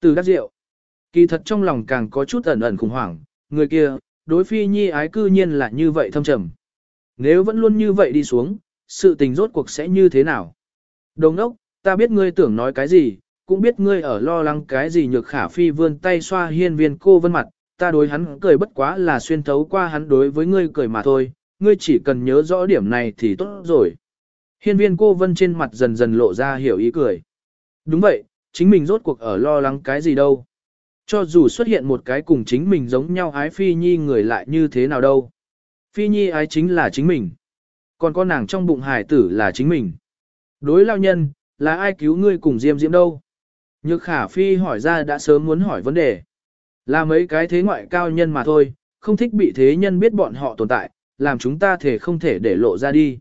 Từ đắc rượu. Kỳ thật trong lòng càng có chút ẩn ẩn khủng hoảng, người kia, đối phi nhi ái cư nhiên là như vậy thâm trầm. Nếu vẫn luôn như vậy đi xuống, sự tình rốt cuộc sẽ như thế nào? Đồng đốc, ta biết ngươi tưởng nói cái gì, cũng biết ngươi ở lo lắng cái gì nhược khả phi vươn tay xoa hiên viên cô vân mặt, ta đối hắn cười bất quá là xuyên thấu qua hắn đối với ngươi cười mà thôi, ngươi chỉ cần nhớ rõ điểm này thì tốt rồi. Hiên viên cô vân trên mặt dần dần lộ ra hiểu ý cười. Đúng vậy, chính mình rốt cuộc ở lo lắng cái gì đâu. Cho dù xuất hiện một cái cùng chính mình giống nhau ái phi nhi người lại như thế nào đâu. Phi nhi ái chính là chính mình. Còn con nàng trong bụng hải tử là chính mình. Đối lao nhân, là ai cứu ngươi cùng diêm diễm đâu? Nhược khả phi hỏi ra đã sớm muốn hỏi vấn đề. Là mấy cái thế ngoại cao nhân mà thôi, không thích bị thế nhân biết bọn họ tồn tại, làm chúng ta thể không thể để lộ ra đi.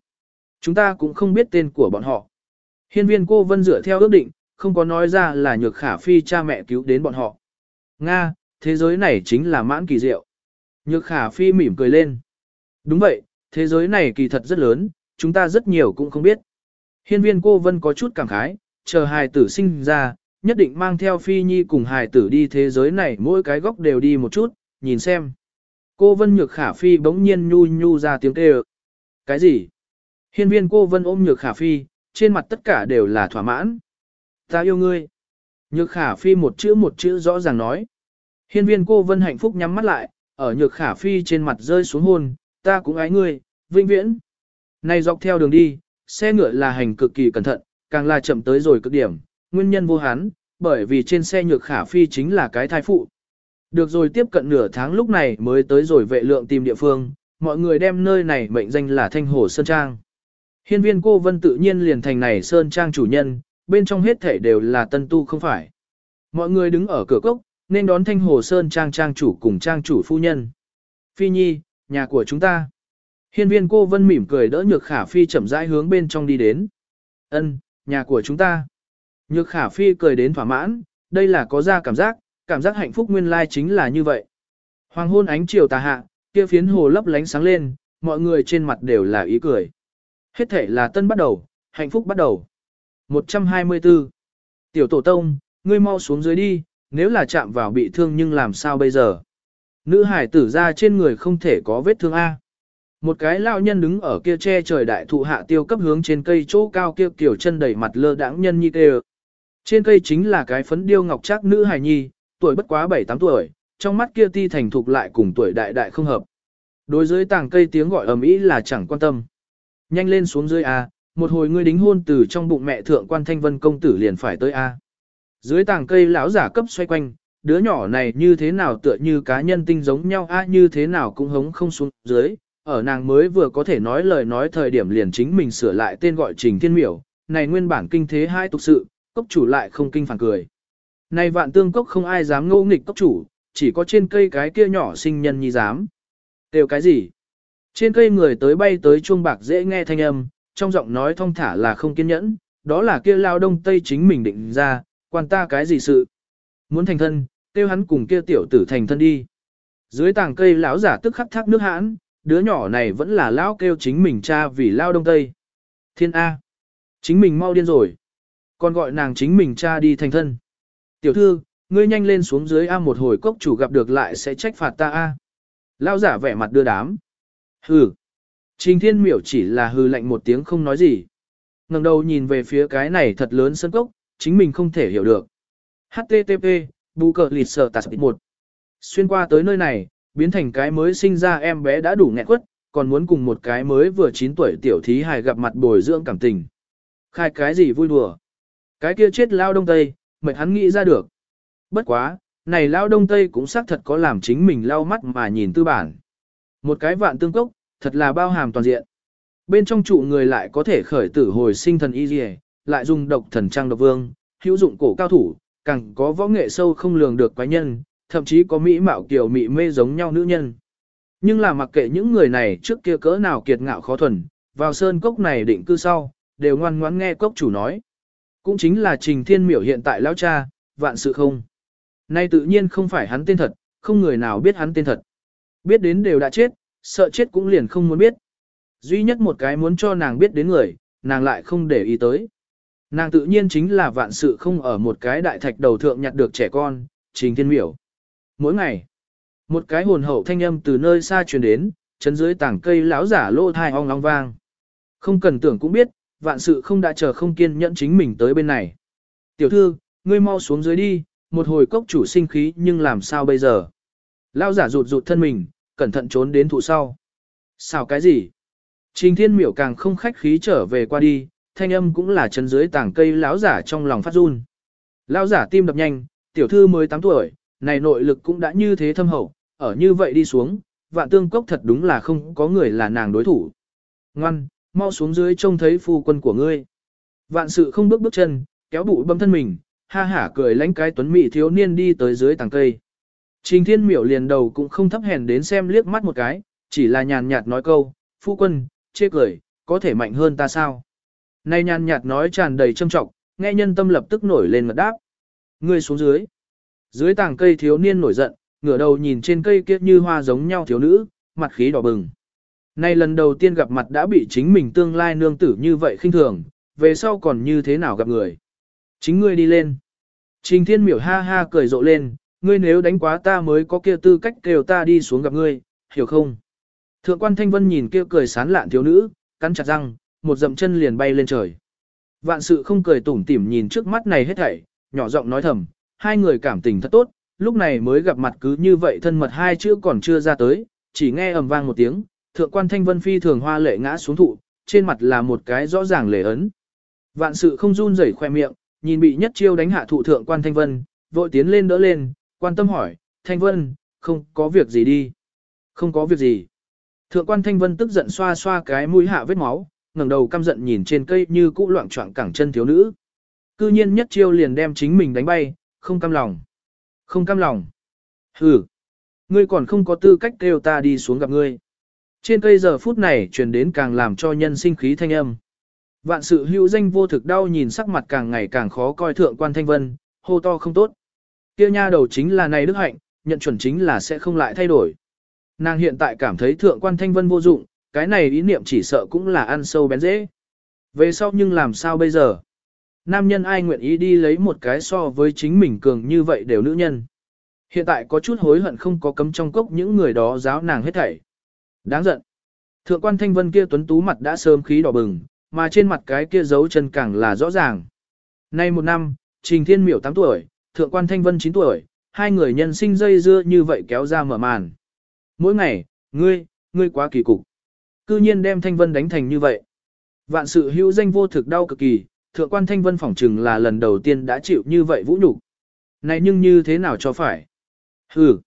Chúng ta cũng không biết tên của bọn họ. Hiên viên cô vân dựa theo ước định, không có nói ra là nhược khả phi cha mẹ cứu đến bọn họ. Nga, thế giới này chính là mãn kỳ diệu. Nhược khả phi mỉm cười lên. Đúng vậy, thế giới này kỳ thật rất lớn, chúng ta rất nhiều cũng không biết. Hiên viên cô vân có chút cảm khái, chờ hài tử sinh ra, nhất định mang theo phi nhi cùng hài tử đi thế giới này mỗi cái góc đều đi một chút, nhìn xem. Cô vân nhược khả phi bỗng nhiên nhu nhu ra tiếng kêu. Cái gì? Hiên viên cô vân ôm nhược khả phi, trên mặt tất cả đều là thỏa mãn. Ta yêu ngươi. Nhược khả phi một chữ một chữ rõ ràng nói. Hiên viên cô vân hạnh phúc nhắm mắt lại, ở nhược khả phi trên mặt rơi xuống hôn, ta cũng ái ngươi, vinh viễn. Này dọc theo đường đi, xe ngựa là hành cực kỳ cẩn thận, càng là chậm tới rồi cực điểm, nguyên nhân vô hán, bởi vì trên xe nhược khả phi chính là cái thai phụ. Được rồi tiếp cận nửa tháng lúc này mới tới rồi vệ lượng tìm địa phương, mọi người đem nơi này mệnh danh là Thanh Hồ Sơn Trang. Hiên viên cô vân tự nhiên liền thành này Sơn Trang chủ nhân, bên trong hết thể đều là tân tu không phải. Mọi người đứng ở cửa cốc, nên đón Thanh Hồ Sơn Trang Trang chủ cùng Trang chủ phu nhân. Phi Nhi, nhà của chúng ta. Hiên viên cô vân mỉm cười đỡ nhược khả phi chậm rãi hướng bên trong đi đến. Ân, nhà của chúng ta. Nhược khả phi cười đến thỏa mãn, đây là có ra cảm giác, cảm giác hạnh phúc nguyên lai chính là như vậy. Hoàng hôn ánh chiều tà hạ, kia phiến hồ lấp lánh sáng lên, mọi người trên mặt đều là ý cười. Hết thể là tân bắt đầu, hạnh phúc bắt đầu. 124. Tiểu tổ tông, ngươi mau xuống dưới đi, nếu là chạm vào bị thương nhưng làm sao bây giờ? Nữ hải tử ra trên người không thể có vết thương A. Một cái lao nhân đứng ở kia che trời đại thụ hạ tiêu cấp hướng trên cây chỗ cao kia kiểu chân đầy mặt lơ đãng nhân nhi tê Trên cây chính là cái phấn điêu ngọc trác nữ Hải nhi, tuổi bất quá 7-8 tuổi, trong mắt kia ti thành thục lại cùng tuổi đại đại không hợp. Đối dưới tàng cây tiếng gọi ầm ĩ là chẳng quan tâm. Nhanh lên xuống dưới A, một hồi ngươi đính hôn từ trong bụng mẹ thượng quan thanh vân công tử liền phải tới A. Dưới tàng cây lão giả cấp xoay quanh, đứa nhỏ này như thế nào tựa như cá nhân tinh giống nhau A như thế nào cũng hống không xuống dưới, ở nàng mới vừa có thể nói lời nói thời điểm liền chính mình sửa lại tên gọi Trình Thiên Miểu, này nguyên bản kinh thế hai tục sự, cốc chủ lại không kinh phản cười. Này vạn tương cốc không ai dám ngô nghịch cốc chủ, chỉ có trên cây cái kia nhỏ sinh nhân nhi dám. Đều cái gì? Trên cây người tới bay tới chuông bạc dễ nghe thanh âm, trong giọng nói thong thả là không kiên nhẫn, đó là kia lao đông tây chính mình định ra, quan ta cái gì sự. Muốn thành thân, kêu hắn cùng kia tiểu tử thành thân đi. Dưới tàng cây lão giả tức khắc thác nước hãn, đứa nhỏ này vẫn là lão kêu chính mình cha vì lao đông tây. Thiên A. Chính mình mau điên rồi. Còn gọi nàng chính mình cha đi thành thân. Tiểu thư, ngươi nhanh lên xuống dưới A một hồi cốc chủ gặp được lại sẽ trách phạt ta A. Lao giả vẻ mặt đưa đám. Hừ. Trình thiên miểu chỉ là hư lạnh một tiếng không nói gì. ngẩng đầu nhìn về phía cái này thật lớn sân cốc, chính mình không thể hiểu được. HTTP, bù cờ lịt sở tạt một. Xuyên qua tới nơi này, biến thành cái mới sinh ra em bé đã đủ nghẹn quất, còn muốn cùng một cái mới vừa 9 tuổi tiểu thí hài gặp mặt bồi dưỡng cảm tình. Khai cái gì vui đùa. Cái kia chết lao đông tây, mệt hắn nghĩ ra được. Bất quá, này lao đông tây cũng xác thật có làm chính mình lao mắt mà nhìn tư bản. Một cái vạn tương cốc, thật là bao hàm toàn diện. Bên trong trụ người lại có thể khởi tử hồi sinh thần y dì lại dùng độc thần trang độc vương, hữu dụng cổ cao thủ, càng có võ nghệ sâu không lường được quái nhân, thậm chí có mỹ mạo kiểu mỹ mê giống nhau nữ nhân. Nhưng là mặc kệ những người này trước kia cỡ nào kiệt ngạo khó thuần, vào sơn cốc này định cư sau, đều ngoan ngoãn nghe cốc chủ nói. Cũng chính là trình thiên miểu hiện tại lão cha, vạn sự không. Nay tự nhiên không phải hắn tên thật, không người nào biết hắn tên thật. Biết đến đều đã chết, sợ chết cũng liền không muốn biết. Duy nhất một cái muốn cho nàng biết đến người, nàng lại không để ý tới. Nàng tự nhiên chính là vạn sự không ở một cái đại thạch đầu thượng nhặt được trẻ con, trình thiên miểu. Mỗi ngày, một cái hồn hậu thanh âm từ nơi xa truyền đến, chấn dưới tảng cây lão giả lô thai ong long vang. Không cần tưởng cũng biết, vạn sự không đã chờ không kiên nhẫn chính mình tới bên này. Tiểu thư, ngươi mau xuống dưới đi, một hồi cốc chủ sinh khí nhưng làm sao bây giờ? Lão giả rụt rụt thân mình, cẩn thận trốn đến thụ sau. Sao cái gì? Trình thiên miểu càng không khách khí trở về qua đi, thanh âm cũng là chân dưới tảng cây lão giả trong lòng phát run. Lão giả tim đập nhanh, tiểu thư mới 8 tuổi, này nội lực cũng đã như thế thâm hậu, ở như vậy đi xuống, vạn tương cốc thật đúng là không có người là nàng đối thủ. Ngoan, mau xuống dưới trông thấy phu quân của ngươi. Vạn sự không bước bước chân, kéo bụi bấm thân mình, ha hả cười lánh cái tuấn mỹ thiếu niên đi tới dưới tàng cây. Trình thiên miểu liền đầu cũng không thấp hèn đến xem liếc mắt một cái, chỉ là nhàn nhạt nói câu, phu quân, chê cười, có thể mạnh hơn ta sao? Này nhàn nhạt nói tràn đầy trâm trọng, nghe nhân tâm lập tức nổi lên ngật đáp. Ngươi xuống dưới. Dưới tàng cây thiếu niên nổi giận, ngửa đầu nhìn trên cây kia như hoa giống nhau thiếu nữ, mặt khí đỏ bừng. Nay lần đầu tiên gặp mặt đã bị chính mình tương lai nương tử như vậy khinh thường, về sau còn như thế nào gặp người. Chính ngươi đi lên. Trình thiên miểu ha ha cười rộ lên, ngươi nếu đánh quá ta mới có kia tư cách kêu ta đi xuống gặp ngươi, hiểu không? Thượng quan thanh vân nhìn kia cười sán lạn thiếu nữ, cắn chặt răng, một dậm chân liền bay lên trời. Vạn sự không cười tủm tỉm nhìn trước mắt này hết thảy, nhỏ giọng nói thầm, hai người cảm tình thật tốt, lúc này mới gặp mặt cứ như vậy thân mật hai chữ còn chưa ra tới, chỉ nghe ầm vang một tiếng, thượng quan thanh vân phi thường hoa lệ ngã xuống thụ, trên mặt là một cái rõ ràng lệ ấn. Vạn sự không run rẩy khoe miệng, nhìn bị nhất chiêu đánh hạ thụ thượng quan thanh vân, vội tiến lên đỡ lên, quan tâm hỏi, thanh vân, không có việc gì đi. Không có việc gì. Thượng quan thanh vân tức giận xoa xoa cái mũi hạ vết máu, ngẩng đầu căm giận nhìn trên cây như cũ loạn trọng cẳng chân thiếu nữ. Cư nhiên nhất chiêu liền đem chính mình đánh bay, không cam lòng. Không cam lòng. Hừ. Ngươi còn không có tư cách kêu ta đi xuống gặp ngươi. Trên cây giờ phút này truyền đến càng làm cho nhân sinh khí thanh âm. Vạn sự hữu danh vô thực đau nhìn sắc mặt càng ngày càng khó coi thượng quan thanh vân, hô to không tốt. Kia nha đầu chính là này đức hạnh, nhận chuẩn chính là sẽ không lại thay đổi. Nàng hiện tại cảm thấy thượng quan thanh vân vô dụng, cái này ý niệm chỉ sợ cũng là ăn sâu bén dễ. Về sau nhưng làm sao bây giờ? Nam nhân ai nguyện ý đi lấy một cái so với chính mình cường như vậy đều nữ nhân. Hiện tại có chút hối hận không có cấm trong cốc những người đó giáo nàng hết thảy. Đáng giận. Thượng quan thanh vân kia tuấn tú mặt đã sớm khí đỏ bừng, mà trên mặt cái kia dấu chân càng là rõ ràng. Nay một năm, Trình Thiên Miểu 8 tuổi, Thượng quan Thanh Vân 9 tuổi, hai người nhân sinh dây dưa như vậy kéo ra mở màn. Mỗi ngày, ngươi, ngươi quá kỳ cục. Cư nhiên đem Thanh Vân đánh thành như vậy. Vạn sự hữu danh vô thực đau cực kỳ, Thượng quan Thanh Vân phỏng trừng là lần đầu tiên đã chịu như vậy vũ nhục. Này nhưng như thế nào cho phải? Hừ.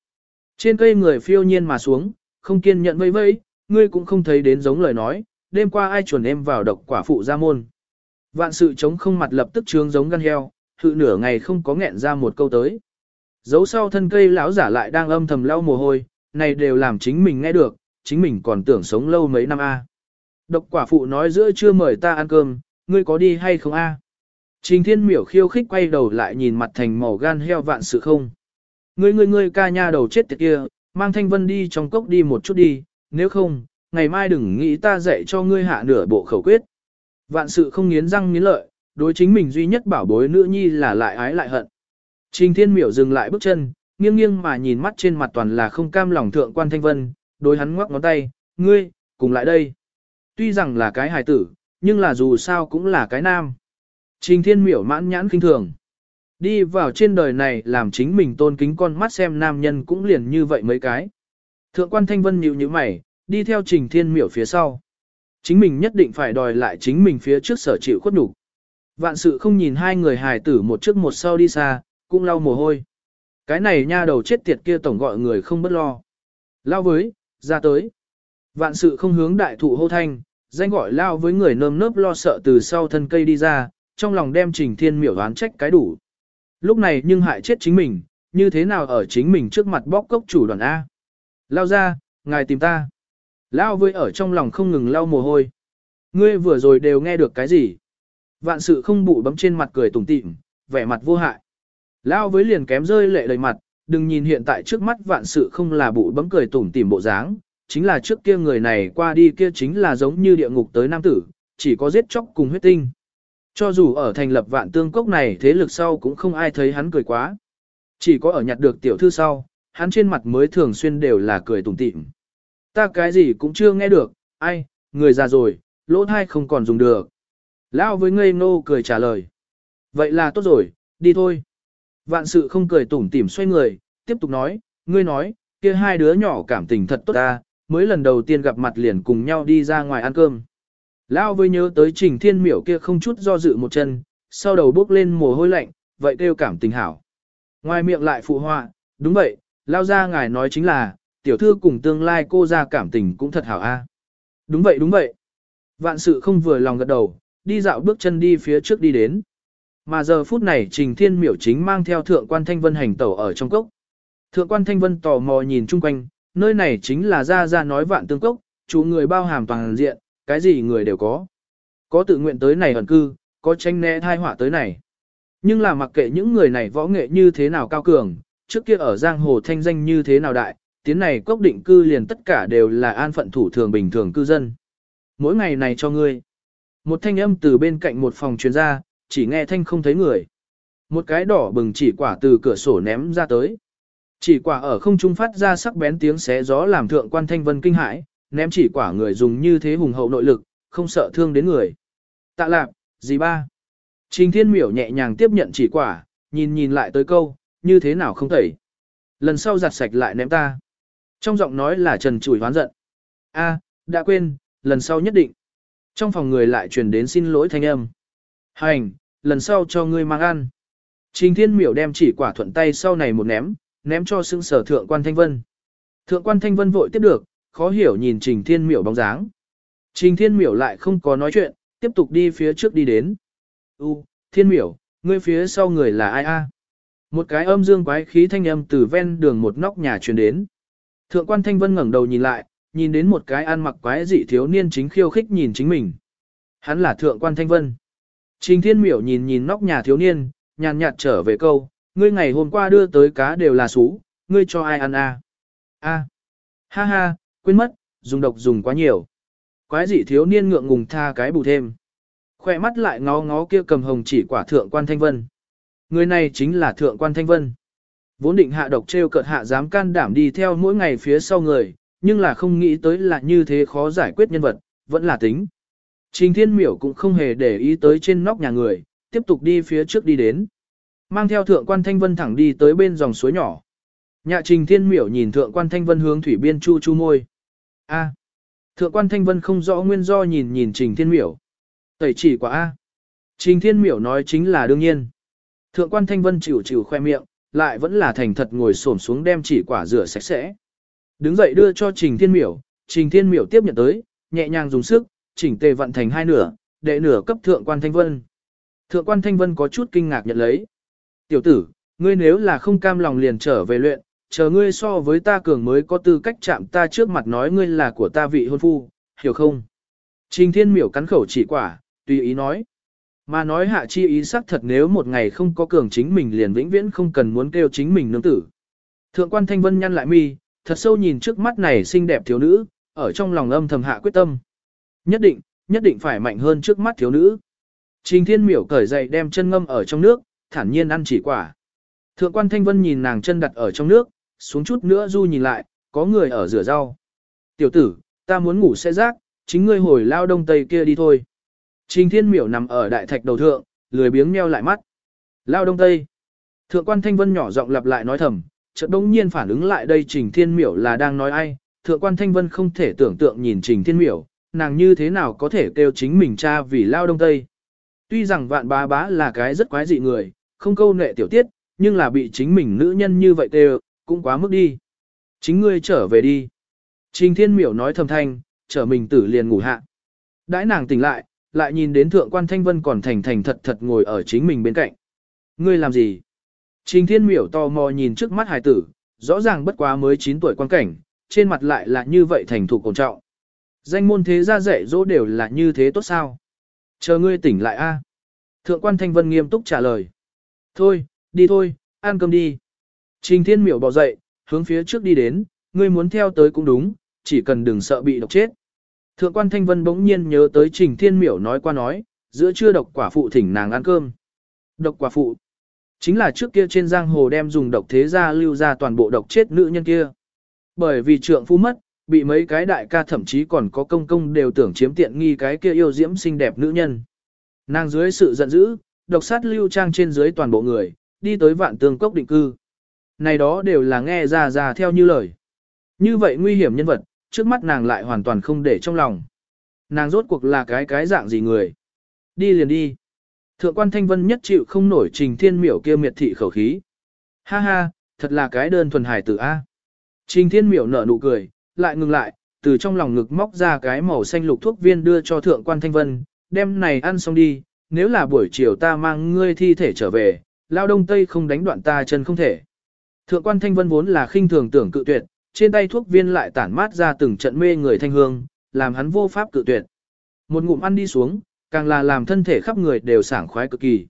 Trên cây người phiêu nhiên mà xuống, không kiên nhận vây vây, ngươi cũng không thấy đến giống lời nói, đêm qua ai chuẩn em vào độc quả phụ ra môn. Vạn sự chống không mặt lập tức trướng giống gan heo, hự nửa ngày không có nghẹn ra một câu tới. Dấu sau thân cây lão giả lại đang âm thầm lau mồ hôi, này đều làm chính mình nghe được, chính mình còn tưởng sống lâu mấy năm a. Độc quả phụ nói giữa chưa mời ta ăn cơm, ngươi có đi hay không a? Trình thiên miểu khiêu khích quay đầu lại nhìn mặt thành màu gan heo vạn sự không. Ngươi ngươi ngươi ca nha đầu chết tiệt kia, mang thanh vân đi trong cốc đi một chút đi, nếu không, ngày mai đừng nghĩ ta dạy cho ngươi hạ nửa bộ khẩu quyết. Vạn sự không nghiến răng nghiến lợi, đối chính mình duy nhất bảo bối nữ nhi là lại ái lại hận. Trình thiên miểu dừng lại bước chân, nghiêng nghiêng mà nhìn mắt trên mặt toàn là không cam lòng thượng quan thanh vân, đối hắn ngoắc ngón tay, ngươi, cùng lại đây. Tuy rằng là cái hài tử, nhưng là dù sao cũng là cái nam. Trình thiên miểu mãn nhãn kinh thường. Đi vào trên đời này làm chính mình tôn kính con mắt xem nam nhân cũng liền như vậy mấy cái. Thượng quan thanh vân nhíu như mày, đi theo trình thiên miểu phía sau. Chính mình nhất định phải đòi lại chính mình phía trước sở chịu khuất nhục. Vạn sự không nhìn hai người hài tử một trước một sau đi xa, cũng lau mồ hôi. Cái này nha đầu chết tiệt kia tổng gọi người không bất lo. Lao với, ra tới. Vạn sự không hướng đại thụ hô thanh, danh gọi lao với người nơm nớp lo sợ từ sau thân cây đi ra, trong lòng đem trình thiên miểu đoán trách cái đủ. Lúc này nhưng hại chết chính mình, như thế nào ở chính mình trước mặt bóc cốc chủ đoàn A. Lao ra, ngài tìm ta. Lao với ở trong lòng không ngừng lau mồ hôi. Ngươi vừa rồi đều nghe được cái gì? Vạn sự không bụ bấm trên mặt cười tủm tỉm, vẻ mặt vô hại. Lao với liền kém rơi lệ đầy mặt, đừng nhìn hiện tại trước mắt vạn sự không là bụ bấm cười tủm tỉm bộ dáng, chính là trước kia người này qua đi kia chính là giống như địa ngục tới nam tử, chỉ có giết chóc cùng huyết tinh. Cho dù ở thành lập vạn tương cốc này thế lực sau cũng không ai thấy hắn cười quá. Chỉ có ở nhặt được tiểu thư sau, hắn trên mặt mới thường xuyên đều là cười tủm tỉm. Ta cái gì cũng chưa nghe được, ai, người già rồi, lỗ thai không còn dùng được. Lão với ngây ngô cười trả lời. Vậy là tốt rồi, đi thôi. Vạn sự không cười tủm tỉm xoay người, tiếp tục nói, ngươi nói, kia hai đứa nhỏ cảm tình thật tốt ta, mới lần đầu tiên gặp mặt liền cùng nhau đi ra ngoài ăn cơm. Lão với nhớ tới trình thiên miểu kia không chút do dự một chân, sau đầu bước lên mồ hôi lạnh, vậy kêu cảm tình hảo. Ngoài miệng lại phụ họa, đúng vậy, lao ra ngài nói chính là, tiểu thư cùng tương lai cô ra cảm tình cũng thật hảo a. Đúng vậy đúng vậy. Vạn sự không vừa lòng gật đầu, đi dạo bước chân đi phía trước đi đến. Mà giờ phút này Trình Thiên Miểu chính mang theo Thượng quan Thanh Vân hành tẩu ở trong cốc. Thượng quan Thanh Vân tò mò nhìn chung quanh, nơi này chính là ra ra nói vạn tương cốc, chủ người bao hàm toàn diện, cái gì người đều có. Có tự nguyện tới này ẩn cư, có tranh né thai họa tới này. Nhưng là mặc kệ những người này võ nghệ như thế nào cao cường, trước kia ở giang hồ thanh danh như thế nào đại, tiến này cốc định cư liền tất cả đều là an phận thủ thường bình thường cư dân. Mỗi ngày này cho ngươi. Một thanh âm từ bên cạnh một phòng truyền ra, chỉ nghe thanh không thấy người. Một cái đỏ bừng chỉ quả từ cửa sổ ném ra tới. Chỉ quả ở không trung phát ra sắc bén tiếng xé gió làm thượng quan thanh vân kinh hãi, ném chỉ quả người dùng như thế hùng hậu nội lực, không sợ thương đến người. Tạ lạc, gì ba? Trình thiên miểu nhẹ nhàng tiếp nhận chỉ quả, nhìn nhìn lại tới câu, như thế nào không thể? Lần sau giặt sạch lại ném ta. Trong giọng nói là trần chủi hoán giận. a đã quên, lần sau nhất định. Trong phòng người lại truyền đến xin lỗi thanh âm. Hành, lần sau cho ngươi mang ăn. Trình thiên miểu đem chỉ quả thuận tay sau này một ném, ném cho xưng sở thượng quan thanh vân. Thượng quan thanh vân vội tiếp được, khó hiểu nhìn trình thiên miểu bóng dáng. Trình thiên miểu lại không có nói chuyện, tiếp tục đi phía trước đi đến. U, thiên miểu, ngươi phía sau người là ai a? Một cái âm dương quái khí thanh âm từ ven đường một nóc nhà truyền đến. Thượng quan thanh vân ngẩng đầu nhìn lại, nhìn đến một cái ăn mặc quái dị thiếu niên chính khiêu khích nhìn chính mình. Hắn là thượng quan thanh vân. Trình thiên miểu nhìn nhìn nóc nhà thiếu niên, nhàn nhạt trở về câu, ngươi ngày hôm qua đưa tới cá đều là sú, ngươi cho ai ăn à? A. Ha ha, quên mất, dùng độc dùng quá nhiều. Quái dị thiếu niên ngượng ngùng tha cái bù thêm. Khoe mắt lại ngó ngó kia cầm hồng chỉ quả thượng quan thanh vân. Người này chính là thượng quan thanh vân. Vốn định hạ độc treo cợt hạ dám can đảm đi theo mỗi ngày phía sau người, nhưng là không nghĩ tới là như thế khó giải quyết nhân vật, vẫn là tính. Trình Thiên Miểu cũng không hề để ý tới trên nóc nhà người, tiếp tục đi phía trước đi đến. Mang theo thượng quan Thanh Vân thẳng đi tới bên dòng suối nhỏ. Nhạ Trình Thiên Miểu nhìn thượng quan Thanh Vân hướng thủy biên chu chu môi. A. Thượng quan Thanh Vân không rõ nguyên do nhìn nhìn Trình Thiên Miểu. Tẩy chỉ quả A. Trình Thiên Miểu nói chính là đương nhiên. Thượng quan Thanh Vân chịu chịu khoe miệng, lại vẫn là thành thật ngồi xổm xuống đem chỉ quả rửa sạch sẽ. Đứng dậy đưa cho Trình Thiên Miểu, Trình Thiên Miểu tiếp nhận tới, nhẹ nhàng dùng sức, chỉnh tề vận thành hai nửa, đệ nửa cấp thượng quan Thanh Vân. Thượng quan Thanh Vân có chút kinh ngạc nhận lấy. Tiểu tử, ngươi nếu là không cam lòng liền trở về luyện, chờ ngươi so với ta cường mới có tư cách chạm ta trước mặt nói ngươi là của ta vị hôn phu, hiểu không? Trình Thiên Miểu cắn khẩu chỉ quả, tùy ý nói. Mà nói hạ chi ý sắc thật nếu một ngày không có cường chính mình liền vĩnh viễn không cần muốn kêu chính mình nương tử. Thượng quan Thanh Vân nhăn lại mi, thật sâu nhìn trước mắt này xinh đẹp thiếu nữ, ở trong lòng âm thầm hạ quyết tâm. Nhất định, nhất định phải mạnh hơn trước mắt thiếu nữ. Trình Thiên Miểu cởi dậy đem chân ngâm ở trong nước, thản nhiên ăn chỉ quả. Thượng quan Thanh Vân nhìn nàng chân đặt ở trong nước, xuống chút nữa du nhìn lại, có người ở rửa rau. Tiểu tử, ta muốn ngủ sẽ rác, chính ngươi hồi lao đông tây kia đi thôi. Trình Thiên Miểu nằm ở đại thạch đầu thượng, lười biếng meo lại mắt. Lao đông tây. Thượng quan Thanh Vân nhỏ giọng lặp lại nói thầm, chợt đông nhiên phản ứng lại đây Trình Thiên Miểu là đang nói ai. Thượng quan Thanh Vân không thể tưởng tượng nhìn Trình Thiên Miểu, nàng như thế nào có thể kêu chính mình cha vì lao đông tây. Tuy rằng vạn bá bá là cái rất quái dị người, không câu nệ tiểu tiết, nhưng là bị chính mình nữ nhân như vậy kêu, cũng quá mức đi. Chính ngươi trở về đi. Trình Thiên Miểu nói thầm thanh, trở mình tử liền ngủ hạ. Đãi nàng tỉnh lại, lại nhìn đến thượng quan thanh vân còn thành thành thật thật ngồi ở chính mình bên cạnh. Ngươi làm gì? Trình Thiên Miểu tò mò nhìn trước mắt hài tử, rõ ràng bất quá mới 9 tuổi quan cảnh, trên mặt lại là như vậy thành thủ cổ trọng. Danh môn thế gia dạy dỗ đều là như thế tốt sao? Chờ ngươi tỉnh lại a. Thượng quan Thanh Vân nghiêm túc trả lời. Thôi, đi thôi, ăn cơm đi. Trình Thiên Miểu bỏ dậy, hướng phía trước đi đến, ngươi muốn theo tới cũng đúng, chỉ cần đừng sợ bị độc chết. Thượng quan Thanh Vân bỗng nhiên nhớ tới Trình Thiên Miểu nói qua nói, giữa trưa độc quả phụ thỉnh nàng ăn cơm. Độc quả phụ, chính là trước kia trên giang hồ đem dùng độc thế gia lưu ra toàn bộ độc chết nữ nhân kia. Bởi vì trượng phu mất, bị mấy cái đại ca thậm chí còn có công công đều tưởng chiếm tiện nghi cái kia yêu diễm xinh đẹp nữ nhân. Nàng dưới sự giận dữ, độc sát lưu trang trên dưới toàn bộ người, đi tới vạn tương cốc định cư. Này đó đều là nghe ra ra theo như lời. Như vậy nguy hiểm nhân vật, trước mắt nàng lại hoàn toàn không để trong lòng. Nàng rốt cuộc là cái cái dạng gì người. Đi liền đi. Thượng quan thanh vân nhất chịu không nổi trình thiên miểu kia miệt thị khẩu khí. Ha ha, thật là cái đơn thuần hài tử A. Trình thiên miểu nở nụ cười, lại ngừng lại, từ trong lòng ngực móc ra cái màu xanh lục thuốc viên đưa cho thượng quan thanh vân, đem này ăn xong đi, nếu là buổi chiều ta mang ngươi thi thể trở về, lao đông tây không đánh đoạn ta chân không thể. Thượng quan thanh vân vốn là khinh thường tưởng cự tuyệt, trên tay thuốc viên lại tản mát ra từng trận mê người thanh hương, làm hắn vô pháp cự tuyệt. Một ngụm ăn đi xuống, càng là làm thân thể khắp người đều sảng khoái cực kỳ.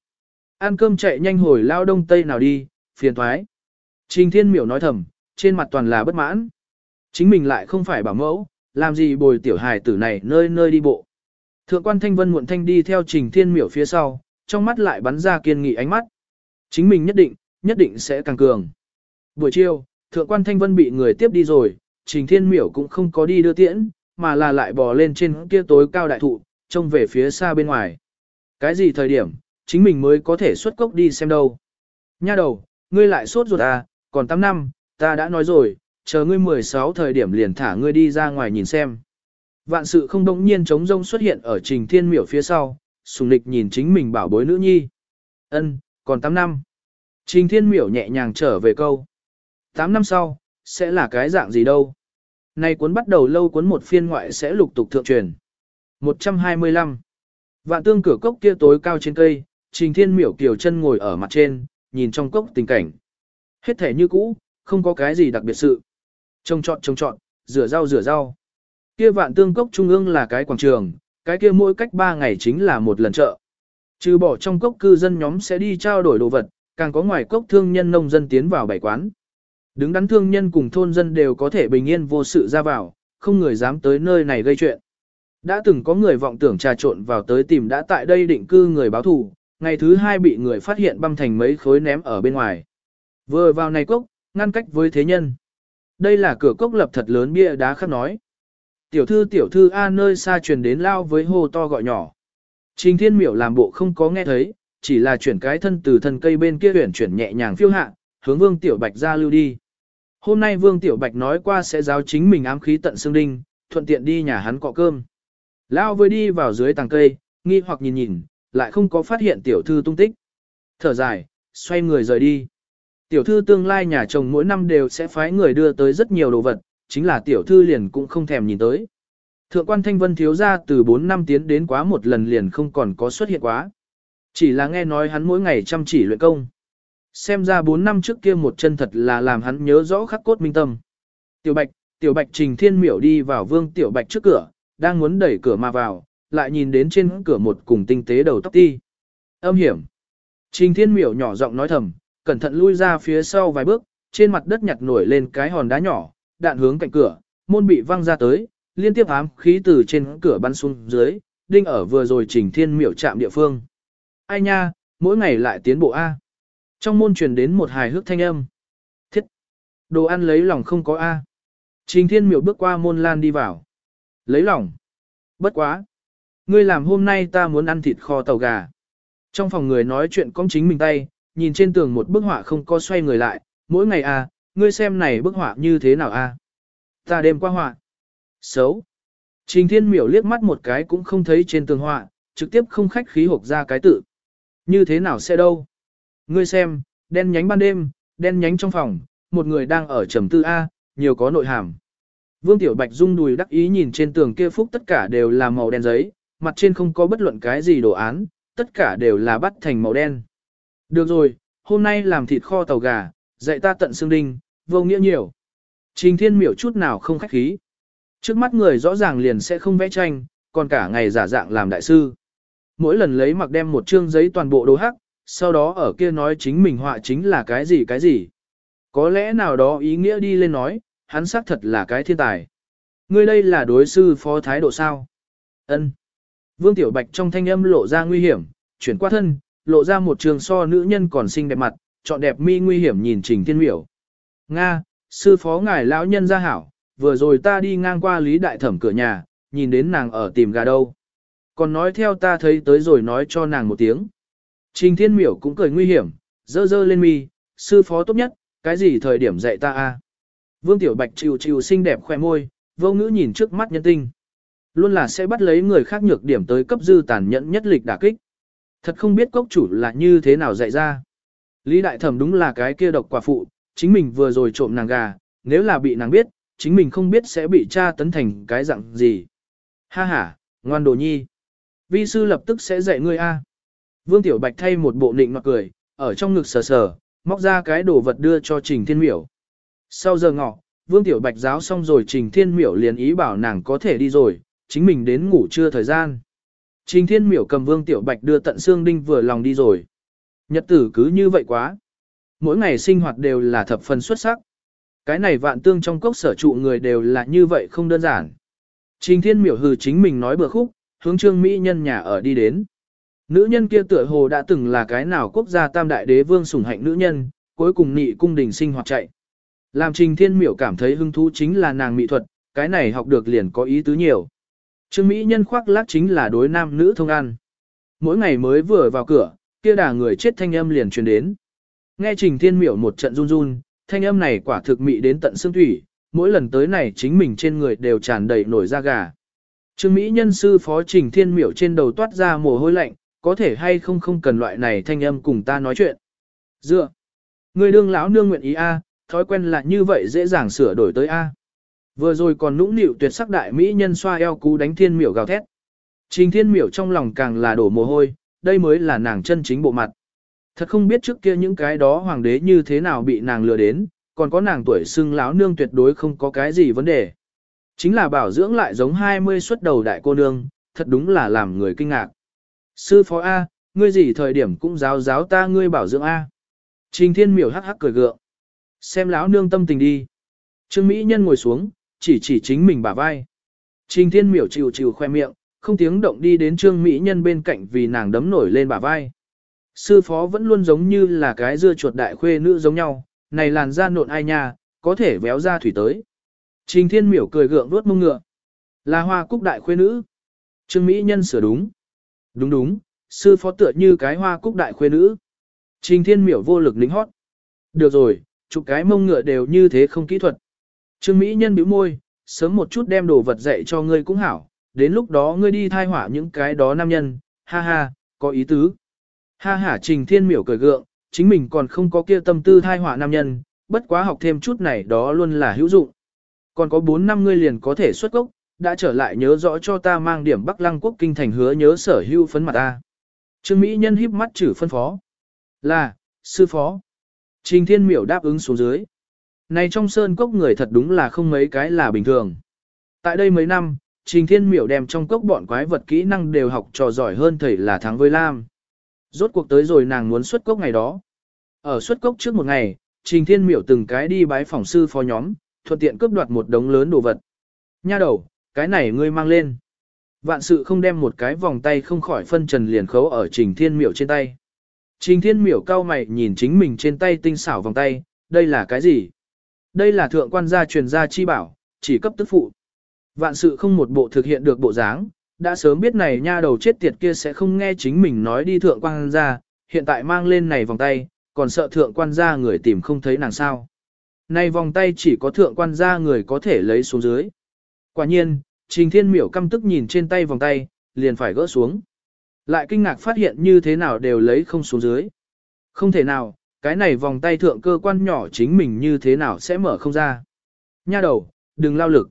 Ăn cơm chạy nhanh hồi lao đông tây nào đi, phiền thoái. Trình thiên miểu nói thầm, trên mặt toàn là bất mãn. Chính mình lại không phải bảo mẫu, làm gì bồi tiểu hài tử này nơi nơi đi bộ. Thượng quan thanh vân muộn thanh đi theo trình thiên miểu phía sau, trong mắt lại bắn ra kiên nghị ánh mắt. Chính mình nhất định, nhất định sẽ càng cường. Buổi chiều, thượng quan thanh vân bị người tiếp đi rồi, trình thiên miểu cũng không có đi đưa tiễn, mà là lại bò lên trên kia tối cao đại thụ, trông về phía xa bên ngoài. Cái gì thời điểm, chính mình mới có thể xuất cốc đi xem đâu. Nha đầu, ngươi lại sốt ruột à, còn 8 năm, ta đã nói rồi, chờ ngươi 16 thời điểm liền thả ngươi đi ra ngoài nhìn xem. Vạn sự không đống nhiên trống rông xuất hiện ở trình thiên miểu phía sau, sùng lịch nhìn chính mình bảo bối nữ nhi. ân còn 8 năm. Trình thiên miểu nhẹ nhàng trở về câu. 8 năm sau, sẽ là cái dạng gì đâu. Nay cuốn bắt đầu lâu cuốn một phiên ngoại sẽ lục tục thượng truyền. 125. Vạn tương cửa cốc kia tối cao trên cây, trình thiên miểu kiều chân ngồi ở mặt trên, nhìn trong cốc tình cảnh. Hết thể như cũ, không có cái gì đặc biệt sự. Trông trọn trông trọn, rửa rau rửa rau. Kia vạn tương cốc trung ương là cái quảng trường, cái kia mỗi cách 3 ngày chính là một lần chợ. Trừ bỏ trong cốc cư dân nhóm sẽ đi trao đổi đồ vật, càng có ngoài cốc thương nhân nông dân tiến vào bảy quán. Đứng đắn thương nhân cùng thôn dân đều có thể bình yên vô sự ra vào, không người dám tới nơi này gây chuyện. Đã từng có người vọng tưởng trà trộn vào tới tìm đã tại đây định cư người báo thù, ngày thứ hai bị người phát hiện băm thành mấy khối ném ở bên ngoài. Vừa vào này cốc, ngăn cách với thế nhân. Đây là cửa cốc lập thật lớn bia đá khắc nói. Tiểu thư tiểu thư A nơi xa truyền đến lao với hô to gọi nhỏ. Trình thiên miểu làm bộ không có nghe thấy, chỉ là chuyển cái thân từ thân cây bên kia huyển chuyển nhẹ nhàng phiêu hạ, hướng vương tiểu bạch ra lưu đi. Hôm nay vương tiểu bạch nói qua sẽ giáo chính mình ám khí tận xương đinh, thuận tiện đi nhà hắn cọ cơm. Lao vừa đi vào dưới tàng cây, nghi hoặc nhìn nhìn, lại không có phát hiện tiểu thư tung tích. Thở dài, xoay người rời đi. Tiểu thư tương lai nhà chồng mỗi năm đều sẽ phái người đưa tới rất nhiều đồ vật, chính là tiểu thư liền cũng không thèm nhìn tới. Thượng quan Thanh Vân thiếu ra từ 4 năm tiến đến quá một lần liền không còn có xuất hiện quá. Chỉ là nghe nói hắn mỗi ngày chăm chỉ luyện công. Xem ra 4 năm trước kia một chân thật là làm hắn nhớ rõ khắc cốt minh tâm. Tiểu Bạch, Tiểu Bạch Trình Thiên Miểu đi vào Vương Tiểu Bạch trước cửa, đang muốn đẩy cửa mà vào, lại nhìn đến trên cửa một cùng tinh tế đầu tóc ti. Âm hiểm. Trình Thiên Miểu nhỏ giọng nói thầm, cẩn thận lui ra phía sau vài bước, trên mặt đất nhặt nổi lên cái hòn đá nhỏ, đạn hướng cạnh cửa, môn bị văng ra tới, liên tiếp ám khí từ trên cửa bắn xuống dưới, đinh ở vừa rồi Trình Thiên Miểu chạm địa phương. Ai nha, mỗi ngày lại tiến bộ A. Trong môn truyền đến một hài hước thanh âm. Thiết! Đồ ăn lấy lòng không có A. Trình Thiên Miểu bước qua môn lan đi vào. Lấy lòng. Bất quá. Ngươi làm hôm nay ta muốn ăn thịt kho tàu gà. Trong phòng người nói chuyện công chính mình tay, nhìn trên tường một bức họa không có xoay người lại, mỗi ngày à, ngươi xem này bức họa như thế nào a? À? Ta đêm qua họa. Xấu. Trình Thiên Miểu liếc mắt một cái cũng không thấy trên tường họa, trực tiếp không khách khí hộp ra cái tự. Như thế nào sẽ đâu? Ngươi xem, đen nhánh ban đêm, đen nhánh trong phòng, một người đang ở trầm tư A, nhiều có nội hàm. Vương Tiểu Bạch rung đùi đắc ý nhìn trên tường kia phúc tất cả đều là màu đen giấy, mặt trên không có bất luận cái gì đồ án, tất cả đều là bắt thành màu đen. Được rồi, hôm nay làm thịt kho tàu gà, dạy ta tận xương đinh, vô nghĩa nhiều. Trình thiên miểu chút nào không khách khí. Trước mắt người rõ ràng liền sẽ không vẽ tranh, còn cả ngày giả dạng làm đại sư. Mỗi lần lấy mặc đem một chương giấy toàn bộ đồ hắc, sau đó ở kia nói chính mình họa chính là cái gì cái gì. Có lẽ nào đó ý nghĩa đi lên nói, hắn xác thật là cái thiên tài. Ngươi đây là đối sư phó thái độ sao? Ân. Vương Tiểu Bạch trong thanh âm lộ ra nguy hiểm, chuyển qua thân, lộ ra một trường so nữ nhân còn xinh đẹp mặt, chọn đẹp mi nguy hiểm nhìn Trình Thiên Miểu. Nga, sư phó ngài lão nhân gia hảo, vừa rồi ta đi ngang qua Lý Đại Thẩm cửa nhà, nhìn đến nàng ở tìm gà đâu. Còn nói theo ta thấy tới rồi nói cho nàng một tiếng. Trình Thiên Miểu cũng cười nguy hiểm, dơ dơ lên mi, sư phó tốt nhất, cái gì thời điểm dạy ta a? Vương Tiểu Bạch chịu chịu xinh đẹp khoe môi, vô ngữ nhìn trước mắt nhân tinh. Luôn là sẽ bắt lấy người khác nhược điểm tới cấp dư tàn nhẫn nhất lịch đả kích. Thật không biết cốc chủ là như thế nào dạy ra. Lý Đại Thẩm đúng là cái kia độc quả phụ, chính mình vừa rồi trộm nàng gà, nếu là bị nàng biết, chính mình không biết sẽ bị cha tấn thành cái dạng gì. Ha ha, ngoan đồ nhi. Vi sư lập tức sẽ dạy ngươi a. Vương Tiểu Bạch thay một bộ nịnh mặt cười, ở trong ngực sờ sờ, móc ra cái đồ vật đưa cho Trình Thiên Miểu. Sau giờ ngọ, Vương Tiểu Bạch giáo xong rồi Trình Thiên Miểu liền ý bảo nàng có thể đi rồi, chính mình đến ngủ trưa thời gian. Trình Thiên Miểu cầm Vương Tiểu Bạch đưa tận xương đinh vừa lòng đi rồi. Nhật tử cứ như vậy quá. Mỗi ngày sinh hoạt đều là thập phần xuất sắc. Cái này vạn tương trong cốc sở trụ người đều là như vậy không đơn giản. Trình Thiên Miểu hừ chính mình nói bừa khúc, hướng trương Mỹ nhân nhà ở đi đến. Nữ nhân kia tựa hồ đã từng là cái nào quốc gia tam đại đế vương sủng hạnh nữ nhân, cuối cùng nị cung đình sinh hoạt chạy. Làm Trình Thiên Miểu cảm thấy hứng thú chính là nàng mỹ thuật, cái này học được liền có ý tứ nhiều. Trương Mỹ nhân khoác lác chính là đối nam nữ thông ăn. Mỗi ngày mới vừa vào cửa, kia đà người chết thanh âm liền truyền đến. Nghe Trình Thiên Miểu một trận run run, thanh âm này quả thực mị đến tận xương thủy, mỗi lần tới này chính mình trên người đều tràn đầy nổi da gà. Trương Mỹ nhân sư phó Trình Thiên Miểu trên đầu toát ra mồ hôi lạnh, có thể hay không không cần loại này thanh âm cùng ta nói chuyện. Dựa, người đương lão nương nguyện ý a, thói quen là như vậy dễ dàng sửa đổi tới a. Vừa rồi còn nũng nịu tuyệt sắc đại mỹ nhân xoa eo cú đánh thiên miểu gào thét. Trình thiên miểu trong lòng càng là đổ mồ hôi, đây mới là nàng chân chính bộ mặt. Thật không biết trước kia những cái đó hoàng đế như thế nào bị nàng lừa đến, còn có nàng tuổi xưng láo nương tuyệt đối không có cái gì vấn đề. Chính là bảo dưỡng lại giống 20 xuất đầu đại cô nương, thật đúng là làm người kinh ngạc. Sư phó A, ngươi gì thời điểm cũng giáo giáo ta ngươi bảo dưỡng A. Trình thiên miểu hắc hắc cười gượng. Xem láo nương tâm tình đi. Trương Mỹ Nhân ngồi xuống, chỉ chỉ chính mình bả vai. Trình thiên miểu chịu chịu khoe miệng, không tiếng động đi đến Trương Mỹ Nhân bên cạnh vì nàng đấm nổi lên bả vai. Sư phó vẫn luôn giống như là cái dưa chuột đại khuê nữ giống nhau, này làn da nộn ai nha, có thể véo ra thủy tới. Trình thiên miểu cười gượng đuốt mông ngựa. Là hoa cúc đại khuê nữ. Trương Mỹ Nhân sửa đúng. Đúng đúng, sư phó tựa như cái hoa cúc đại khuê nữ. Trình thiên miểu vô lực lính hót. Được rồi, chụp cái mông ngựa đều như thế không kỹ thuật. Trương Mỹ Nhân bĩu môi, sớm một chút đem đồ vật dạy cho ngươi cũng hảo, đến lúc đó ngươi đi thai hỏa những cái đó nam nhân, ha ha, có ý tứ. Ha ha Trình Thiên Miểu cười gượng, chính mình còn không có kia tâm tư thai hỏa nam nhân, bất quá học thêm chút này đó luôn là hữu dụng. Còn có 4 năm ngươi liền có thể xuất gốc, đã trở lại nhớ rõ cho ta mang điểm Bắc Lăng Quốc kinh thành hứa nhớ sở hữu phấn mặt ta. Trương Mỹ Nhân híp mắt chử phân phó. Là, sư phó. Trình Thiên Miểu đáp ứng xuống dưới. Này trong sơn cốc người thật đúng là không mấy cái là bình thường. Tại đây mấy năm, Trình Thiên Miểu đem trong cốc bọn quái vật kỹ năng đều học trò giỏi hơn thầy là thắng với Lam. Rốt cuộc tới rồi nàng muốn xuất cốc ngày đó. Ở xuất cốc trước một ngày, Trình Thiên Miểu từng cái đi bái phòng sư phó nhóm, thuận tiện cướp đoạt một đống lớn đồ vật. Nha đầu, cái này ngươi mang lên. Vạn sự không đem một cái vòng tay không khỏi phân trần liền khấu ở Trình Thiên Miểu trên tay. Trình Thiên Miểu cao mày nhìn chính mình trên tay tinh xảo vòng tay, đây là cái gì? Đây là thượng quan gia truyền gia chi bảo, chỉ cấp tức phụ. Vạn sự không một bộ thực hiện được bộ dáng, đã sớm biết này nha đầu chết tiệt kia sẽ không nghe chính mình nói đi thượng quan gia, hiện tại mang lên này vòng tay, còn sợ thượng quan gia người tìm không thấy nàng sao. Này vòng tay chỉ có thượng quan gia người có thể lấy xuống dưới. Quả nhiên, Trình Thiên Miểu căm tức nhìn trên tay vòng tay, liền phải gỡ xuống. Lại kinh ngạc phát hiện như thế nào đều lấy không xuống dưới. Không thể nào, cái này vòng tay thượng cơ quan nhỏ chính mình như thế nào sẽ mở không ra. Nha đầu, đừng lao lực.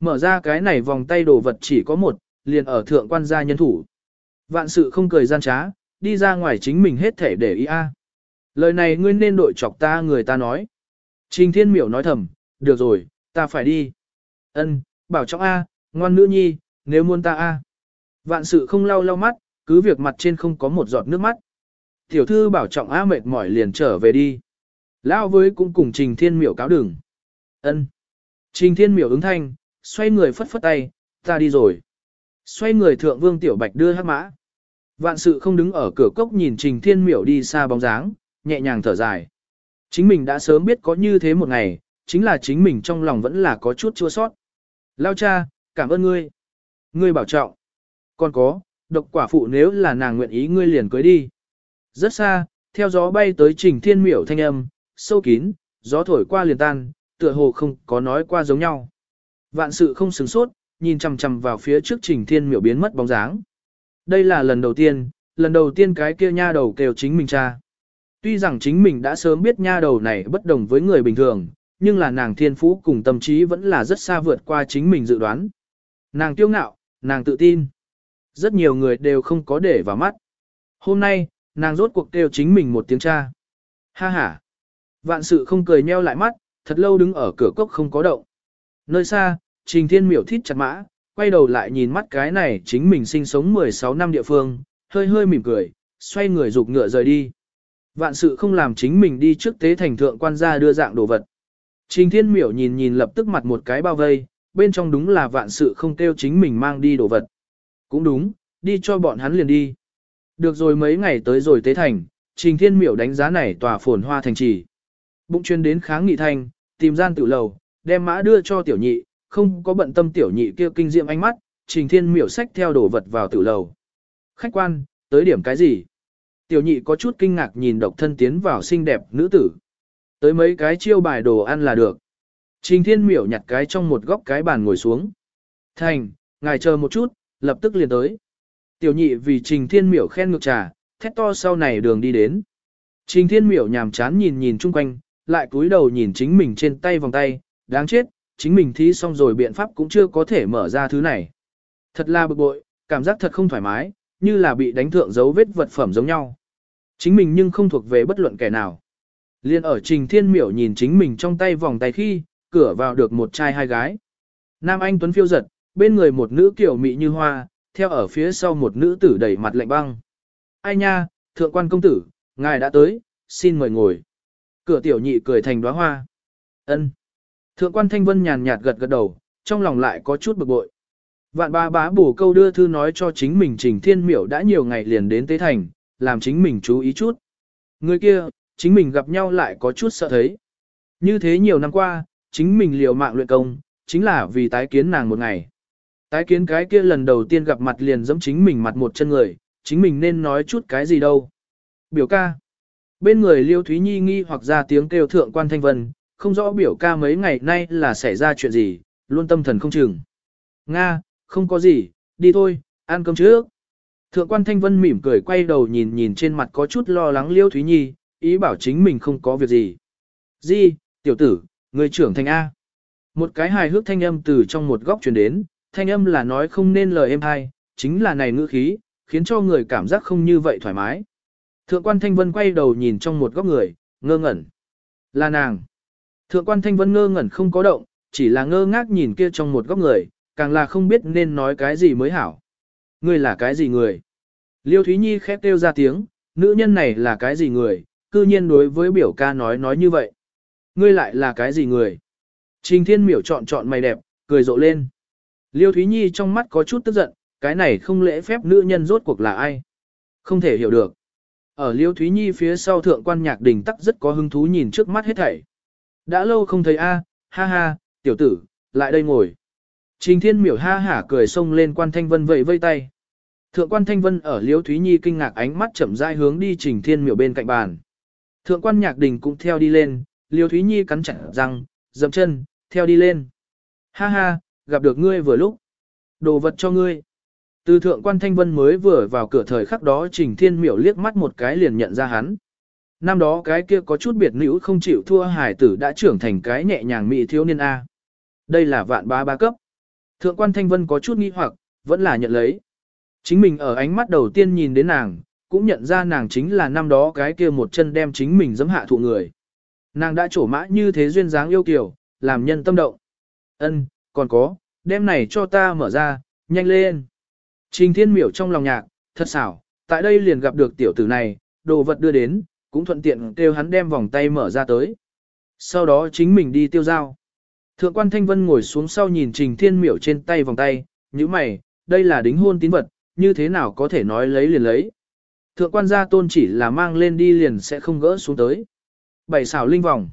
Mở ra cái này vòng tay đồ vật chỉ có một, liền ở thượng quan gia nhân thủ. Vạn sự không cười gian trá, đi ra ngoài chính mình hết thể để ý a. Lời này ngươi nên đội chọc ta người ta nói. Trình thiên miểu nói thầm, được rồi, ta phải đi. Ân, bảo trọng a, ngoan nữ nhi, nếu muốn ta a. Vạn sự không lau lau mắt, cứ việc mặt trên không có một giọt nước mắt. Tiểu thư bảo trọng a mệt mỏi liền trở về đi. Lao với cũng cùng trình thiên miểu cáo đừng. Ân. Trình thiên miểu ứng thanh, xoay người phất phất tay, ta đi rồi. Xoay người thượng vương tiểu bạch đưa hát mã. Vạn sự không đứng ở cửa cốc nhìn trình thiên miểu đi xa bóng dáng, nhẹ nhàng thở dài. Chính mình đã sớm biết có như thế một ngày, chính là chính mình trong lòng vẫn là có chút chua sót. Lao cha, cảm ơn ngươi. Ngươi bảo trọng. Còn có, độc quả phụ nếu là nàng nguyện ý ngươi liền cưới đi. Rất xa, theo gió bay tới trình thiên miểu thanh âm, sâu kín, gió thổi qua liền tan, tựa hồ không có nói qua giống nhau. Vạn sự không sừng sốt, nhìn chằm chằm vào phía trước trình thiên miểu biến mất bóng dáng. Đây là lần đầu tiên, lần đầu tiên cái kia nha đầu kêu chính mình cha. Tuy rằng chính mình đã sớm biết nha đầu này bất đồng với người bình thường, nhưng là nàng thiên phú cùng tâm trí vẫn là rất xa vượt qua chính mình dự đoán. Nàng kiêu ngạo, nàng tự tin. Rất nhiều người đều không có để vào mắt. Hôm nay, nàng rốt cuộc kêu chính mình một tiếng cha. Ha ha. Vạn sự không cười nheo lại mắt, thật lâu đứng ở cửa cốc không có động. Nơi xa, Trình Thiên miểu thít chặt mã, quay đầu lại nhìn mắt cái này chính mình sinh sống 16 năm địa phương, hơi hơi mỉm cười, xoay người rục ngựa rời đi. Vạn sự không làm chính mình đi trước tế thành thượng quan gia đưa dạng đồ vật. Trình Thiên miểu nhìn nhìn lập tức mặt một cái bao vây, bên trong đúng là vạn sự không kêu chính mình mang đi đồ vật. Cũng đúng, đi cho bọn hắn liền đi. Được rồi mấy ngày tới rồi tế thành, Trình Thiên miểu đánh giá này tòa phồn hoa thành trì. Bụng chuyên đến kháng nghị thành, tìm gian tự lầu, đem mã đưa cho tiểu nhị, không có bận tâm tiểu nhị kia kinh diệm ánh mắt, Trình Thiên miểu sách theo đồ vật vào tử lầu. Khách quan, tới điểm cái gì? Tiểu nhị có chút kinh ngạc nhìn độc thân tiến vào xinh đẹp nữ tử. Tới mấy cái chiêu bài đồ ăn là được. Trình Thiên miểu nhặt cái trong một góc cái bàn ngồi xuống. Thành, ngài chờ một chút, lập tức liền tới. Tiểu nhị vì Trình Thiên miểu khen ngược trà, thét to sau này đường đi đến. Trình Thiên miểu nhàm chán nhìn nhìn chung quanh, lại cúi đầu nhìn chính mình trên tay vòng tay, đáng chết, chính mình thi xong rồi biện pháp cũng chưa có thể mở ra thứ này. Thật là bực bội, cảm giác thật không thoải mái, như là bị đánh thượng dấu vết vật phẩm giống nhau. Chính mình nhưng không thuộc về bất luận kẻ nào. Liên ở Trình Thiên Miểu nhìn chính mình trong tay vòng tay khi, cửa vào được một trai hai gái. Nam Anh Tuấn phiêu giật, bên người một nữ kiểu mị như hoa, theo ở phía sau một nữ tử đẩy mặt lạnh băng. Ai nha, thượng quan công tử, ngài đã tới, xin mời ngồi. Cửa tiểu nhị cười thành đóa hoa. ân Thượng quan Thanh Vân nhàn nhạt gật gật đầu, trong lòng lại có chút bực bội. Vạn ba bá bổ câu đưa thư nói cho chính mình Trình Thiên Miểu đã nhiều ngày liền đến Tế Thành, làm chính mình chú ý chút. Người kia, chính mình gặp nhau lại có chút sợ thấy. Như thế nhiều năm qua, chính mình liều mạng luyện công, chính là vì tái kiến nàng một ngày. Tái kiến cái kia lần đầu tiên gặp mặt liền giống chính mình mặt một chân người, chính mình nên nói chút cái gì đâu. Biểu ca. Bên người Liêu Thúy Nhi nghi hoặc ra tiếng kêu thượng quan thanh vân, không rõ biểu ca mấy ngày nay là xảy ra chuyện gì, luôn tâm thần không chừng. Nga, không có gì, đi thôi, ăn cơm trước. Thượng quan Thanh Vân mỉm cười quay đầu nhìn nhìn trên mặt có chút lo lắng Liêu Thúy Nhi, ý bảo chính mình không có việc gì. Di, tiểu tử, người trưởng thành A. Một cái hài hước thanh âm từ trong một góc truyền đến, thanh âm là nói không nên lời êm hay, chính là này ngữ khí, khiến cho người cảm giác không như vậy thoải mái. Thượng quan Thanh Vân quay đầu nhìn trong một góc người, ngơ ngẩn. Là nàng. Thượng quan Thanh Vân ngơ ngẩn không có động, chỉ là ngơ ngác nhìn kia trong một góc người, càng là không biết nên nói cái gì mới hảo. Ngươi là cái gì người? Liêu Thúy Nhi khép kêu ra tiếng, nữ nhân này là cái gì người, cư nhiên đối với biểu ca nói nói như vậy. Ngươi lại là cái gì người? Trình Thiên miểu chọn chọn mày đẹp, cười rộ lên. Liêu Thúy Nhi trong mắt có chút tức giận, cái này không lễ phép nữ nhân rốt cuộc là ai? Không thể hiểu được. Ở Liêu Thúy Nhi phía sau thượng quan nhạc đình tắc rất có hứng thú nhìn trước mắt hết thảy. Đã lâu không thấy a, ha ha, tiểu tử, lại đây ngồi. Trình Thiên miểu ha hả cười xông lên quan thanh vân vẫy vây tay. Thượng quan thanh vân ở Liêu Thúy Nhi kinh ngạc ánh mắt chậm rãi hướng đi Trình Thiên miểu bên cạnh bàn. Thượng quan nhạc đình cũng theo đi lên, Liêu Thúy Nhi cắn chặt răng, dậm chân, theo đi lên. Ha ha, gặp được ngươi vừa lúc. Đồ vật cho ngươi. Từ thượng quan thanh vân mới vừa vào cửa thời khắc đó Trình Thiên miểu liếc mắt một cái liền nhận ra hắn. Năm đó cái kia có chút biệt nữ không chịu thua hải tử đã trưởng thành cái nhẹ nhàng mỹ thiếu niên A. Đây là vạn ba ba cấp. Thượng quan Thanh Vân có chút nghi hoặc, vẫn là nhận lấy. Chính mình ở ánh mắt đầu tiên nhìn đến nàng, cũng nhận ra nàng chính là năm đó cái kia một chân đem chính mình giẫm hạ thụ người. Nàng đã trổ mã như thế duyên dáng yêu kiều, làm nhân tâm động. Ân, còn có, đem này cho ta mở ra, nhanh lên. Trình thiên miểu trong lòng nhạc, thật xảo, tại đây liền gặp được tiểu tử này, đồ vật đưa đến, cũng thuận tiện kêu hắn đem vòng tay mở ra tới. Sau đó chính mình đi tiêu giao. Thượng quan Thanh Vân ngồi xuống sau nhìn Trình Thiên Miểu trên tay vòng tay, như mày, đây là đính hôn tín vật, như thế nào có thể nói lấy liền lấy. Thượng quan gia tôn chỉ là mang lên đi liền sẽ không gỡ xuống tới. Bảy xảo linh vòng.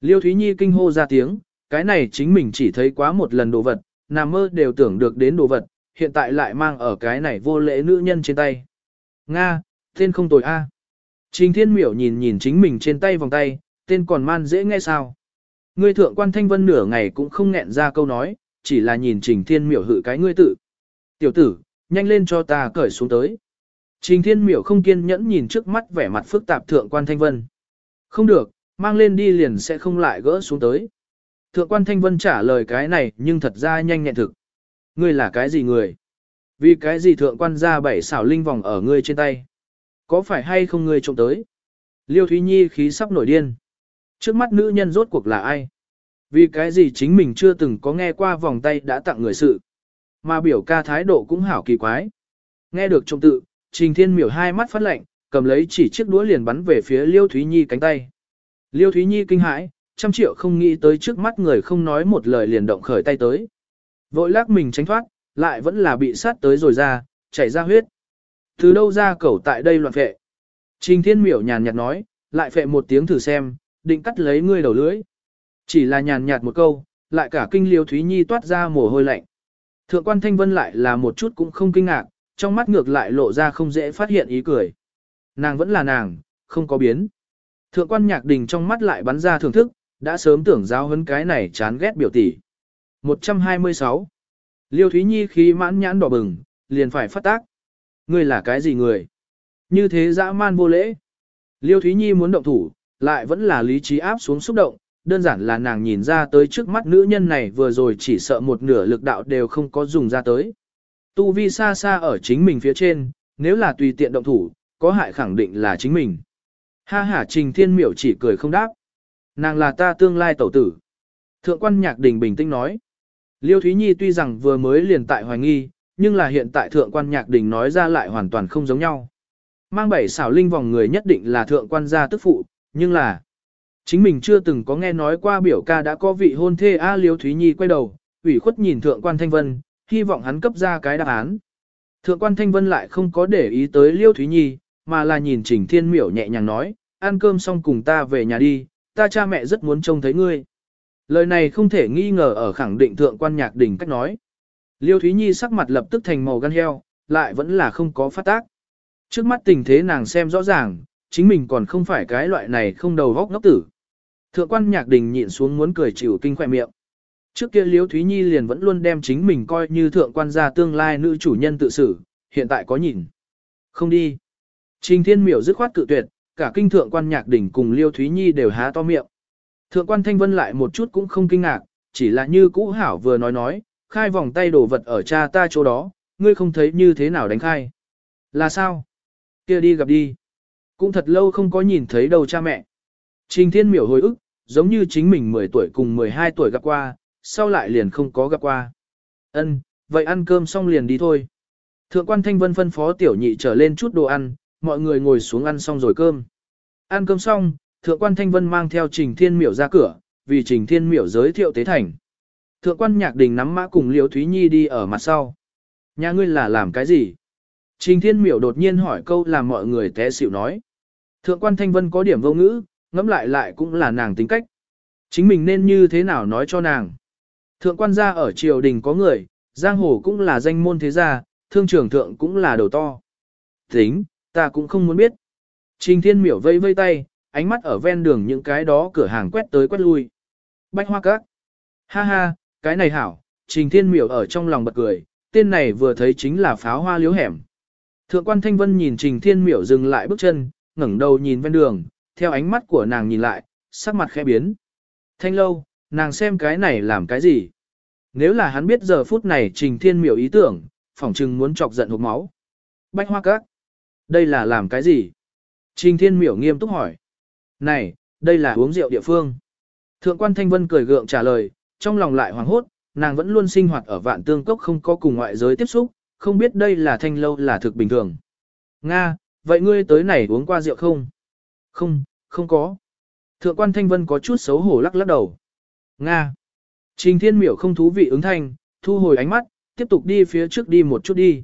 Liêu Thúy Nhi kinh hô ra tiếng, cái này chính mình chỉ thấy quá một lần đồ vật, nằm mơ đều tưởng được đến đồ vật, hiện tại lại mang ở cái này vô lễ nữ nhân trên tay. Nga, tên không tồi A. À. Trình Thiên Miểu nhìn nhìn chính mình trên tay vòng tay, tên còn man dễ nghe sao. Ngươi thượng quan thanh vân nửa ngày cũng không nghẹn ra câu nói, chỉ là nhìn Trình Thiên Miểu hự cái ngươi tự. Tiểu tử, nhanh lên cho ta cởi xuống tới. Trình Thiên Miểu không kiên nhẫn nhìn trước mắt vẻ mặt phức tạp thượng quan thanh vân. Không được, mang lên đi liền sẽ không lại gỡ xuống tới. Thượng quan thanh vân trả lời cái này nhưng thật ra nhanh nhẹn thực. Ngươi là cái gì người? Vì cái gì thượng quan ra bảy xảo linh vòng ở ngươi trên tay? Có phải hay không ngươi trộm tới? Liêu Thúy Nhi khí sắp nổi điên. Trước mắt nữ nhân rốt cuộc là ai? Vì cái gì chính mình chưa từng có nghe qua vòng tay đã tặng người sự. Mà biểu ca thái độ cũng hảo kỳ quái. Nghe được trộm tự, Trình Thiên miểu hai mắt phát lạnh, cầm lấy chỉ chiếc đũa liền bắn về phía Liêu Thúy Nhi cánh tay. Liêu Thúy Nhi kinh hãi, trăm triệu không nghĩ tới trước mắt người không nói một lời liền động khởi tay tới. Vội lắc mình tránh thoát, lại vẫn là bị sát tới rồi ra, chảy ra huyết. Từ đâu ra cẩu tại đây loạn phệ? Trình Thiên Miểu nhàn nhạt nói, lại phệ một tiếng thử xem, định cắt lấy ngươi đầu lưỡi. Chỉ là nhàn nhạt một câu, lại cả kinh liêu Thúy Nhi toát ra mồ hôi lạnh. Thượng quan Thanh Vân lại là một chút cũng không kinh ngạc, trong mắt ngược lại lộ ra không dễ phát hiện ý cười. Nàng vẫn là nàng, không có biến. Thượng quan nhạc đình trong mắt lại bắn ra thưởng thức, đã sớm tưởng giáo hấn cái này chán ghét biểu tỷ. 126. Liêu Thúy Nhi khi mãn nhãn đỏ bừng, liền phải phát tác. Ngươi là cái gì người? Như thế dã man vô lễ. Liêu Thúy Nhi muốn động thủ, lại vẫn là lý trí áp xuống xúc động, đơn giản là nàng nhìn ra tới trước mắt nữ nhân này vừa rồi chỉ sợ một nửa lực đạo đều không có dùng ra tới. Tu vi xa xa ở chính mình phía trên, nếu là tùy tiện động thủ, có hại khẳng định là chính mình. Ha ha Trình Thiên Miểu chỉ cười không đáp. Nàng là ta tương lai tẩu tử. Thượng quan nhạc đình bình tĩnh nói. Liêu Thúy Nhi tuy rằng vừa mới liền tại hoài nghi, nhưng là hiện tại thượng quan nhạc đình nói ra lại hoàn toàn không giống nhau. Mang bảy xảo linh vòng người nhất định là thượng quan gia tức phụ, nhưng là chính mình chưa từng có nghe nói qua biểu ca đã có vị hôn thê A Liêu Thúy Nhi quay đầu, ủy khuất nhìn thượng quan Thanh Vân, hy vọng hắn cấp ra cái đáp án. Thượng quan Thanh Vân lại không có để ý tới Liêu Thúy Nhi, mà là nhìn Trình Thiên Miểu nhẹ nhàng nói, ăn cơm xong cùng ta về nhà đi, ta cha mẹ rất muốn trông thấy ngươi. Lời này không thể nghi ngờ ở khẳng định thượng quan nhạc đỉnh cách nói. Liêu Thúy Nhi sắc mặt lập tức thành màu gan heo, lại vẫn là không có phát tác. Trước mắt tình thế nàng xem rõ ràng, chính mình còn không phải cái loại này không đầu góc ngốc tử. Thượng quan nhạc đình nhịn xuống muốn cười chịu kinh khỏe miệng. Trước kia Liêu Thúy Nhi liền vẫn luôn đem chính mình coi như thượng quan gia tương lai nữ chủ nhân tự xử, hiện tại có nhìn. Không đi. Trình Thiên Miểu dứt khoát cự tuyệt, cả kinh thượng quan nhạc đỉnh cùng Liêu Thúy Nhi đều há to miệng. Thượng quan Thanh Vân lại một chút cũng không kinh ngạc, chỉ là như cũ hảo vừa nói nói, khai vòng tay đổ vật ở cha ta chỗ đó, ngươi không thấy như thế nào đánh khai. Là sao? kia đi gặp đi. Cũng thật lâu không có nhìn thấy đầu cha mẹ. Trình Thiên Miểu hồi ức, giống như chính mình 10 tuổi cùng 12 tuổi gặp qua, sau lại liền không có gặp qua. Ân, vậy ăn cơm xong liền đi thôi. Thượng quan Thanh Vân phân phó tiểu nhị trở lên chút đồ ăn, mọi người ngồi xuống ăn xong rồi cơm. Ăn cơm xong, Thượng quan Thanh Vân mang theo Trình Thiên Miểu ra cửa, vì Trình Thiên Miểu giới thiệu tế thành. Thượng quan Nhạc Đình nắm mã cùng Liễu Thúy Nhi đi ở mặt sau. Nhà ngươi là làm cái gì? Trình Thiên Miểu đột nhiên hỏi câu làm mọi người té xỉu nói. Thượng quan Thanh Vân có điểm vô ngữ, ngẫm lại lại cũng là nàng tính cách. Chính mình nên như thế nào nói cho nàng. Thượng quan gia ở triều đình có người, giang hồ cũng là danh môn thế gia, thương trưởng thượng cũng là đầu to. Tính, ta cũng không muốn biết. Trình Thiên Miểu vây vây tay, ánh mắt ở ven đường những cái đó cửa hàng quét tới quét lui. Bách hoa các. Ha ha, cái này hảo, Trình Thiên Miểu ở trong lòng bật cười, tên này vừa thấy chính là pháo hoa liếu hẻm. Thượng quan Thanh Vân nhìn Trình Thiên Miểu dừng lại bước chân, ngẩng đầu nhìn ven đường, theo ánh mắt của nàng nhìn lại, sắc mặt khẽ biến. Thanh lâu, nàng xem cái này làm cái gì? Nếu là hắn biết giờ phút này Trình Thiên Miểu ý tưởng, phỏng chừng muốn chọc giận hộp máu. Bách hoa các. Đây là làm cái gì? Trình Thiên Miểu nghiêm túc hỏi. Này, đây là uống rượu địa phương. Thượng quan Thanh Vân cười gượng trả lời, trong lòng lại hoảng hốt, nàng vẫn luôn sinh hoạt ở vạn tương cốc không có cùng ngoại giới tiếp xúc, không biết đây là thanh lâu là thực bình thường. Nga, vậy ngươi tới này uống qua rượu không? Không, không có. Thượng quan Thanh Vân có chút xấu hổ lắc lắc đầu. Nga. Trình Thiên Miểu không thú vị ứng thanh, thu hồi ánh mắt, tiếp tục đi phía trước đi một chút đi.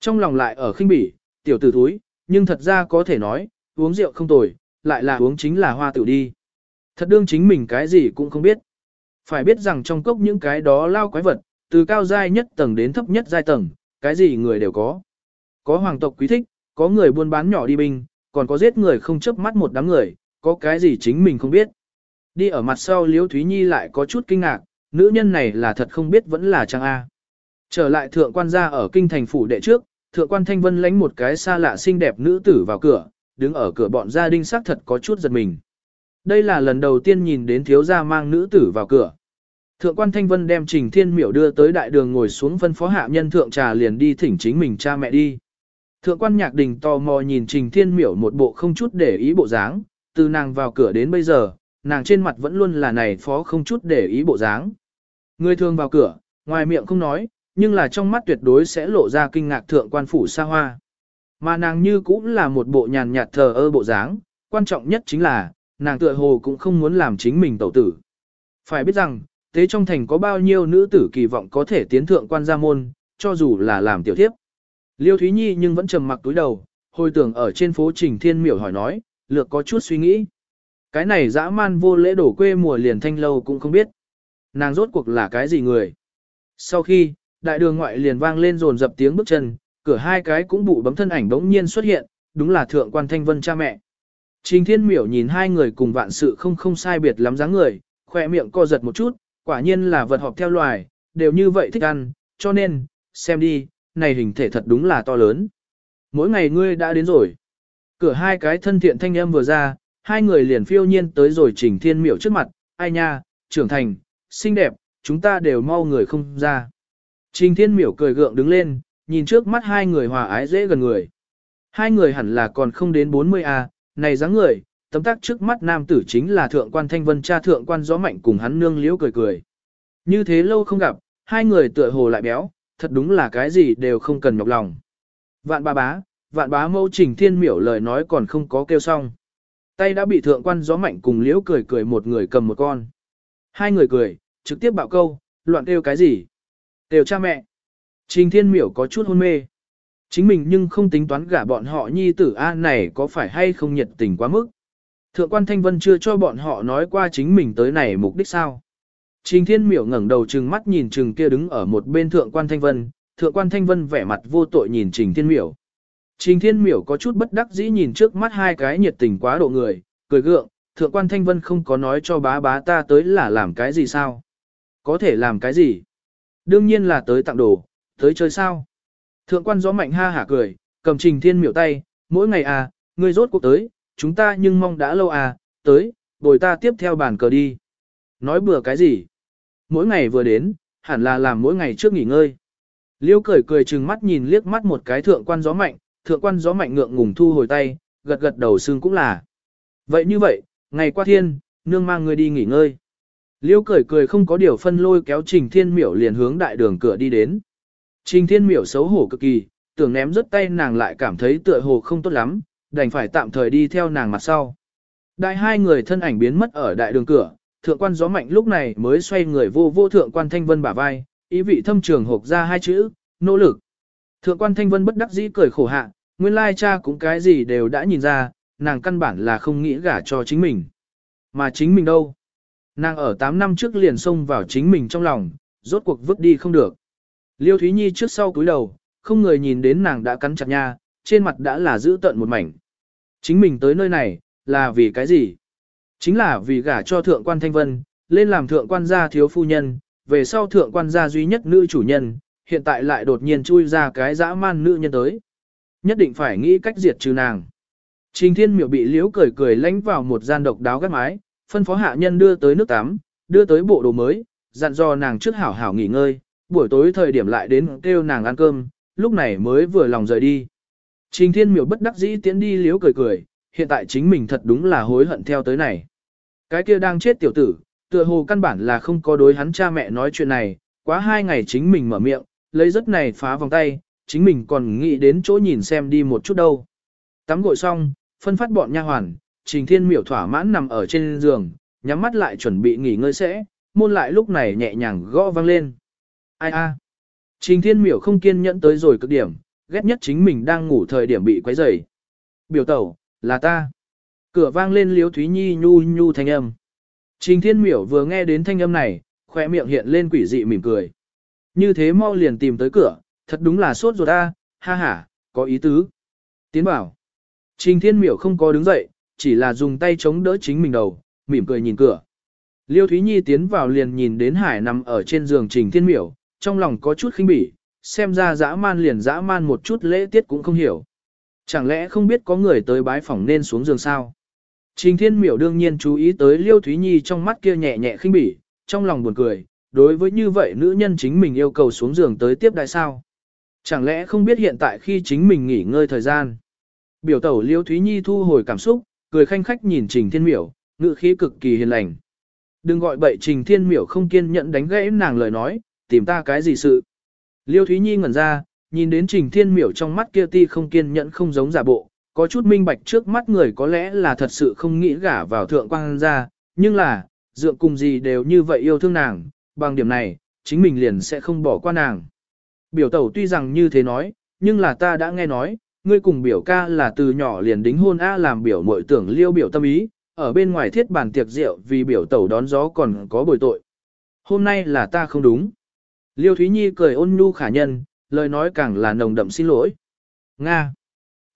Trong lòng lại ở khinh bỉ, tiểu tử thúi, nhưng thật ra có thể nói, uống rượu không tồi, lại là uống chính là hoa tiểu đi. Thật đương chính mình cái gì cũng không biết. Phải biết rằng trong cốc những cái đó lao quái vật, từ cao giai nhất tầng đến thấp nhất giai tầng, cái gì người đều có. Có hoàng tộc quý thích, có người buôn bán nhỏ đi binh, còn có giết người không chớp mắt một đám người, có cái gì chính mình không biết. Đi ở mặt sau Liễu Thúy Nhi lại có chút kinh ngạc, nữ nhân này là thật không biết vẫn là trang A. Trở lại thượng quan gia ở kinh thành phủ đệ trước, thượng quan thanh vân lánh một cái xa lạ xinh đẹp nữ tử vào cửa, đứng ở cửa bọn gia đình xác thật có chút giật mình. Đây là lần đầu tiên nhìn đến thiếu gia mang nữ tử vào cửa. Thượng quan thanh vân đem trình thiên miểu đưa tới đại đường ngồi xuống phân phó hạ nhân thượng trà liền đi thỉnh chính mình cha mẹ đi. Thượng quan nhạc đình tò mò nhìn trình thiên miểu một bộ không chút để ý bộ dáng, từ nàng vào cửa đến bây giờ, nàng trên mặt vẫn luôn là này phó không chút để ý bộ dáng. Người thường vào cửa, ngoài miệng không nói, nhưng là trong mắt tuyệt đối sẽ lộ ra kinh ngạc thượng quan phủ xa hoa. Mà nàng như cũng là một bộ nhàn nhạt thờ ơ bộ dáng, quan trọng nhất chính là, nàng tựa hồ cũng không muốn làm chính mình tẩu tử. Phải biết rằng, tế trong thành có bao nhiêu nữ tử kỳ vọng có thể tiến thượng quan gia môn, cho dù là làm tiểu thiếp. Liêu Thúy Nhi nhưng vẫn trầm mặc túi đầu, hồi tưởng ở trên phố Trình Thiên Miểu hỏi nói, lược có chút suy nghĩ. Cái này dã man vô lễ đổ quê mùa liền thanh lâu cũng không biết. Nàng rốt cuộc là cái gì người. Sau khi, đại đường ngoại liền vang lên rồn dập tiếng bước chân, cửa hai cái cũng bụ bấm thân ảnh bỗng nhiên xuất hiện, đúng là thượng quan thanh vân cha mẹ. Trình thiên miểu nhìn hai người cùng vạn sự không không sai biệt lắm dáng người, khỏe miệng co giật một chút, quả nhiên là vật họp theo loài, đều như vậy thích ăn, cho nên, xem đi, này hình thể thật đúng là to lớn. Mỗi ngày ngươi đã đến rồi. Cửa hai cái thân thiện thanh âm vừa ra, hai người liền phiêu nhiên tới rồi trình thiên miểu trước mặt, ai nha, trưởng thành, xinh đẹp, chúng ta đều mau người không ra. Trình thiên miểu cười gượng đứng lên, nhìn trước mắt hai người hòa ái dễ gần người. Hai người hẳn là còn không đến 40A, à, này dáng người, tấm tác trước mắt nam tử chính là thượng quan thanh vân cha thượng quan gió mạnh cùng hắn nương liễu cười cười. Như thế lâu không gặp, hai người tựa hồ lại béo, thật đúng là cái gì đều không cần nhọc lòng. Vạn ba bá, vạn bá mâu trình thiên miểu lời nói còn không có kêu xong. Tay đã bị thượng quan gió mạnh cùng liễu cười cười một người cầm một con. Hai người cười, trực tiếp bạo câu, loạn kêu cái gì? Đều cha mẹ. Trình thiên miểu có chút hôn mê. Chính mình nhưng không tính toán gả bọn họ nhi tử A này có phải hay không nhiệt tình quá mức. Thượng quan Thanh Vân chưa cho bọn họ nói qua chính mình tới này mục đích sao. Trình thiên miểu ngẩng đầu trừng mắt nhìn trừng kia đứng ở một bên thượng quan Thanh Vân, thượng quan Thanh Vân vẻ mặt vô tội nhìn trình thiên miểu. Trình thiên miểu có chút bất đắc dĩ nhìn trước mắt hai cái nhiệt tình quá độ người, cười gượng, thượng quan Thanh Vân không có nói cho bá bá ta tới là làm cái gì sao. Có thể làm cái gì? Đương nhiên là tới tặng đồ, tới chơi sao? Thượng quan gió mạnh ha hả cười, cầm trình thiên miểu tay, mỗi ngày à, ngươi rốt cuộc tới, chúng ta nhưng mong đã lâu à, tới, bồi ta tiếp theo bàn cờ đi. Nói bừa cái gì? Mỗi ngày vừa đến, hẳn là làm mỗi ngày trước nghỉ ngơi. Liêu cười cười chừng mắt nhìn liếc mắt một cái thượng quan gió mạnh, thượng quan gió mạnh ngượng ngùng thu hồi tay, gật gật đầu xương cũng là. Vậy như vậy, ngày qua thiên, nương mang ngươi đi nghỉ ngơi. Liêu cười cười không có điều phân lôi kéo trình thiên miểu liền hướng đại đường cửa đi đến. Trình thiên miểu xấu hổ cực kỳ, tưởng ném rớt tay nàng lại cảm thấy tựa hồ không tốt lắm, đành phải tạm thời đi theo nàng mặt sau. Đại hai người thân ảnh biến mất ở đại đường cửa, thượng quan gió mạnh lúc này mới xoay người vô vô thượng quan thanh vân bả vai, ý vị thâm trường hộp ra hai chữ, nỗ lực. Thượng quan thanh vân bất đắc dĩ cười khổ hạ, nguyên lai cha cũng cái gì đều đã nhìn ra, nàng căn bản là không nghĩ gả cho chính mình. Mà chính mình đâu? Nàng ở 8 năm trước liền xông vào chính mình trong lòng, rốt cuộc vứt đi không được. Liêu Thúy Nhi trước sau cúi đầu, không người nhìn đến nàng đã cắn chặt nha, trên mặt đã là giữ tận một mảnh. Chính mình tới nơi này, là vì cái gì? Chính là vì gả cho thượng quan Thanh Vân, lên làm thượng quan gia thiếu phu nhân, về sau thượng quan gia duy nhất nữ chủ nhân, hiện tại lại đột nhiên chui ra cái dã man nữ nhân tới. Nhất định phải nghĩ cách diệt trừ nàng. Trình thiên miểu bị liễu cười cười lánh vào một gian độc đáo gắt mái, phân phó hạ nhân đưa tới nước tắm, đưa tới bộ đồ mới, dặn dò nàng trước hảo hảo nghỉ ngơi, buổi tối thời điểm lại đến kêu nàng ăn cơm, lúc này mới vừa lòng rời đi. Trình thiên miểu bất đắc dĩ tiến đi liếu cười cười, hiện tại chính mình thật đúng là hối hận theo tới này. Cái kia đang chết tiểu tử, tựa hồ căn bản là không có đối hắn cha mẹ nói chuyện này, quá hai ngày chính mình mở miệng, lấy rất này phá vòng tay, chính mình còn nghĩ đến chỗ nhìn xem đi một chút đâu. Tắm gội xong, phân phát bọn nha hoàn, trình thiên miểu thỏa mãn nằm ở trên giường, nhắm mắt lại chuẩn bị nghỉ ngơi sẽ, môn lại lúc này nhẹ nhàng gõ vang lên. Ai a? Trình Thiên Miểu không kiên nhẫn tới rồi cực điểm, ghét nhất chính mình đang ngủ thời điểm bị quấy rầy. Biểu tẩu, là ta. Cửa vang lên liếu Thúy Nhi nhu nhu thanh âm. Trình Thiên Miểu vừa nghe đến thanh âm này, khoe miệng hiện lên quỷ dị mỉm cười. Như thế mau liền tìm tới cửa, thật đúng là sốt ruột ta, ha ha, có ý tứ. Tiến bảo. Trình Thiên Miểu không có đứng dậy, chỉ là dùng tay chống đỡ chính mình đầu, mỉm cười nhìn cửa. Liêu Thúy Nhi tiến vào liền nhìn đến Hải nằm ở trên giường Trình Thiên Miểu, trong lòng có chút khinh bỉ, xem ra dã man liền dã man một chút lễ tiết cũng không hiểu. Chẳng lẽ không biết có người tới bái phỏng nên xuống giường sao? Trình Thiên Miểu đương nhiên chú ý tới Liêu Thúy Nhi trong mắt kia nhẹ nhẹ khinh bỉ, trong lòng buồn cười, đối với như vậy nữ nhân chính mình yêu cầu xuống giường tới tiếp đại sao. Chẳng lẽ không biết hiện tại khi chính mình nghỉ ngơi thời gian. Biểu tẩu Liêu Thúy Nhi thu hồi cảm xúc, cười khanh khách nhìn Trình Thiên Miểu, ngữ khí cực kỳ hiền lành. Đừng gọi bậy Trình Thiên Miểu không kiên nhẫn đánh gãy nàng lời nói, tìm ta cái gì sự. Liêu Thúy Nhi ngẩn ra, nhìn đến Trình Thiên Miểu trong mắt kia ti không kiên nhẫn không giống giả bộ, có chút minh bạch trước mắt người có lẽ là thật sự không nghĩ gả vào thượng quang gia, nhưng là, dượng cùng gì đều như vậy yêu thương nàng, bằng điểm này, chính mình liền sẽ không bỏ qua nàng. Biểu tẩu tuy rằng như thế nói, nhưng là ta đã nghe nói, ngươi cùng biểu ca là từ nhỏ liền đính hôn A làm biểu mội tưởng liêu biểu tâm ý, ở bên ngoài thiết bàn tiệc rượu vì biểu tẩu đón gió còn có bồi tội. Hôm nay là ta không đúng. Liêu Thúy Nhi cười ôn nhu khả nhân, lời nói càng là nồng đậm xin lỗi. Nga.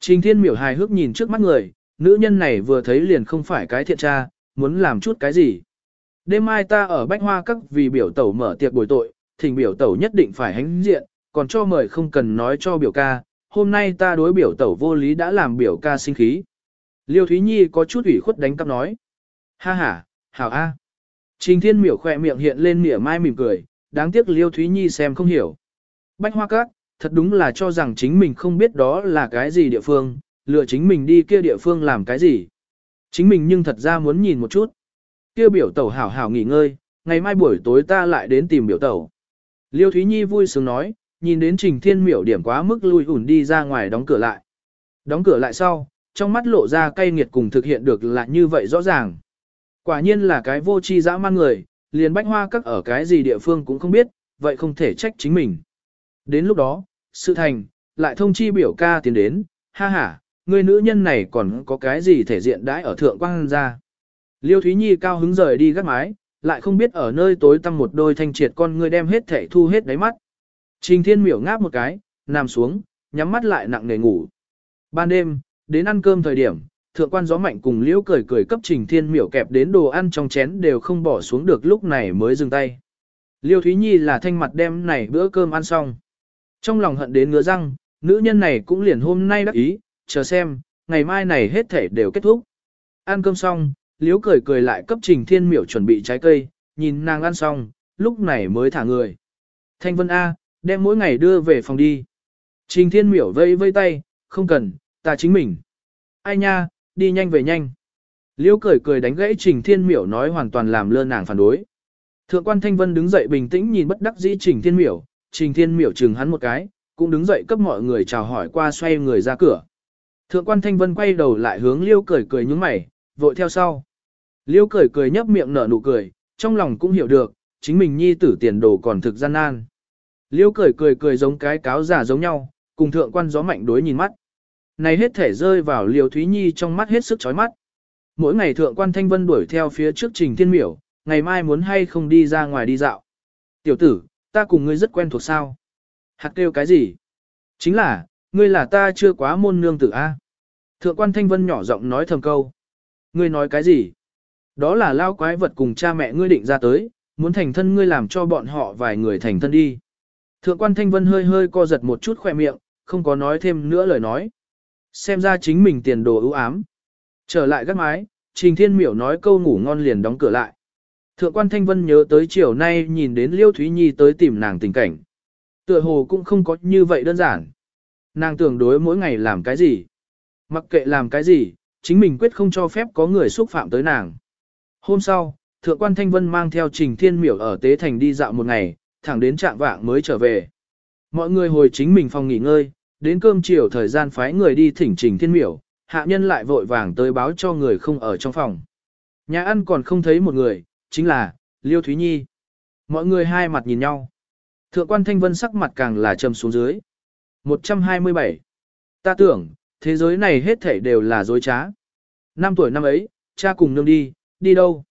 Trình Thiên miểu hài hước nhìn trước mắt người, nữ nhân này vừa thấy liền không phải cái thiện tra, muốn làm chút cái gì. Đêm mai ta ở Bách Hoa Các vì biểu tẩu mở tiệc bồi tội, thỉnh biểu tẩu nhất định phải hãnh diện, còn cho mời không cần nói cho biểu ca, hôm nay ta đối biểu tẩu vô lý đã làm biểu ca sinh khí. Liêu Thúy Nhi có chút ủy khuất đánh cắp nói. Ha ha, hảo a. Trình Thiên miểu khỏe miệng hiện lên mỉa mai mỉm cười, đáng tiếc Liêu Thúy Nhi xem không hiểu. Bách Hoa Các, thật đúng là cho rằng chính mình không biết đó là cái gì địa phương, lựa chính mình đi kia địa phương làm cái gì. Chính mình nhưng thật ra muốn nhìn một chút. Kia biểu tẩu hảo hảo nghỉ ngơi, ngày mai buổi tối ta lại đến tìm biểu tẩu. Liêu Thúy Nhi vui sướng nói, nhìn đến Trình Thiên miểu điểm quá mức lui ủn đi ra ngoài đóng cửa lại. Đóng cửa lại sau, trong mắt lộ ra cay nghiệt cùng thực hiện được là như vậy rõ ràng. Quả nhiên là cái vô tri dã man người, liền bách hoa các ở cái gì địa phương cũng không biết, vậy không thể trách chính mình. Đến lúc đó, sự thành, lại thông chi biểu ca tiến đến, ha ha, người nữ nhân này còn có cái gì thể diện đãi ở thượng quang ra. Liêu Thúy Nhi cao hứng rời đi gác mái, lại không biết ở nơi tối tăm một đôi thanh triệt con người đem hết thể thu hết đáy mắt. Trình Thiên miểu ngáp một cái, nằm xuống, nhắm mắt lại nặng nề ngủ. Ban đêm, đến ăn cơm thời điểm, thượng quan gió mạnh cùng liễu cười cười cấp Trình Thiên miểu kẹp đến đồ ăn trong chén đều không bỏ xuống được lúc này mới dừng tay. Liêu Thúy Nhi là thanh mặt đem này bữa cơm ăn xong. Trong lòng hận đến ngứa răng, nữ nhân này cũng liền hôm nay đắc ý, chờ xem, ngày mai này hết thể đều kết thúc. Ăn cơm xong, liếu cười cười lại cấp trình thiên miểu chuẩn bị trái cây, nhìn nàng ăn xong, lúc này mới thả người. Thanh Vân A, đem mỗi ngày đưa về phòng đi. Trình thiên miểu vây vây tay, không cần, ta chính mình. Ai nha, đi nhanh về nhanh. Liêu cười cười đánh gãy Trình Thiên Miểu nói hoàn toàn làm lơ nàng phản đối. Thượng quan Thanh Vân đứng dậy bình tĩnh nhìn bất đắc dĩ Trình Thiên Miểu, Trình Thiên miểu chừng hắn một cái, cũng đứng dậy cấp mọi người chào hỏi qua xoay người ra cửa. Thượng quan Thanh Vân quay đầu lại hướng Liêu cười cười nhướng mày, vội theo sau. Liêu cười cười nhấp miệng nở nụ cười, trong lòng cũng hiểu được, chính mình nhi tử tiền đồ còn thực gian nan. Liêu cười cười cười giống cái cáo giả giống nhau, cùng thượng quan gió mạnh đối nhìn mắt. Này hết thể rơi vào Liêu Thúy Nhi trong mắt hết sức chói mắt. Mỗi ngày thượng quan Thanh Vân đuổi theo phía trước Trình Thiên Miểu, ngày mai muốn hay không đi ra ngoài đi dạo. Tiểu tử, ta cùng ngươi rất quen thuộc sao. Hạt kêu cái gì? Chính là, ngươi là ta chưa quá môn nương tử A. Thượng quan Thanh Vân nhỏ giọng nói thầm câu. Ngươi nói cái gì? Đó là lao quái vật cùng cha mẹ ngươi định ra tới, muốn thành thân ngươi làm cho bọn họ vài người thành thân đi. Thượng quan Thanh Vân hơi hơi co giật một chút khỏe miệng, không có nói thêm nữa lời nói. Xem ra chính mình tiền đồ ưu ám. Trở lại gác mái, Trình Thiên Miểu nói câu ngủ ngon liền đóng cửa lại. Thượng quan Thanh Vân nhớ tới chiều nay nhìn đến Liêu Thúy Nhi tới tìm nàng tình cảnh. Tựa hồ cũng không có như vậy đơn giản. Nàng tưởng đối mỗi ngày làm cái gì. Mặc kệ làm cái gì, chính mình quyết không cho phép có người xúc phạm tới nàng. Hôm sau, Thượng quan Thanh Vân mang theo Trình Thiên Miểu ở Tế Thành đi dạo một ngày, thẳng đến trạng vạng mới trở về. Mọi người hồi chính mình phòng nghỉ ngơi, đến cơm chiều thời gian phái người đi thỉnh Trình Thiên Miểu, hạ nhân lại vội vàng tới báo cho người không ở trong phòng. Nhà ăn còn không thấy một người, chính là, Liêu Thúy Nhi. Mọi người hai mặt nhìn nhau. Thượng quan thanh vân sắc mặt càng là trầm xuống dưới. 127. Ta tưởng, thế giới này hết thảy đều là dối trá. Năm tuổi năm ấy, cha cùng nương đi, đi đâu?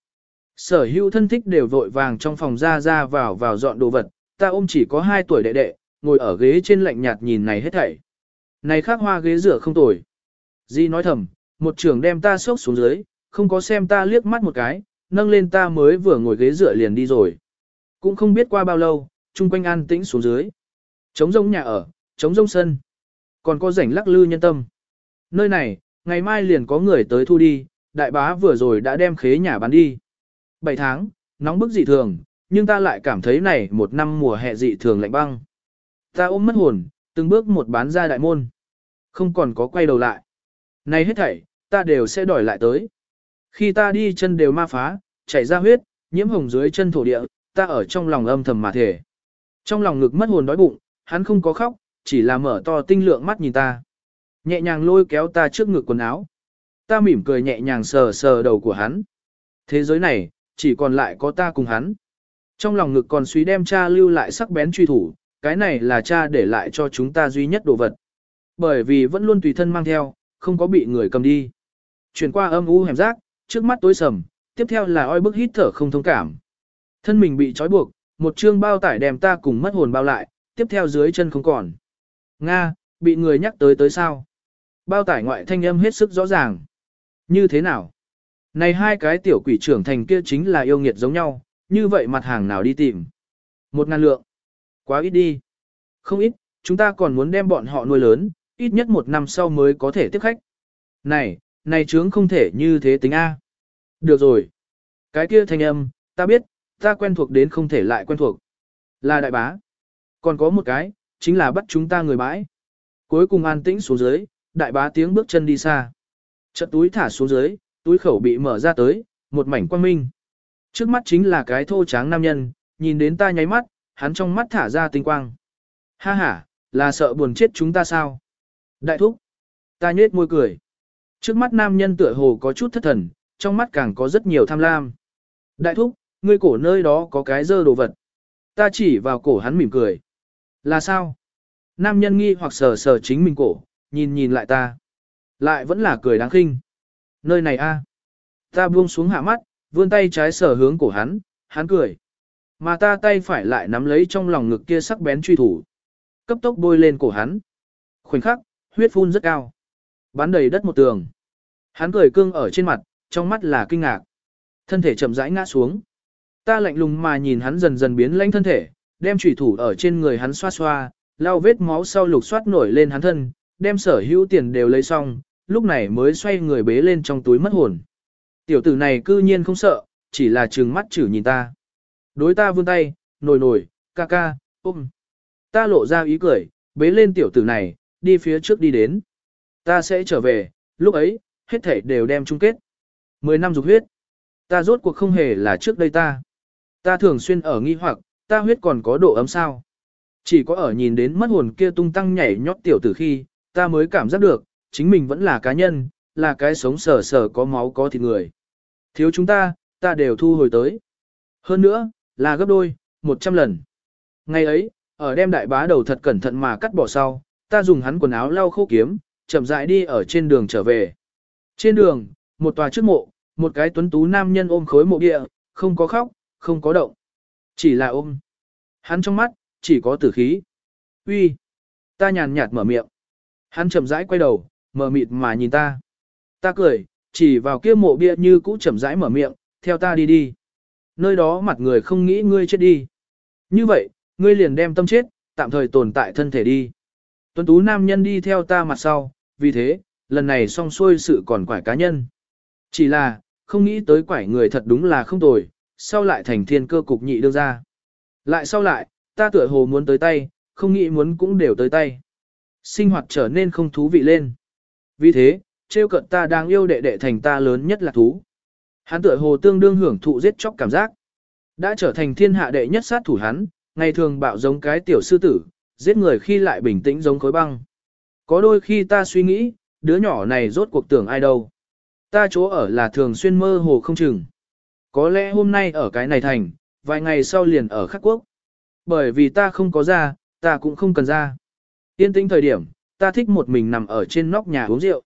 Sở hữu thân thích đều vội vàng trong phòng ra ra vào vào dọn đồ vật, ta ôm chỉ có 2 tuổi đệ đệ, ngồi ở ghế trên lạnh nhạt nhìn này hết thảy. Này khác hoa ghế rửa không tồi. Di nói thầm, một trưởng đem ta sốc xuống dưới, không có xem ta liếc mắt một cái, nâng lên ta mới vừa ngồi ghế rửa liền đi rồi. Cũng không biết qua bao lâu, chung quanh an tĩnh xuống dưới. Trống rông nhà ở, trống rông sân. Còn có rảnh lắc lư nhân tâm. Nơi này, ngày mai liền có người tới thu đi, đại bá vừa rồi đã đem khế nhà bán đi. 7 tháng, nóng bức dị thường, nhưng ta lại cảm thấy này một năm mùa hè dị thường lạnh băng. Ta ôm mất hồn, từng bước một bán ra đại môn. Không còn có quay đầu lại. Này hết thảy, ta đều sẽ đòi lại tới. Khi ta đi chân đều ma phá, chảy ra huyết, nhiễm hồng dưới chân thổ địa, ta ở trong lòng âm thầm mà thể. Trong lòng ngực mất hồn đói bụng, hắn không có khóc, chỉ là mở to tinh lượng mắt nhìn ta. Nhẹ nhàng lôi kéo ta trước ngực quần áo. Ta mỉm cười nhẹ nhàng sờ sờ đầu của hắn. Thế giới này, chỉ còn lại có ta cùng hắn. Trong lòng ngực còn suy đem cha lưu lại sắc bén truy thủ, cái này là cha để lại cho chúng ta duy nhất đồ vật. Bởi vì vẫn luôn tùy thân mang theo, không có bị người cầm đi. Chuyển qua âm u hẻm rác, trước mắt tối sầm, tiếp theo là oi bức hít thở không thông cảm. Thân mình bị trói buộc, một chương bao tải đem ta cùng mất hồn bao lại, tiếp theo dưới chân không còn. Nga, bị người nhắc tới tới sao? Bao tải ngoại thanh âm hết sức rõ ràng. Như thế nào? Này hai cái tiểu quỷ trưởng thành kia chính là yêu nghiệt giống nhau, như vậy mặt hàng nào đi tìm? Một ngàn lượng. Quá ít đi. Không ít, chúng ta còn muốn đem bọn họ nuôi lớn, ít nhất một năm sau mới có thể tiếp khách. Này, này trướng không thể như thế tính A. Được rồi. Cái kia thanh âm, ta biết, ta quen thuộc đến không thể lại quen thuộc. Là đại bá. Còn có một cái, chính là bắt chúng ta người bãi. Cuối cùng an tĩnh xuống dưới, đại bá tiếng bước chân đi xa. Trận túi thả xuống dưới, túi khẩu bị mở ra tới, một mảnh quang minh. Trước mắt chính là cái thô tráng nam nhân, nhìn đến ta nháy mắt, hắn trong mắt thả ra tinh quang. Ha ha, là sợ buồn chết chúng ta sao? Đại thúc, ta nhết môi cười. Trước mắt nam nhân tựa hồ có chút thất thần, trong mắt càng có rất nhiều tham lam. Đại thúc, ngươi cổ nơi đó có cái dơ đồ vật. Ta chỉ vào cổ hắn mỉm cười. Là sao? Nam nhân nghi hoặc sờ sờ chính mình cổ, nhìn nhìn lại ta. Lại vẫn là cười đáng khinh. Nơi này a. Ta buông xuống hạ mắt, vươn tay trái sở hướng cổ hắn, hắn cười. Mà ta tay phải lại nắm lấy trong lòng ngực kia sắc bén truy thủ. Cấp tốc bôi lên cổ hắn. Khoảnh khắc, huyết phun rất cao. Bắn đầy đất một tường. Hắn cười cương ở trên mặt, trong mắt là kinh ngạc. Thân thể chậm rãi ngã xuống. Ta lạnh lùng mà nhìn hắn dần dần biến lãnh thân thể, đem chủy thủ ở trên người hắn xoa xoa, lau vết máu sau lục soát nổi lên hắn thân, đem sở hữu tiền đều lấy xong, lúc này mới xoay người bế lên trong túi mất hồn. Tiểu tử này cư nhiên không sợ, chỉ là trừng mắt chử nhìn ta. Đối ta vươn tay, nổi nổi, ca ca, ôm. Ta lộ ra ý cười, bế lên tiểu tử này, đi phía trước đi đến. Ta sẽ trở về, lúc ấy, hết thảy đều đem chung kết. Mười năm dục huyết. Ta rốt cuộc không hề là trước đây ta. Ta thường xuyên ở nghi hoặc, ta huyết còn có độ ấm sao. Chỉ có ở nhìn đến mất hồn kia tung tăng nhảy nhót tiểu tử khi, ta mới cảm giác được, chính mình vẫn là cá nhân, là cái sống sờ sờ có máu có thịt người. Thiếu chúng ta, ta đều thu hồi tới. Hơn nữa, là gấp đôi, 100 lần. Ngày ấy, ở đem đại bá đầu thật cẩn thận mà cắt bỏ sau, ta dùng hắn quần áo lau khô kiếm, chậm rãi đi ở trên đường trở về. Trên đường, một tòa trước mộ, một cái tuấn tú nam nhân ôm khối mộ địa, không có khóc, không có động. Chỉ là ôm. Hắn trong mắt, chỉ có tử khí. Uy, Ta nhàn nhạt mở miệng. Hắn chậm rãi quay đầu, mở mịt mà nhìn ta. Ta cười, chỉ vào kia mộ bia như cũ chậm rãi mở miệng, theo ta đi đi. Nơi đó mặt người không nghĩ ngươi chết đi. Như vậy, ngươi liền đem tâm chết, tạm thời tồn tại thân thể đi. Tuấn tú nam nhân đi theo ta mặt sau, vì thế, lần này xong xuôi sự còn quải cá nhân. Chỉ là, không nghĩ tới quải người thật đúng là không tồi, sau lại thành thiên cơ cục nhị đưa ra. Lại sau lại, ta tựa hồ muốn tới tay, không nghĩ muốn cũng đều tới tay. Sinh hoạt trở nên không thú vị lên. Vì thế, trêu cận ta đang yêu đệ đệ thành ta lớn nhất là thú. Hắn tựa hồ tương đương hưởng thụ giết chóc cảm giác. Đã trở thành thiên hạ đệ nhất sát thủ hắn, ngày thường bạo giống cái tiểu sư tử, giết người khi lại bình tĩnh giống khối băng. Có đôi khi ta suy nghĩ, đứa nhỏ này rốt cuộc tưởng ai đâu. Ta chỗ ở là thường xuyên mơ hồ không chừng. Có lẽ hôm nay ở cái này thành, vài ngày sau liền ở khắc quốc. Bởi vì ta không có ra, ta cũng không cần ra. Yên tĩnh thời điểm, ta thích một mình nằm ở trên nóc nhà uống rượu.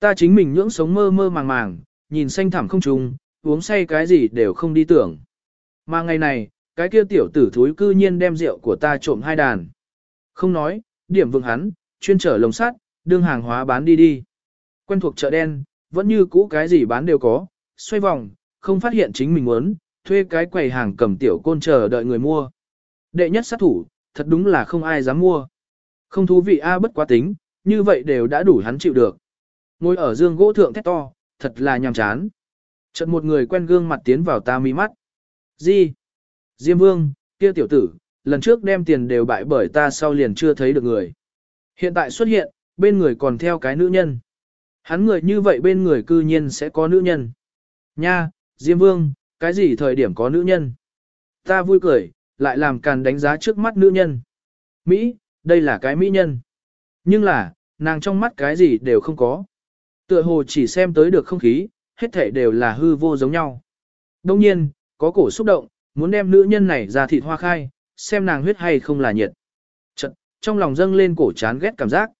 Ta chính mình nhưỡng sống mơ mơ màng màng, nhìn xanh thẳm không trùng, uống say cái gì đều không đi tưởng. Mà ngày này, cái kia tiểu tử thúi cư nhiên đem rượu của ta trộm hai đàn. Không nói, điểm vượng hắn, chuyên trở lồng sắt, đương hàng hóa bán đi đi. Quen thuộc chợ đen, vẫn như cũ cái gì bán đều có, xoay vòng, không phát hiện chính mình muốn, thuê cái quầy hàng cầm tiểu côn chờ đợi người mua. Đệ nhất sát thủ, thật đúng là không ai dám mua. Không thú vị A bất quá tính, như vậy đều đã đủ hắn chịu được. Ngồi ở dương gỗ thượng thét to, thật là nhàm chán. Chợt một người quen gương mặt tiến vào ta mi mắt. Gì? Diêm vương, kia tiểu tử, lần trước đem tiền đều bại bởi ta sau liền chưa thấy được người. Hiện tại xuất hiện, bên người còn theo cái nữ nhân. Hắn người như vậy bên người cư nhiên sẽ có nữ nhân. Nha, Diêm vương, cái gì thời điểm có nữ nhân? Ta vui cười, lại làm càn đánh giá trước mắt nữ nhân. Mỹ, đây là cái mỹ nhân. Nhưng là, nàng trong mắt cái gì đều không có. Tựa hồ chỉ xem tới được không khí, hết thể đều là hư vô giống nhau. Đông nhiên, có cổ xúc động, muốn đem nữ nhân này ra thịt hoa khai, xem nàng huyết hay không là nhiệt. Chật, trong lòng dâng lên cổ chán ghét cảm giác.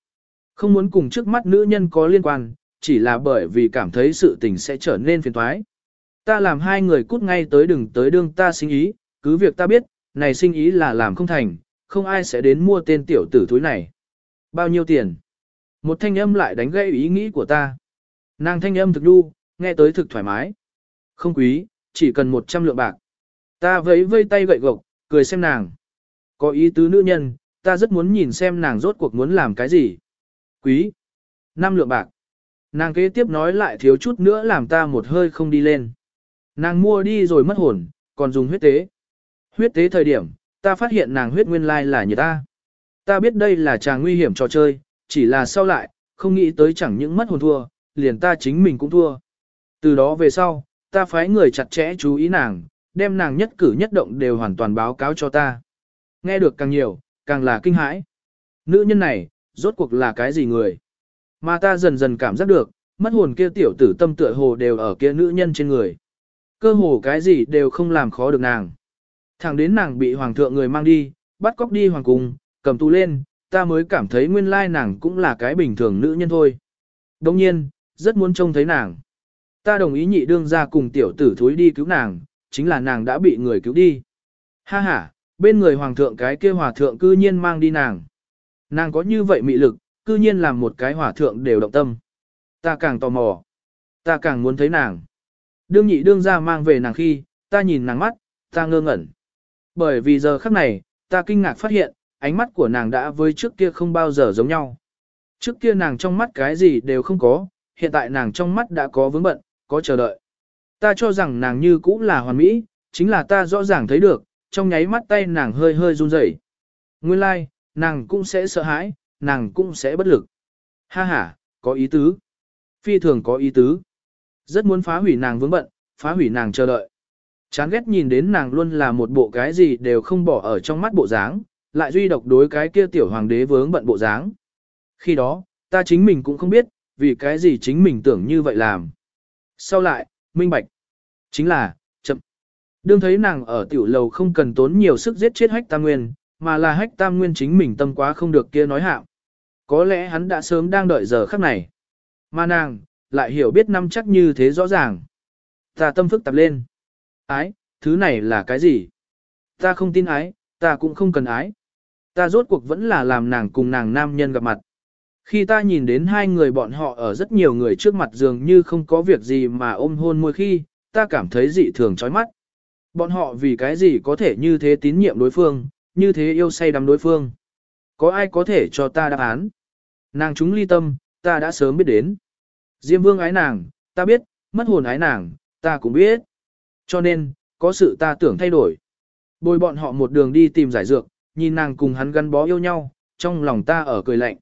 Không muốn cùng trước mắt nữ nhân có liên quan, chỉ là bởi vì cảm thấy sự tình sẽ trở nên phiền toái. Ta làm hai người cút ngay tới đừng tới đương ta sinh ý, cứ việc ta biết, này sinh ý là làm không thành, không ai sẽ đến mua tên tiểu tử thúi này. Bao nhiêu tiền? Một thanh âm lại đánh gãy ý nghĩ của ta. Nàng thanh âm thực đu, nghe tới thực thoải mái. Không quý, chỉ cần 100 lượng bạc. Ta vẫy vây tay gậy gộc, cười xem nàng. Có ý tứ nữ nhân, ta rất muốn nhìn xem nàng rốt cuộc muốn làm cái gì. Quý. Năm lượng bạc. Nàng kế tiếp nói lại thiếu chút nữa làm ta một hơi không đi lên. Nàng mua đi rồi mất hồn, còn dùng huyết tế. Huyết tế thời điểm, ta phát hiện nàng huyết nguyên lai là như ta. Ta biết đây là trà nguy hiểm trò chơi, chỉ là sau lại, không nghĩ tới chẳng những mất hồn thua, liền ta chính mình cũng thua. Từ đó về sau, ta phái người chặt chẽ chú ý nàng, đem nàng nhất cử nhất động đều hoàn toàn báo cáo cho ta. Nghe được càng nhiều, càng là kinh hãi. Nữ nhân này, rốt cuộc là cái gì người? Mà ta dần dần cảm giác được, mất hồn kia tiểu tử tâm tựa hồ đều ở kia nữ nhân trên người. Cơ hồ cái gì đều không làm khó được nàng. Thẳng đến nàng bị hoàng thượng người mang đi, bắt cóc đi hoàng cung, cầm tù lên, ta mới cảm thấy nguyên lai nàng cũng là cái bình thường nữ nhân thôi. Đồng nhiên, rất muốn trông thấy nàng. Ta đồng ý nhị đương ra cùng tiểu tử thối đi cứu nàng, chính là nàng đã bị người cứu đi. Ha ha, bên người hoàng thượng cái kia hòa thượng cư nhiên mang đi nàng. Nàng có như vậy mị lực, cư nhiên làm một cái hòa thượng đều động tâm. Ta càng tò mò. Ta càng muốn thấy nàng. Đương nhị đương ra mang về nàng khi, ta nhìn nàng mắt, ta ngơ ngẩn. Bởi vì giờ khắc này, ta kinh ngạc phát hiện, ánh mắt của nàng đã với trước kia không bao giờ giống nhau. Trước kia nàng trong mắt cái gì đều không có, hiện tại nàng trong mắt đã có vướng bận, có chờ đợi. Ta cho rằng nàng như cũ là hoàn mỹ, chính là ta rõ ràng thấy được, trong nháy mắt tay nàng hơi hơi run rẩy. Nguyên lai, like, nàng cũng sẽ sợ hãi, nàng cũng sẽ bất lực. Ha ha, có ý tứ. Phi thường có ý tứ. Rất muốn phá hủy nàng vướng bận, phá hủy nàng chờ đợi. Chán ghét nhìn đến nàng luôn là một bộ cái gì đều không bỏ ở trong mắt bộ dáng, lại duy độc đối cái kia tiểu hoàng đế vướng bận bộ dáng. Khi đó, ta chính mình cũng không biết, vì cái gì chính mình tưởng như vậy làm. Sau lại, minh bạch. Chính là, chậm. Đương thấy nàng ở tiểu lầu không cần tốn nhiều sức giết chết hách tam nguyên, mà là hách tam nguyên chính mình tâm quá không được kia nói hạo. Có lẽ hắn đã sớm đang đợi giờ khắc này. Mà nàng, lại hiểu biết năm chắc như thế rõ ràng. Ta tâm phức tạp lên. Ái, thứ này là cái gì? Ta không tin ái, ta cũng không cần ái. Ta rốt cuộc vẫn là làm nàng cùng nàng nam nhân gặp mặt. Khi ta nhìn đến hai người bọn họ ở rất nhiều người trước mặt dường như không có việc gì mà ôm hôn môi khi, ta cảm thấy dị thường chói mắt. Bọn họ vì cái gì có thể như thế tín nhiệm đối phương, như thế yêu say đắm đối phương. Có ai có thể cho ta đáp án? Nàng chúng ly tâm, ta đã sớm biết đến. Diêm vương ái nàng, ta biết, mất hồn ái nàng, ta cũng biết. Cho nên, có sự ta tưởng thay đổi. Bồi bọn họ một đường đi tìm giải dược, nhìn nàng cùng hắn gắn bó yêu nhau, trong lòng ta ở cười lạnh.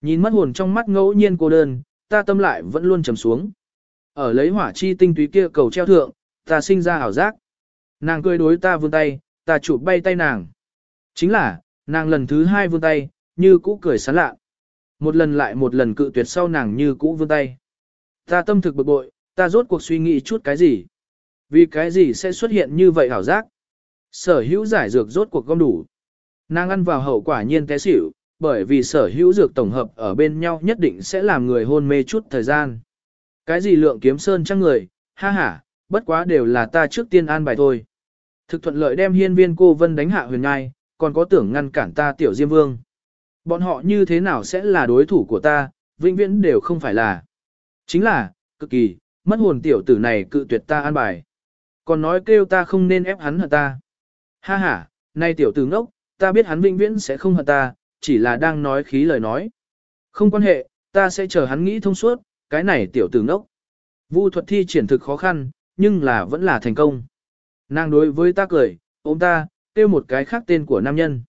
Nhìn mất hồn trong mắt ngẫu nhiên cô đơn, ta tâm lại vẫn luôn trầm xuống. Ở lấy hỏa chi tinh túy kia cầu treo thượng, ta sinh ra ảo giác. Nàng cười đối ta vươn tay, ta chụp bay tay nàng. Chính là, nàng lần thứ hai vươn tay, như cũ cười sán lạ. Một lần lại một lần cự tuyệt sau nàng như cũ vươn tay. Ta tâm thực bực bội, ta rốt cuộc suy nghĩ chút cái gì. Vì cái gì sẽ xuất hiện như vậy ảo giác. Sở hữu giải dược rốt cuộc gom đủ. Nàng ăn vào hậu quả nhiên té xỉu, bởi vì sở hữu dược tổng hợp ở bên nhau nhất định sẽ làm người hôn mê chút thời gian. Cái gì lượng kiếm sơn trăng người, ha ha, bất quá đều là ta trước tiên an bài thôi. Thực thuận lợi đem hiên viên cô vân đánh hạ huyền ngai, còn có tưởng ngăn cản ta tiểu diêm vương. Bọn họ như thế nào sẽ là đối thủ của ta, vĩnh viễn đều không phải là. Chính là, cực kỳ, mất hồn tiểu tử này cự tuyệt ta an bài. Còn nói kêu ta không nên ép hắn hận ta. Ha ha, nay tiểu tử ngốc, ta biết hắn vĩnh viễn sẽ không hận ta, chỉ là đang nói khí lời nói. Không quan hệ, ta sẽ chờ hắn nghĩ thông suốt, cái này tiểu tử ngốc. Vu thuật thi triển thực khó khăn, nhưng là vẫn là thành công. Nàng đối với ta cười, ôm ta, kêu một cái khác tên của nam nhân.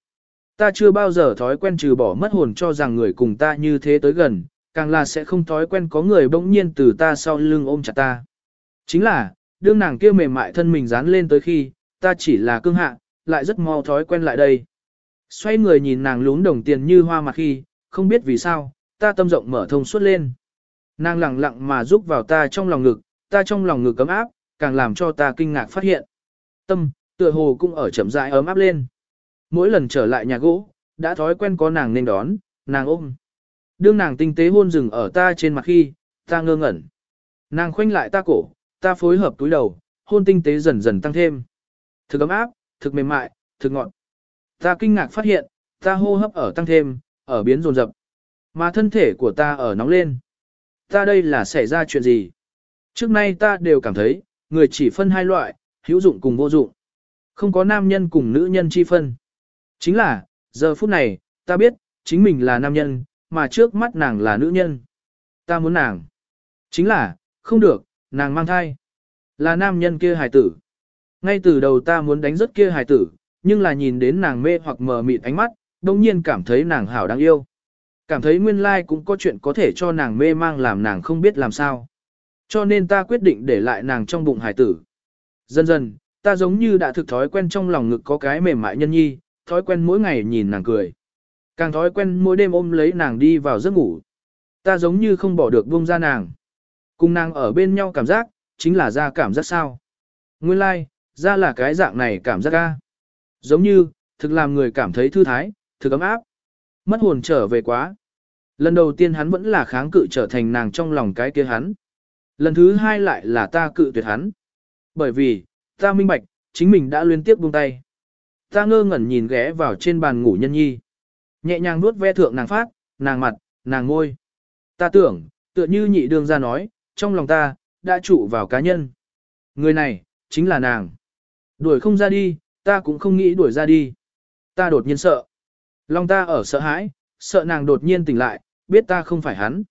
Ta chưa bao giờ thói quen trừ bỏ mất hồn cho rằng người cùng ta như thế tới gần, càng là sẽ không thói quen có người bỗng nhiên từ ta sau lưng ôm chặt ta. Chính là, đương nàng kia mềm mại thân mình dán lên tới khi, ta chỉ là cương hạ, lại rất mau thói quen lại đây. Xoay người nhìn nàng lún đồng tiền như hoa mặt khi, không biết vì sao, ta tâm rộng mở thông suốt lên. Nàng lặng lặng mà giúp vào ta trong lòng ngực, ta trong lòng ngực cấm áp, càng làm cho ta kinh ngạc phát hiện. Tâm, tựa hồ cũng ở chậm rãi ấm áp lên. Mỗi lần trở lại nhà gỗ, đã thói quen có nàng nên đón, nàng ôm. Đương nàng tinh tế hôn rừng ở ta trên mặt khi, ta ngơ ngẩn. Nàng khoanh lại ta cổ, ta phối hợp túi đầu, hôn tinh tế dần dần tăng thêm. Thực ấm áp, thực mềm mại, thực ngọt. Ta kinh ngạc phát hiện, ta hô hấp ở tăng thêm, ở biến rồn rập. Mà thân thể của ta ở nóng lên. Ta đây là xảy ra chuyện gì? Trước nay ta đều cảm thấy, người chỉ phân hai loại, hữu dụng cùng vô dụng. Không có nam nhân cùng nữ nhân chi phân. Chính là, giờ phút này, ta biết, chính mình là nam nhân, mà trước mắt nàng là nữ nhân. Ta muốn nàng. Chính là, không được, nàng mang thai. Là nam nhân kia hài tử. Ngay từ đầu ta muốn đánh rất kia hài tử, nhưng là nhìn đến nàng mê hoặc mờ mịt ánh mắt, đồng nhiên cảm thấy nàng hảo đáng yêu. Cảm thấy nguyên lai cũng có chuyện có thể cho nàng mê mang làm nàng không biết làm sao. Cho nên ta quyết định để lại nàng trong bụng hài tử. Dần dần, ta giống như đã thực thói quen trong lòng ngực có cái mềm mại nhân nhi, thói quen mỗi ngày nhìn nàng cười. Càng thói quen mỗi đêm ôm lấy nàng đi vào giấc ngủ. Ta giống như không bỏ được buông ra nàng. Cùng nàng ở bên nhau cảm giác, chính là ra cảm giác sao. Nguyên lai, like, ra là cái dạng này cảm giác ca. Giống như, thực làm người cảm thấy thư thái, thực ấm áp. Mất hồn trở về quá. Lần đầu tiên hắn vẫn là kháng cự trở thành nàng trong lòng cái kia hắn. Lần thứ hai lại là ta cự tuyệt hắn. Bởi vì, ta minh bạch, chính mình đã liên tiếp buông tay. Ta ngơ ngẩn nhìn ghé vào trên bàn ngủ nhân nhi. Nhẹ nhàng nuốt ve thượng nàng phát, nàng mặt, nàng ngôi. Ta tưởng, tựa như nhị đương ra nói, trong lòng ta, đã trụ vào cá nhân. Người này, chính là nàng. Đuổi không ra đi, ta cũng không nghĩ đuổi ra đi. Ta đột nhiên sợ. Lòng ta ở sợ hãi, sợ nàng đột nhiên tỉnh lại, biết ta không phải hắn.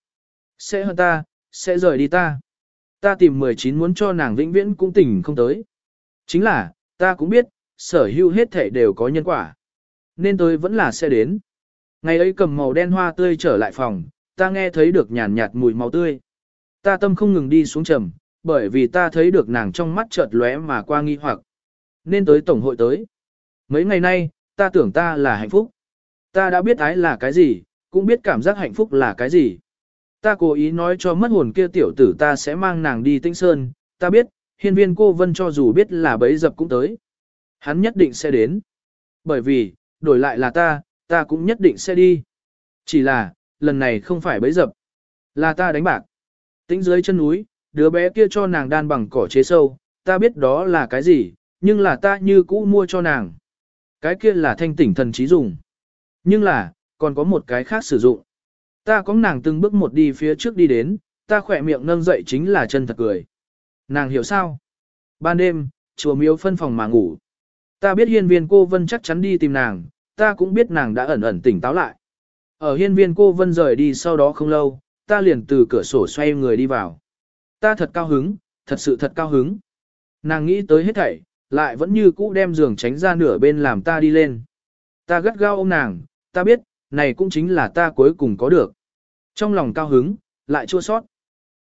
Sẽ hơn ta, sẽ rời đi ta. Ta tìm 19 muốn cho nàng vĩnh viễn cũng tỉnh không tới. Chính là, ta cũng biết, sở hữu hết thể đều có nhân quả. Nên tôi vẫn là sẽ đến. Ngày ấy cầm màu đen hoa tươi trở lại phòng, ta nghe thấy được nhàn nhạt mùi máu tươi. Ta tâm không ngừng đi xuống trầm, bởi vì ta thấy được nàng trong mắt chợt lóe mà qua nghi hoặc. Nên tới tổng hội tới. Mấy ngày nay, ta tưởng ta là hạnh phúc. Ta đã biết ái là cái gì, cũng biết cảm giác hạnh phúc là cái gì. Ta cố ý nói cho mất hồn kia tiểu tử ta sẽ mang nàng đi tinh sơn, ta biết, hiên viên cô vân cho dù biết là bấy dập cũng tới. Hắn nhất định sẽ đến. Bởi vì, đổi lại là ta, ta cũng nhất định sẽ đi. Chỉ là, lần này không phải bấy dập, là ta đánh bạc. Tính dưới chân núi, đứa bé kia cho nàng đan bằng cỏ chế sâu, ta biết đó là cái gì, nhưng là ta như cũ mua cho nàng. Cái kia là thanh tỉnh thần trí dùng. Nhưng là, còn có một cái khác sử dụng. Ta có nàng từng bước một đi phía trước đi đến, ta khỏe miệng nâng dậy chính là chân thật cười. Nàng hiểu sao? Ban đêm, chùa miếu phân phòng mà ngủ. Ta biết hiên viên cô Vân chắc chắn đi tìm nàng, ta cũng biết nàng đã ẩn ẩn tỉnh táo lại. Ở hiên viên cô Vân rời đi sau đó không lâu, ta liền từ cửa sổ xoay người đi vào. Ta thật cao hứng, thật sự thật cao hứng. Nàng nghĩ tới hết thảy, lại vẫn như cũ đem giường tránh ra nửa bên làm ta đi lên. Ta gắt gao ôm nàng, ta biết, này cũng chính là ta cuối cùng có được. Trong lòng cao hứng, lại chua sót.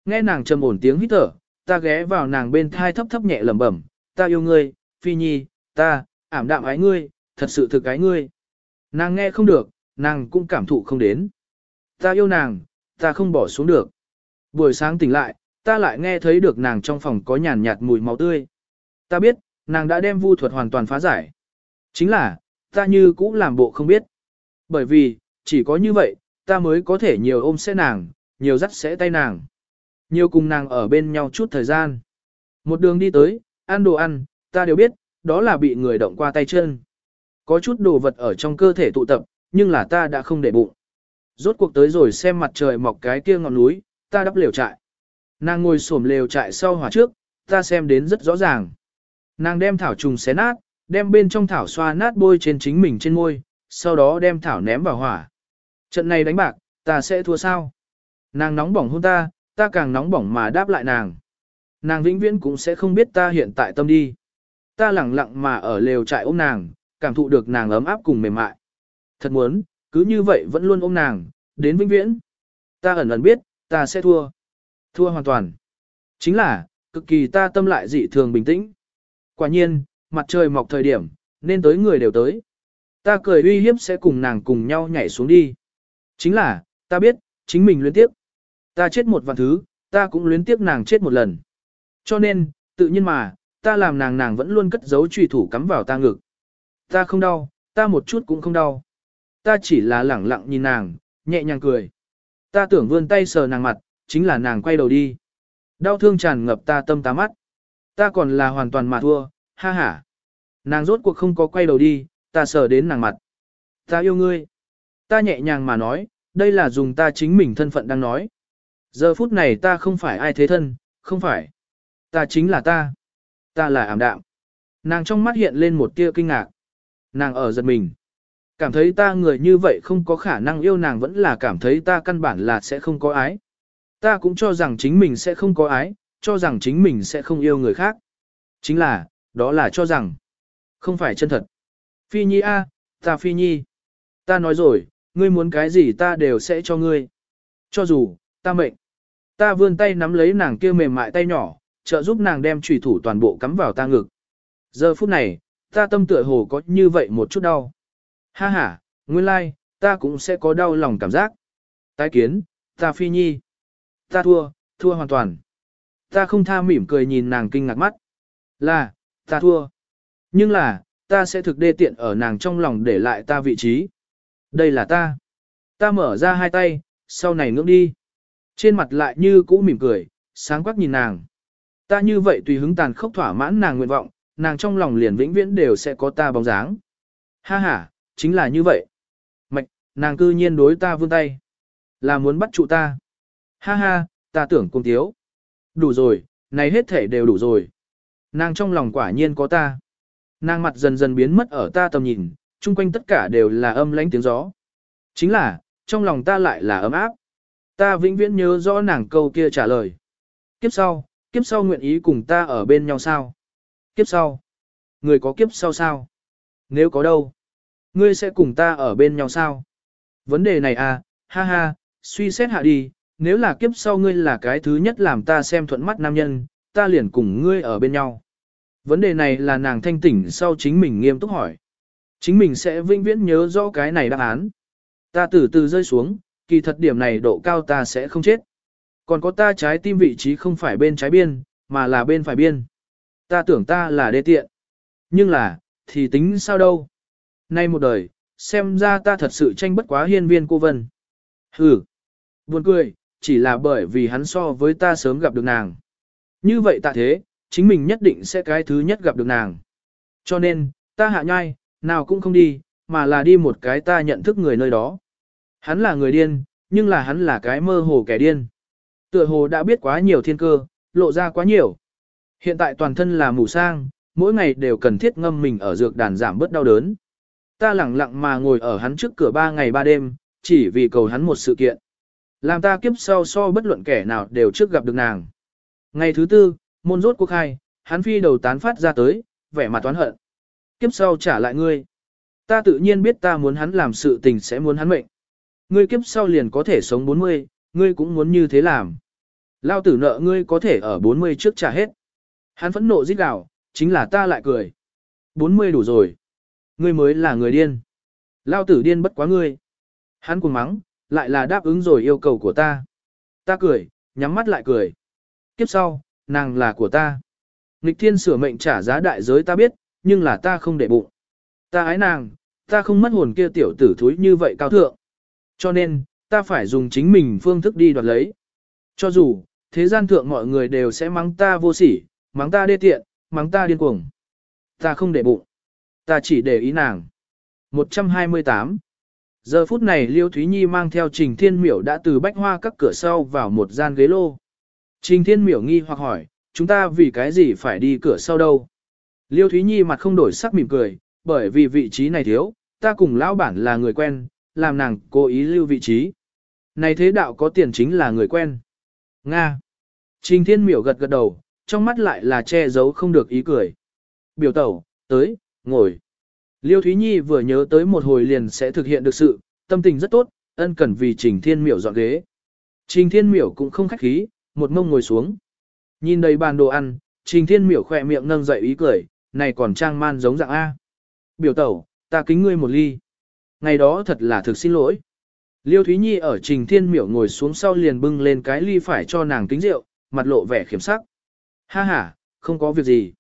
Nghe nàng trầm ổn tiếng hít thở, ta ghé vào nàng bên thai thấp thấp nhẹ lẩm bẩm, ta yêu ngươi, phi nhi, ta, ảm đạm ái ngươi, thật sự thực ái ngươi. Nàng nghe không được, nàng cũng cảm thụ không đến. Ta yêu nàng, ta không bỏ xuống được. Buổi sáng tỉnh lại, ta lại nghe thấy được nàng trong phòng có nhàn nhạt mùi máu tươi. Ta biết, nàng đã đem vu thuật hoàn toàn phá giải. Chính là, ta như cũ làm bộ không biết. Bởi vì, chỉ có như vậy, ta mới có thể nhiều ôm sẽ nàng, nhiều dắt sẽ tay nàng. Nhiều cùng nàng ở bên nhau chút thời gian. Một đường đi tới, ăn đồ ăn, ta đều biết, đó là bị người động qua tay chân. Có chút đồ vật ở trong cơ thể tụ tập, nhưng là ta đã không để bụng. Rốt cuộc tới rồi xem mặt trời mọc cái kia ngọn núi, ta đắp lều trại. Nàng ngồi xổm lều trại sau hỏa trước, ta xem đến rất rõ ràng. Nàng đem thảo trùng xé nát, đem bên trong thảo xoa nát bôi trên chính mình trên môi, sau đó đem thảo ném vào hỏa. Trận này đánh bạc, ta sẽ thua sao? Nàng nóng bỏng hôn ta, ta càng nóng bỏng mà đáp lại nàng. Nàng vĩnh viễn cũng sẽ không biết ta hiện tại tâm đi. Ta lẳng lặng mà ở lều trại ôm nàng, cảm thụ được nàng ấm áp cùng mềm mại. Thật muốn, cứ như vậy vẫn luôn ôm nàng, đến vĩnh viễn. Ta ẩn ẩn biết, ta sẽ thua. Thua hoàn toàn. Chính là, cực kỳ ta tâm lại dị thường bình tĩnh. Quả nhiên, mặt trời mọc thời điểm, nên tới người đều tới. Ta cười uy hiếp sẽ cùng nàng cùng nhau nhảy xuống đi. Chính là, ta biết, chính mình luyến tiếp. Ta chết một vạn thứ, ta cũng luyến tiếp nàng chết một lần. Cho nên, tự nhiên mà, ta làm nàng nàng vẫn luôn cất giấu trùy thủ cắm vào ta ngực. Ta không đau, ta một chút cũng không đau. Ta chỉ là lẳng lặng nhìn nàng, nhẹ nhàng cười. Ta tưởng vươn tay sờ nàng mặt, chính là nàng quay đầu đi. Đau thương tràn ngập ta tâm tá mắt. Ta còn là hoàn toàn mà thua, ha ha. Nàng rốt cuộc không có quay đầu đi, ta sờ đến nàng mặt. Ta yêu ngươi. Ta nhẹ nhàng mà nói, đây là dùng ta chính mình thân phận đang nói. Giờ phút này ta không phải ai thế thân, không phải. Ta chính là ta. Ta là ảm đạm. Nàng trong mắt hiện lên một tia kinh ngạc. Nàng ở giật mình. Cảm thấy ta người như vậy không có khả năng yêu nàng vẫn là cảm thấy ta căn bản là sẽ không có ái. Ta cũng cho rằng chính mình sẽ không có ái, cho rằng chính mình sẽ không yêu người khác. Chính là, đó là cho rằng, không phải chân thật. Phi Nhi a, ta Phi Nhi. Ta nói rồi, ngươi muốn cái gì ta đều sẽ cho ngươi. Cho dù, ta mệnh. Ta vươn tay nắm lấy nàng kia mềm mại tay nhỏ, trợ giúp nàng đem trùy thủ toàn bộ cắm vào ta ngực. Giờ phút này, ta tâm tựa hồ có như vậy một chút đau. Ha ha, nguyên lai, like, ta cũng sẽ có đau lòng cảm giác. Tái kiến, ta phi nhi. Ta thua, thua hoàn toàn. Ta không tha mỉm cười nhìn nàng kinh ngạc mắt. Là, ta thua. Nhưng là, ta sẽ thực đê tiện ở nàng trong lòng để lại ta vị trí. Đây là ta. Ta mở ra hai tay, sau này ngưỡng đi. Trên mặt lại như cũ mỉm cười, sáng quắc nhìn nàng. Ta như vậy tùy hứng tàn khốc thỏa mãn nàng nguyện vọng, nàng trong lòng liền vĩnh viễn đều sẽ có ta bóng dáng. Ha ha, chính là như vậy. Mạch, nàng cư nhiên đối ta vươn tay. Là muốn bắt trụ ta. Ha ha, ta tưởng cung thiếu. Đủ rồi, này hết thể đều đủ rồi. Nàng trong lòng quả nhiên có ta. Nàng mặt dần dần biến mất ở ta tầm nhìn, chung quanh tất cả đều là âm lãnh tiếng gió. Chính là, trong lòng ta lại là ấm áp. Ta vĩnh viễn nhớ rõ nàng câu kia trả lời. Kiếp sau, kiếp sau nguyện ý cùng ta ở bên nhau sao? Kiếp sau. Người có kiếp sau sao? Nếu có đâu? Ngươi sẽ cùng ta ở bên nhau sao? Vấn đề này à, ha ha, suy xét hạ đi, nếu là kiếp sau ngươi là cái thứ nhất làm ta xem thuận mắt nam nhân, ta liền cùng ngươi ở bên nhau. Vấn đề này là nàng thanh tỉnh sau chính mình nghiêm túc hỏi. Chính mình sẽ vĩnh viễn nhớ rõ cái này đáp án. Ta từ từ rơi xuống, kỳ thật điểm này độ cao ta sẽ không chết. Còn có ta trái tim vị trí không phải bên trái biên, mà là bên phải biên. Ta tưởng ta là đê tiện. Nhưng là, thì tính sao đâu. Nay một đời, xem ra ta thật sự tranh bất quá hiên viên cô Vân. Hừ, buồn cười, chỉ là bởi vì hắn so với ta sớm gặp được nàng. Như vậy tạ thế, chính mình nhất định sẽ cái thứ nhất gặp được nàng. Cho nên, ta hạ nhai, nào cũng không đi, mà là đi một cái ta nhận thức người nơi đó. Hắn là người điên, nhưng là hắn là cái mơ hồ kẻ điên. Tựa hồ đã biết quá nhiều thiên cơ, lộ ra quá nhiều. Hiện tại toàn thân là mù sang, mỗi ngày đều cần thiết ngâm mình ở dược đàn giảm bớt đau đớn. Ta lẳng lặng mà ngồi ở hắn trước cửa ba ngày ba đêm, chỉ vì cầu hắn một sự kiện. Làm ta kiếp sau so bất luận kẻ nào đều trước gặp được nàng. Ngày thứ tư, môn rốt cuộc hai, hắn phi đầu tán phát ra tới, vẻ mặt toán hận. Kiếp sau trả lại ngươi. Ta tự nhiên biết ta muốn hắn làm sự tình sẽ muốn hắn mệnh. Ngươi kiếp sau liền có thể sống 40, ngươi cũng muốn như thế làm. Lao tử nợ ngươi có thể ở 40 trước trả hết. Hắn phẫn nộ giết gào, chính là ta lại cười. 40 đủ rồi. Ngươi mới là người điên. Lao tử điên bất quá ngươi. Hắn cuồng mắng, lại là đáp ứng rồi yêu cầu của ta. Ta cười, nhắm mắt lại cười. Kiếp sau, nàng là của ta. Nghịch thiên sửa mệnh trả giá đại giới ta biết, nhưng là ta không để bụng. Ta ái nàng, ta không mất hồn kia tiểu tử thúi như vậy cao thượng. Cho nên, ta phải dùng chính mình phương thức đi đoạt lấy. Cho dù, thế gian thượng mọi người đều sẽ mắng ta vô sỉ, mắng ta đê tiện, mắng ta điên cuồng. Ta không để bụng. Ta chỉ để ý nàng. 128 Giờ phút này Liêu Thúy Nhi mang theo Trình Thiên Miểu đã từ bách hoa các cửa sau vào một gian ghế lô. Trình Thiên Miểu nghi hoặc hỏi, chúng ta vì cái gì phải đi cửa sau đâu? Liêu Thúy Nhi mặt không đổi sắc mỉm cười, bởi vì vị trí này thiếu, ta cùng lão bản là người quen, làm nàng cố ý lưu vị trí. Này thế đạo có tiền chính là người quen. Nga. Trình Thiên Miểu gật gật đầu, trong mắt lại là che giấu không được ý cười. Biểu tẩu, tới, ngồi. Liêu Thúy Nhi vừa nhớ tới một hồi liền sẽ thực hiện được sự, tâm tình rất tốt, ân cần vì Trình Thiên Miểu dọn ghế. Trình Thiên Miểu cũng không khách khí, một mông ngồi xuống. Nhìn đầy bàn đồ ăn, Trình Thiên Miểu khỏe miệng nâng dậy ý cười, này còn trang man giống dạng A. Biểu tẩu, ta kính ngươi một ly. Ngày đó thật là thực xin lỗi. Liêu Thúy Nhi ở Trình Thiên Miểu ngồi xuống sau liền bưng lên cái ly phải cho nàng kính rượu, mặt lộ vẻ khiếm sắc. Ha ha, không có việc gì.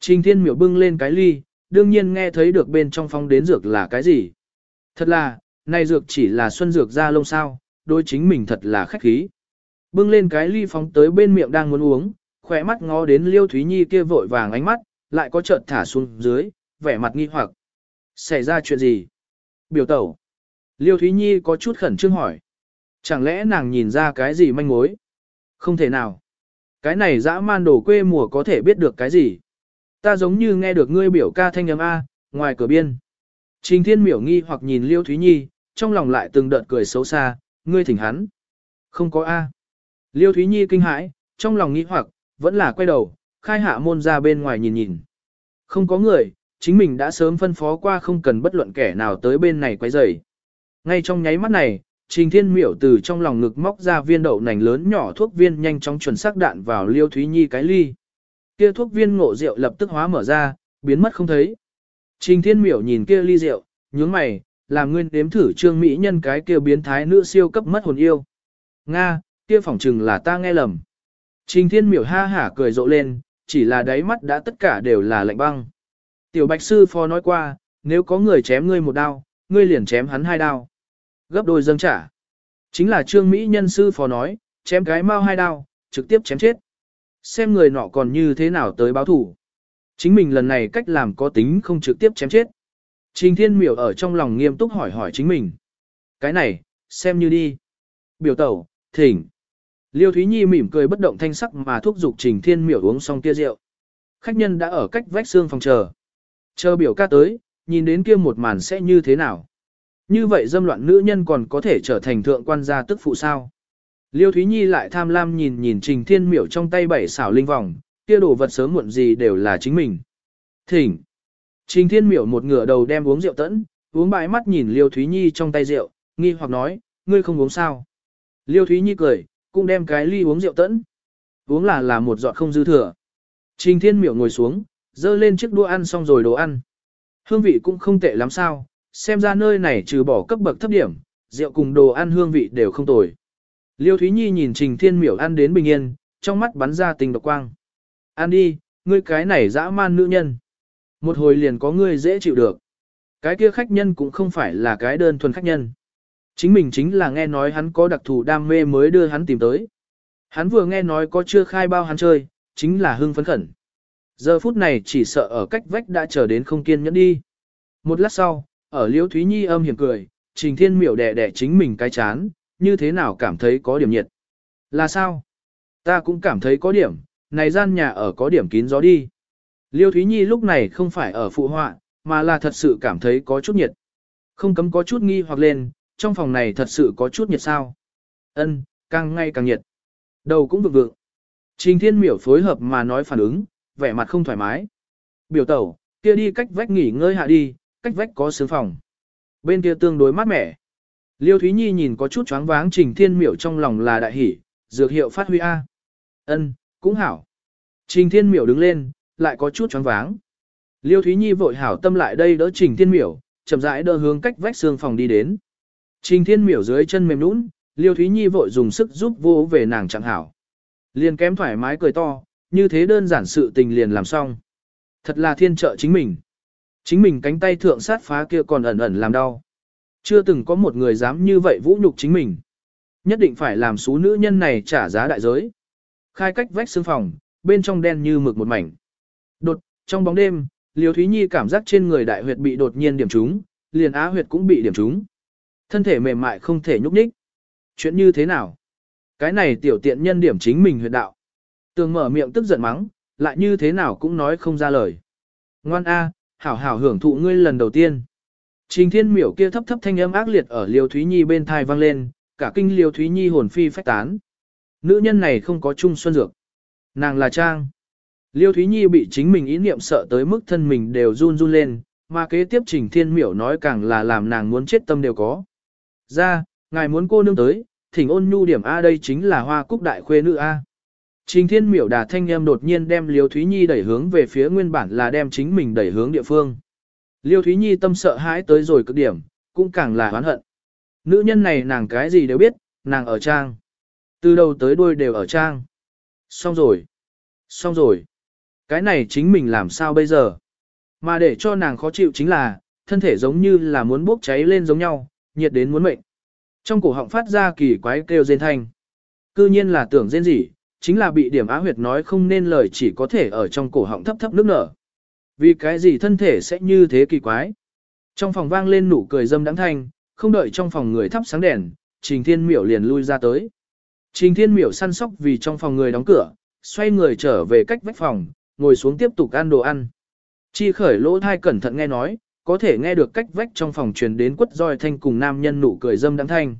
Trình Thiên Miểu bưng lên cái ly, đương nhiên nghe thấy được bên trong phong đến dược là cái gì. Thật là, này dược chỉ là xuân dược ra lông sao, đôi chính mình thật là khách khí. Bưng lên cái ly phóng tới bên miệng đang muốn uống, khỏe mắt ngó đến Liêu Thúy Nhi kia vội vàng ánh mắt, lại có chợt thả xuống dưới, vẻ mặt nghi hoặc. Xảy ra chuyện gì? Biểu tẩu. Liêu Thúy Nhi có chút khẩn trương hỏi. Chẳng lẽ nàng nhìn ra cái gì manh mối? Không thể nào. Cái này dã man đồ quê mùa có thể biết được cái gì? Ta giống như nghe được ngươi biểu ca thanh âm A, ngoài cửa biên. Trình thiên miểu nghi hoặc nhìn Liêu Thúy Nhi, trong lòng lại từng đợt cười xấu xa, ngươi thỉnh hắn. Không có A. Liêu Thúy Nhi kinh hãi, trong lòng nghi hoặc, vẫn là quay đầu, khai hạ môn ra bên ngoài nhìn nhìn. Không có người, chính mình đã sớm phân phó qua không cần bất luận kẻ nào tới bên này quay rầy. Ngay trong nháy mắt này, Trình Thiên Miểu từ trong lòng ngực móc ra viên đậu nành lớn nhỏ thuốc viên nhanh chóng chuẩn xác đạn vào Liêu Thúy Nhi cái ly. Kia thuốc viên ngộ rượu lập tức hóa mở ra, biến mất không thấy. Trình Thiên Miểu nhìn kia ly rượu, nhướng mày, làm nguyên đếm thử trương mỹ nhân cái kia biến thái nữ siêu cấp mất hồn yêu. Nga, kia phỏng chừng là ta nghe lầm. Trình Thiên Miểu ha hả cười rộ lên, chỉ là đáy mắt đã tất cả đều là lạnh băng. Tiểu Bạch Sư Phó nói qua, nếu có người chém ngươi một đao, ngươi liền chém hắn hai đao. Gấp đôi dâng trả. Chính là Trương Mỹ Nhân Sư Phó nói, chém cái mau hai đao, trực tiếp chém chết. Xem người nọ còn như thế nào tới báo thủ. Chính mình lần này cách làm có tính không trực tiếp chém chết. Trình Thiên Miểu ở trong lòng nghiêm túc hỏi hỏi chính mình. Cái này, xem như đi. Biểu tẩu, thỉnh. Liêu Thúy Nhi mỉm cười bất động thanh sắc mà thúc giục Trình Thiên Miểu uống xong tia rượu. Khách nhân đã ở cách vách xương phòng chờ. Chờ biểu ca tới, nhìn đến kia một màn sẽ như thế nào. Như vậy dâm loạn nữ nhân còn có thể trở thành thượng quan gia tức phụ sao. Liêu Thúy Nhi lại tham lam nhìn nhìn Trình Thiên Miểu trong tay bảy xảo linh vòng, kia đồ vật sớm muộn gì đều là chính mình. Thỉnh. Trình Thiên Miểu một ngửa đầu đem uống rượu tẫn, uống bãi mắt nhìn Liêu Thúy Nhi trong tay rượu, nghi hoặc nói, ngươi không uống sao. Liêu Thúy Nhi cười, cũng đem cái ly uống rượu tẫn. Uống là là một giọt không dư thừa. Trình Thiên Miểu ngồi xuống, dơ lên chiếc đũa ăn xong rồi đồ ăn. Hương vị cũng không tệ lắm sao, xem ra nơi này trừ bỏ cấp bậc thấp điểm, rượu cùng đồ ăn hương vị đều không tồi. Liêu Thúy Nhi nhìn Trình Thiên Miểu ăn đến bình yên, trong mắt bắn ra tình độc quang. Ăn đi, ngươi cái này dã man nữ nhân. Một hồi liền có ngươi dễ chịu được. Cái kia khách nhân cũng không phải là cái đơn thuần khách nhân. Chính mình chính là nghe nói hắn có đặc thù đam mê mới đưa hắn tìm tới. Hắn vừa nghe nói có chưa khai bao hắn chơi, chính là hưng phấn khẩn. Giờ phút này chỉ sợ ở cách vách đã chờ đến không kiên nhẫn đi. Một lát sau, ở Liễu Thúy Nhi âm hiểm cười, Trình Thiên Miểu đẻ đẻ chính mình cái chán, như thế nào cảm thấy có điểm nhiệt. Là sao? Ta cũng cảm thấy có điểm, này gian nhà ở có điểm kín gió đi. Liêu Thúy Nhi lúc này không phải ở phụ họa, mà là thật sự cảm thấy có chút nhiệt. Không cấm có chút nghi hoặc lên, trong phòng này thật sự có chút nhiệt sao. Ân, càng ngày càng nhiệt. Đầu cũng vực vượng. Trình Thiên Miểu phối hợp mà nói phản ứng, vẻ mặt không thoải mái. Biểu tẩu, kia đi cách vách nghỉ ngơi hạ đi, cách vách có sướng phòng. Bên kia tương đối mát mẻ. Liêu Thúy Nhi nhìn có chút choáng váng Trình Thiên Miểu trong lòng là đại hỉ, dược hiệu phát huy A. Ân, cũng hảo. Trình Thiên Miểu đứng lên, lại có chút choáng váng. Liêu Thúy Nhi vội hảo tâm lại đây đỡ Trình Thiên Miểu, chậm rãi đỡ hướng cách vách xương phòng đi đến. Trình Thiên Miểu dưới chân mềm nũng, Liêu Thúy Nhi vội dùng sức giúp vô về nàng chẳng hảo. Liền kém thoải mái cười to, như thế đơn giản sự tình liền làm xong. Thật là thiên trợ chính mình. Chính mình cánh tay thượng sát phá kia còn ẩn ẩn làm đau. Chưa từng có một người dám như vậy vũ nhục chính mình. Nhất định phải làm số nữ nhân này trả giá đại giới. Khai cách vách xương phòng, bên trong đen như mực một mảnh. Đột, trong bóng đêm, Liêu Thúy Nhi cảm giác trên người đại huyệt bị đột nhiên điểm trúng, liền á huyệt cũng bị điểm trúng. Thân thể mềm mại không thể nhúc nhích. Chuyện như thế nào? Cái này tiểu tiện nhân điểm chính mình huyệt đạo. Tường mở miệng tức giận mắng, lại như thế nào cũng nói không ra lời. Ngoan A, hảo hảo hưởng thụ ngươi lần đầu tiên. Trình thiên miểu kia thấp thấp thanh âm ác liệt ở Liêu Thúy Nhi bên thai vang lên, cả kinh Liêu Thúy Nhi hồn phi phách tán. Nữ nhân này không có chung xuân dược. Nàng là Trang. Liêu Thúy Nhi bị chính mình ý niệm sợ tới mức thân mình đều run run lên, mà kế tiếp trình thiên miểu nói càng là làm nàng muốn chết tâm đều có. Ra, ngài muốn cô nương tới, thỉnh ôn nhu điểm A đây chính là hoa cúc đại khuê nữ A. Trình thiên miểu đà thanh em đột nhiên đem Liêu Thúy Nhi đẩy hướng về phía nguyên bản là đem chính mình đẩy hướng địa phương. Liêu Thúy Nhi tâm sợ hãi tới rồi cực điểm, cũng càng là oán hận. Nữ nhân này nàng cái gì đều biết, nàng ở trang. Từ đầu tới đuôi đều ở trang. Xong rồi. Xong rồi. Cái này chính mình làm sao bây giờ? Mà để cho nàng khó chịu chính là, thân thể giống như là muốn bốc cháy lên giống nhau, nhiệt đến muốn mệnh. Trong cổ họng phát ra kỳ quái kêu rên thanh. Cư nhiên là tưởng rên gì, chính là bị điểm á huyệt nói không nên lời chỉ có thể ở trong cổ họng thấp thấp nước nở. Vì cái gì thân thể sẽ như thế kỳ quái? Trong phòng vang lên nụ cười dâm đắng thanh, không đợi trong phòng người thắp sáng đèn, Trình Thiên Miểu liền lui ra tới. Trình Thiên Miểu săn sóc vì trong phòng người đóng cửa, xoay người trở về cách vách phòng, ngồi xuống tiếp tục ăn đồ ăn. Chi khởi lỗ thai cẩn thận nghe nói, có thể nghe được cách vách trong phòng truyền đến quất roi thanh cùng nam nhân nụ cười dâm đắng thanh.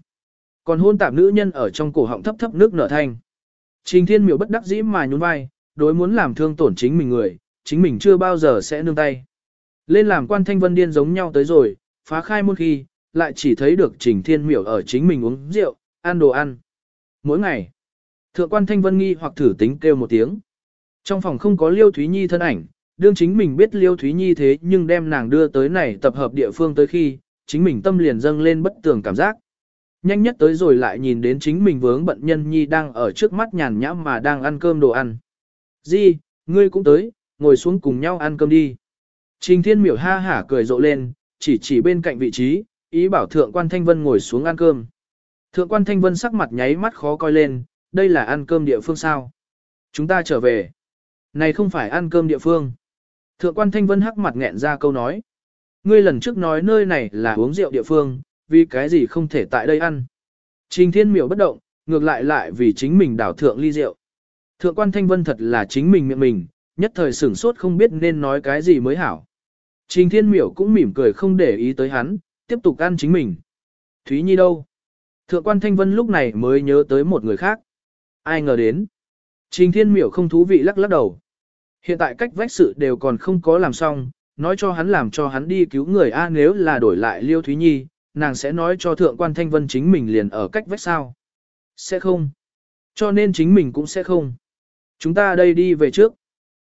Còn hôn tạp nữ nhân ở trong cổ họng thấp thấp nước nở thanh. Trình Thiên Miểu bất đắc dĩ mà nhún vai, đối muốn làm thương tổn chính mình người, chính mình chưa bao giờ sẽ nương tay. Lên làm quan thanh vân điên giống nhau tới rồi, phá khai một khi, lại chỉ thấy được Trình Thiên Miểu ở chính mình uống rượu, ăn đồ ăn. Mỗi ngày, thượng quan thanh vân nghi hoặc thử tính kêu một tiếng. Trong phòng không có Liêu Thúy Nhi thân ảnh, đương chính mình biết Liêu Thúy Nhi thế nhưng đem nàng đưa tới này tập hợp địa phương tới khi, chính mình tâm liền dâng lên bất tường cảm giác. Nhanh nhất tới rồi lại nhìn đến chính mình vướng bận nhân nhi đang ở trước mắt nhàn nhãm mà đang ăn cơm đồ ăn. Di, ngươi cũng tới, ngồi xuống cùng nhau ăn cơm đi. Trình thiên miểu ha hả cười rộ lên, chỉ chỉ bên cạnh vị trí, ý bảo thượng quan thanh vân ngồi xuống ăn cơm. Thượng quan thanh vân sắc mặt nháy mắt khó coi lên, đây là ăn cơm địa phương sao. Chúng ta trở về. Này không phải ăn cơm địa phương. Thượng quan thanh vân hắc mặt nghẹn ra câu nói. Ngươi lần trước nói nơi này là uống rượu địa phương, vì cái gì không thể tại đây ăn. Trình thiên miểu bất động, ngược lại lại vì chính mình đảo thượng ly rượu. Thượng quan thanh vân thật là chính mình miệng mình, nhất thời sửng sốt không biết nên nói cái gì mới hảo. Trình thiên miểu cũng mỉm cười không để ý tới hắn, tiếp tục ăn chính mình. Thúy Nhi đâu? Thượng quan thanh vân lúc này mới nhớ tới một người khác. Ai ngờ đến? Trình thiên miểu không thú vị lắc lắc đầu. Hiện tại cách vách sự đều còn không có làm xong, nói cho hắn làm cho hắn đi cứu người A nếu là đổi lại Liêu Thúy Nhi, nàng sẽ nói cho Thượng quan Thanh Vân chính mình liền ở cách vách sao. Sẽ không. Cho nên chính mình cũng sẽ không. Chúng ta đây đi về trước.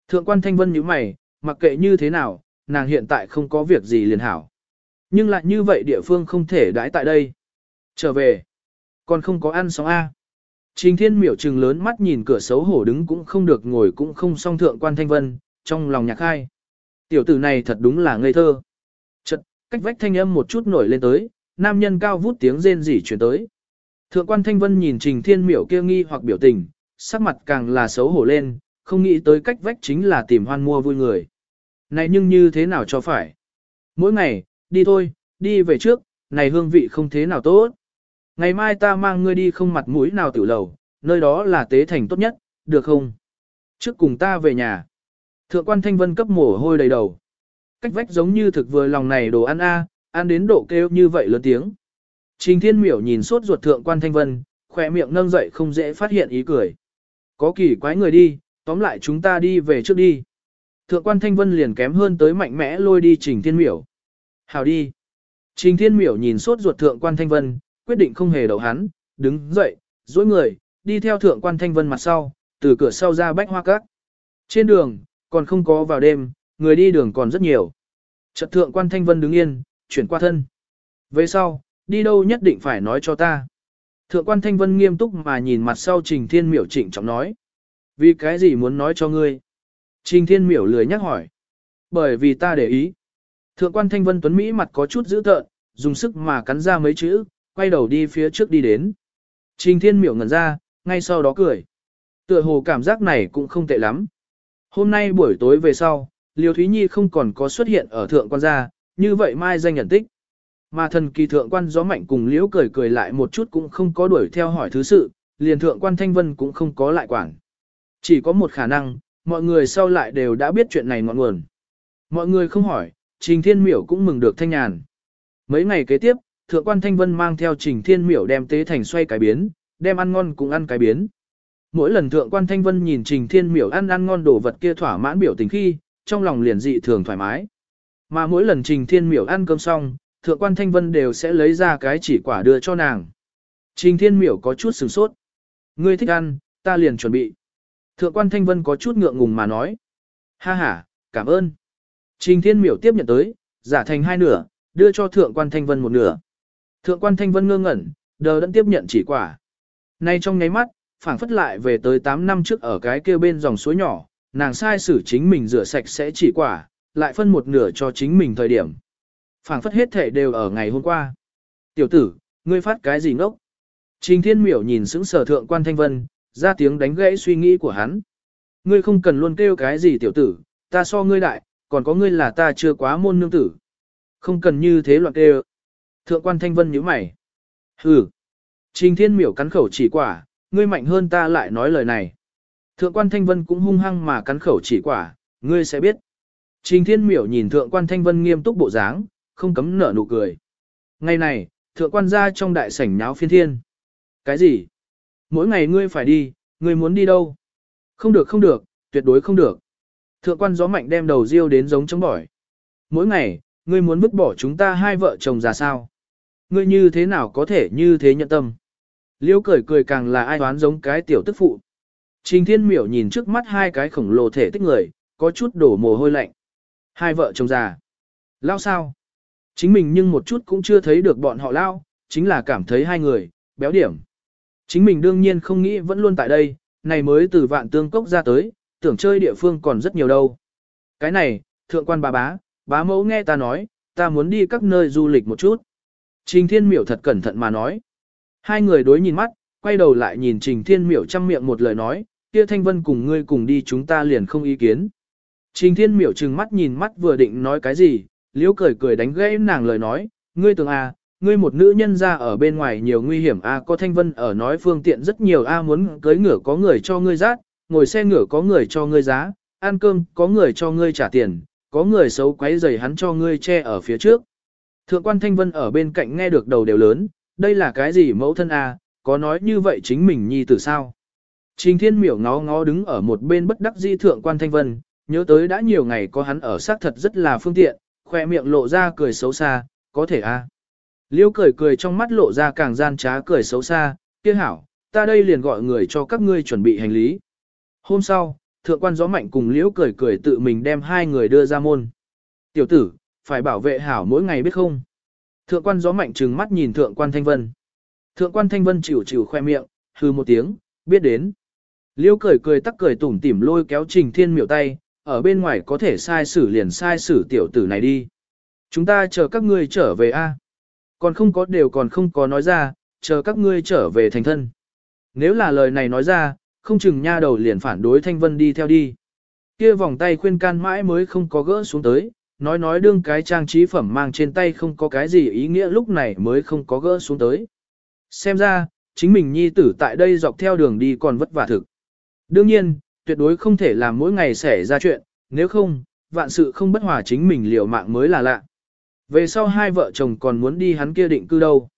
Thượng quan Thanh Vân nhíu mày, mặc kệ như thế nào, nàng hiện tại không có việc gì liền hảo. Nhưng lại như vậy địa phương không thể đãi tại đây. Trở về. Còn không có ăn xong A. Trình thiên miểu trừng lớn mắt nhìn cửa xấu hổ đứng cũng không được ngồi cũng không song thượng quan thanh vân, trong lòng nhạc hai. Tiểu tử này thật đúng là ngây thơ. Chật, cách vách thanh âm một chút nổi lên tới, nam nhân cao vút tiếng rên rỉ chuyển tới. Thượng quan thanh vân nhìn trình thiên miểu kia nghi hoặc biểu tình, sắc mặt càng là xấu hổ lên, không nghĩ tới cách vách chính là tìm hoan mua vui người. Này nhưng như thế nào cho phải? Mỗi ngày, đi thôi, đi về trước, này hương vị không thế nào tốt. Ngày mai ta mang ngươi đi không mặt mũi nào tiểu lầu, nơi đó là tế thành tốt nhất, được không? Trước cùng ta về nhà. Thượng quan thanh vân cấp mồ hôi đầy đầu. Cách vách giống như thực vừa lòng này đồ ăn a, ăn đến độ kêu như vậy lớn tiếng. Trình thiên miểu nhìn sốt ruột thượng quan thanh vân, khỏe miệng nâng dậy không dễ phát hiện ý cười. Có kỳ quái người đi, tóm lại chúng ta đi về trước đi. Thượng quan thanh vân liền kém hơn tới mạnh mẽ lôi đi trình thiên miểu. Hào đi. Trình thiên miểu nhìn sốt ruột thượng quan thanh vân, quyết định không hề đậu hắn, đứng dậy, duỗi người, đi theo thượng quan thanh vân mặt sau, từ cửa sau ra bách hoa cát. Trên đường, còn không có vào đêm, người đi đường còn rất nhiều. Trật thượng quan thanh vân đứng yên, chuyển qua thân. Về sau, đi đâu nhất định phải nói cho ta. Thượng quan thanh vân nghiêm túc mà nhìn mặt sau trình thiên miểu trịnh trọng nói. Vì cái gì muốn nói cho ngươi? Trình Thiên Miểu lười nhắc hỏi. Bởi vì ta để ý. Thượng quan Thanh Vân Tuấn Mỹ mặt có chút dữ tợn, dùng sức mà cắn ra mấy chữ, quay đầu đi phía trước đi đến. Trình Thiên Miểu ngẩn ra, ngay sau đó cười. Tựa hồ cảm giác này cũng không tệ lắm. Hôm nay buổi tối về sau, Liêu Thúy Nhi không còn có xuất hiện ở thượng quan gia, như vậy mai danh nhận tích. Mà thần kỳ thượng quan gió mạnh cùng liễu cười cười lại một chút cũng không có đuổi theo hỏi thứ sự, liền thượng quan thanh vân cũng không có lại quản. Chỉ có một khả năng, mọi người sau lại đều đã biết chuyện này ngọn nguồn. Mọi người không hỏi, Trình Thiên Miểu cũng mừng được thanh nhàn. Mấy ngày kế tiếp, thượng quan thanh vân mang theo Trình Thiên Miểu đem tế thành xoay cái biến, đem ăn ngon cũng ăn cái biến. Mỗi lần thượng quan thanh vân nhìn Trình Thiên Miểu ăn ăn ngon đồ vật kia thỏa mãn biểu tình khi, trong lòng liền dị thường thoải mái. Mà mỗi lần Trình Thiên Miểu ăn cơm xong, thượng quan thanh vân đều sẽ lấy ra cái chỉ quả đưa cho nàng. Trình Thiên Miểu có chút sửng sốt. Ngươi thích ăn, ta liền chuẩn bị. Thượng quan thanh vân có chút ngượng ngùng mà nói. Ha ha, cảm ơn. Trình Thiên Miểu tiếp nhận tới, giả thành hai nửa, đưa cho thượng quan thanh vân một nửa. Thượng quan thanh vân ngơ ngẩn, đờ đẫn tiếp nhận chỉ quả. Nay trong nháy mắt, phảng phất lại về tới 8 năm trước ở cái kia bên dòng suối nhỏ, nàng sai xử chính mình rửa sạch sẽ chỉ quả, lại phân một nửa cho chính mình thời điểm. phảng phất hết thể đều ở ngày hôm qua. Tiểu tử, ngươi phát cái gì ngốc? Trình thiên miểu nhìn sững sở thượng quan thanh vân, ra tiếng đánh gãy suy nghĩ của hắn. Ngươi không cần luôn kêu cái gì tiểu tử, ta so ngươi đại, còn có ngươi là ta chưa quá môn nương tử. Không cần như thế loạn kêu. Thượng quan thanh vân nhíu mày. Hừ. Trình thiên miểu cắn khẩu chỉ quả, ngươi mạnh hơn ta lại nói lời này. Thượng quan thanh vân cũng hung hăng mà cắn khẩu chỉ quả, ngươi sẽ biết. Trình thiên miểu nhìn thượng quan thanh vân nghiêm túc bộ dáng, không cấm nở nụ cười. Ngày này, thượng quan ra trong đại sảnh nháo phiên thiên. Cái gì? Mỗi ngày ngươi phải đi, ngươi muốn đi đâu? Không được không được, tuyệt đối không được. Thượng quan gió mạnh đem đầu riêu đến giống chống bỏi. Mỗi ngày, ngươi muốn vứt bỏ chúng ta hai vợ chồng ra sao? Ngươi như thế nào có thể như thế nhận tâm? Liêu cười cười càng là ai đoán giống cái tiểu tức phụ. Trình thiên miểu nhìn trước mắt hai cái khổng lồ thể tích người, có chút đổ mồ hôi lạnh. Hai vợ chồng già. Lao sao? Chính mình nhưng một chút cũng chưa thấy được bọn họ lao, chính là cảm thấy hai người, béo điểm. Chính mình đương nhiên không nghĩ vẫn luôn tại đây, này mới từ vạn tương cốc ra tới, tưởng chơi địa phương còn rất nhiều đâu. Cái này, thượng quan bà bá, bá mẫu nghe ta nói, ta muốn đi các nơi du lịch một chút. Trình thiên miểu thật cẩn thận mà nói. Hai người đối nhìn mắt, quay đầu lại nhìn trình thiên miểu chăm miệng một lời nói, kia thanh vân cùng ngươi cùng đi chúng ta liền không ý kiến. Trình thiên miểu trừng mắt nhìn mắt vừa định nói cái gì, liễu cười cười đánh gãy nàng lời nói, ngươi tưởng à, ngươi một nữ nhân ra ở bên ngoài nhiều nguy hiểm a à, có thanh vân ở nói phương tiện rất nhiều a à, muốn cưới ngựa có người cho ngươi rát, ngồi xe ngựa có người cho ngươi giá, ăn cơm có người cho ngươi trả tiền, có người xấu quấy giày hắn cho ngươi che ở phía trước. Thượng quan thanh vân ở bên cạnh nghe được đầu đều lớn, đây là cái gì mẫu thân a à, có nói như vậy chính mình nhi tử sao? Trình thiên miểu ngó ngó đứng ở một bên bất đắc di thượng quan thanh vân, nhớ tới đã nhiều ngày có hắn ở xác thật rất là phương tiện, khoe miệng lộ ra cười xấu xa, có thể a Liêu cười cười trong mắt lộ ra càng gian trá cười xấu xa, kia hảo, ta đây liền gọi người cho các ngươi chuẩn bị hành lý. Hôm sau, thượng quan gió mạnh cùng liễu cười cười tự mình đem hai người đưa ra môn. Tiểu tử, phải bảo vệ hảo mỗi ngày biết không? Thượng quan gió mạnh trừng mắt nhìn thượng quan thanh vân. Thượng quan thanh vân chịu chịu khoe miệng, hư một tiếng, biết đến. Liêu cười cười tắc cười tủm tỉm lôi kéo trình thiên miểu tay, ở bên ngoài có thể sai xử liền sai xử tiểu tử này đi. Chúng ta chờ các ngươi trở về a. Còn không có đều còn không có nói ra, chờ các ngươi trở về thành thân. Nếu là lời này nói ra, không chừng nha đầu liền phản đối Thanh Vân đi theo đi. Kia vòng tay khuyên can mãi mới không có gỡ xuống tới, nói nói đương cái trang trí phẩm mang trên tay không có cái gì ý nghĩa lúc này mới không có gỡ xuống tới. Xem ra, chính mình nhi tử tại đây dọc theo đường đi còn vất vả thực. Đương nhiên, tuyệt đối không thể làm mỗi ngày xảy ra chuyện, nếu không, vạn sự không bất hòa chính mình liều mạng mới là lạ. Về sau hai vợ chồng còn muốn đi hắn kia định cư đâu.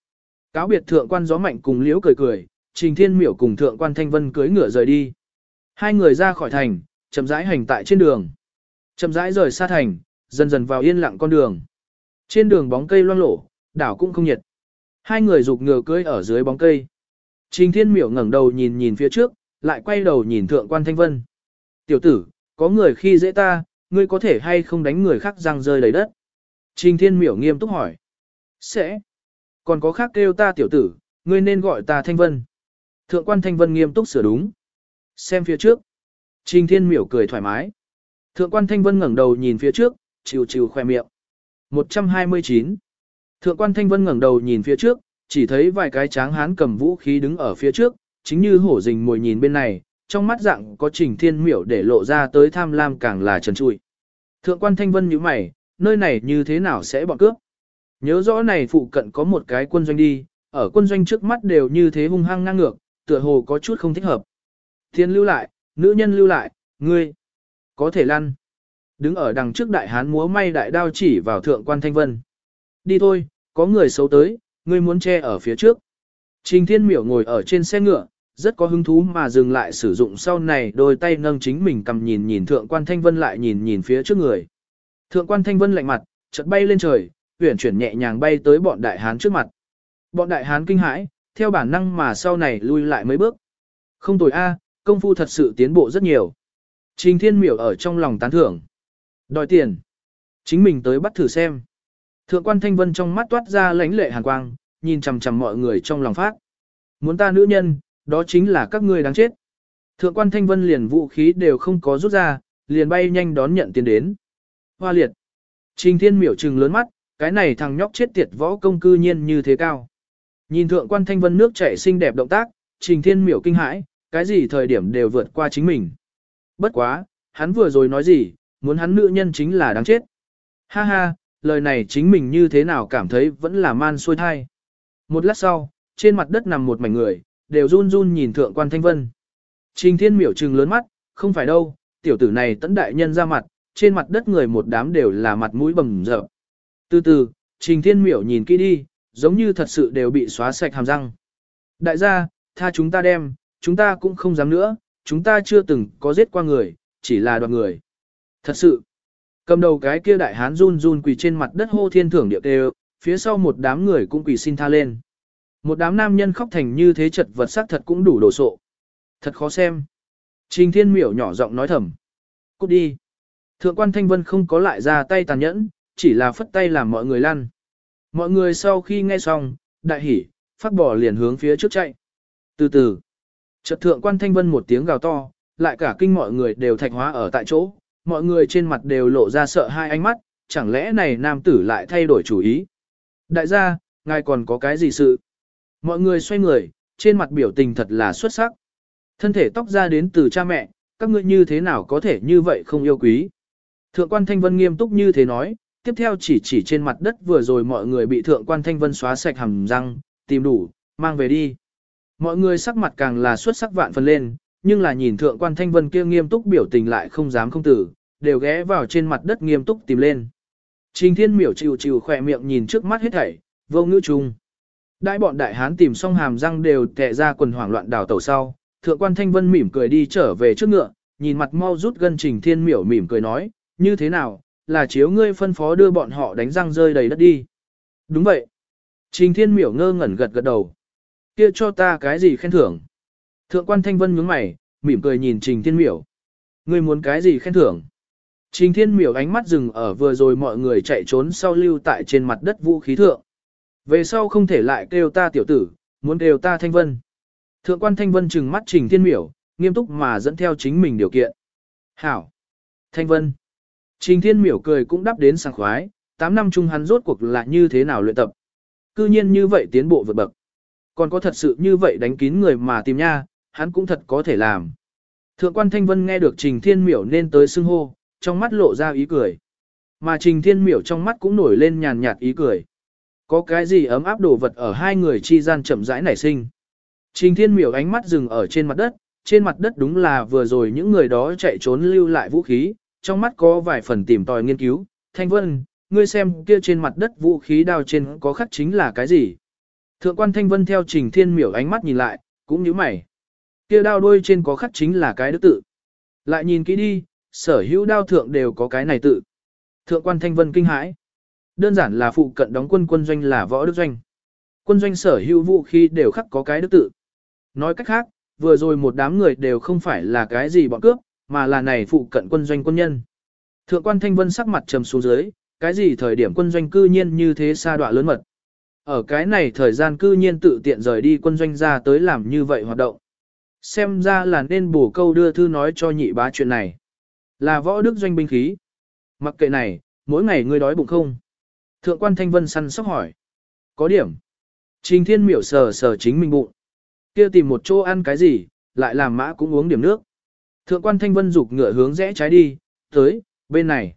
Cáo biệt thượng quan gió mạnh cùng liễu cười cười, trình thiên miểu cùng thượng quan thanh vân cưới ngựa rời đi. Hai người ra khỏi thành, chậm rãi hành tại trên đường. Chậm rãi rời xa thành, dần dần vào yên lặng con đường. Trên đường bóng cây loang lổ, đảo cũng không nhiệt. Hai người rục ngựa cưới ở dưới bóng cây. Trình thiên miểu ngẩng đầu nhìn nhìn phía trước, lại quay đầu nhìn thượng quan thanh vân. Tiểu tử, có người khi dễ ta, ngươi có thể hay không đánh người khác răng rơi đầy đất. Trình thiên miểu nghiêm túc hỏi. Sẽ. Còn có khác kêu ta tiểu tử, ngươi nên gọi ta thanh vân. Thượng quan thanh vân nghiêm túc sửa đúng. Xem phía trước. Trình Thiên Miểu cười thoải mái. Thượng quan Thanh Vân ngẩng đầu nhìn phía trước, chiều chiều khoe miệng. 129. Thượng quan Thanh Vân ngẩng đầu nhìn phía trước, chỉ thấy vài cái tráng hán cầm vũ khí đứng ở phía trước, chính như hổ rình mồi nhìn bên này, trong mắt dạng có Trình Thiên Miểu để lộ ra tới tham lam càng là trần trụi. Thượng quan Thanh Vân nhíu mày, nơi này như thế nào sẽ bọn cướp? Nhớ rõ này phụ cận có một cái quân doanh đi, ở quân doanh trước mắt đều như thế hung hăng ngang ngược, tựa hồ có chút không thích hợp. Thiên lưu lại, nữ nhân lưu lại, ngươi, có thể lăn. Đứng ở đằng trước đại hán múa may đại đao chỉ vào thượng quan thanh vân. Đi thôi, có người xấu tới, ngươi muốn che ở phía trước. Trình thiên miểu ngồi ở trên xe ngựa, rất có hứng thú mà dừng lại sử dụng sau này đôi tay nâng chính mình cầm nhìn nhìn thượng quan thanh vân lại nhìn nhìn phía trước người. Thượng quan thanh vân lạnh mặt, chợt bay lên trời, uyển chuyển nhẹ nhàng bay tới bọn đại hán trước mặt. Bọn đại hán kinh hãi, theo bản năng mà sau này lui lại mấy bước. Không tồi a, công phu thật sự tiến bộ rất nhiều. Trình Thiên Miểu ở trong lòng tán thưởng. Đòi tiền. Chính mình tới bắt thử xem. Thượng quan Thanh Vân trong mắt toát ra lãnh lệ hàn quang, nhìn chằm chằm mọi người trong lòng phát. Muốn ta nữ nhân, đó chính là các ngươi đáng chết. Thượng quan Thanh Vân liền vũ khí đều không có rút ra, liền bay nhanh đón nhận tiền đến. Hoa liệt. Trình Thiên Miểu trừng lớn mắt, cái này thằng nhóc chết tiệt võ công cư nhiên như thế cao. Nhìn thượng quan thanh vân nước chảy xinh đẹp động tác, trình thiên miểu kinh hãi, cái gì thời điểm đều vượt qua chính mình. Bất quá, hắn vừa rồi nói gì, muốn hắn nữ nhân chính là đáng chết. Ha ha, lời này chính mình như thế nào cảm thấy vẫn là man xuôi thai. Một lát sau, trên mặt đất nằm một mảnh người, đều run run nhìn thượng quan thanh vân. Trình thiên miểu trừng lớn mắt, không phải đâu, tiểu tử này tấn đại nhân ra mặt, trên mặt đất người một đám đều là mặt mũi bầm dập. Từ từ, trình thiên miểu nhìn kỹ đi, giống như thật sự đều bị xóa sạch hàm răng. Đại gia, tha chúng ta đem, chúng ta cũng không dám nữa, chúng ta chưa từng có giết qua người, chỉ là đoạt người. Thật sự, cầm đầu cái kia đại hán run run quỳ trên mặt đất hô thiên thưởng địa đều, phía sau một đám người cũng quỳ xin tha lên. Một đám nam nhân khóc thành như thế chật vật sắc thật cũng đủ đồ sộ. Thật khó xem. Trình thiên miểu nhỏ giọng nói thầm. Cút đi. Thượng quan thanh vân không có lại ra tay tàn nhẫn, chỉ là phất tay làm mọi người lăn. Mọi người sau khi nghe xong, đại hỉ, phát bỏ liền hướng phía trước chạy. Từ từ, chợt thượng quan thanh vân một tiếng gào to, lại cả kinh mọi người đều thạch hóa ở tại chỗ, mọi người trên mặt đều lộ ra sợ hai ánh mắt, chẳng lẽ này nam tử lại thay đổi chủ ý. Đại gia, ngài còn có cái gì sự? Mọi người xoay người, trên mặt biểu tình thật là xuất sắc. Thân thể tóc ra đến từ cha mẹ, các ngươi như thế nào có thể như vậy không yêu quý. Thượng quan thanh vân nghiêm túc như thế nói, tiếp theo chỉ chỉ trên mặt đất vừa rồi mọi người bị thượng quan thanh vân xóa sạch hàm răng, tìm đủ, mang về đi. Mọi người sắc mặt càng là xuất sắc vạn phần lên, nhưng là nhìn thượng quan thanh vân kia nghiêm túc biểu tình lại không dám không tử, đều ghé vào trên mặt đất nghiêm túc tìm lên. Trình thiên miểu chịu chịu khỏe miệng nhìn trước mắt hết thảy, vô ngữ chung. Đại bọn đại hán tìm xong hàm răng đều tệ ra quần hoảng loạn đào tẩu sau, thượng quan thanh vân mỉm cười đi trở về trước ngựa, nhìn mặt mau rút gân trình thiên miểu mỉm cười nói, như thế nào, là chiếu ngươi phân phó đưa bọn họ đánh răng rơi đầy đất đi. Đúng vậy. Trình thiên miểu ngơ ngẩn gật gật đầu. Kia cho ta cái gì khen thưởng? Thượng quan thanh vân nhướng mày, mỉm cười nhìn trình thiên miểu. Ngươi muốn cái gì khen thưởng? Trình thiên miểu ánh mắt dừng ở vừa rồi mọi người chạy trốn sau lưu tại trên mặt đất vũ khí thượng. Về sau không thể lại kêu ta tiểu tử, muốn kêu ta thanh vân. Thượng quan thanh vân trừng mắt trình thiên miểu, nghiêm túc mà dẫn theo chính mình điều kiện. Hảo! Thanh vân! Trình Thiên Miểu cười cũng đáp đến sảng khoái, 8 năm chung hắn rốt cuộc là như thế nào luyện tập. Cư nhiên như vậy tiến bộ vượt bậc. Còn có thật sự như vậy đánh kín người mà tìm nha, hắn cũng thật có thể làm. Thượng quan Thanh Vân nghe được Trình Thiên Miểu nên tới xưng hô, trong mắt lộ ra ý cười. Mà Trình Thiên Miểu trong mắt cũng nổi lên nhàn nhạt ý cười. Có cái gì ấm áp đồ vật ở hai người chi gian chậm rãi nảy sinh. Trình Thiên Miểu ánh mắt dừng ở trên mặt đất, trên mặt đất đúng là vừa rồi những người đó chạy trốn lưu lại vũ khí, trong mắt có vài phần tìm tòi nghiên cứu, Thanh Vân, ngươi xem kia trên mặt đất vũ khí đao trên có khắc chính là cái gì? Thượng quan Thanh Vân theo trình thiên miểu ánh mắt nhìn lại, cũng như mày. Kia đao đuôi trên có khắc chính là cái đức tự. Lại nhìn kỹ đi, sở hữu đao thượng đều có cái này tự. Thượng quan Thanh Vân kinh hãi. Đơn giản là phụ cận đóng quân quân doanh là võ đức doanh. Quân doanh sở hữu vũ khí đều khắc có cái đức tự. Nói cách khác, vừa rồi một đám người đều không phải là cái gì bọn cướp, mà là này phụ cận quân doanh quân nhân. Thượng quan Thanh Vân sắc mặt trầm xuống dưới, cái gì thời điểm quân doanh cư nhiên như thế xa đoạn lớn mật. Ở cái này thời gian cư nhiên tự tiện rời đi quân doanh ra tới làm như vậy hoạt động. Xem ra là nên bổ câu đưa thư nói cho nhị bá chuyện này. Là võ đức doanh binh khí. Mặc kệ này, mỗi ngày ngươi đói bụng không? Thượng quan Thanh Vân săn sóc hỏi. Có điểm. Trình thiên miểu sờ sờ chính mình bụng. kia tìm một chỗ ăn cái gì, lại làm mã cũng uống điểm nước. Thượng quan Thanh Vân rục ngựa hướng rẽ trái đi, tới, bên này.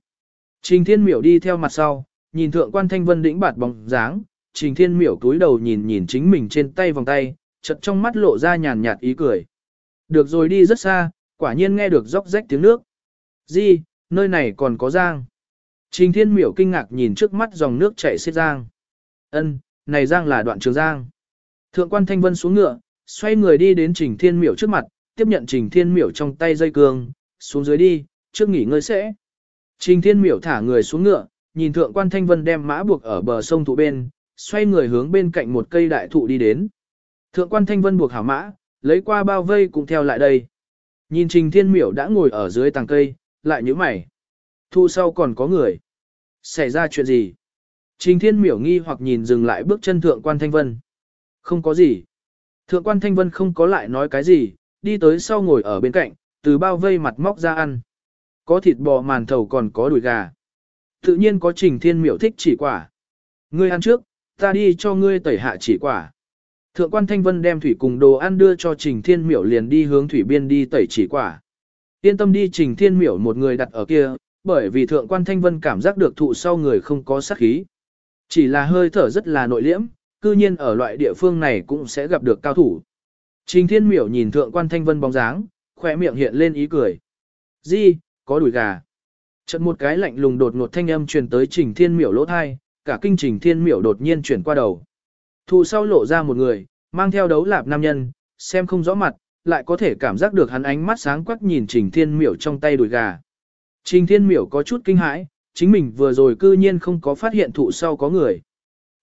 Trình thiên miểu đi theo mặt sau, nhìn thượng quan Thanh Vân đĩnh bạt bóng dáng. Trình thiên miểu túi đầu nhìn nhìn chính mình trên tay vòng tay, chật trong mắt lộ ra nhàn nhạt ý cười. Được rồi đi rất xa, quả nhiên nghe được róc rách tiếng nước. Di, nơi này còn có giang. Trình thiên miểu kinh ngạc nhìn trước mắt dòng nước chảy xiết giang. Ân, này giang là đoạn trường giang. Thượng quan thanh vân xuống ngựa, xoay người đi đến trình thiên miểu trước mặt, tiếp nhận trình thiên miểu trong tay dây cương, xuống dưới đi, trước nghỉ ngơi sẽ. Trình thiên miểu thả người xuống ngựa, nhìn thượng quan thanh vân đem mã buộc ở bờ sông thụ bên, xoay người hướng bên cạnh một cây đại thụ đi đến. Thượng quan thanh vân buộc hảo mã, lấy qua bao vây cũng theo lại đây. Nhìn trình thiên miểu đã ngồi ở dưới tàng cây, lại nhíu mày. Thu sau còn có người. Xảy ra chuyện gì? Trình thiên miểu nghi hoặc nhìn dừng lại bước chân thượng quan thanh vân. Không có gì. Thượng quan thanh vân không có lại nói cái gì, đi tới sau ngồi ở bên cạnh, từ bao vây mặt móc ra ăn. Có thịt bò màn thầu còn có đùi gà. Tự nhiên có trình thiên miểu thích chỉ quả. Ngươi ăn trước, ta đi cho ngươi tẩy hạ chỉ quả. Thượng quan Thanh Vân đem thủy cùng đồ ăn đưa cho Trình Thiên Miểu liền đi hướng thủy biên đi tẩy chỉ quả. Yên tâm đi Trình Thiên Miểu một người đặt ở kia, bởi vì Thượng quan Thanh Vân cảm giác được thụ sau người không có sát khí. Chỉ là hơi thở rất là nội liễm, cư nhiên ở loại địa phương này cũng sẽ gặp được cao thủ. Trình Thiên Miểu nhìn Thượng quan Thanh Vân bóng dáng, khỏe miệng hiện lên ý cười. Di, có đùi gà. Chợt một cái lạnh lùng đột ngột thanh âm truyền tới Trình Thiên Miểu lỗ thai, cả kinh Trình Thiên Miểu đột nhiên chuyển qua đầu. Thụ sau lộ ra một người, mang theo đấu lạp nam nhân, xem không rõ mặt, lại có thể cảm giác được hắn ánh mắt sáng quắc nhìn Trình Thiên Miểu trong tay đùi gà. Trình Thiên Miểu có chút kinh hãi, chính mình vừa rồi cư nhiên không có phát hiện thụ sau có người.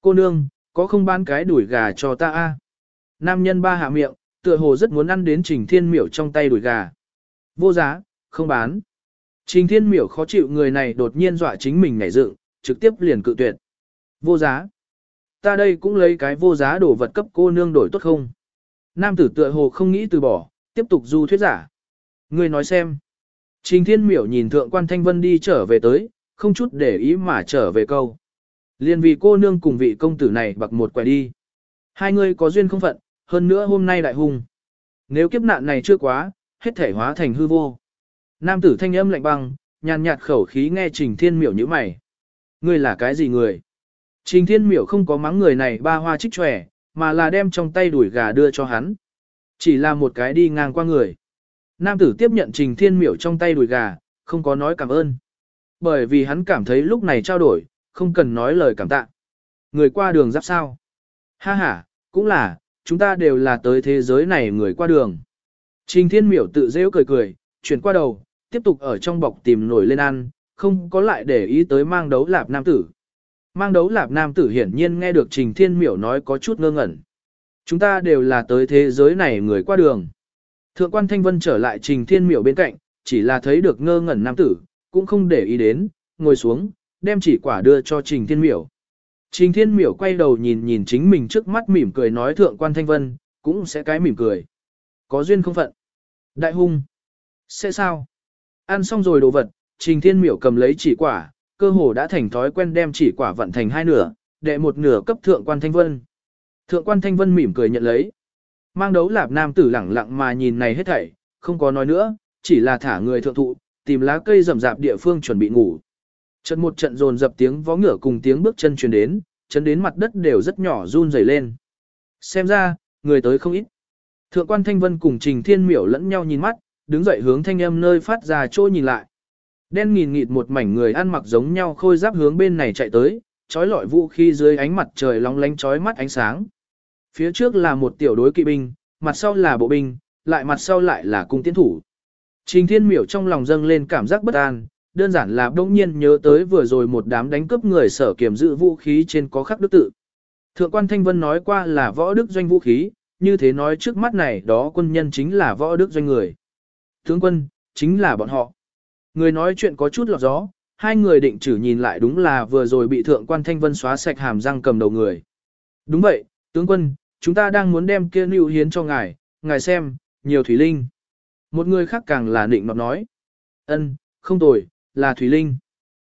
Cô nương, có không bán cái đùi gà cho ta a? Nam nhân ba hạ miệng, tựa hồ rất muốn ăn đến Trình Thiên Miểu trong tay đùi gà. Vô giá, không bán. Trình Thiên Miểu khó chịu người này đột nhiên dọa chính mình nhảy dựng, trực tiếp liền cự tuyệt. Vô giá ta đây cũng lấy cái vô giá đồ vật cấp cô nương đổi tốt không? Nam tử tựa hồ không nghĩ từ bỏ, tiếp tục du thuyết giả. Người nói xem. Trình thiên miểu nhìn thượng quan thanh vân đi trở về tới, không chút để ý mà trở về câu. Liên vì cô nương cùng vị công tử này bạc một quẻ đi. Hai người có duyên không phận, hơn nữa hôm nay đại hung. Nếu kiếp nạn này chưa quá, hết thể hóa thành hư vô. Nam tử thanh âm lạnh băng, nhàn nhạt khẩu khí nghe trình thiên miểu như mày. Ngươi là cái gì người? Trình Thiên Miểu không có mắng người này ba hoa trích tròe, mà là đem trong tay đuổi gà đưa cho hắn. Chỉ là một cái đi ngang qua người. Nam tử tiếp nhận Trình Thiên Miểu trong tay đuổi gà, không có nói cảm ơn. Bởi vì hắn cảm thấy lúc này trao đổi, không cần nói lời cảm tạ. Người qua đường giáp sao? Ha ha, cũng là, chúng ta đều là tới thế giới này người qua đường. Trình Thiên Miểu tự rêu cười cười, chuyển qua đầu, tiếp tục ở trong bọc tìm nổi lên ăn, không có lại để ý tới mang đấu lạp nam tử. Mang đấu lạp nam tử hiển nhiên nghe được Trình Thiên Miểu nói có chút ngơ ngẩn. Chúng ta đều là tới thế giới này người qua đường. Thượng quan Thanh Vân trở lại Trình Thiên Miểu bên cạnh, chỉ là thấy được ngơ ngẩn nam tử, cũng không để ý đến, ngồi xuống, đem chỉ quả đưa cho Trình Thiên Miểu. Trình Thiên Miểu quay đầu nhìn nhìn chính mình trước mắt mỉm cười nói Thượng quan Thanh Vân, cũng sẽ cái mỉm cười. Có duyên không phận. Đại hung. Sẽ sao? Ăn xong rồi đồ vật, Trình Thiên Miểu cầm lấy chỉ quả, cơ hồ đã thành thói quen đem chỉ quả vận thành hai nửa, đệ một nửa cấp thượng quan thanh vân. Thượng quan thanh vân mỉm cười nhận lấy. Mang đấu lạp nam tử lẳng lặng mà nhìn này hết thảy, không có nói nữa, chỉ là thả người thượng thụ, tìm lá cây rậm rạp địa phương chuẩn bị ngủ. Trận một trận dồn dập tiếng vó ngựa cùng tiếng bước chân truyền đến, chân đến mặt đất đều rất nhỏ run rẩy lên. Xem ra, người tới không ít. Thượng quan thanh vân cùng trình thiên miểu lẫn nhau nhìn mắt, đứng dậy hướng thanh âm nơi phát ra trôi nhìn lại. Đen nghìn nghịt một mảnh người ăn mặc giống nhau khôi giáp hướng bên này chạy tới, trói lọi vũ khí dưới ánh mặt trời long lánh trói mắt ánh sáng. Phía trước là một tiểu đối kỵ binh, mặt sau là bộ binh, lại mặt sau lại là cung tiến thủ. Trình thiên miểu trong lòng dâng lên cảm giác bất an, đơn giản là đông nhiên nhớ tới vừa rồi một đám đánh cướp người sở kiểm giữ vũ khí trên có khắc đức tự. Thượng quan Thanh Vân nói qua là võ đức doanh vũ khí, như thế nói trước mắt này đó quân nhân chính là võ đức doanh người. Tướng quân, chính là bọn họ. Người nói chuyện có chút lọt gió, hai người định chử nhìn lại đúng là vừa rồi bị thượng quan thanh vân xóa sạch hàm răng cầm đầu người. Đúng vậy, tướng quân, chúng ta đang muốn đem kia lưu hiến cho ngài, ngài xem, nhiều Thủy Linh. Một người khác càng là định nọt nói. ân, không tồi, là Thủy Linh.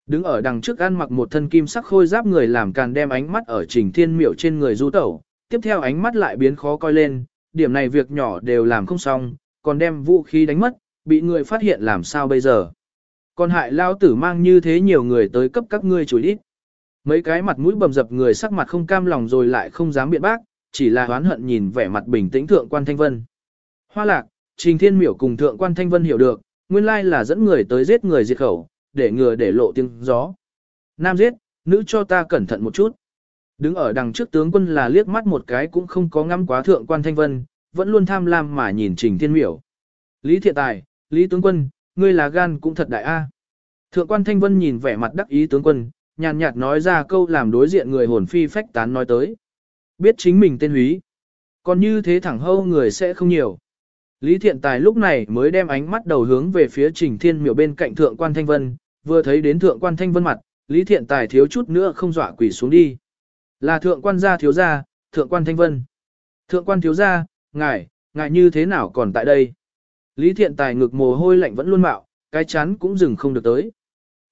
Đứng ở đằng trước ăn mặc một thân kim sắc khôi giáp người làm càn đem ánh mắt ở trình thiên miểu trên người du tẩu, tiếp theo ánh mắt lại biến khó coi lên, điểm này việc nhỏ đều làm không xong, còn đem vũ khí đánh mất, bị người phát hiện làm sao bây giờ. Còn hại lao tử mang như thế nhiều người tới cấp các ngươi chửi ít. Mấy cái mặt mũi bầm dập người sắc mặt không cam lòng rồi lại không dám biện bác, chỉ là oán hận nhìn vẻ mặt bình tĩnh thượng quan thanh vân. Hoa lạc, trình thiên miểu cùng thượng quan thanh vân hiểu được, nguyên lai là dẫn người tới giết người diệt khẩu, để ngừa để lộ tiếng gió. Nam giết, nữ cho ta cẩn thận một chút. Đứng ở đằng trước tướng quân là liếc mắt một cái cũng không có ngắm quá thượng quan thanh vân, vẫn luôn tham lam mà nhìn trình thiên miểu. Lý thiện tài, Lý tướng quân, ngươi là gan cũng thật đại a. Thượng quan thanh vân nhìn vẻ mặt đắc ý tướng quân, nhàn nhạt nói ra câu làm đối diện người hồn phi phách tán nói tới. Biết chính mình tên húy. Còn như thế thẳng hâu người sẽ không nhiều. Lý Thiện Tài lúc này mới đem ánh mắt đầu hướng về phía Trình Thiên Miểu bên cạnh Thượng quan Thanh Vân, vừa thấy đến Thượng quan Thanh Vân mặt, Lý Thiện Tài thiếu chút nữa không dọa quỷ xuống đi. Là Thượng quan gia thiếu gia, Thượng quan Thanh Vân. Thượng quan thiếu gia, ngài, ngài như thế nào còn tại đây? Lý Thiện Tài ngực mồ hôi lạnh vẫn luôn mạo, cái chán cũng dừng không được tới.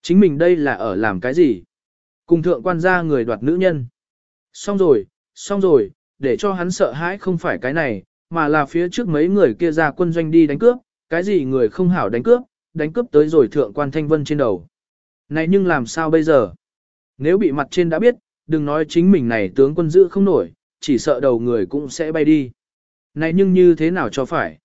Chính mình đây là ở làm cái gì? Cùng thượng quan gia người đoạt nữ nhân. Xong rồi, xong rồi, để cho hắn sợ hãi không phải cái này, mà là phía trước mấy người kia ra quân doanh đi đánh cướp, cái gì người không hảo đánh cướp, đánh cướp tới rồi thượng quan thanh vân trên đầu. Này nhưng làm sao bây giờ? Nếu bị mặt trên đã biết, đừng nói chính mình này tướng quân giữ không nổi, chỉ sợ đầu người cũng sẽ bay đi. Này nhưng như thế nào cho phải?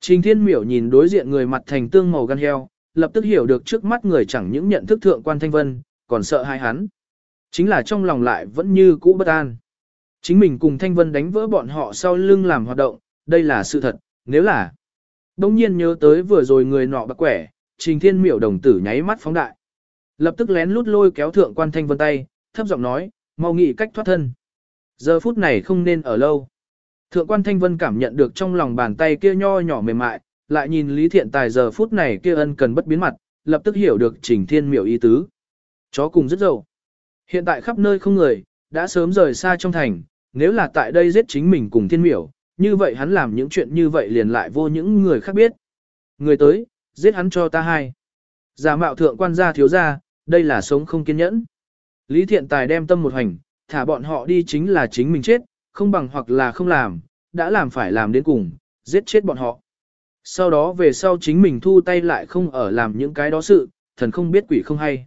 Trình thiên miểu nhìn đối diện người mặt thành tương màu gan heo, lập tức hiểu được trước mắt người chẳng những nhận thức thượng quan thanh vân, còn sợ hai hắn. Chính là trong lòng lại vẫn như cũ bất an. Chính mình cùng Thanh Vân đánh vỡ bọn họ sau lưng làm hoạt động, đây là sự thật, nếu là... Đông nhiên nhớ tới vừa rồi người nọ bạc quẻ, trình thiên miểu đồng tử nháy mắt phóng đại. Lập tức lén lút lôi kéo thượng quan Thanh Vân tay, thấp giọng nói, mau nghĩ cách thoát thân. Giờ phút này không nên ở lâu. Thượng quan Thanh Vân cảm nhận được trong lòng bàn tay kia nho nhỏ mềm mại, lại nhìn Lý Thiện Tài giờ phút này kia ân cần bất biến mặt, lập tức hiểu được trình thiên miểu ý tứ. Chó cùng rất dậu. Hiện tại khắp nơi không người, đã sớm rời xa trong thành, nếu là tại đây giết chính mình cùng thiên miểu, như vậy hắn làm những chuyện như vậy liền lại vô những người khác biết. Người tới, giết hắn cho ta hai. Giả mạo thượng quan gia thiếu gia, đây là sống không kiên nhẫn. Lý thiện tài đem tâm một hành, thả bọn họ đi chính là chính mình chết, không bằng hoặc là không làm, đã làm phải làm đến cùng, giết chết bọn họ. Sau đó về sau chính mình thu tay lại không ở làm những cái đó sự, thần không biết quỷ không hay.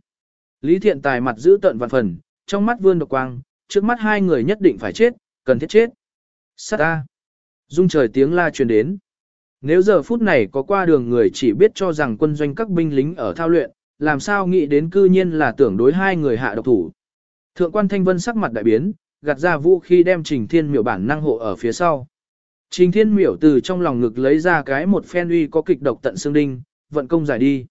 Lý thiện tài mặt giữ tận vạn phần, trong mắt vươn độc quang, trước mắt hai người nhất định phải chết, cần thiết chết. Sát ta. Dung trời tiếng la truyền đến. Nếu giờ phút này có qua đường người chỉ biết cho rằng quân doanh các binh lính ở thao luyện, làm sao nghĩ đến cư nhiên là tưởng đối hai người hạ độc thủ. Thượng quan Thanh Vân sắc mặt đại biến, gạt ra vũ khi đem Trình Thiên Miểu bản năng hộ ở phía sau. Trình Thiên Miểu từ trong lòng ngực lấy ra cái một phen uy có kịch độc tận xương đinh, vận công giải đi.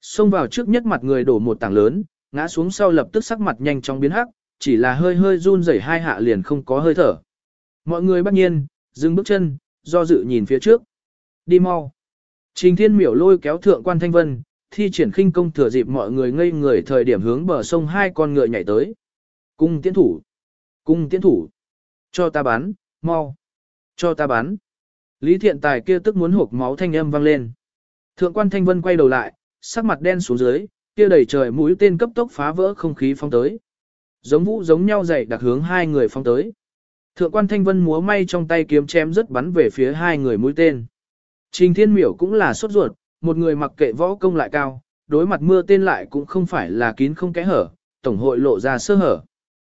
Xông vào trước nhất mặt người đổ một tảng lớn, ngã xuống sau lập tức sắc mặt nhanh chóng biến hắc, chỉ là hơi hơi run rẩy hai hạ liền không có hơi thở. Mọi người bắt nhiên, dừng bước chân, do dự nhìn phía trước. Đi mau. Trình Thiên Miểu lôi kéo thượng quan Thanh Vân, thi triển khinh công thừa dịp mọi người ngây người thời điểm hướng bờ sông hai con ngựa nhảy tới. Cung tiến thủ. Cung tiến thủ. Cho ta bắn, mau. Cho ta bắn. Lý thiện tài kia tức muốn hộp máu thanh âm vang lên. Thượng quan Thanh Vân quay đầu lại, sắc mặt đen xuống dưới, kia đầy trời mũi tên cấp tốc phá vỡ không khí phong tới. Giống vũ giống nhau dày đặc hướng hai người phong tới. Thượng quan thanh vân múa may trong tay kiếm chém rất bắn về phía hai người mũi tên. Trình thiên miểu cũng là sốt ruột, một người mặc kệ võ công lại cao, đối mặt mưa tên lại cũng không phải là kín không kẽ hở, tổng hội lộ ra sơ hở.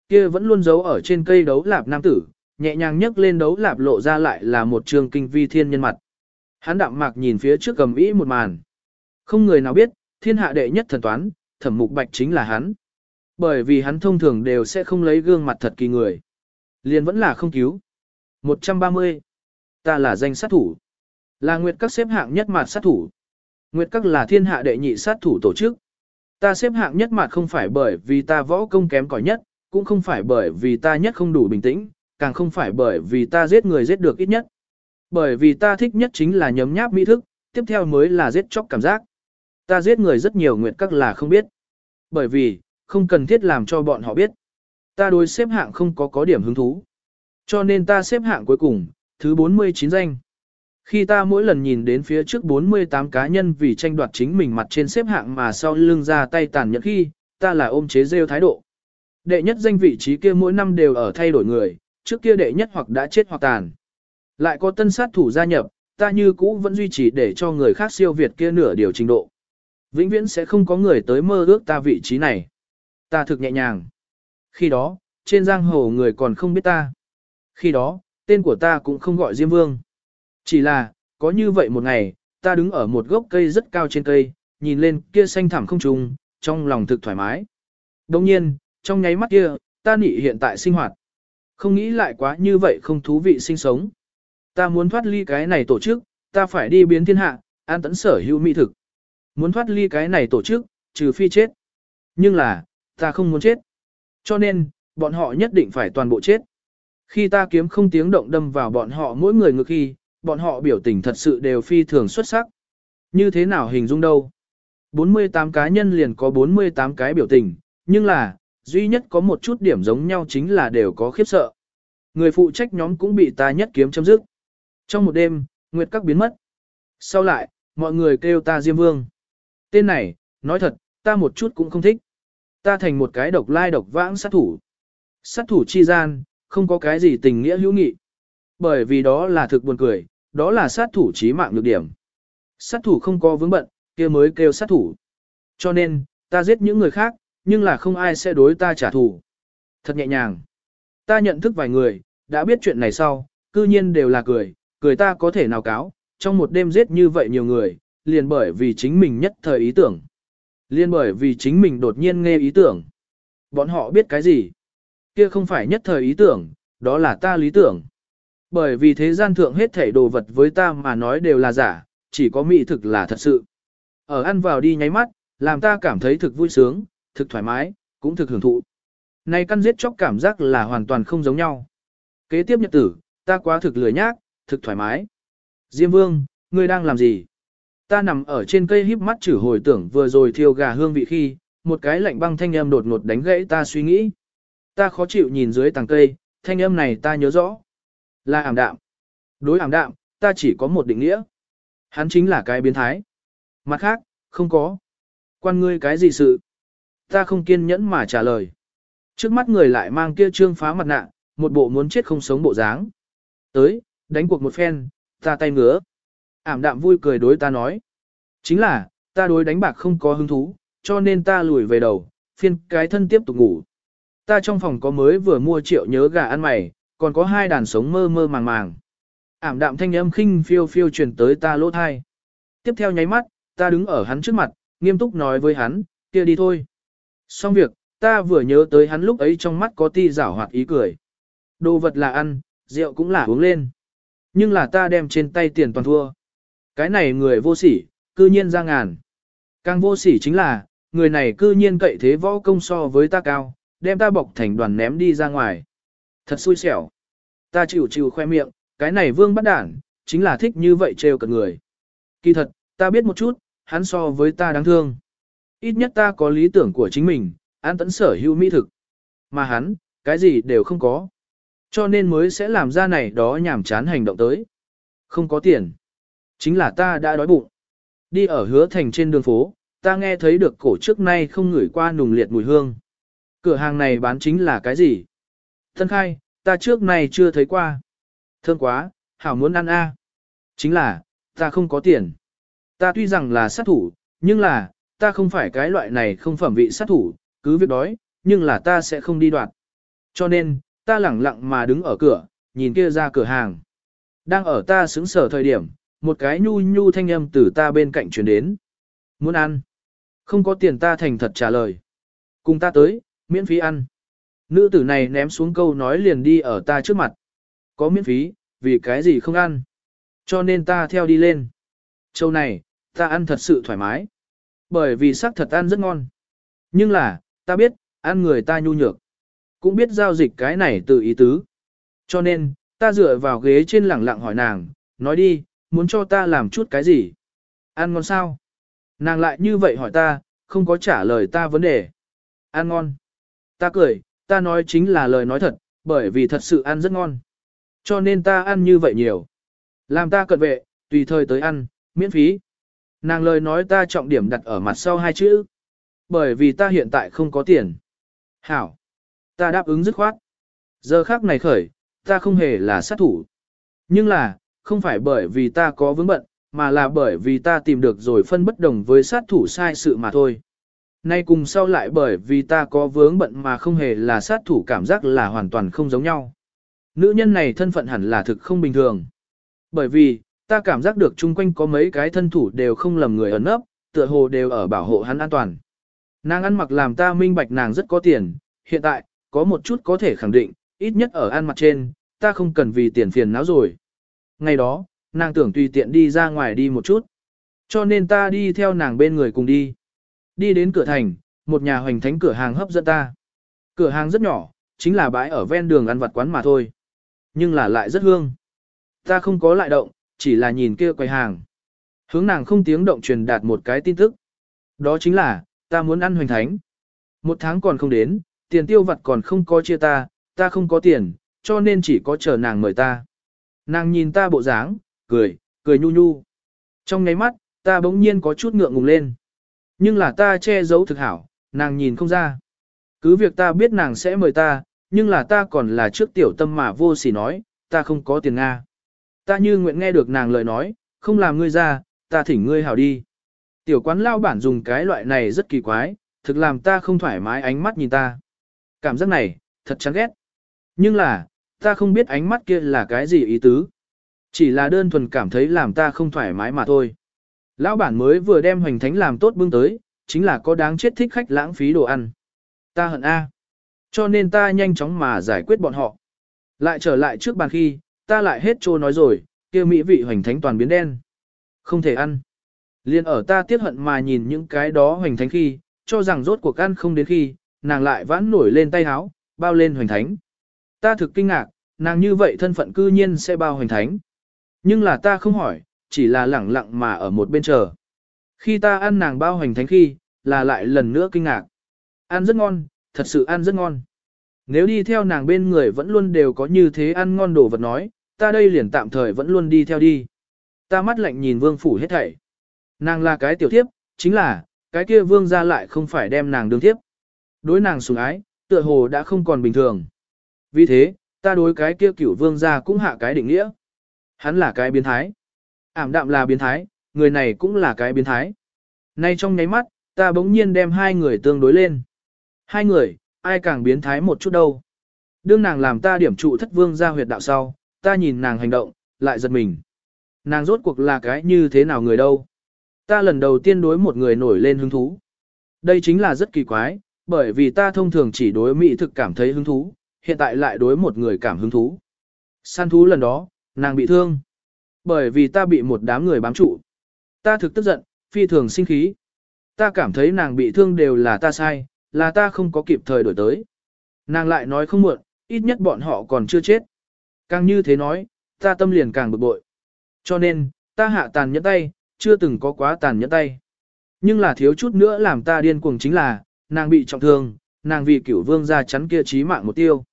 Kia vẫn luôn giấu ở trên cây đấu lạp nam tử, nhẹ nhàng nhấc lên đấu lạp lộ ra lại là một trường kinh vi thiên nhân mặt. Hắn đạm mạc nhìn phía trước cầm ý một màn. Không người nào biết, thiên hạ đệ nhất thần toán, thẩm mục bạch chính là hắn. Bởi vì hắn thông thường đều sẽ không lấy gương mặt thật kỳ người. Liền vẫn là không cứu. 130. Ta là danh sát thủ. Là Nguyệt các xếp hạng nhất mặt sát thủ. Nguyệt các là thiên hạ đệ nhị sát thủ tổ chức. Ta xếp hạng nhất mặt không phải bởi vì ta võ công kém cỏi nhất, cũng không phải bởi vì ta nhất không đủ bình tĩnh, càng không phải bởi vì ta giết người giết được ít nhất. Bởi vì ta thích nhất chính là nhấm nháp mỹ thức, tiếp theo mới là giết chóc cảm giác. Ta giết người rất nhiều nguyệt các là không biết. Bởi vì, không cần thiết làm cho bọn họ biết. Ta đối xếp hạng không có có điểm hứng thú. Cho nên ta xếp hạng cuối cùng, thứ 49 danh. Khi ta mỗi lần nhìn đến phía trước 48 cá nhân vì tranh đoạt chính mình mặt trên xếp hạng mà sau lưng ra tay tàn nhẫn khi, ta là ôm chế rêu thái độ. Đệ nhất danh vị trí kia mỗi năm đều ở thay đổi người, trước kia đệ nhất hoặc đã chết hoặc tàn. Lại có tân sát thủ gia nhập, ta như cũ vẫn duy trì để cho người khác siêu việt kia nửa điều trình độ. Vĩnh viễn sẽ không có người tới mơ ước ta vị trí này. Ta thực nhẹ nhàng. Khi đó, trên giang hồ người còn không biết ta. Khi đó, tên của ta cũng không gọi Diêm Vương. Chỉ là, có như vậy một ngày, ta đứng ở một gốc cây rất cao trên cây, nhìn lên kia xanh thẳm không trùng, trong lòng thực thoải mái. Đồng nhiên, trong nháy mắt kia, ta nị hiện tại sinh hoạt. Không nghĩ lại quá như vậy không thú vị sinh sống. Ta muốn thoát ly cái này tổ chức, ta phải đi biến thiên hạ, an tấn sở hữu mỹ thực. Muốn thoát ly cái này tổ chức, trừ phi chết. Nhưng là, ta không muốn chết. Cho nên, bọn họ nhất định phải toàn bộ chết. Khi ta kiếm không tiếng động đâm vào bọn họ mỗi người ngược khi, bọn họ biểu tình thật sự đều phi thường xuất sắc. Như thế nào hình dung đâu? 48 cá nhân liền có 48 cái biểu tình, nhưng là, duy nhất có một chút điểm giống nhau chính là đều có khiếp sợ. Người phụ trách nhóm cũng bị ta nhất kiếm chấm dứt. Trong một đêm, Nguyệt Các biến mất. Sau lại, mọi người kêu ta Diêm Vương. Tên này, nói thật, ta một chút cũng không thích. Ta thành một cái độc lai độc vãng sát thủ. Sát thủ chi gian, không có cái gì tình nghĩa hữu nghị. Bởi vì đó là thực buồn cười, đó là sát thủ chí mạng nhược điểm. Sát thủ không có vướng bận, kia mới kêu sát thủ. Cho nên, ta giết những người khác, nhưng là không ai sẽ đối ta trả thù. Thật nhẹ nhàng. Ta nhận thức vài người, đã biết chuyện này sau, cư nhiên đều là cười, cười ta có thể nào cáo, trong một đêm giết như vậy nhiều người, liền bởi vì chính mình nhất thời ý tưởng. Liên bởi vì chính mình đột nhiên nghe ý tưởng. Bọn họ biết cái gì? Kia không phải nhất thời ý tưởng, đó là ta lý tưởng. Bởi vì thế gian thượng hết thảy đồ vật với ta mà nói đều là giả, chỉ có mỹ thực là thật sự. Ở ăn vào đi nháy mắt, làm ta cảm thấy thực vui sướng, thực thoải mái, cũng thực hưởng thụ. Này căn giết chóc cảm giác là hoàn toàn không giống nhau. Kế tiếp nhật tử, ta quá thực lười nhác, thực thoải mái. Diêm vương, ngươi đang làm gì? Ta nằm ở trên cây híp mắt chử hồi tưởng vừa rồi thiêu gà hương vị khi, một cái lạnh băng thanh âm đột ngột đánh gãy ta suy nghĩ. Ta khó chịu nhìn dưới tàng cây, thanh âm này ta nhớ rõ. Là ảm đạm. Đối ảm đạm, ta chỉ có một định nghĩa. Hắn chính là cái biến thái. Mặt khác, không có. Quan ngươi cái gì sự? Ta không kiên nhẫn mà trả lời. Trước mắt người lại mang kia trương phá mặt nạ, một bộ muốn chết không sống bộ dáng. Tới, đánh cuộc một phen, ta tay ngứa. Ảm đạm vui cười đối ta nói. Chính là, ta đối đánh bạc không có hứng thú, cho nên ta lùi về đầu, phiên cái thân tiếp tục ngủ. Ta trong phòng có mới vừa mua triệu nhớ gà ăn mày, còn có hai đàn sống mơ mơ màng màng. Ảm đạm thanh âm khinh phiêu phiêu truyền tới ta lỗ thai. Tiếp theo nháy mắt, ta đứng ở hắn trước mặt, nghiêm túc nói với hắn, kia đi thôi. Xong việc, ta vừa nhớ tới hắn lúc ấy trong mắt có ti rảo hoạt ý cười. Đồ vật là ăn, rượu cũng là uống lên. Nhưng là ta đem trên tay tiền toàn thua. Cái này người vô sỉ, cư nhiên ra ngàn. Càng vô sỉ chính là, người này cư nhiên cậy thế võ công so với ta cao, đem ta bọc thành đoàn ném đi ra ngoài. Thật xui xẻo. Ta chịu chịu khoe miệng, cái này vương bắt đản, chính là thích như vậy trêu cận người. Kỳ thật, ta biết một chút, hắn so với ta đáng thương. Ít nhất ta có lý tưởng của chính mình, an tẫn sở hữu mỹ thực. Mà hắn, cái gì đều không có. Cho nên mới sẽ làm ra này đó nhảm chán hành động tới. Không có tiền. Chính là ta đã đói bụng. Đi ở hứa thành trên đường phố, ta nghe thấy được cổ trước nay không ngửi qua nùng liệt mùi hương. Cửa hàng này bán chính là cái gì? Thân khai, ta trước nay chưa thấy qua. Thơm quá, hảo muốn ăn a. Chính là, ta không có tiền. Ta tuy rằng là sát thủ, nhưng là, ta không phải cái loại này không phẩm vị sát thủ, cứ việc đói, nhưng là ta sẽ không đi đoạt. Cho nên, ta lẳng lặng mà đứng ở cửa, nhìn kia ra cửa hàng. Đang ở ta xứng sở thời điểm, một cái nhu nhu thanh âm từ ta bên cạnh truyền đến. Muốn ăn? Không có tiền ta thành thật trả lời. Cùng ta tới, miễn phí ăn. Nữ tử này ném xuống câu nói liền đi ở ta trước mặt. Có miễn phí, vì cái gì không ăn. Cho nên ta theo đi lên. Châu này, ta ăn thật sự thoải mái. Bởi vì sắc thật ăn rất ngon. Nhưng là, ta biết, ăn người ta nhu nhược. Cũng biết giao dịch cái này từ ý tứ. Cho nên, ta dựa vào ghế trên lẳng lặng hỏi nàng, nói đi, muốn cho ta làm chút cái gì? Ăn ngon sao? Nàng lại như vậy hỏi ta, không có trả lời ta vấn đề. Ăn ngon. Ta cười, ta nói chính là lời nói thật, bởi vì thật sự ăn rất ngon. Cho nên ta ăn như vậy nhiều. Làm ta cận vệ, tùy thời tới ăn, miễn phí. Nàng lời nói ta trọng điểm đặt ở mặt sau hai chữ. Bởi vì ta hiện tại không có tiền. Hảo. Ta đáp ứng dứt khoát. Giờ khác này khởi, ta không hề là sát thủ. Nhưng là, không phải bởi vì ta có vướng bận, mà là bởi vì ta tìm được rồi phân bất đồng với sát thủ sai sự mà thôi. Nay cùng sau lại bởi vì ta có vướng bận mà không hề là sát thủ cảm giác là hoàn toàn không giống nhau. Nữ nhân này thân phận hẳn là thực không bình thường. Bởi vì, ta cảm giác được chung quanh có mấy cái thân thủ đều không lầm người ẩn ấp, tựa hồ đều ở bảo hộ hắn an toàn. Nàng ăn mặc làm ta minh bạch nàng rất có tiền, hiện tại, có một chút có thể khẳng định, ít nhất ở ăn mặc trên, ta không cần vì tiền phiền não rồi. Ngày đó, nàng tưởng tùy tiện đi ra ngoài đi một chút. Cho nên ta đi theo nàng bên người cùng đi. Đi đến cửa thành, một nhà hoành thánh cửa hàng hấp dẫn ta. Cửa hàng rất nhỏ, chính là bãi ở ven đường ăn vặt quán mà thôi. Nhưng là lại rất hương. Ta không có lại động, chỉ là nhìn kia quầy hàng. Hướng nàng không tiếng động truyền đạt một cái tin tức. Đó chính là, ta muốn ăn hoành thánh. Một tháng còn không đến, tiền tiêu vặt còn không có chia ta, ta không có tiền, cho nên chỉ có chờ nàng mời ta. Nàng nhìn ta bộ dáng, cười, cười nhu nhu. Trong ngáy mắt, ta bỗng nhiên có chút ngượng ngùng lên. Nhưng là ta che giấu thực hảo, nàng nhìn không ra. Cứ việc ta biết nàng sẽ mời ta, nhưng là ta còn là trước tiểu tâm mà vô sỉ nói, ta không có tiền Nga. Ta như nguyện nghe được nàng lời nói, không làm ngươi ra, ta thỉnh ngươi hảo đi. Tiểu quán lao bản dùng cái loại này rất kỳ quái, thực làm ta không thoải mái ánh mắt nhìn ta. Cảm giác này, thật chán ghét. Nhưng là, ta không biết ánh mắt kia là cái gì ý tứ. Chỉ là đơn thuần cảm thấy làm ta không thoải mái mà thôi. Lão bản mới vừa đem hoành thánh làm tốt bưng tới, chính là có đáng chết thích khách lãng phí đồ ăn. Ta hận A. Cho nên ta nhanh chóng mà giải quyết bọn họ. Lại trở lại trước bàn khi, ta lại hết trô nói rồi, kia mỹ vị hoành thánh toàn biến đen. Không thể ăn. Liên ở ta tiếc hận mà nhìn những cái đó hoành thánh khi, cho rằng rốt cuộc ăn không đến khi, nàng lại vãn nổi lên tay háo, bao lên hoành thánh. Ta thực kinh ngạc, nàng như vậy thân phận cư nhiên sẽ bao hoành thánh. Nhưng là ta không hỏi, chỉ là lẳng lặng mà ở một bên chờ. Khi ta ăn nàng bao hoành thánh khi, là lại lần nữa kinh ngạc. Ăn rất ngon, thật sự ăn rất ngon. Nếu đi theo nàng bên người vẫn luôn đều có như thế ăn ngon đồ vật nói, ta đây liền tạm thời vẫn luôn đi theo đi. Ta mắt lạnh nhìn vương phủ hết thảy. Nàng là cái tiểu thiếp, chính là, cái kia vương ra lại không phải đem nàng đương thiếp. Đối nàng sủng ái, tựa hồ đã không còn bình thường. Vì thế, ta đối cái kia cửu vương gia cũng hạ cái định nghĩa. Hắn là cái biến thái. Ảm đạm là biến thái, người này cũng là cái biến thái. Nay trong nháy mắt, ta bỗng nhiên đem hai người tương đối lên. Hai người, ai càng biến thái một chút đâu. Đương nàng làm ta điểm trụ thất vương gia huyệt đạo sau, ta nhìn nàng hành động, lại giật mình. Nàng rốt cuộc là cái như thế nào người đâu. Ta lần đầu tiên đối một người nổi lên hứng thú. Đây chính là rất kỳ quái, bởi vì ta thông thường chỉ đối mỹ thực cảm thấy hứng thú, hiện tại lại đối một người cảm hứng thú. Săn thú lần đó, nàng bị thương. Bởi vì ta bị một đám người bám trụ. Ta thực tức giận, phi thường sinh khí. Ta cảm thấy nàng bị thương đều là ta sai, là ta không có kịp thời đổi tới. Nàng lại nói không muộn, ít nhất bọn họ còn chưa chết. Càng như thế nói, ta tâm liền càng bực bội. Cho nên, ta hạ tàn nhẫn tay, chưa từng có quá tàn nhẫn tay. Nhưng là thiếu chút nữa làm ta điên cuồng chính là, nàng bị trọng thương, nàng vì cửu vương ra chắn kia chí mạng một tiêu.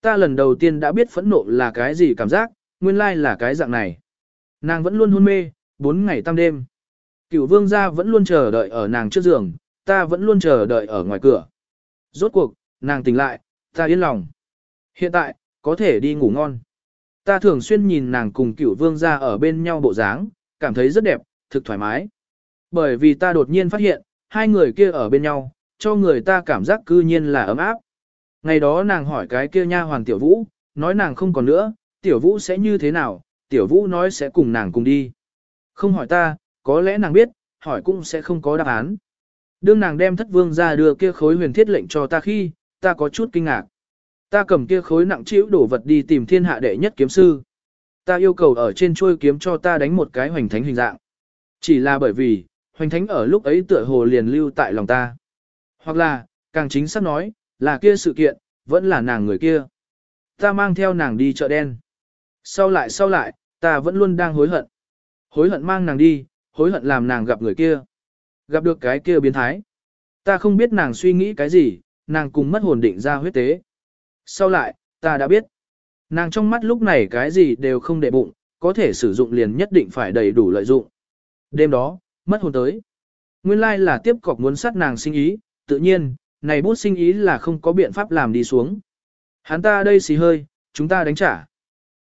Ta lần đầu tiên đã biết phẫn nộ là cái gì cảm giác, nguyên lai là cái dạng này. Nàng vẫn luôn hôn mê, bốn ngày tam đêm. Cửu vương gia vẫn luôn chờ đợi ở nàng trước giường, ta vẫn luôn chờ đợi ở ngoài cửa. Rốt cuộc, nàng tỉnh lại, ta yên lòng. Hiện tại, có thể đi ngủ ngon. Ta thường xuyên nhìn nàng cùng cửu vương gia ở bên nhau bộ dáng, cảm thấy rất đẹp, thực thoải mái. Bởi vì ta đột nhiên phát hiện, hai người kia ở bên nhau, cho người ta cảm giác cư nhiên là ấm áp. Ngày đó nàng hỏi cái kia nha hoàng tiểu vũ, nói nàng không còn nữa, tiểu vũ sẽ như thế nào, tiểu vũ nói sẽ cùng nàng cùng đi. Không hỏi ta, có lẽ nàng biết, hỏi cũng sẽ không có đáp án. Đương nàng đem thất vương ra đưa kia khối huyền thiết lệnh cho ta khi, ta có chút kinh ngạc. Ta cầm kia khối nặng chịu đổ vật đi tìm thiên hạ đệ nhất kiếm sư. Ta yêu cầu ở trên chuôi kiếm cho ta đánh một cái hoành thánh hình dạng. Chỉ là bởi vì, hoành thánh ở lúc ấy tựa hồ liền lưu tại lòng ta. Hoặc là, càng chính xác nói, là kia sự kiện, vẫn là nàng người kia. Ta mang theo nàng đi chợ đen. Sau lại sau lại, ta vẫn luôn đang hối hận. Hối hận mang nàng đi, hối hận làm nàng gặp người kia. Gặp được cái kia biến thái. Ta không biết nàng suy nghĩ cái gì, nàng cùng mất hồn định ra huyết tế. Sau lại, ta đã biết. Nàng trong mắt lúc này cái gì đều không để bụng, có thể sử dụng liền nhất định phải đầy đủ lợi dụng. Đêm đó, mất hồn tới. Nguyên lai là tiếp cọc muốn sát nàng sinh ý, tự nhiên, này bút sinh ý là không có biện pháp làm đi xuống. Hắn ta đây xì hơi, chúng ta đánh trả.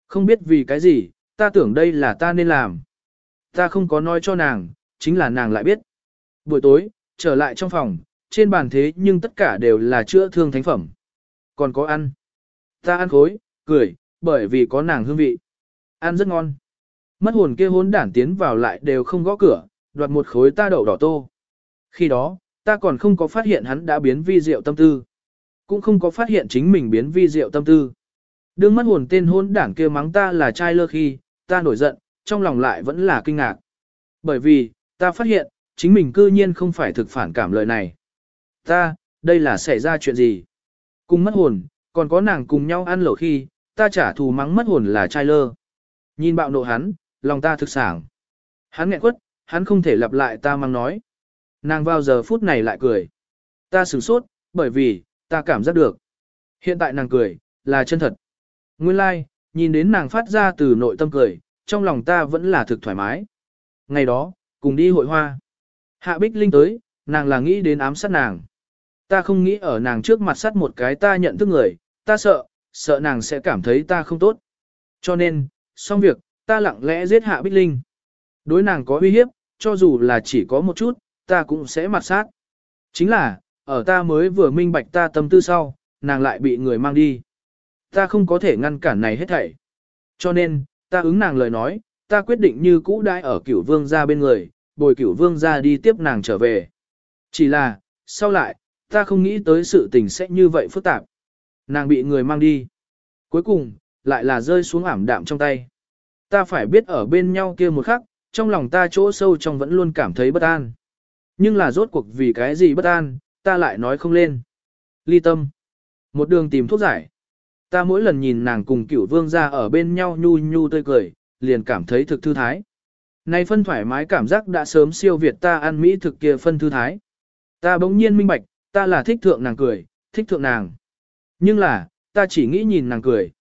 Không biết vì cái gì, ta tưởng đây là ta nên làm. Ta không có nói cho nàng, chính là nàng lại biết. Buổi tối, trở lại trong phòng, trên bàn thế nhưng tất cả đều là chữa thương thánh phẩm. Còn có ăn. Ta ăn khối, cười, bởi vì có nàng hương vị. Ăn rất ngon. Mất hồn kia hốn đản tiến vào lại đều không gõ cửa, đoạt một khối ta đậu đỏ tô. Khi đó, ta còn không có phát hiện hắn đã biến vi diệu tâm tư. Cũng không có phát hiện chính mình biến vi diệu tâm tư. Đương mất hồn tên hôn đảng kia mắng ta là trai lơ khi, ta nổi giận, trong lòng lại vẫn là kinh ngạc. Bởi vì, ta phát hiện, chính mình cư nhiên không phải thực phản cảm lời này. Ta, đây là xảy ra chuyện gì? Cùng mất hồn, còn có nàng cùng nhau ăn lẩu khi, ta trả thù mắng mất hồn là trai lơ. Nhìn bạo nộ hắn, lòng ta thực sảng. Hắn nghẹn quất, hắn không thể lặp lại ta mang nói. Nàng vào giờ phút này lại cười. Ta sửng sốt, bởi vì, ta cảm giác được. Hiện tại nàng cười, là chân thật. Nguyên lai, like, nhìn đến nàng phát ra từ nội tâm cười, trong lòng ta vẫn là thực thoải mái. Ngày đó, cùng đi hội hoa. Hạ Bích Linh tới, nàng là nghĩ đến ám sát nàng. Ta không nghĩ ở nàng trước mặt sát một cái ta nhận thức người, ta sợ, sợ nàng sẽ cảm thấy ta không tốt. Cho nên, xong việc, ta lặng lẽ giết Hạ Bích Linh. Đối nàng có uy hiếp, cho dù là chỉ có một chút, ta cũng sẽ mặt sát. Chính là, ở ta mới vừa minh bạch ta tâm tư sau, nàng lại bị người mang đi. Ta không có thể ngăn cản này hết thảy. Cho nên, ta ứng nàng lời nói, ta quyết định như cũ đãi ở cửu vương gia bên người, bồi cửu vương gia đi tiếp nàng trở về. Chỉ là, sau lại, ta không nghĩ tới sự tình sẽ như vậy phức tạp. Nàng bị người mang đi. Cuối cùng, lại là rơi xuống ảm đạm trong tay. Ta phải biết ở bên nhau kia một khắc, trong lòng ta chỗ sâu trong vẫn luôn cảm thấy bất an. Nhưng là rốt cuộc vì cái gì bất an, ta lại nói không lên. Ly tâm. Một đường tìm thuốc giải. Ta mỗi lần nhìn nàng cùng cửu vương ra ở bên nhau nhu nhu tươi cười, liền cảm thấy thực thư thái. Nay phân thoải mái cảm giác đã sớm siêu việt ta ăn mỹ thực kia phân thư thái. Ta bỗng nhiên minh bạch, ta là thích thượng nàng cười, thích thượng nàng. Nhưng là, ta chỉ nghĩ nhìn nàng cười.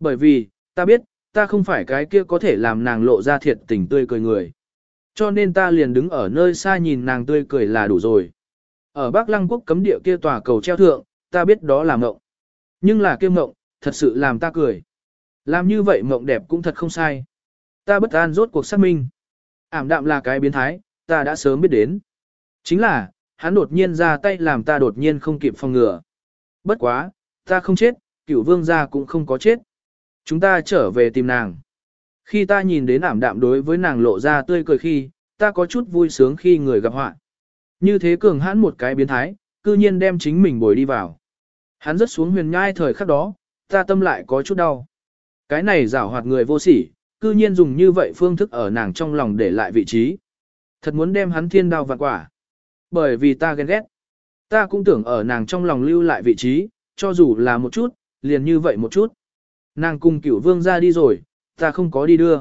Bởi vì, ta biết, ta không phải cái kia có thể làm nàng lộ ra thiệt tình tươi cười người. Cho nên ta liền đứng ở nơi xa nhìn nàng tươi cười là đủ rồi. Ở Bắc Lăng Quốc cấm địa kia tòa cầu treo thượng, ta biết đó là mộng. Nhưng là kia mộng, thật sự làm ta cười. Làm như vậy mộng đẹp cũng thật không sai. Ta bất an rốt cuộc xác minh. Ảm đạm là cái biến thái, ta đã sớm biết đến. Chính là, hắn đột nhiên ra tay làm ta đột nhiên không kịp phòng ngừa. Bất quá, ta không chết, cửu vương gia cũng không có chết. Chúng ta trở về tìm nàng. Khi ta nhìn đến ảm đạm đối với nàng lộ ra tươi cười khi, ta có chút vui sướng khi người gặp họa. Như thế cường hãn một cái biến thái, cư nhiên đem chính mình bồi đi vào. Hắn rất xuống huyền nhai thời khắc đó, ta tâm lại có chút đau. Cái này giảo hoạt người vô sỉ, cư nhiên dùng như vậy phương thức ở nàng trong lòng để lại vị trí. Thật muốn đem hắn thiên đao vạn quả. Bởi vì ta ghen ghét. Ta cũng tưởng ở nàng trong lòng lưu lại vị trí, cho dù là một chút, liền như vậy một chút. Nàng cùng cửu vương ra đi rồi, ta không có đi đưa.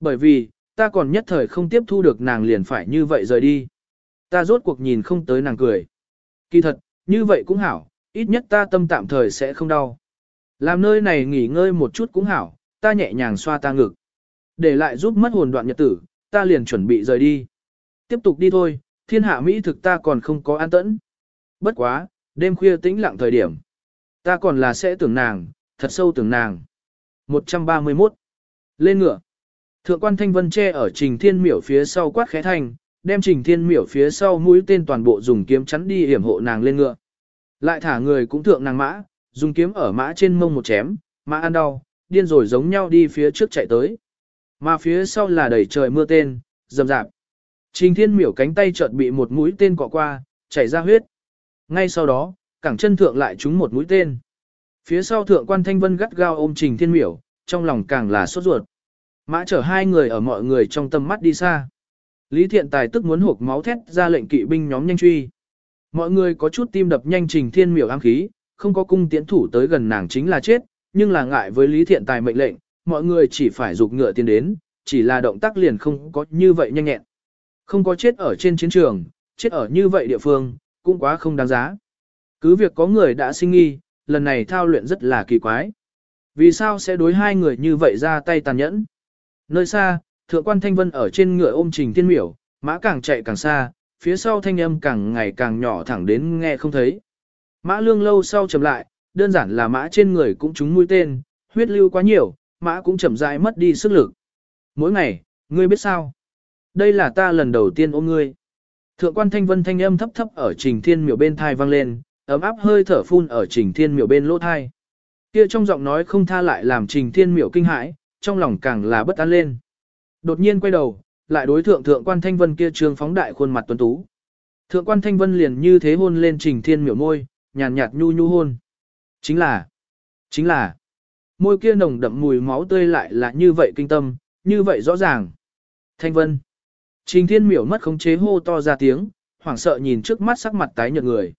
Bởi vì, ta còn nhất thời không tiếp thu được nàng liền phải như vậy rời đi. Ta rốt cuộc nhìn không tới nàng cười. Kỳ thật, như vậy cũng hảo, ít nhất ta tâm tạm thời sẽ không đau. Làm nơi này nghỉ ngơi một chút cũng hảo, ta nhẹ nhàng xoa ta ngực. Để lại giúp mất hồn đoạn nhật tử, ta liền chuẩn bị rời đi. Tiếp tục đi thôi, thiên hạ Mỹ thực ta còn không có an tẫn. Bất quá, đêm khuya tĩnh lặng thời điểm. Ta còn là sẽ tưởng nàng, thật sâu tưởng nàng. 131. Lên ngựa. Thượng quan thanh vân che ở trình thiên miểu phía sau quát khẽ thành, đem trình thiên miểu phía sau mũi tên toàn bộ dùng kiếm chắn đi hiểm hộ nàng lên ngựa. Lại thả người cũng thượng nàng mã, dùng kiếm ở mã trên mông một chém, mã ăn đau, điên rồi giống nhau đi phía trước chạy tới. Mà phía sau là đẩy trời mưa tên, rầm rạp. Trình thiên miểu cánh tay chợt bị một mũi tên cọ qua, chảy ra huyết. Ngay sau đó, cẳng chân thượng lại trúng một mũi tên. Phía sau thượng quan thanh vân gắt gao ôm trình thiên miểu, trong lòng càng là sốt ruột. Mã chở hai người ở mọi người trong tâm mắt đi xa. Lý thiện tài tức muốn hộp máu thét ra lệnh kỵ binh nhóm nhanh truy. Mọi người có chút tim đập nhanh trình thiên miểu ám khí, không có cung tiễn thủ tới gần nàng chính là chết, nhưng là ngại với Lý thiện tài mệnh lệnh, mọi người chỉ phải dục ngựa tiến đến, chỉ là động tác liền không có như vậy nhanh nhẹn. Không có chết ở trên chiến trường, chết ở như vậy địa phương, cũng quá không đáng giá. Cứ việc có người đã sinh nghi, lần này thao luyện rất là kỳ quái. Vì sao sẽ đối hai người như vậy ra tay tàn nhẫn? Nơi xa, thượng quan thanh vân ở trên ngựa ôm trình thiên miểu, mã càng chạy càng xa, phía sau thanh âm càng ngày càng nhỏ thẳng đến nghe không thấy. Mã lương lâu sau chậm lại, đơn giản là mã trên người cũng trúng mũi tên, huyết lưu quá nhiều, mã cũng chậm rãi mất đi sức lực. Mỗi ngày, ngươi biết sao? Đây là ta lần đầu tiên ôm ngươi. Thượng quan thanh vân thanh âm thấp thấp ở trình thiên miểu bên thai vang lên, ấm áp hơi thở phun ở trình thiên miểu bên lỗ thai. Kia trong giọng nói không tha lại làm trình thiên miểu kinh hãi, trong lòng càng là bất an lên. Đột nhiên quay đầu, lại đối thượng thượng quan thanh vân kia trương phóng đại khuôn mặt tuấn tú. Thượng quan thanh vân liền như thế hôn lên trình thiên miểu môi, nhàn nhạt nhu nhu hôn. Chính là, chính là, môi kia nồng đậm mùi máu tươi lại là như vậy kinh tâm, như vậy rõ ràng. Thanh vân. Trình thiên miểu mất khống chế hô to ra tiếng, hoảng sợ nhìn trước mắt sắc mặt tái nhợt người.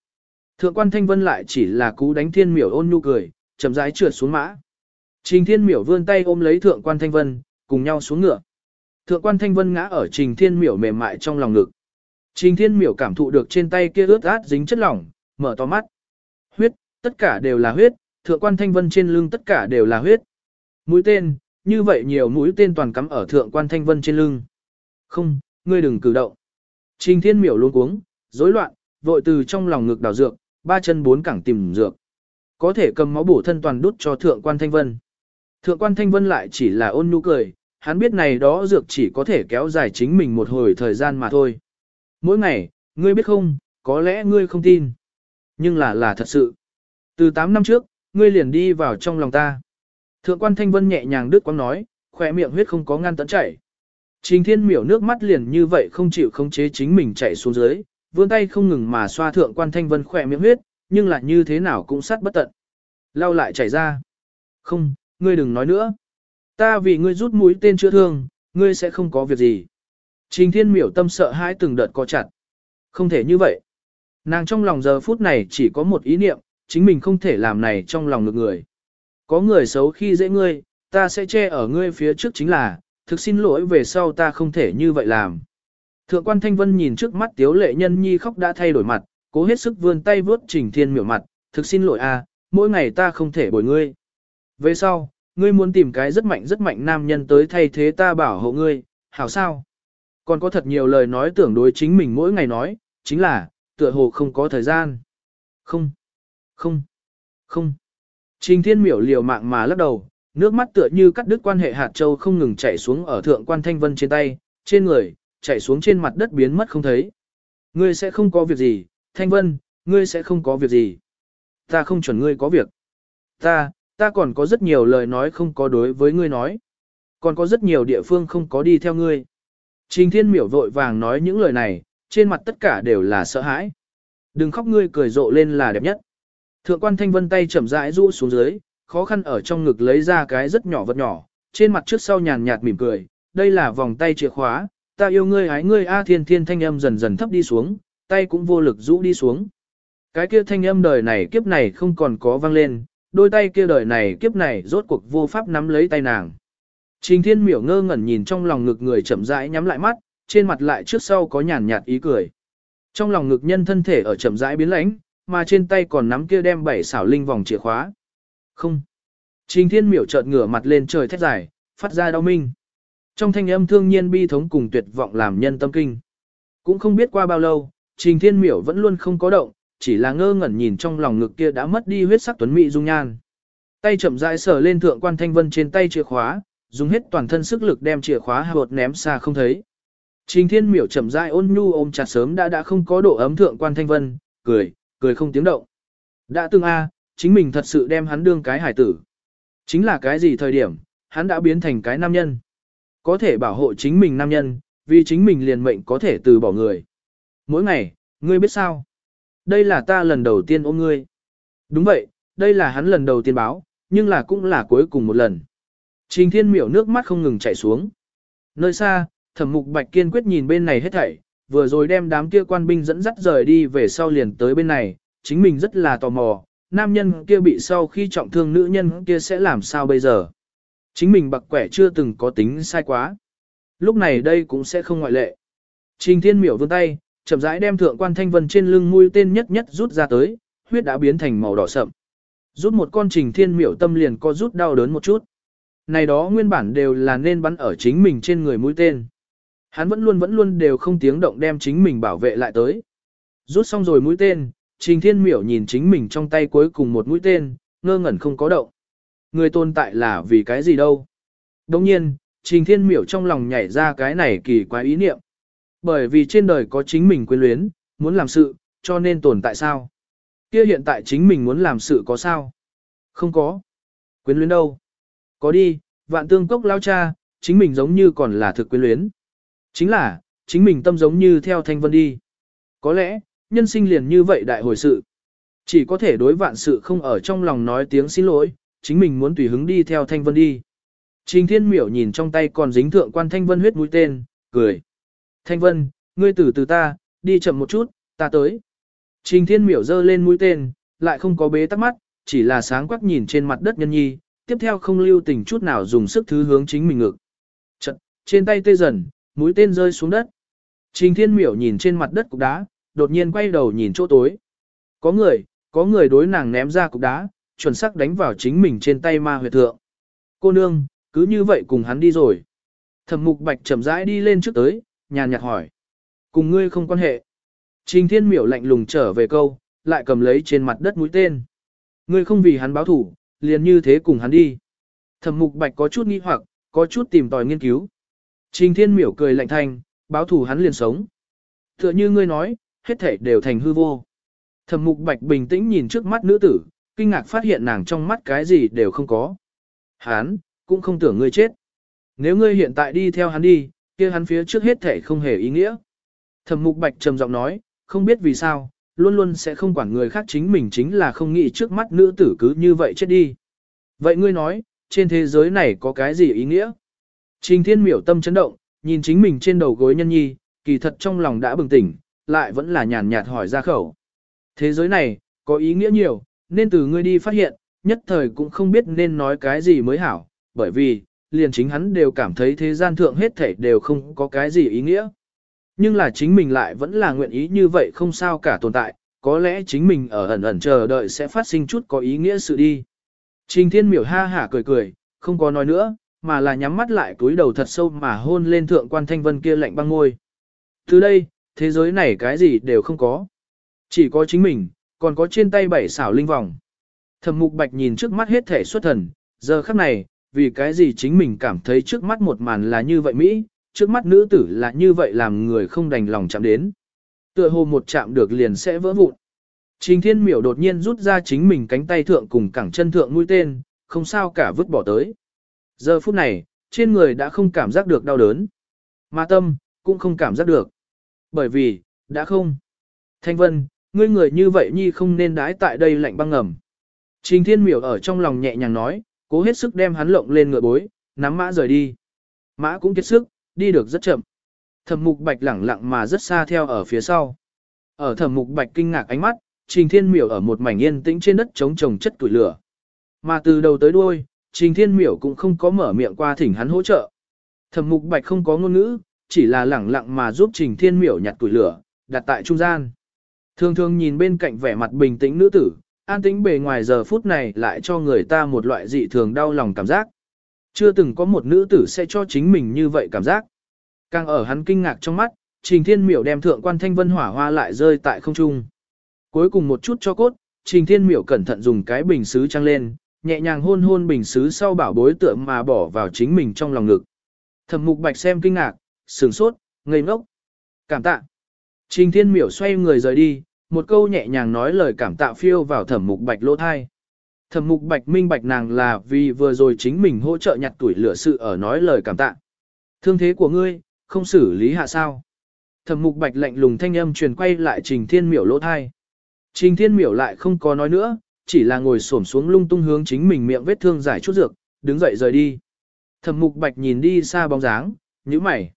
Thượng quan thanh vân lại chỉ là cú đánh thiên miểu ôn nhu cười, chậm rãi trượt xuống mã. Trình thiên miểu vươn tay ôm lấy thượng quan thanh vân, cùng nhau xuống ngựa. Thượng quan thanh vân ngã ở trình thiên miểu mềm mại trong lòng ngực. Trình thiên miểu cảm thụ được trên tay kia ướt át dính chất lỏng, mở to mắt. Huyết, tất cả đều là huyết, thượng quan thanh vân trên lưng tất cả đều là huyết. Mũi tên, như vậy nhiều mũi tên toàn cắm ở thượng quan thanh vân trên lưng. Không, ngươi đừng cử động. Trình thiên miểu luôn cuống, rối loạn, vội từ trong lòng ngực đào dược, ba chân bốn cẳng tìm dược. Có thể cầm máu bổ thân toàn đút cho thượng quan thanh vân. Thượng quan thanh vân lại chỉ là ôn nhu cười, hắn biết này đó dược chỉ có thể kéo dài chính mình một hồi thời gian mà thôi. Mỗi ngày, ngươi biết không, có lẽ ngươi không tin. Nhưng là là thật sự. Từ 8 năm trước, ngươi liền đi vào trong lòng ta. Thượng quan thanh vân nhẹ nhàng đứt quang nói, khỏe miệng huyết không có ngăn tấn chảy. Trình thiên miểu nước mắt liền như vậy không chịu khống chế chính mình chạy xuống dưới, vươn tay không ngừng mà xoa thượng quan thanh vân khỏe miệng huyết, nhưng lại như thế nào cũng sát bất tận. lao lại chảy ra. Không, ngươi đừng nói nữa. Ta vì ngươi rút mũi tên chữa thương, ngươi sẽ không có việc gì. Trình thiên miểu tâm sợ hãi từng đợt co chặt. Không thể như vậy. Nàng trong lòng giờ phút này chỉ có một ý niệm, chính mình không thể làm này trong lòng ngược người. Có người xấu khi dễ ngươi, ta sẽ che ở ngươi phía trước chính là, thực xin lỗi về sau ta không thể như vậy làm. Thượng quan Thanh Vân nhìn trước mắt tiếu lệ nhân nhi khóc đã thay đổi mặt, cố hết sức vươn tay vớt trình thiên miểu mặt, thực xin lỗi a, mỗi ngày ta không thể bồi ngươi. Về sau, ngươi muốn tìm cái rất mạnh rất mạnh nam nhân tới thay thế ta bảo hộ ngươi, hảo sao? Còn có thật nhiều lời nói tưởng đối chính mình mỗi ngày nói, chính là, tựa hồ không có thời gian. Không, không, không. Trình thiên miểu liều mạng mà lắc đầu, nước mắt tựa như cắt đứt quan hệ hạt châu không ngừng chảy xuống ở thượng quan thanh vân trên tay, trên người, chảy xuống trên mặt đất biến mất không thấy. Ngươi sẽ không có việc gì, thanh vân, ngươi sẽ không có việc gì. Ta không chuẩn ngươi có việc. Ta, ta còn có rất nhiều lời nói không có đối với ngươi nói. Còn có rất nhiều địa phương không có đi theo ngươi. Trình thiên miểu vội vàng nói những lời này, trên mặt tất cả đều là sợ hãi. Đừng khóc ngươi cười rộ lên là đẹp nhất. Thượng quan thanh vân tay chậm rãi rũ xuống dưới, khó khăn ở trong ngực lấy ra cái rất nhỏ vật nhỏ, trên mặt trước sau nhàn nhạt mỉm cười, đây là vòng tay chìa khóa, ta yêu ngươi hái ngươi a thiên thiên thanh âm dần dần thấp đi xuống, tay cũng vô lực rũ đi xuống. Cái kia thanh âm đời này kiếp này không còn có vang lên, đôi tay kia đời này kiếp này rốt cuộc vô pháp nắm lấy tay nàng. Trình thiên miểu ngơ ngẩn nhìn trong lòng ngực người chậm rãi nhắm lại mắt, trên mặt lại trước sau có nhàn nhạt ý cười. Trong lòng ngực nhân thân thể ở chậm rãi biến lãnh, mà trên tay còn nắm kia đem bảy xảo linh vòng chìa khóa. Không. Trình thiên miểu chợt ngửa mặt lên trời thét dài, phát ra đau minh. Trong thanh âm thương nhiên bi thống cùng tuyệt vọng làm nhân tâm kinh. Cũng không biết qua bao lâu, trình thiên miểu vẫn luôn không có động, chỉ là ngơ ngẩn nhìn trong lòng ngực kia đã mất đi huyết sắc tuấn mỹ dung nhan. Tay chậm rãi sờ lên thượng quan thanh vân trên tay chìa khóa, dùng hết toàn thân sức lực đem chìa khóa hột ném xa không thấy. Trình thiên miểu chậm rãi ôn nhu ôm chặt sớm đã đã không có độ ấm thượng quan thanh vân, cười, cười không tiếng động. Đã từng a, chính mình thật sự đem hắn đương cái hải tử. Chính là cái gì thời điểm, hắn đã biến thành cái nam nhân. Có thể bảo hộ chính mình nam nhân, vì chính mình liền mệnh có thể từ bỏ người. Mỗi ngày, ngươi biết sao? Đây là ta lần đầu tiên ôm ngươi. Đúng vậy, đây là hắn lần đầu tiên báo, nhưng là cũng là cuối cùng một lần. Trình thiên miểu nước mắt không ngừng chảy xuống. Nơi xa, thẩm mục bạch kiên quyết nhìn bên này hết thảy, vừa rồi đem đám kia quan binh dẫn dắt rời đi về sau liền tới bên này, chính mình rất là tò mò, nam nhân kia bị sau khi trọng thương nữ nhân kia sẽ làm sao bây giờ. Chính mình bạc quẻ chưa từng có tính sai quá. Lúc này đây cũng sẽ không ngoại lệ. Trình thiên miểu vươn tay, chậm rãi đem thượng quan thanh vân trên lưng mũi tên nhất nhất rút ra tới, huyết đã biến thành màu đỏ sậm. Rút một con trình thiên miểu tâm liền co rút đau đớn một chút. Này đó nguyên bản đều là nên bắn ở chính mình trên người mũi tên. Hắn vẫn luôn vẫn luôn đều không tiếng động đem chính mình bảo vệ lại tới. Rút xong rồi mũi tên, Trình Thiên Miểu nhìn chính mình trong tay cuối cùng một mũi tên, ngơ ngẩn không có động. Người tồn tại là vì cái gì đâu. Đồng nhiên, Trình Thiên Miểu trong lòng nhảy ra cái này kỳ quái ý niệm. Bởi vì trên đời có chính mình quyến luyến, muốn làm sự, cho nên tồn tại sao? Kia hiện tại chính mình muốn làm sự có sao? Không có. Quyến luyến đâu? Có đi, vạn tương cốc lao cha, chính mình giống như còn là thực quyến luyến. Chính là, chính mình tâm giống như theo thanh vân đi. Có lẽ, nhân sinh liền như vậy đại hồi sự. Chỉ có thể đối vạn sự không ở trong lòng nói tiếng xin lỗi, chính mình muốn tùy hứng đi theo thanh vân đi. Trình thiên miểu nhìn trong tay còn dính thượng quan thanh vân huyết mũi tên, cười. Thanh vân, ngươi từ từ ta, đi chậm một chút, ta tới. Trình thiên miểu giơ lên mũi tên, lại không có bế tắc mắt, chỉ là sáng quắc nhìn trên mặt đất nhân nhi, tiếp theo không lưu tình chút nào dùng sức thứ hướng chính mình ngực. Chật, trên tay tê dần, mũi tên rơi xuống đất. Trình thiên miểu nhìn trên mặt đất cục đá, đột nhiên quay đầu nhìn chỗ tối. Có người, có người đối nàng ném ra cục đá, chuẩn xác đánh vào chính mình trên tay ma huyệt thượng. Cô nương, cứ như vậy cùng hắn đi rồi. Thẩm mục bạch chậm rãi đi lên trước tới, nhàn nhạt hỏi. Cùng ngươi không quan hệ. Trình thiên miểu lạnh lùng trở về câu, lại cầm lấy trên mặt đất mũi tên. Ngươi không vì hắn báo thủ, liền như thế cùng hắn đi. Thẩm mục bạch có chút nghi hoặc, có chút tìm tòi nghiên cứu. Trình thiên miểu cười lạnh thanh, báo thủ hắn liền sống. Tựa như ngươi nói, hết thể đều thành hư vô. Thẩm mục bạch bình tĩnh nhìn trước mắt nữ tử, kinh ngạc phát hiện nàng trong mắt cái gì đều không có. Hắn, cũng không tưởng ngươi chết. Nếu ngươi hiện tại đi theo hắn đi, kia hắn phía trước hết thể không hề ý nghĩa. Thẩm mục bạch trầm giọng nói, không biết vì sao, luôn luôn sẽ không quản người khác chính mình chính là không nghĩ trước mắt nữ tử cứ như vậy chết đi. Vậy ngươi nói, trên thế giới này có cái gì ý nghĩa? Trình thiên miểu tâm chấn động, nhìn chính mình trên đầu gối nhân nhi, kỳ thật trong lòng đã bừng tỉnh, lại vẫn là nhàn nhạt hỏi ra khẩu. Thế giới này, có ý nghĩa nhiều, nên từ ngươi đi phát hiện, nhất thời cũng không biết nên nói cái gì mới hảo, bởi vì, liền chính hắn đều cảm thấy thế gian thượng hết thảy đều không có cái gì ý nghĩa. Nhưng là chính mình lại vẫn là nguyện ý như vậy không sao cả tồn tại, có lẽ chính mình ở ẩn ẩn chờ đợi sẽ phát sinh chút có ý nghĩa sự đi. Trình thiên miểu ha hả cười cười, không có nói nữa, mà là nhắm mắt lại cúi đầu thật sâu mà hôn lên thượng quan thanh vân kia lạnh băng ngôi. Từ đây, thế giới này cái gì đều không có. Chỉ có chính mình, còn có trên tay bảy xảo linh vòng. Thẩm mục bạch nhìn trước mắt hết thể xuất thần, giờ khắc này, vì cái gì chính mình cảm thấy trước mắt một màn là như vậy Mỹ, trước mắt nữ tử là như vậy làm người không đành lòng chạm đến. Tựa hồ một chạm được liền sẽ vỡ vụn. Trình thiên miểu đột nhiên rút ra chính mình cánh tay thượng cùng cẳng chân thượng mũi tên, không sao cả vứt bỏ tới. Giờ phút này, trên người đã không cảm giác được đau đớn. Mà tâm, cũng không cảm giác được. Bởi vì, đã không. Thanh Vân, ngươi người như vậy nhi không nên đái tại đây lạnh băng ngầm. Trình thiên miểu ở trong lòng nhẹ nhàng nói, cố hết sức đem hắn lộng lên ngựa bối, nắm mã rời đi. Mã cũng kiệt sức, đi được rất chậm. Thẩm mục bạch lẳng lặng mà rất xa theo ở phía sau. Ở thẩm mục bạch kinh ngạc ánh mắt, trình thiên miểu ở một mảnh yên tĩnh trên đất chống trồng chất tuổi lửa. Mà từ đầu tới đuôi, trình thiên miểu cũng không có mở miệng qua thỉnh hắn hỗ trợ. Thẩm mục bạch không có ngôn ngữ, chỉ là lẳng lặng mà giúp trình thiên miểu nhặt tuổi lửa, đặt tại trung gian. Thường thường nhìn bên cạnh vẻ mặt bình tĩnh nữ tử, an tĩnh bề ngoài giờ phút này lại cho người ta một loại dị thường đau lòng cảm giác. Chưa từng có một nữ tử sẽ cho chính mình như vậy cảm giác. Càng ở hắn kinh ngạc trong mắt, Trình Thiên Miểu đem thượng quan thanh vân hỏa hoa lại rơi tại không trung. Cuối cùng một chút cho cốt, Trình Thiên Miểu cẩn thận dùng cái bình sứ trăng lên, nhẹ nhàng hôn hôn bình sứ sau bảo bối tượng mà bỏ vào chính mình trong lòng ngực. Thẩm Mục Bạch xem kinh ngạc, sửng sốt, ngây ngốc. Cảm tạ. Trình Thiên Miểu xoay người rời đi, một câu nhẹ nhàng nói lời cảm tạ phiêu vào Thẩm Mục Bạch lỗ thai. Thẩm Mục Bạch minh bạch nàng là vì vừa rồi chính mình hỗ trợ nhặt tuổi lửa sự ở nói lời cảm tạ. Thương thế của ngươi, không xử lý hạ sao. Thẩm Mục Bạch lạnh lùng thanh âm truyền quay lại Trình Thiên Miểu lỗ thai. Trình Thiên Miểu lại không có nói nữa, chỉ là ngồi xổm xuống lung tung hướng chính mình miệng vết thương giải chút dược, đứng dậy rời đi. Thẩm Mục Bạch nhìn đi xa bóng dáng, nhíu mày.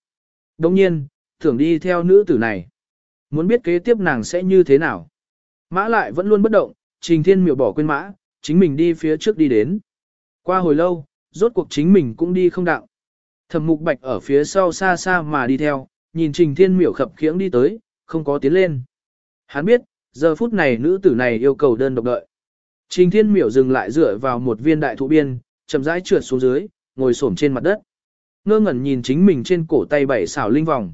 Đồng nhiên, tưởng đi theo nữ tử này. Muốn biết kế tiếp nàng sẽ như thế nào. Mã lại vẫn luôn bất động, Trình Thiên miểu bỏ quên mã, chính mình đi phía trước đi đến. Qua hồi lâu, rốt cuộc chính mình cũng đi không đạo. Thẩm Mục Bạch ở phía sau xa xa mà đi theo, nhìn Trình Thiên miểu khập khiễng đi tới, không có tiến lên. Hắn biết, giờ phút này nữ tử này yêu cầu đơn độc đợi. Trình Thiên miểu dừng lại dựa vào một viên đại thụ biên, chậm rãi trượt xuống dưới, ngồi xổm trên mặt đất. Ngơ ngẩn nhìn chính mình trên cổ tay bảy xảo linh vòng.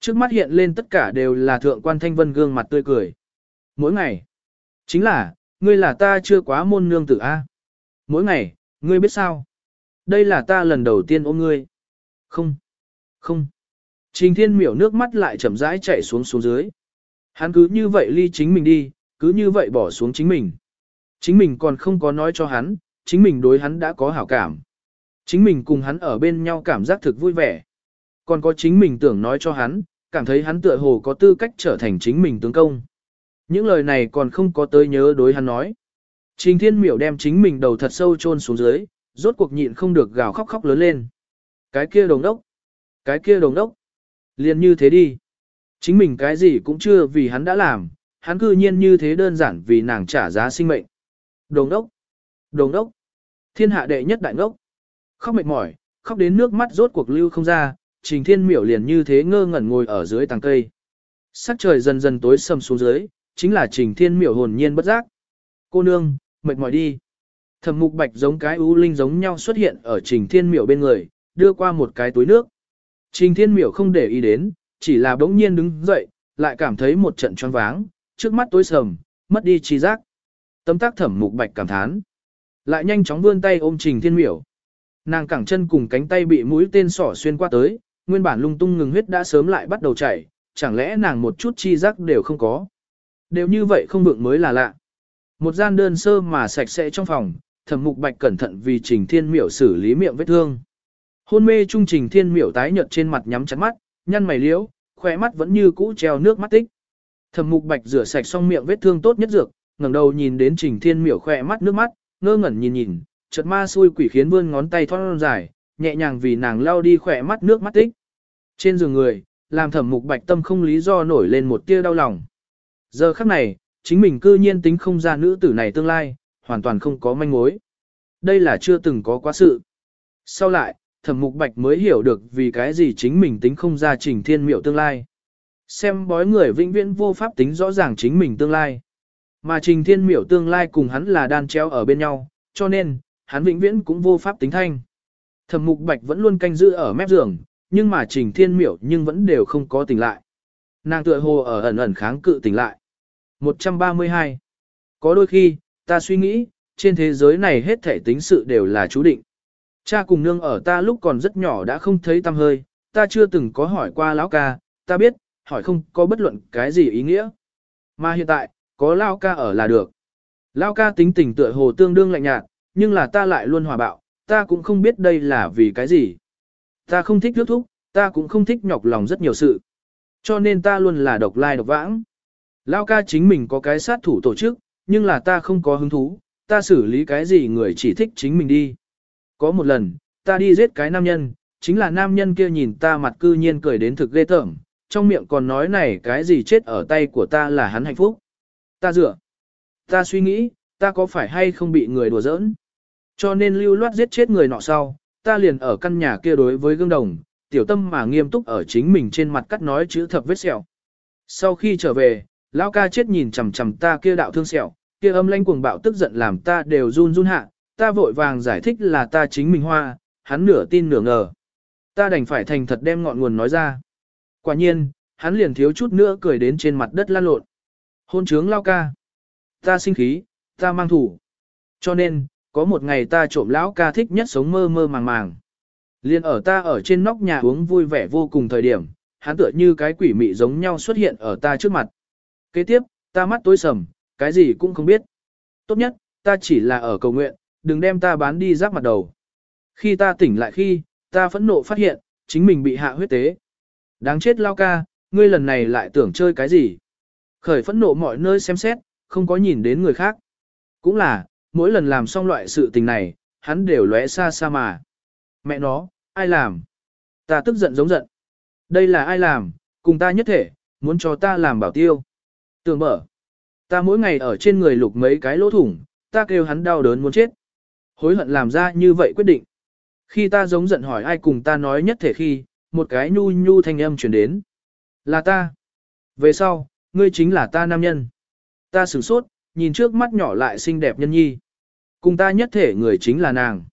Trước mắt hiện lên tất cả đều là thượng quan thanh vân gương mặt tươi cười. Mỗi ngày. Chính là, ngươi là ta chưa quá môn nương tử A. Mỗi ngày, ngươi biết sao? Đây là ta lần đầu tiên ôm ngươi. Không. Không. Trình thiên miểu nước mắt lại chậm rãi chảy xuống xuống dưới. Hắn cứ như vậy ly chính mình đi, cứ như vậy bỏ xuống chính mình. Chính mình còn không có nói cho hắn, chính mình đối hắn đã có hảo cảm. Chính mình cùng hắn ở bên nhau cảm giác thực vui vẻ. Còn có chính mình tưởng nói cho hắn, cảm thấy hắn tựa hồ có tư cách trở thành chính mình tướng công. Những lời này còn không có tới nhớ đối hắn nói. Trình thiên miểu đem chính mình đầu thật sâu chôn xuống dưới, rốt cuộc nhịn không được gào khóc khóc lớn lên. Cái kia đồng đốc, cái kia đồng đốc, liền như thế đi. Chính mình cái gì cũng chưa vì hắn đã làm, hắn cư nhiên như thế đơn giản vì nàng trả giá sinh mệnh. Đồng đốc, đồng đốc, thiên hạ đệ nhất đại ngốc. Khóc mệt mỏi, khóc đến nước mắt rốt cuộc lưu không ra, trình thiên miểu liền như thế ngơ ngẩn ngồi ở dưới tàng cây. Sắc trời dần dần tối sầm xuống dưới, chính là trình thiên miểu hồn nhiên bất giác. Cô nương, mệt mỏi đi. Thẩm mục bạch giống cái ưu linh giống nhau xuất hiện ở trình thiên miểu bên người, đưa qua một cái túi nước. Trình thiên miểu không để ý đến, chỉ là bỗng nhiên đứng dậy, lại cảm thấy một trận choáng váng, trước mắt tối sầm, mất đi trí giác. Tấm tác thẩm mục bạch cảm thán. Lại nhanh chóng vươn tay ôm trình thiên miểu. Nàng cẳng chân cùng cánh tay bị mũi tên sỏ xuyên qua tới, nguyên bản lung tung ngừng huyết đã sớm lại bắt đầu chảy, chẳng lẽ nàng một chút chi giác đều không có. Đều như vậy không vượng mới là lạ. Một gian đơn sơ mà sạch sẽ trong phòng, thẩm mục bạch cẩn thận vì trình thiên miểu xử lý miệng vết thương. Hôn mê trung trình thiên miểu tái nhợt trên mặt nhắm chặt mắt, nhăn mày liễu, khỏe mắt vẫn như cũ treo nước mắt tích. Thẩm mục bạch rửa sạch xong miệng vết thương tốt nhất dược, ngẩng đầu nhìn đến trình thiên miểu khỏe mắt nước mắt, ngơ ngẩn nhìn nhìn, chợt ma xui quỷ khiến vươn ngón tay thon dài, nhẹ nhàng vì nàng lau đi khỏe mắt nước mắt tích. Trên giường người, làm thẩm mục bạch tâm không lý do nổi lên một tia đau lòng. Giờ khắc này, chính mình cư nhiên tính không ra nữ tử này tương lai, hoàn toàn không có manh mối. Đây là chưa từng có quá sự. Sau lại, thẩm mục bạch mới hiểu được vì cái gì chính mình tính không ra trình thiên miệu tương lai. Xem bói người vĩnh viễn vô pháp tính rõ ràng chính mình tương lai. Mà trình thiên miểu tương lai cùng hắn là đan treo ở bên nhau, cho nên, hắn vĩnh viễn cũng vô pháp tính thanh. Thẩm mục bạch vẫn luôn canh giữ ở mép giường, nhưng mà trình thiên miểu nhưng vẫn đều không có tỉnh lại. Nàng tựa hồ ở ẩn ẩn kháng cự tỉnh lại. 132. Có đôi khi, ta suy nghĩ, trên thế giới này hết thể tính sự đều là chú định. Cha cùng nương ở ta lúc còn rất nhỏ đã không thấy tâm hơi, ta chưa từng có hỏi qua lão ca, ta biết, hỏi không có bất luận cái gì ý nghĩa. Mà hiện tại, có lão ca ở là được. Lão ca tính tình tựa hồ tương đương lạnh nhạt, nhưng là ta lại luôn hòa bạo, ta cũng không biết đây là vì cái gì. Ta không thích nước thúc, ta cũng không thích nhọc lòng rất nhiều sự. Cho nên ta luôn là độc lai độc vãng. Lao ca chính mình có cái sát thủ tổ chức, nhưng là ta không có hứng thú, ta xử lý cái gì người chỉ thích chính mình đi. Có một lần, ta đi giết cái nam nhân, chính là nam nhân kia nhìn ta mặt cư nhiên cười đến thực ghê tởm, trong miệng còn nói này cái gì chết ở tay của ta là hắn hạnh phúc. Ta dựa. Ta suy nghĩ, ta có phải hay không bị người đùa giỡn. Cho nên lưu loát giết chết người nọ sau, ta liền ở căn nhà kia đối với gương đồng, tiểu tâm mà nghiêm túc ở chính mình trên mặt cắt nói chữ thập vết sẹo. Sau khi trở về, lão ca chết nhìn chằm chằm ta kia đạo thương sẹo, kia âm lanh cuồng bạo tức giận làm ta đều run run hạ, ta vội vàng giải thích là ta chính mình hoa, hắn nửa tin nửa ngờ. Ta đành phải thành thật đem ngọn nguồn nói ra. Quả nhiên, hắn liền thiếu chút nữa cười đến trên mặt đất lan lộn. Hôn trướng lao ca. Ta sinh khí, ta mang thủ. Cho nên, có một ngày ta trộm lão ca thích nhất sống mơ mơ màng màng. Liên ở ta ở trên nóc nhà uống vui vẻ vô cùng thời điểm, hắn tựa như cái quỷ mị giống nhau xuất hiện ở ta trước mặt. Kế tiếp, ta mắt tối sầm, cái gì cũng không biết. Tốt nhất, ta chỉ là ở cầu nguyện, đừng đem ta bán đi rác mặt đầu. Khi ta tỉnh lại khi, ta phẫn nộ phát hiện, chính mình bị hạ huyết tế. Đáng chết lao ca, ngươi lần này lại tưởng chơi cái gì. Khởi phẫn nộ mọi nơi xem xét, không có nhìn đến người khác. Cũng là, mỗi lần làm xong loại sự tình này, hắn đều lóe xa xa mà. Mẹ nó, ai làm? Ta tức giận giống giận. Đây là ai làm, cùng ta nhất thể, muốn cho ta làm bảo tiêu. Tường mở. Ta mỗi ngày ở trên người lục mấy cái lỗ thủng, ta kêu hắn đau đớn muốn chết. Hối hận làm ra như vậy quyết định. Khi ta giống giận hỏi ai cùng ta nói nhất thể khi, một cái nhu nhu thanh âm truyền đến. Là ta. Về sau, ngươi chính là ta nam nhân. Ta sửng sốt, nhìn trước mắt nhỏ lại xinh đẹp nhân nhi. Cùng ta nhất thể người chính là nàng.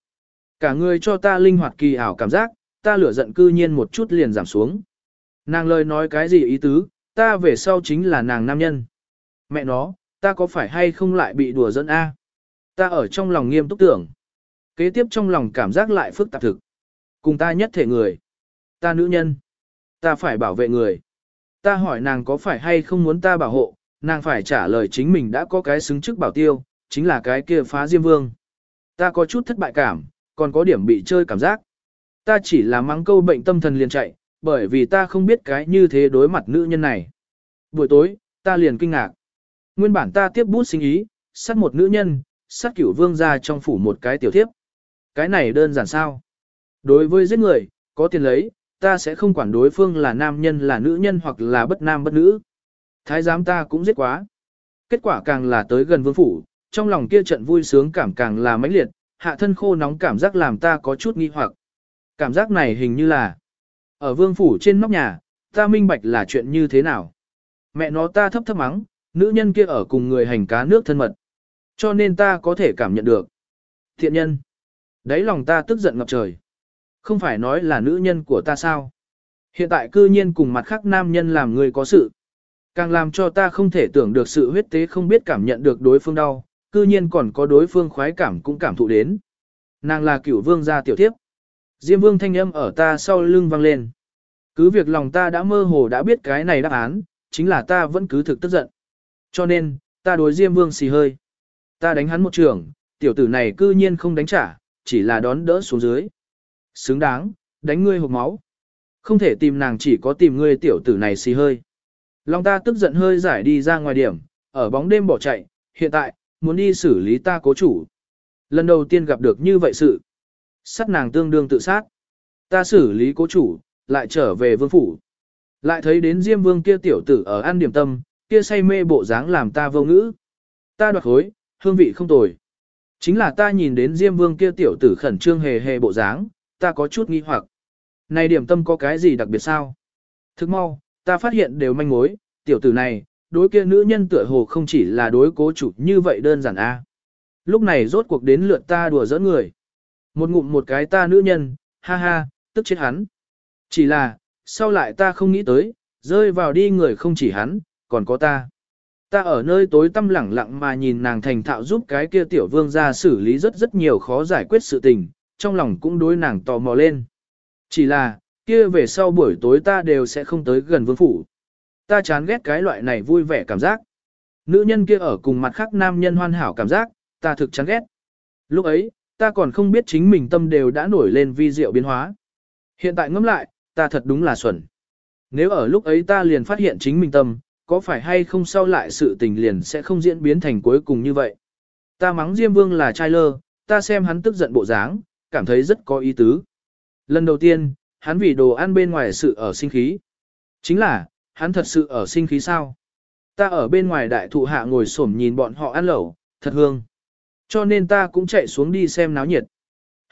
Cả người cho ta linh hoạt kỳ ảo cảm giác, ta lửa giận cư nhiên một chút liền giảm xuống. Nàng lời nói cái gì ý tứ, ta về sau chính là nàng nam nhân. Mẹ nó, ta có phải hay không lại bị đùa dẫn A? Ta ở trong lòng nghiêm túc tưởng. Kế tiếp trong lòng cảm giác lại phức tạp thực. Cùng ta nhất thể người. Ta nữ nhân. Ta phải bảo vệ người. Ta hỏi nàng có phải hay không muốn ta bảo hộ, nàng phải trả lời chính mình đã có cái xứng chức bảo tiêu, chính là cái kia phá diêm vương. Ta có chút thất bại cảm, còn có điểm bị chơi cảm giác. Ta chỉ là mắng câu bệnh tâm thần liền chạy, bởi vì ta không biết cái như thế đối mặt nữ nhân này. Buổi tối, ta liền kinh ngạc. Nguyên bản ta tiếp bút sinh ý, sát một nữ nhân, sát cửu vương ra trong phủ một cái tiểu thiếp. Cái này đơn giản sao? Đối với giết người, có tiền lấy, ta sẽ không quản đối phương là nam nhân là nữ nhân hoặc là bất nam bất nữ. Thái giám ta cũng giết quá. Kết quả càng là tới gần vương phủ, trong lòng kia trận vui sướng cảm càng là mãnh liệt, hạ thân khô nóng cảm giác làm ta có chút nghi hoặc. Cảm giác này hình như là ở vương phủ trên nóc nhà, ta minh bạch là chuyện như thế nào. Mẹ nó ta thấp thấp mắng, nữ nhân kia ở cùng người hành cá nước thân mật. Cho nên ta có thể cảm nhận được. Thiện nhân. Đấy lòng ta tức giận ngập trời. Không phải nói là nữ nhân của ta sao? Hiện tại cư nhiên cùng mặt khác nam nhân làm người có sự. Càng làm cho ta không thể tưởng được sự huyết tế không biết cảm nhận được đối phương đau, cư nhiên còn có đối phương khoái cảm cũng cảm thụ đến. Nàng là cửu vương gia tiểu thiếp. Diêm vương thanh âm ở ta sau lưng vang lên. Cứ việc lòng ta đã mơ hồ đã biết cái này đáp án, chính là ta vẫn cứ thực tức giận. Cho nên, ta đối Diêm vương xì hơi. Ta đánh hắn một trường, tiểu tử này cư nhiên không đánh trả, chỉ là đón đỡ xuống dưới. Xứng đáng, đánh ngươi hộp máu. Không thể tìm nàng chỉ có tìm ngươi tiểu tử này xì hơi. Long ta tức giận hơi giải đi ra ngoài điểm, ở bóng đêm bỏ chạy, hiện tại, muốn đi xử lý ta cố chủ. Lần đầu tiên gặp được như vậy sự. Sát nàng tương đương tự sát. Ta xử lý cố chủ, lại trở về vương phủ. Lại thấy đến Diêm Vương kia tiểu tử ở ăn điểm tâm, kia say mê bộ dáng làm ta vô ngữ. Ta đoạt hối, hương vị không tồi. Chính là ta nhìn đến Diêm Vương kia tiểu tử khẩn trương hề hề bộ dáng, ta có chút nghi hoặc. Này điểm tâm có cái gì đặc biệt sao? Thức mau, ta phát hiện đều manh mối, tiểu tử này, đối kia nữ nhân tựa hồ không chỉ là đối cố chủ như vậy đơn giản a. Lúc này rốt cuộc đến lượt ta đùa giỡn người. Một ngụm một cái ta nữ nhân, ha ha, tức chết hắn. Chỉ là, sau lại ta không nghĩ tới, rơi vào đi người không chỉ hắn, còn có ta. Ta ở nơi tối tăm lẳng lặng mà nhìn nàng thành thạo giúp cái kia tiểu vương ra xử lý rất rất nhiều khó giải quyết sự tình, trong lòng cũng đối nàng tò mò lên. Chỉ là, kia về sau buổi tối ta đều sẽ không tới gần vương phủ. Ta chán ghét cái loại này vui vẻ cảm giác. Nữ nhân kia ở cùng mặt khác nam nhân hoàn hảo cảm giác, ta thực chán ghét. Lúc ấy, ta còn không biết chính mình tâm đều đã nổi lên vi diệu biến hóa. Hiện tại ngẫm lại, ta thật đúng là xuẩn. Nếu ở lúc ấy ta liền phát hiện chính mình tâm, có phải hay không sau lại sự tình liền sẽ không diễn biến thành cuối cùng như vậy. Ta mắng Diêm Vương là trai lơ, ta xem hắn tức giận bộ dáng, cảm thấy rất có ý tứ. Lần đầu tiên, hắn vì đồ ăn bên ngoài sự ở sinh khí. Chính là, hắn thật sự ở sinh khí sao? Ta ở bên ngoài đại thụ hạ ngồi xổm nhìn bọn họ ăn lẩu, thật hương. Cho nên ta cũng chạy xuống đi xem náo nhiệt.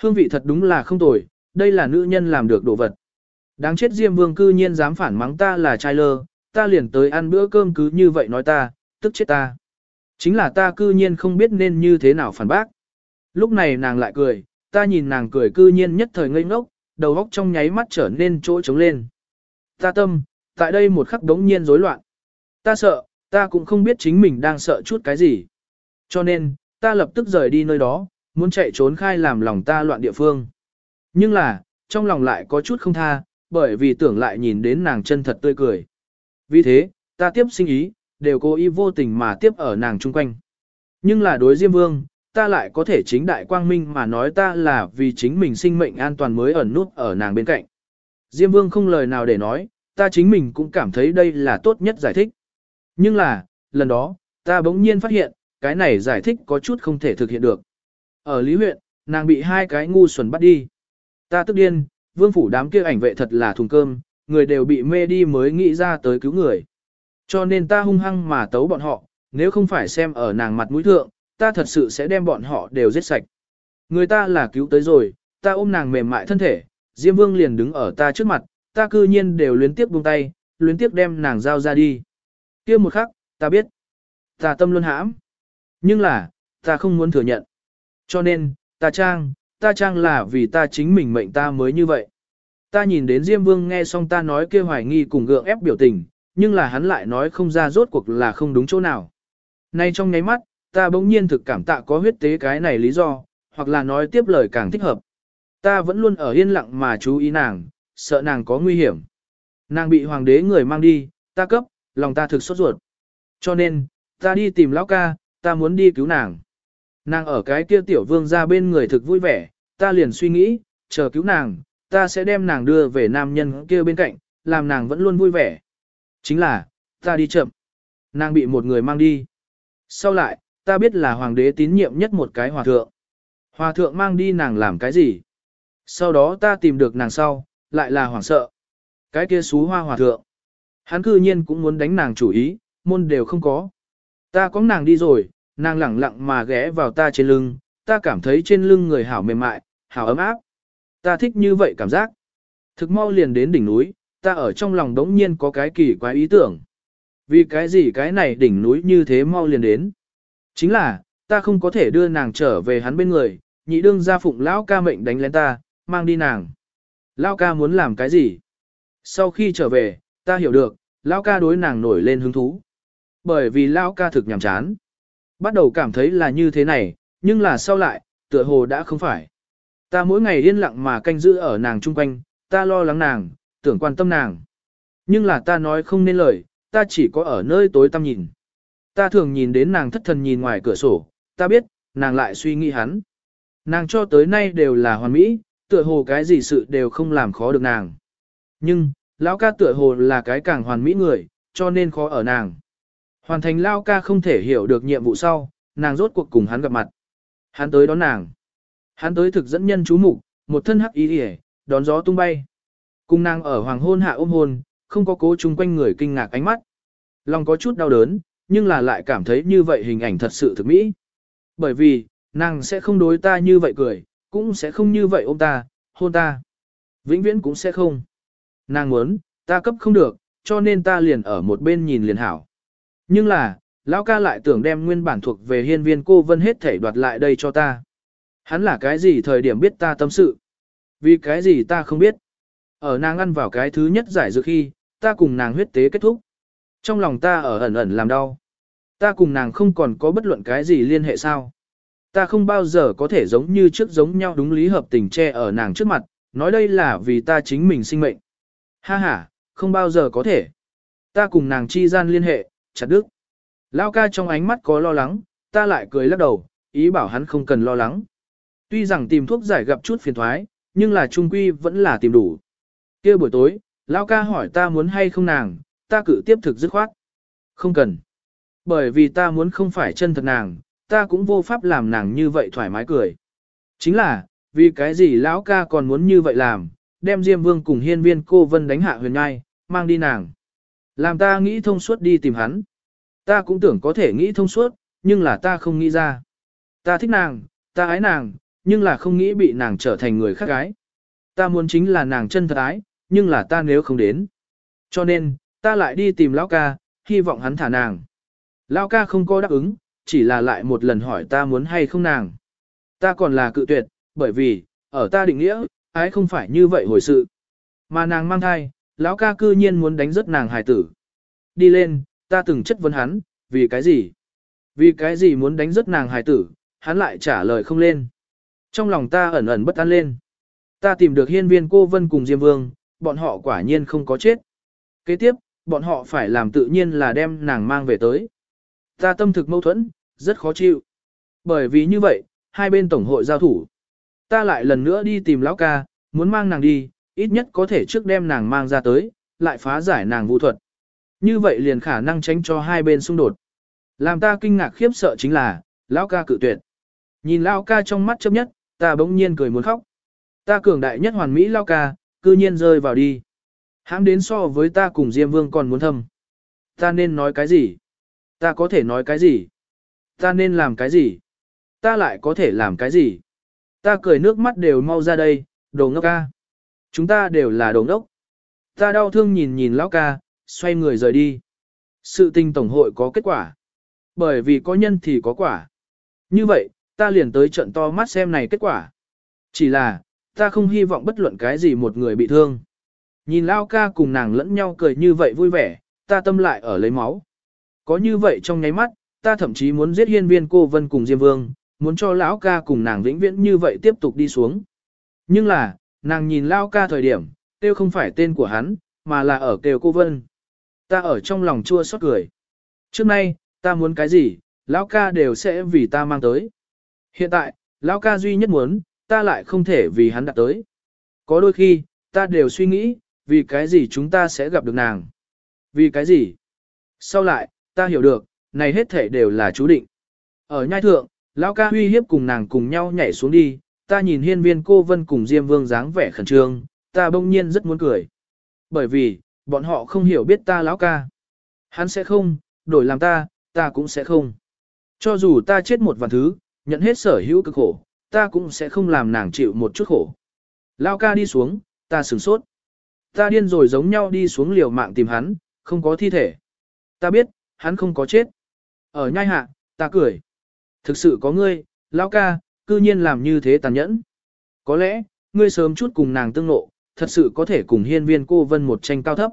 Hương vị thật đúng là không tồi, đây là nữ nhân làm được đồ vật. Đáng chết Diêm Vương cư nhiên dám phản mắng ta là trai lơ, ta liền tới ăn bữa cơm cứ như vậy nói ta, tức chết ta. Chính là ta cư nhiên không biết nên như thế nào phản bác. Lúc này nàng lại cười, ta nhìn nàng cười cư nhiên nhất thời ngây ngốc, đầu óc trong nháy mắt trở nên chỗ trống lên. Ta tâm, tại đây một khắc đống nhiên rối loạn. Ta sợ, ta cũng không biết chính mình đang sợ chút cái gì. Cho nên, ta lập tức rời đi nơi đó, muốn chạy trốn khai làm lòng ta loạn địa phương. Nhưng là, trong lòng lại có chút không tha, bởi vì tưởng lại nhìn đến nàng chân thật tươi cười. Vì thế, ta tiếp sinh ý, đều cố ý vô tình mà tiếp ở nàng chung quanh. Nhưng là đối Diêm Vương, ta lại có thể chính đại quang minh mà nói ta là vì chính mình sinh mệnh an toàn mới ẩn nút ở nàng bên cạnh. Diêm Vương không lời nào để nói, ta chính mình cũng cảm thấy đây là tốt nhất giải thích. Nhưng là, lần đó, ta bỗng nhiên phát hiện, cái này giải thích có chút không thể thực hiện được. Ở Lý huyện, nàng bị hai cái ngu xuẩn bắt đi. Ta tức điên, vương phủ đám kia ảnh vệ thật là thùng cơm, người đều bị mê đi mới nghĩ ra tới cứu người. Cho nên ta hung hăng mà tấu bọn họ, nếu không phải xem ở nàng mặt mũi thượng, ta thật sự sẽ đem bọn họ đều giết sạch. Người ta là cứu tới rồi, ta ôm nàng mềm mại thân thể, Diêm Vương liền đứng ở ta trước mặt, ta cư nhiên đều luyến tiếp buông tay, luyến tiếp đem nàng giao ra đi. kia một khắc, ta biết, ta tâm luôn hãm. Nhưng là, ta không muốn thừa nhận. Cho nên, ta trang, ta trang là vì ta chính mình mệnh ta mới như vậy. Ta nhìn đến Diêm Vương nghe xong ta nói kia hoài nghi cùng gượng ép biểu tình, nhưng là hắn lại nói không ra rốt cuộc là không đúng chỗ nào. Nay trong nháy mắt, ta bỗng nhiên thực cảm tạ có huyết tế cái này lý do, hoặc là nói tiếp lời càng thích hợp. Ta vẫn luôn ở yên lặng mà chú ý nàng, sợ nàng có nguy hiểm. Nàng bị hoàng đế người mang đi, ta cấp, lòng ta thực sốt ruột. Cho nên, ta đi tìm lão ca, ta muốn đi cứu nàng. Nàng ở cái kia tiểu vương ra bên người thực vui vẻ, ta liền suy nghĩ, chờ cứu nàng, ta sẽ đem nàng đưa về nam nhân kia bên cạnh, làm nàng vẫn luôn vui vẻ. Chính là, ta đi chậm. Nàng bị một người mang đi. Sau lại, ta biết là hoàng đế tín nhiệm nhất một cái hòa thượng. Hòa thượng mang đi nàng làm cái gì? Sau đó ta tìm được nàng sau, lại là hoảng sợ. Cái kia xú hoa hòa thượng. Hắn cư nhiên cũng muốn đánh nàng chủ ý, môn đều không có. Ta có nàng đi rồi, nàng lẳng lặng mà ghé vào ta trên lưng, ta cảm thấy trên lưng người hảo mềm mại, hảo ấm áp. Ta thích như vậy cảm giác. Thực mau liền đến đỉnh núi, ta ở trong lòng đống nhiên có cái kỳ quái ý tưởng. Vì cái gì cái này đỉnh núi như thế mau liền đến? Chính là, ta không có thể đưa nàng trở về hắn bên người, nhị đương gia phụng lão ca mệnh đánh lén ta, mang đi nàng. Lão ca muốn làm cái gì? Sau khi trở về, ta hiểu được, lão ca đối nàng nổi lên hứng thú. Bởi vì lão ca thực nhàm chán. Bắt đầu cảm thấy là như thế này, nhưng là sau lại, tựa hồ đã không phải. Ta mỗi ngày yên lặng mà canh giữ ở nàng chung quanh, ta lo lắng nàng, tưởng quan tâm nàng. Nhưng là ta nói không nên lời, ta chỉ có ở nơi tối tăm nhìn. Ta thường nhìn đến nàng thất thần nhìn ngoài cửa sổ, ta biết, nàng lại suy nghĩ hắn. Nàng cho tới nay đều là hoàn mỹ, tựa hồ cái gì sự đều không làm khó được nàng. Nhưng, lão ca tựa hồ là cái càng hoàn mỹ người, cho nên khó ở nàng. Hoàn thành lão ca không thể hiểu được nhiệm vụ sau, nàng rốt cuộc cùng hắn gặp mặt. Hắn tới đón nàng. Hắn tới thực dẫn nhân chú mục, một thân hắc ý hề, đón gió tung bay. Cùng nàng ở hoàng hôn hạ ôm hôn, không có cố chung quanh người kinh ngạc ánh mắt. Lòng có chút đau đớn, nhưng là lại cảm thấy như vậy hình ảnh thật sự thực mỹ. Bởi vì, nàng sẽ không đối ta như vậy cười, cũng sẽ không như vậy ôm ta, hôn ta. Vĩnh viễn cũng sẽ không. Nàng muốn, ta cấp không được, cho nên ta liền ở một bên nhìn liền hảo. Nhưng là, lão ca lại tưởng đem nguyên bản thuộc về hiên viên cô vân hết thể đoạt lại đây cho ta. Hắn là cái gì thời điểm biết ta tâm sự? Vì cái gì ta không biết? Ở nàng ăn vào cái thứ nhất giải dược khi, ta cùng nàng huyết tế kết thúc. Trong lòng ta ở ẩn ẩn làm đau. Ta cùng nàng không còn có bất luận cái gì liên hệ sao. Ta không bao giờ có thể giống như trước giống nhau đúng lý hợp tình che ở nàng trước mặt, nói đây là vì ta chính mình sinh mệnh. Ha ha, không bao giờ có thể. Ta cùng nàng chi gian liên hệ, chặt đức. Lao ca trong ánh mắt có lo lắng, ta lại cười lắc đầu, ý bảo hắn không cần lo lắng. Tuy rằng tìm thuốc giải gặp chút phiền thoái, nhưng là trung quy vẫn là tìm đủ. kia buổi tối, Lao ca hỏi ta muốn hay không nàng, ta cự tiếp thực dứt khoát. Không cần. Bởi vì ta muốn không phải chân thật nàng, ta cũng vô pháp làm nàng như vậy thoải mái cười. Chính là, vì cái gì lão ca còn muốn như vậy làm, đem Diêm Vương cùng hiên viên cô Vân đánh hạ huyền ngai, mang đi nàng. Làm ta nghĩ thông suốt đi tìm hắn. Ta cũng tưởng có thể nghĩ thông suốt, nhưng là ta không nghĩ ra. Ta thích nàng, ta ái nàng, nhưng là không nghĩ bị nàng trở thành người khác gái. Ta muốn chính là nàng chân thật ái, nhưng là ta nếu không đến. Cho nên, ta lại đi tìm lão ca, hy vọng hắn thả nàng. Lão ca không có đáp ứng, chỉ là lại một lần hỏi ta muốn hay không nàng. Ta còn là cự tuyệt, bởi vì, ở ta định nghĩa, ái không phải như vậy hồi sự. Mà nàng mang thai, lão ca cư nhiên muốn đánh rất nàng hài tử. Đi lên, ta từng chất vấn hắn, vì cái gì? Vì cái gì muốn đánh rất nàng hài tử, hắn lại trả lời không lên. Trong lòng ta ẩn ẩn bất an lên. Ta tìm được hiên viên cô vân cùng Diêm Vương, bọn họ quả nhiên không có chết. Kế tiếp, bọn họ phải làm tự nhiên là đem nàng mang về tới. Ta tâm thực mâu thuẫn, rất khó chịu. Bởi vì như vậy, hai bên tổng hội giao thủ. Ta lại lần nữa đi tìm lão ca, muốn mang nàng đi, ít nhất có thể trước đem nàng mang ra tới, lại phá giải nàng vũ thuật. Như vậy liền khả năng tránh cho hai bên xung đột. Làm ta kinh ngạc khiếp sợ chính là, lão ca cự tuyệt. Nhìn lão ca trong mắt chấp nhất, ta bỗng nhiên cười muốn khóc. Ta cường đại nhất hoàn mỹ lão ca, cư nhiên rơi vào đi. Hãm đến so với ta cùng Diêm Vương còn muốn thâm. Ta nên nói cái gì? Ta có thể nói cái gì? Ta nên làm cái gì? Ta lại có thể làm cái gì? Ta cười nước mắt đều mau ra đây, đồ ngốc ca. Chúng ta đều là đồ ngốc. Ta đau thương nhìn nhìn lão ca, xoay người rời đi. Sự tình tổng hội có kết quả. Bởi vì có nhân thì có quả. Như vậy, ta liền tới trận to mắt xem này kết quả. Chỉ là, ta không hy vọng bất luận cái gì một người bị thương. Nhìn Lao ca cùng nàng lẫn nhau cười như vậy vui vẻ, ta tâm lại ở lấy máu. Có như vậy trong nháy mắt, ta thậm chí muốn giết hiên viên cô vân cùng Diêm Vương, muốn cho lão ca cùng nàng vĩnh viễn như vậy tiếp tục đi xuống. Nhưng là, nàng nhìn Lao ca thời điểm, kêu không phải tên của hắn, mà là ở kêu cô vân. Ta ở trong lòng chua xót cười. Trước nay, ta muốn cái gì, lão ca đều sẽ vì ta mang tới. Hiện tại, lão ca duy nhất muốn, ta lại không thể vì hắn đạt tới. Có đôi khi, ta đều suy nghĩ, vì cái gì chúng ta sẽ gặp được nàng. Vì cái gì? Sau lại, ta hiểu được, này hết thể đều là chú định. Ở nhai thượng, lão ca huy hiếp cùng nàng cùng nhau nhảy xuống đi, ta nhìn hiên viên cô vân cùng Diêm Vương dáng vẻ khẩn trương, ta bỗng nhiên rất muốn cười. Bởi vì, bọn họ không hiểu biết ta lão ca. Hắn sẽ không, đổi làm ta, ta cũng sẽ không. Cho dù ta chết một vạn thứ, nhận hết sở hữu cực khổ, ta cũng sẽ không làm nàng chịu một chút khổ. Lao ca đi xuống, ta sửng sốt. Ta điên rồi giống nhau đi xuống liều mạng tìm hắn, không có thi thể. Ta biết, hắn không có chết. Ở nhai hạ, ta cười. Thực sự có ngươi, lão ca, cư nhiên làm như thế tàn nhẫn. Có lẽ, ngươi sớm chút cùng nàng tương nộ, thật sự có thể cùng hiên viên cô vân một tranh cao thấp.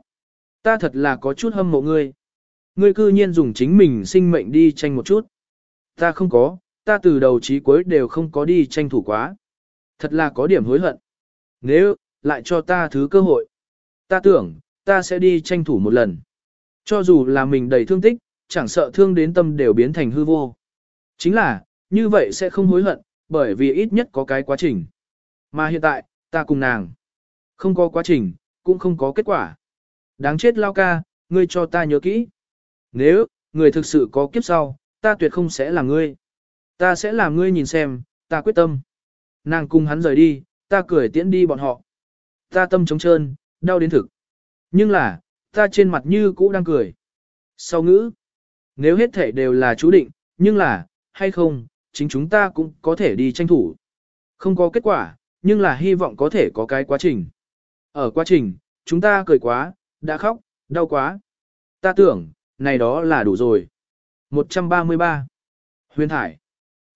Ta thật là có chút hâm mộ ngươi. Ngươi cư nhiên dùng chính mình sinh mệnh đi tranh một chút. Ta không có, ta từ đầu chí cuối đều không có đi tranh thủ quá. Thật là có điểm hối hận. Nếu, lại cho ta thứ cơ hội. Ta tưởng, ta sẽ đi tranh thủ một lần. Cho dù là mình đầy thương tích, chẳng sợ thương đến tâm đều biến thành hư vô. Chính là, như vậy sẽ không hối hận, bởi vì ít nhất có cái quá trình. Mà hiện tại, ta cùng nàng. Không có quá trình, cũng không có kết quả. Đáng chết lao ca, ngươi cho ta nhớ kỹ. Nếu, người thực sự có kiếp sau, ta tuyệt không sẽ là ngươi. Ta sẽ làm ngươi nhìn xem, ta quyết tâm. Nàng cùng hắn rời đi, ta cười tiễn đi bọn họ. Ta tâm trống trơn, đau đến thực. Nhưng là, ta trên mặt như cũ đang cười. Sau ngữ, nếu hết thể đều là chú định, nhưng là, hay không, chính chúng ta cũng có thể đi tranh thủ. Không có kết quả, nhưng là hy vọng có thể có cái quá trình. Ở quá trình, chúng ta cười quá, đã khóc, đau quá. Ta tưởng, này đó là đủ rồi. 133. Huyền Thải.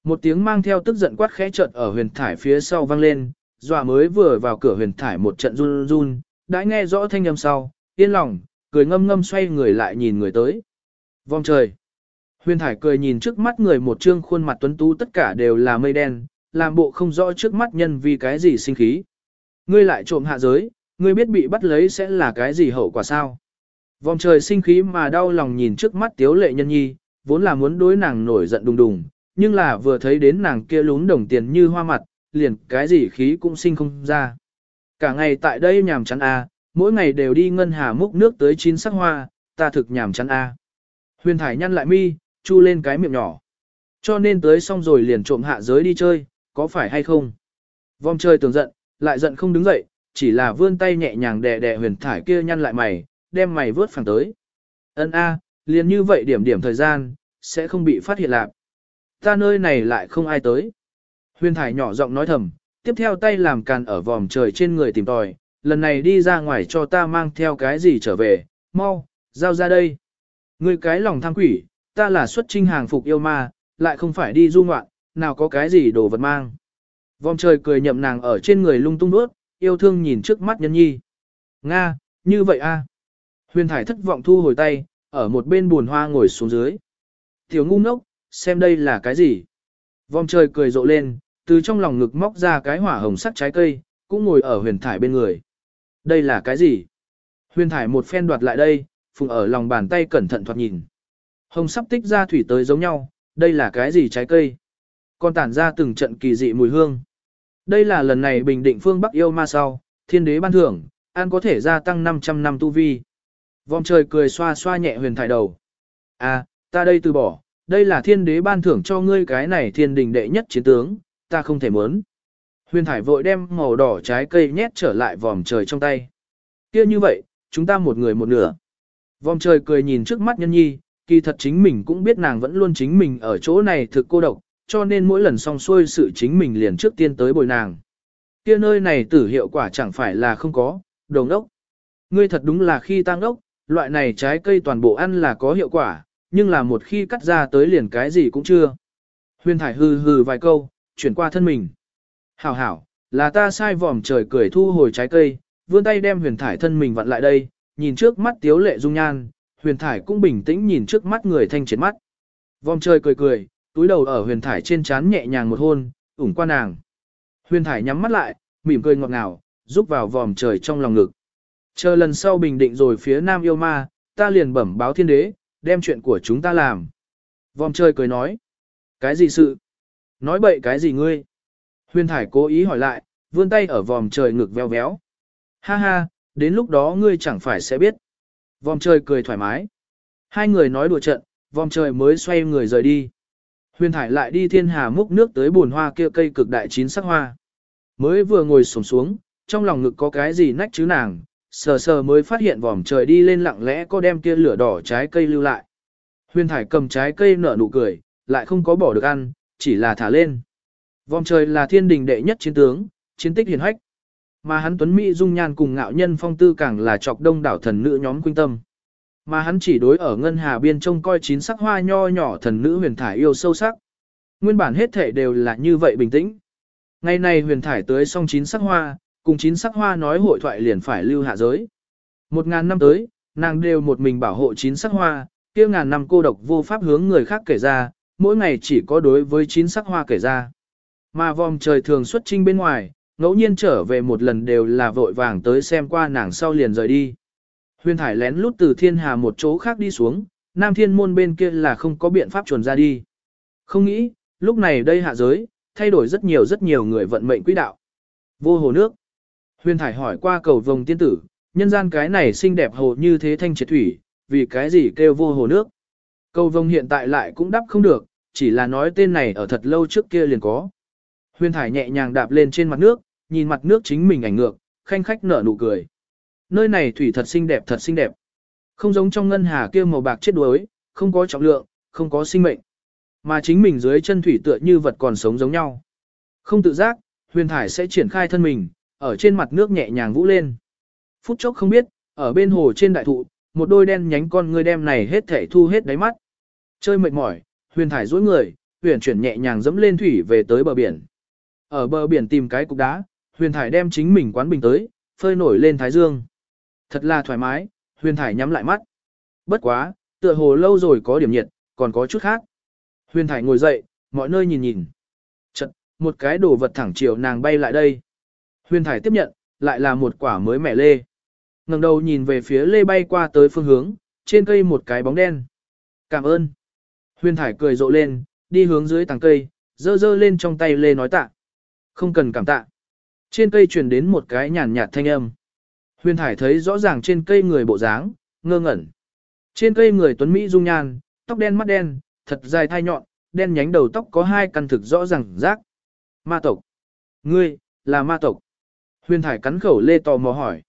Một tiếng mang theo tức giận quát khẽ trận ở huyền thải phía sau vang lên, dọa mới vừa vào cửa huyền thải một trận run run, đã nghe rõ thanh âm sau, yên lòng, cười ngâm ngâm xoay người lại nhìn người tới. Vòng trời. Huyền thải cười nhìn trước mắt người một trương khuôn mặt tuấn tú tất cả đều là mây đen, làm bộ không rõ trước mắt nhân vì cái gì sinh khí. Ngươi lại trộm hạ giới, ngươi biết bị bắt lấy sẽ là cái gì hậu quả sao? Vòng trời sinh khí mà đau lòng nhìn trước mắt tiếu lệ nhân nhi, vốn là muốn đối nàng nổi giận đùng đùng, nhưng là vừa thấy đến nàng kia lún đồng tiền như hoa mặt, liền cái gì khí cũng sinh không ra. Cả ngày tại đây nhàm chán a, mỗi ngày đều đi ngân hà múc nước tới chín sắc hoa, ta thực nhàm chán a. Huyền thải nhăn lại mi, chu lên cái miệng nhỏ. Cho nên tới xong rồi liền trộm hạ giới đi chơi, có phải hay không? Vong chơi tưởng giận, lại giận không đứng dậy, chỉ là vươn tay nhẹ nhàng đè đè huyền thải kia nhăn lại mày, đem mày vớt phẳng tới. Ân a, liền như vậy điểm điểm thời gian, sẽ không bị phát hiện lạc ta nơi này lại không ai tới. Huyền Thải nhỏ giọng nói thầm, tiếp theo tay làm càn ở vòm trời trên người tìm tòi, lần này đi ra ngoài cho ta mang theo cái gì trở về, mau, giao ra đây. Ngươi cái lòng tham quỷ, ta là xuất trinh hàng phục yêu ma, lại không phải đi du ngoạn, nào có cái gì đồ vật mang. Vòm trời cười nhậm nàng ở trên người lung tung bước, yêu thương nhìn trước mắt nhân nhi. Nga, như vậy a. Huyền Thải thất vọng thu hồi tay, ở một bên buồn hoa ngồi xuống dưới. Tiểu ngu ngốc, xem đây là cái gì. Vòng trời cười rộ lên, từ trong lòng ngực móc ra cái hỏa hồng sắc trái cây, cũng ngồi ở huyền thải bên người. Đây là cái gì? Huyền thải một phen đoạt lại đây, phùng ở lòng bàn tay cẩn thận thoạt nhìn. Hồng sắp tích ra thủy tới giống nhau, đây là cái gì trái cây? Còn tản ra từng trận kỳ dị mùi hương. Đây là lần này bình định phương Bắc yêu ma sau, thiên đế ban thưởng, an có thể gia tăng 500 năm tu vi. Vòng trời cười xoa xoa nhẹ huyền thải đầu. À, ta đây từ bỏ, đây là thiên đế ban thưởng cho ngươi cái này thiên đình đệ nhất chiến tướng, ta không thể muốn. Huyền Thải vội đem màu đỏ trái cây nhét trở lại vòm trời trong tay. kia như vậy, chúng ta một người một nửa. Vòm trời cười nhìn trước mắt nhân nhi, kỳ thật chính mình cũng biết nàng vẫn luôn chính mình ở chỗ này thực cô độc, cho nên mỗi lần xong xuôi sự chính mình liền trước tiên tới bồi nàng. kia nơi này tử hiệu quả chẳng phải là không có, đồng đốc. Ngươi thật đúng là khi tăng đốc, loại này trái cây toàn bộ ăn là có hiệu quả, nhưng là một khi cắt ra tới liền cái gì cũng chưa. Huyền thải hừ hừ vài câu, chuyển qua thân mình. Hảo hảo, là ta sai vòm trời cười thu hồi trái cây, vươn tay đem huyền thải thân mình vặn lại đây, nhìn trước mắt tiếu lệ dung nhan, huyền thải cũng bình tĩnh nhìn trước mắt người thanh triệt mắt. Vòm trời cười cười, túi đầu ở huyền thải trên trán nhẹ nhàng một hôn, ủng qua nàng. Huyền thải nhắm mắt lại, mỉm cười ngọt ngào, rúc vào vòm trời trong lòng ngực. Chờ lần sau bình định rồi phía nam yêu ma, ta liền bẩm báo thiên đế, đem chuyện của chúng ta làm. Vòm trời cười nói. Cái gì sự? Nói bậy cái gì ngươi? Huyền thải cố ý hỏi lại, vươn tay ở vòm trời ngực veo véo. Ha ha, đến lúc đó ngươi chẳng phải sẽ biết. Vòm trời cười thoải mái. Hai người nói đùa trận, vòm trời mới xoay người rời đi. Huyền thải lại đi thiên hà múc nước tới bùn hoa kia cây cực đại chín sắc hoa. Mới vừa ngồi xổm xuống, trong lòng ngực có cái gì nách chứ nàng, sờ sờ mới phát hiện vòm trời đi lên lặng lẽ có đem kia lửa đỏ trái cây lưu lại. Huyền thải cầm trái cây nở nụ cười, lại không có bỏ được ăn, chỉ là thả lên. Vòng trời là thiên đình đệ nhất chiến tướng, chiến tích hiển hách. Mà hắn tuấn Mỹ dung nhan cùng ngạo nhân phong tư càng là chọc đông đảo thần nữ nhóm quynh tâm. Mà hắn chỉ đối ở ngân hà biên trông coi chín sắc hoa nho nhỏ thần nữ huyền thải yêu sâu sắc. Nguyên bản hết thể đều là như vậy bình tĩnh. Ngày này huyền thải tới xong chín sắc hoa, cùng chín sắc hoa nói hội thoại liền phải lưu hạ giới. Một ngàn năm tới, nàng đều một mình bảo hộ chín sắc hoa, kia ngàn năm cô độc vô pháp hướng người khác kể ra, mỗi ngày chỉ có đối với chín sắc hoa kể ra. Mà vòng trời thường xuất trinh bên ngoài, ngẫu nhiên trở về một lần đều là vội vàng tới xem qua nàng sau liền rời đi. Huyền thải lén lút từ thiên hà một chỗ khác đi xuống, nam thiên môn bên kia là không có biện pháp chuẩn ra đi. Không nghĩ, lúc này đây hạ giới, thay đổi rất nhiều rất nhiều người vận mệnh quỹ đạo. Vô hồ nước. Huyền thải hỏi qua cầu vồng tiên tử, nhân gian cái này xinh đẹp hồ như thế thanh triệt thủy, vì cái gì kêu vô hồ nước. Cầu vông hiện tại lại cũng đắp không được, chỉ là nói tên này ở thật lâu trước kia liền có. Huyền thải nhẹ nhàng đạp lên trên mặt nước, nhìn mặt nước chính mình ảnh ngược, khanh khách nở nụ cười. Nơi này thủy thật xinh đẹp thật xinh đẹp. Không giống trong ngân hà kia màu bạc chết đuối, không có trọng lượng, không có sinh mệnh. Mà chính mình dưới chân thủy tựa như vật còn sống giống nhau. Không tự giác, huyền thải sẽ triển khai thân mình, ở trên mặt nước nhẹ nhàng vũ lên. Phút chốc không biết, ở bên hồ trên đại thụ, một đôi đen nhánh con người đem này hết thể thu hết đáy mắt. Chơi mệt mỏi, huyền thải dối người, huyền chuyển nhẹ nhàng dẫm lên thủy về tới bờ biển. Ở bờ biển tìm cái cục đá, huyền thải đem chính mình quán bình tới, phơi nổi lên thái dương. Thật là thoải mái, huyền thải nhắm lại mắt. Bất quá, tựa hồ lâu rồi có điểm nhiệt, còn có chút khác. Huyền thải ngồi dậy, mọi nơi nhìn nhìn. Chật, một cái đồ vật thẳng chiều nàng bay lại đây. Huyền thải tiếp nhận, lại là một quả mới mẻ lê. ngẩng đầu nhìn về phía lê bay qua tới phương hướng, trên cây một cái bóng đen. Cảm ơn. Huyền thải cười rộ lên, đi hướng dưới tàng cây, dơ dơ lên trong tay lê nói tạ. Không cần cảm tạ. Trên cây truyền đến một cái nhàn nhạt thanh âm. Huyền thải thấy rõ ràng trên cây người bộ dáng, ngơ ngẩn. Trên cây người tuấn Mỹ dung nhan, tóc đen mắt đen, thật dài thai nhọn, đen nhánh đầu tóc có hai căn thực rõ ràng rác. Ma tộc. Ngươi, là ma tộc. Huyền thải cắn khẩu lê tò mò hỏi.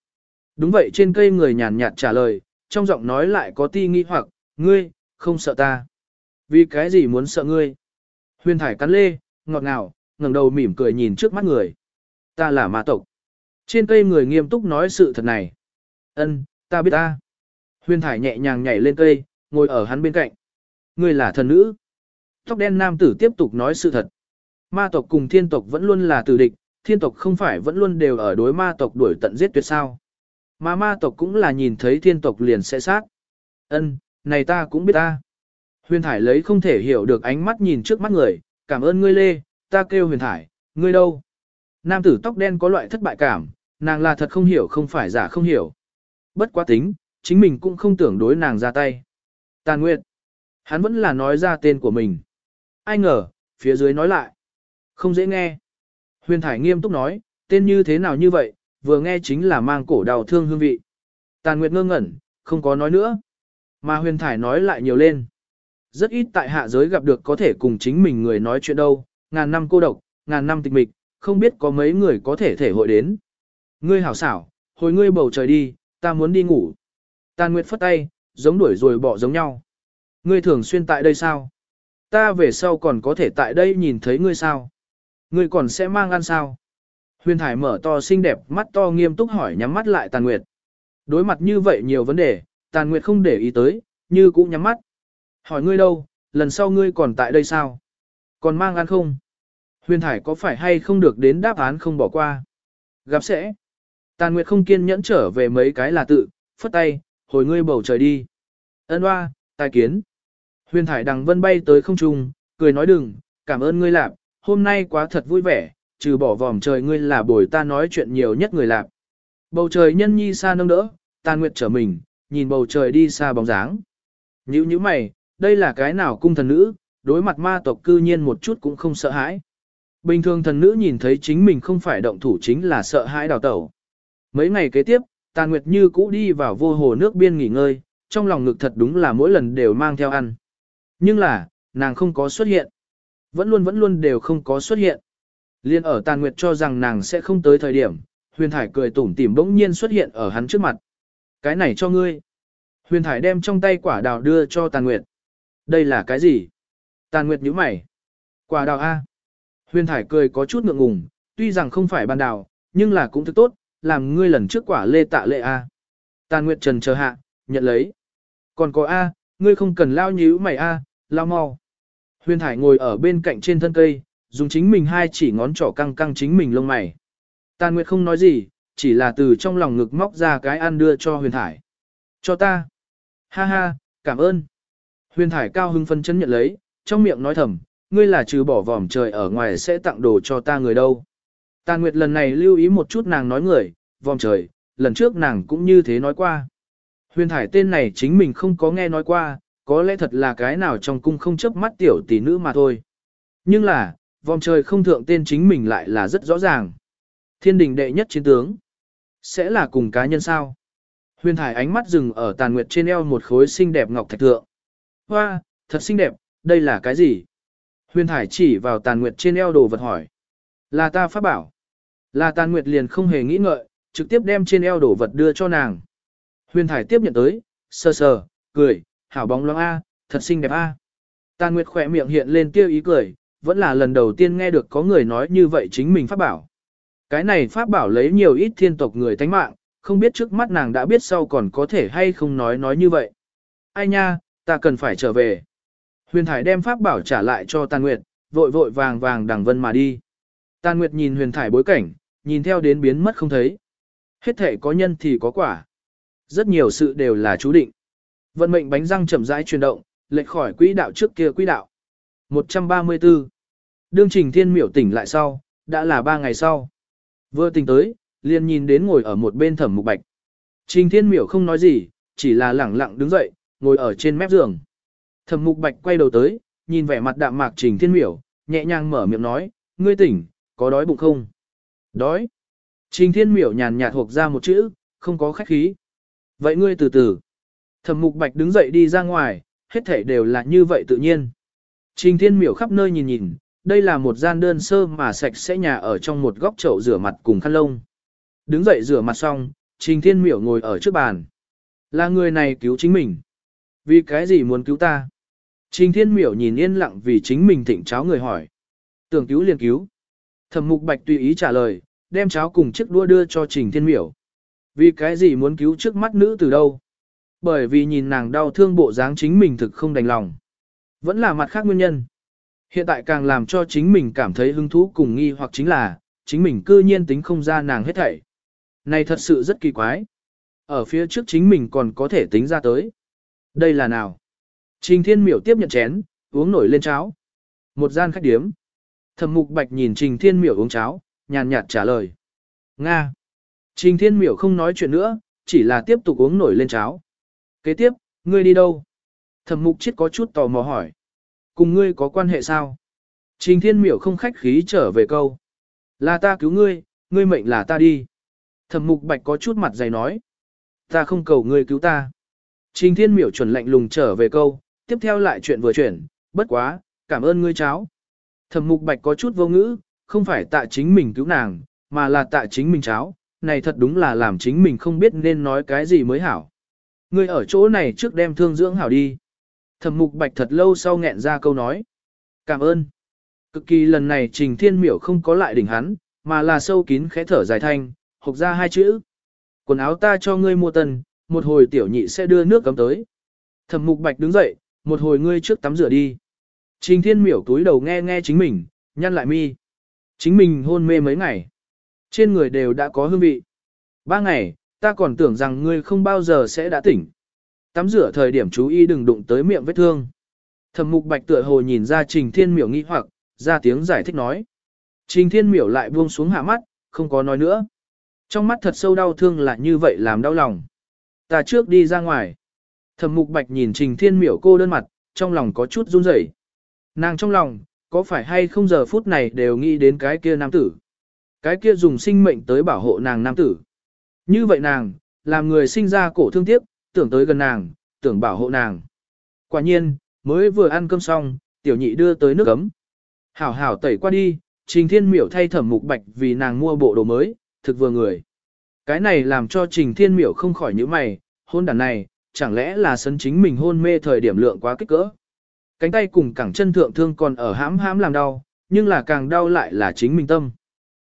Đúng vậy trên cây người nhàn nhạt trả lời, trong giọng nói lại có ti nghi hoặc, ngươi, không sợ ta. Vì cái gì muốn sợ ngươi? Huyền thải cắn lê, ngọt ngào, ngẩng đầu mỉm cười nhìn trước mắt người. Ta là ma tộc. Trên cây người nghiêm túc nói sự thật này. Ân, ta biết ta. Huyền thải nhẹ nhàng nhảy lên cây, ngồi ở hắn bên cạnh. Ngươi là thần nữ. Tóc đen nam tử tiếp tục nói sự thật. Ma tộc cùng thiên tộc vẫn luôn là tử địch, thiên tộc không phải vẫn luôn đều ở đối ma tộc đuổi tận giết tuyệt sao. Mà ma tộc cũng là nhìn thấy thiên tộc liền sẽ sát. Ân, này ta cũng biết ta. Huyền Thải lấy không thể hiểu được ánh mắt nhìn trước mắt người, cảm ơn ngươi Lê, ta kêu Huyền Thải, ngươi đâu? Nam tử tóc đen có loại thất bại cảm, nàng là thật không hiểu không phải giả không hiểu. Bất quá tính, chính mình cũng không tưởng đối nàng ra tay. Tàn Nguyệt. Hắn vẫn là nói ra tên của mình. Ai ngờ, phía dưới nói lại. Không dễ nghe. Huyền Thải nghiêm túc nói, tên như thế nào như vậy, vừa nghe chính là mang cổ đào thương hương vị. Tàn Nguyệt ngơ ngẩn, không có nói nữa. Mà Huyền Thải nói lại nhiều lên. Rất ít tại hạ giới gặp được có thể cùng chính mình người nói chuyện đâu, ngàn năm cô độc, ngàn năm tịch mịch, không biết có mấy người có thể thể hội đến. Ngươi hảo xảo, hồi ngươi bầu trời đi, ta muốn đi ngủ. Tàn Nguyệt phất tay, giống đuổi rồi bỏ giống nhau. Ngươi thường xuyên tại đây sao? Ta về sau còn có thể tại đây nhìn thấy ngươi sao? Ngươi còn sẽ mang ăn sao? Huyền Thải mở to xinh đẹp, mắt to nghiêm túc hỏi nhắm mắt lại Tàn Nguyệt. Đối mặt như vậy nhiều vấn đề, Tàn Nguyệt không để ý tới, như cũng nhắm mắt. Hỏi ngươi đâu, lần sau ngươi còn tại đây sao? Còn mang ăn không? Huyền Thải có phải hay không được đến đáp án không bỏ qua? Gặp sẽ. Tàn Nguyệt không kiên nhẫn trở về mấy cái là tự, phất tay, hồi ngươi bầu trời đi. Ân hoa, tài kiến. Huyền Thải đằng vân bay tới không trung, cười nói đừng, cảm ơn ngươi lạp, hôm nay quá thật vui vẻ, trừ bỏ vòm trời ngươi là bồi ta nói chuyện nhiều nhất người lạp. Bầu trời nhân nhi xa nâng đỡ, Tàn Nguyệt trở mình, nhìn bầu trời đi xa bóng dáng. Nhữ như mày, đây là cái nào cung thần nữ, đối mặt ma tộc cư nhiên một chút cũng không sợ hãi. Bình thường thần nữ nhìn thấy chính mình không phải động thủ chính là sợ hãi đào tẩu. Mấy ngày kế tiếp, Tàn Nguyệt như cũ đi vào vô hồ nước biên nghỉ ngơi, trong lòng ngực thật đúng là mỗi lần đều mang theo ăn. Nhưng là, nàng không có xuất hiện. Vẫn luôn vẫn luôn đều không có xuất hiện. Liên ở Tàn Nguyệt cho rằng nàng sẽ không tới thời điểm, Huyền Thải cười tủm tỉm bỗng nhiên xuất hiện ở hắn trước mặt. Cái này cho ngươi. Huyền Thải đem trong tay quả đào đưa cho Tàn Nguyệt. Đây là cái gì? Tàn Nguyệt nhíu mày. Quả đào A. Huyền Thải cười có chút ngượng ngùng, tuy rằng không phải ban đào, nhưng là cũng thức tốt, làm ngươi lần trước quả lê tạ lệ A. Tàn Nguyệt trần chờ hạ, nhận lấy. Còn có A, ngươi không cần lao nhíu mày A, lao mau. Huyền Thải ngồi ở bên cạnh trên thân cây, dùng chính mình hai chỉ ngón trỏ căng căng chính mình lông mày. Tàn Nguyệt không nói gì, chỉ là từ trong lòng ngực móc ra cái ăn đưa cho Huyền Thải. Cho ta. Ha ha, cảm ơn. Huyền Thải cao hưng phân chấn nhận lấy, trong miệng nói thầm, ngươi là trừ bỏ vòm trời ở ngoài sẽ tặng đồ cho ta người đâu. Tàn Nguyệt lần này lưu ý một chút nàng nói người, vòm trời, lần trước nàng cũng như thế nói qua. Huyền Thải tên này chính mình không có nghe nói qua, có lẽ thật là cái nào trong cung không chấp mắt tiểu tỷ nữ mà thôi. Nhưng là, vòm trời không thượng tên chính mình lại là rất rõ ràng. Thiên đình đệ nhất chiến tướng. Sẽ là cùng cá nhân sao? Huyền Thải ánh mắt dừng ở tàn nguyệt trên eo một khối xinh đẹp ngọc thạch thượng. Hoa, thật xinh đẹp, đây là cái gì? Huyền Thải chỉ vào tàn nguyệt trên eo đồ vật hỏi. Là ta pháp bảo. Là tàn nguyệt liền không hề nghĩ ngợi, trực tiếp đem trên eo đồ vật đưa cho nàng. Huyền Thải tiếp nhận tới, sờ sờ, cười, hảo bóng loáng A, thật xinh đẹp A. Tàn nguyệt khỏe miệng hiện lên tiêu ý cười, vẫn là lần đầu tiên nghe được có người nói như vậy chính mình pháp bảo. Cái này pháp bảo lấy nhiều ít thiên tộc người tánh mạng, không biết trước mắt nàng đã biết sau còn có thể hay không nói nói như vậy. Ai nha, ta cần phải trở về. Huyền Thải đem pháp bảo trả lại cho Tàn Nguyệt, vội vội vàng vàng đằng vân mà đi. Tàn Nguyệt nhìn Huyền Thải bối cảnh, nhìn theo đến biến mất không thấy. Hết thể có nhân thì có quả. Rất nhiều sự đều là chú định. Vận mệnh bánh răng chậm rãi chuyển động, lệch khỏi quỹ đạo trước kia quỹ đạo. 134. Đương trình thiên miểu tỉnh lại sau, đã là ba ngày sau. Vừa tỉnh tới, liền nhìn đến ngồi ở một bên thẩm mục bạch. Trình thiên miểu không nói gì, chỉ là lẳng lặng đứng dậy, ngồi ở trên mép giường. Thẩm mục bạch quay đầu tới, nhìn vẻ mặt đạm mạc trình thiên miểu, nhẹ nhàng mở miệng nói, ngươi tỉnh, có đói bụng không? Đói. Trình thiên miểu nhàn nhạt thuộc ra một chữ, không có khách khí. Vậy ngươi từ từ. Thẩm mục bạch đứng dậy đi ra ngoài, hết thảy đều là như vậy tự nhiên. Trình thiên miểu khắp nơi nhìn nhìn, đây là một gian đơn sơ mà sạch sẽ nhà ở trong một góc chậu rửa mặt cùng khăn lông. Đứng dậy rửa mặt xong, Trình Thiên Miểu ngồi ở trước bàn. Là người này cứu chính mình. Vì cái gì muốn cứu ta? Trình Thiên Miểu nhìn yên lặng vì chính mình thịnh cháo người hỏi. Tưởng cứu liền cứu. Thẩm Mục Bạch tùy ý trả lời, đem cháo cùng chiếc đua đưa cho Trình Thiên Miểu. Vì cái gì muốn cứu trước mắt nữ từ đâu? Bởi vì nhìn nàng đau thương bộ dáng chính mình thực không đành lòng. Vẫn là mặt khác nguyên nhân. Hiện tại càng làm cho chính mình cảm thấy hứng thú cùng nghi hoặc chính là, chính mình cư nhiên tính không ra nàng hết thảy. Này thật sự rất kỳ quái. Ở phía trước chính mình còn có thể tính ra tới. Đây là nào? Trình Thiên Miểu tiếp nhận chén, uống nổi lên cháo. Một gian khách điếm. Thẩm Mục Bạch nhìn Trình Thiên Miểu uống cháo, nhàn nhạt trả lời. Nga. Trình Thiên Miểu không nói chuyện nữa, chỉ là tiếp tục uống nổi lên cháo. Kế tiếp, ngươi đi đâu? Thẩm Mục Chiết có chút tò mò hỏi. Cùng ngươi có quan hệ sao? Trình Thiên Miểu không khách khí trở về câu. Là ta cứu ngươi, ngươi mệnh là ta đi. Thẩm Mục Bạch có chút mặt dày nói. Ta không cầu ngươi cứu ta. Trình Thiên Miểu chuẩn lạnh lùng trở về câu, tiếp theo lại chuyện vừa chuyển, bất quá, cảm ơn ngươi cháu. Thẩm Mục Bạch có chút vô ngữ, không phải tạ chính mình cứu nàng, mà là tạ chính mình cháu, này thật đúng là làm chính mình không biết nên nói cái gì mới hảo. Ngươi ở chỗ này trước đem thương dưỡng hảo đi. Thẩm Mục Bạch thật lâu sau nghẹn ra câu nói. Cảm ơn. Cực kỳ lần này Trình Thiên Miểu không có lại đỉnh hắn, mà là sâu kín khẽ thở dài thanh, hộc ra hai chữ. Quần áo ta cho ngươi mua tân, một hồi tiểu nhị sẽ đưa nước cấm tới. Thẩm mục bạch đứng dậy, một hồi ngươi trước tắm rửa đi. Trình thiên miểu túi đầu nghe nghe chính mình, nhăn lại mi. Chính mình hôn mê mấy ngày. Trên người đều đã có hương vị. Ba ngày, ta còn tưởng rằng ngươi không bao giờ sẽ đã tỉnh. Tắm rửa thời điểm chú ý đừng đụng tới miệng vết thương. Thẩm mục bạch tựa hồ nhìn ra trình thiên miểu nghi hoặc, ra tiếng giải thích nói. Trình thiên miểu lại buông xuống hạ mắt, không có nói nữa. Trong mắt thật sâu đau thương là như vậy làm đau lòng. Ta trước đi ra ngoài. Thẩm mục bạch nhìn trình thiên miểu cô đơn mặt, trong lòng có chút run rẩy. Nàng trong lòng, có phải hay không giờ phút này đều nghĩ đến cái kia nam tử. Cái kia dùng sinh mệnh tới bảo hộ nàng nam tử. Như vậy nàng, làm người sinh ra cổ thương tiếc, tưởng tới gần nàng, tưởng bảo hộ nàng. Quả nhiên, mới vừa ăn cơm xong, tiểu nhị đưa tới nước ấm. Hảo hảo tẩy qua đi, Trình Thiên Miểu thay thẩm mục bạch vì nàng mua bộ đồ mới, thực vừa người. Cái này làm cho Trình Thiên Miểu không khỏi nhíu mày, hôn đàn này, chẳng lẽ là sân chính mình hôn mê thời điểm lượng quá kích cỡ. Cánh tay cùng cẳng chân thượng thương còn ở hãm hãm làm đau, nhưng là càng đau lại là chính mình tâm.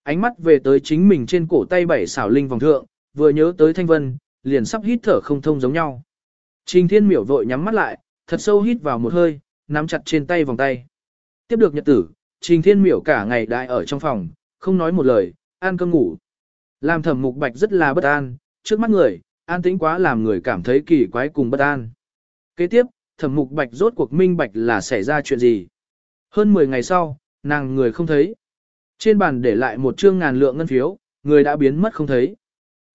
Ánh mắt về tới chính mình trên cổ tay bảy xảo linh vòng thượng, vừa nhớ tới thanh vân, liền sắp hít thở không thông giống nhau. Trình Thiên Miểu vội nhắm mắt lại, thật sâu hít vào một hơi, nắm chặt trên tay vòng tay. Tiếp được nhật tử, Trình Thiên Miểu cả ngày đại ở trong phòng, không nói một lời, ăn cơm ngủ. Làm thẩm mục bạch rất là bất an, trước mắt người, an tĩnh quá làm người cảm thấy kỳ quái cùng bất an. Kế tiếp, thẩm mục bạch rốt cuộc minh bạch là xảy ra chuyện gì. Hơn 10 ngày sau, nàng người không thấy. Trên bàn để lại một trương ngàn lượng ngân phiếu, người đã biến mất không thấy.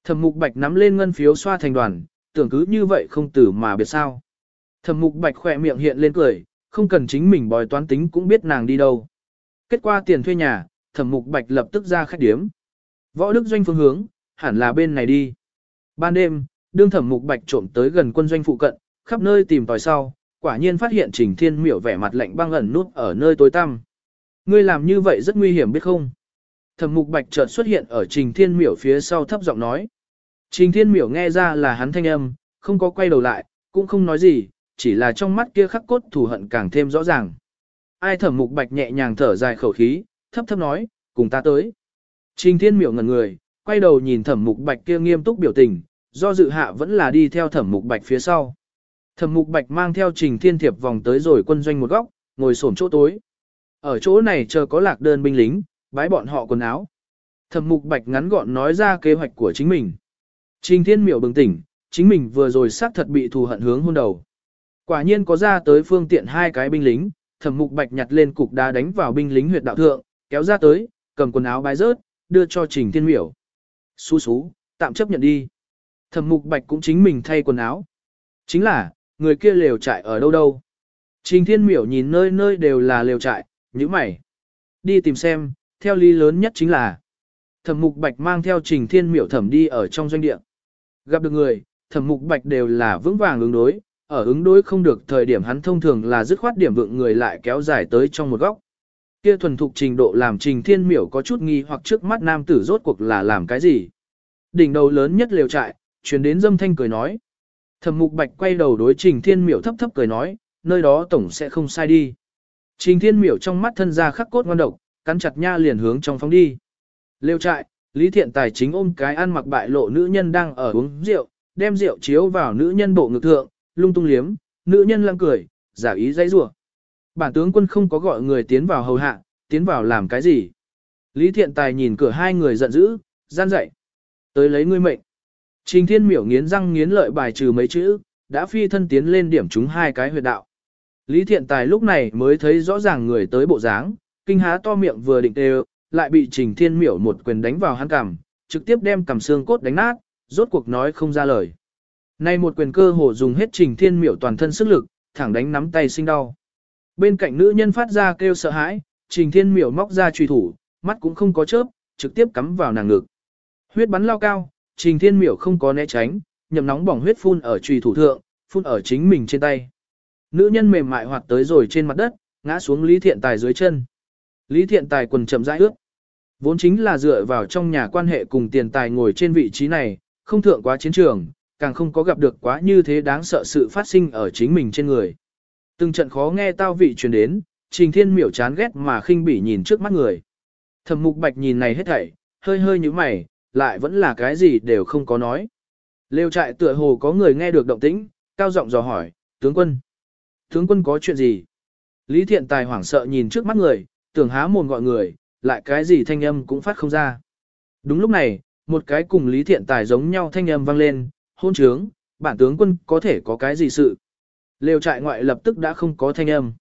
Thẩm mục bạch nắm lên ngân phiếu xoa thành đoàn, tưởng cứ như vậy không tử mà biệt sao. Thẩm mục bạch khỏe miệng hiện lên cười, không cần chính mình bòi toán tính cũng biết nàng đi đâu. Kết quả tiền thuê nhà, thẩm mục bạch lập tức ra khách điếm. Võ đức doanh phương hướng, hẳn là bên này đi. Ban đêm, đương thẩm mục bạch trộm tới gần quân doanh phụ cận, khắp nơi tìm tòi sau, quả nhiên phát hiện trình thiên miểu vẻ mặt lạnh băng ẩn nút ở nơi tối tăm. Ngươi làm như vậy rất nguy hiểm biết không? Thẩm mục bạch chợt xuất hiện ở trình thiên miểu phía sau thấp giọng nói. Trình thiên miểu nghe ra là hắn thanh âm, không có quay đầu lại, cũng không nói gì, chỉ là trong mắt kia khắc cốt thù hận càng thêm rõ ràng. Ai thẩm mục bạch nhẹ nhàng thở dài khẩu khí, thấp thấp nói, cùng ta tới. Trình thiên miểu ngẩn người, quay đầu nhìn thẩm mục bạch kia nghiêm túc biểu tình, do dự hạ vẫn là đi theo thẩm mục bạch phía sau. Thẩm mục bạch mang theo trình thiên thiệp vòng tới rồi quân doanh một góc, ngồi xổm chỗ tối. Ở chỗ này chờ có lạc đơn binh lính, bái bọn họ quần áo. Thẩm mục bạch ngắn gọn nói ra kế hoạch của chính mình. Trình thiên miểu bừng tỉnh, chính mình vừa rồi xác thật bị thù hận hướng hôn đầu. Quả nhiên có ra tới phương tiện hai cái binh lính, thẩm mục bạch nhặt lên cục đá đánh vào binh lính huyệt đạo thượng, kéo ra tới, cầm quần áo bái rớt, đưa cho trình thiên miểu. Xú xú, tạm chấp nhận đi. Thẩm mục bạch cũng chính mình thay quần áo. Chính là, người kia lều trại ở đâu đâu. Trình thiên miểu nhìn nơi nơi đều là lều trại, như mày. Đi tìm xem, theo lý lớn nhất chính là thẩm mục bạch mang theo trình thiên miểu thẩm đi ở trong doanh địa. Gặp được người, thẩm mục bạch đều là vững vàng ứng đối, ở ứng đối không được thời điểm hắn thông thường là dứt khoát điểm vượng người lại kéo dài tới trong một góc. Kia thuần thục trình độ làm trình thiên miểu có chút nghi hoặc trước mắt nam tử rốt cuộc là làm cái gì. Đỉnh đầu lớn nhất liều trại, chuyển đến dâm thanh cười nói. Thẩm mục bạch quay đầu đối trình thiên miểu thấp thấp cười nói, nơi đó tổng sẽ không sai đi. Trình thiên miểu trong mắt thân ra khắc cốt ngon độc, cắn chặt nha liền hướng trong phóng đi. Liêu trại, Lý Thiện Tài chính ôm cái ăn mặc bại lộ nữ nhân đang ở uống rượu, đem rượu chiếu vào nữ nhân bộ ngực thượng, lung tung liếm, nữ nhân lăng cười, giả ý dãy rủa. Bản tướng quân không có gọi người tiến vào hầu hạ, tiến vào làm cái gì. Lý Thiện Tài nhìn cửa hai người giận dữ, gian dậy. Tới lấy ngươi mệnh. Trình Thiên Miểu nghiến răng nghiến lợi bài trừ mấy chữ, đã phi thân tiến lên điểm chúng hai cái huyệt đạo. Lý Thiện Tài lúc này mới thấy rõ ràng người tới bộ dáng, kinh há to miệng vừa định đều, lại bị Trình Thiên Miểu một quyền đánh vào hắn cằm, trực tiếp đem cằm xương cốt đánh nát, rốt cuộc nói không ra lời. Nay một quyền cơ hồ dùng hết Trình Thiên Miểu toàn thân sức lực, thẳng đánh nắm tay sinh đau. Bên cạnh nữ nhân phát ra kêu sợ hãi, Trình Thiên Miểu móc ra truy thủ, mắt cũng không có chớp, trực tiếp cắm vào nàng ngực. Huyết bắn lao cao, Trình Thiên Miểu không có né tránh, nhậm nóng bỏng huyết phun ở truy thủ thượng, phun ở chính mình trên tay. Nữ nhân mềm mại hoạt tới rồi trên mặt đất, ngã xuống Lý Thiện Tài dưới chân. Lý Thiện Tài quần chậm rãi ướt. Vốn chính là dựa vào trong nhà quan hệ cùng tiền tài ngồi trên vị trí này, không thượng quá chiến trường, càng không có gặp được quá như thế đáng sợ sự phát sinh ở chính mình trên người. Từng trận khó nghe tao vị truyền đến, Trình Thiên miểu chán ghét mà khinh bỉ nhìn trước mắt người. Thẩm Mục Bạch nhìn này hết thảy, hơi hơi như mày, lại vẫn là cái gì đều không có nói. Lêu trại tựa hồ có người nghe được động tĩnh, cao giọng dò hỏi, tướng quân. Tướng quân có chuyện gì? Lý Thiện Tài hoảng sợ nhìn trước mắt người, tưởng há mồm gọi người, lại cái gì thanh âm cũng phát không ra. Đúng lúc này, một cái cùng Lý Thiện Tài giống nhau thanh âm vang lên, hôn trướng, bản tướng quân có thể có cái gì sự. Lều trại ngoại lập tức đã không có thanh âm.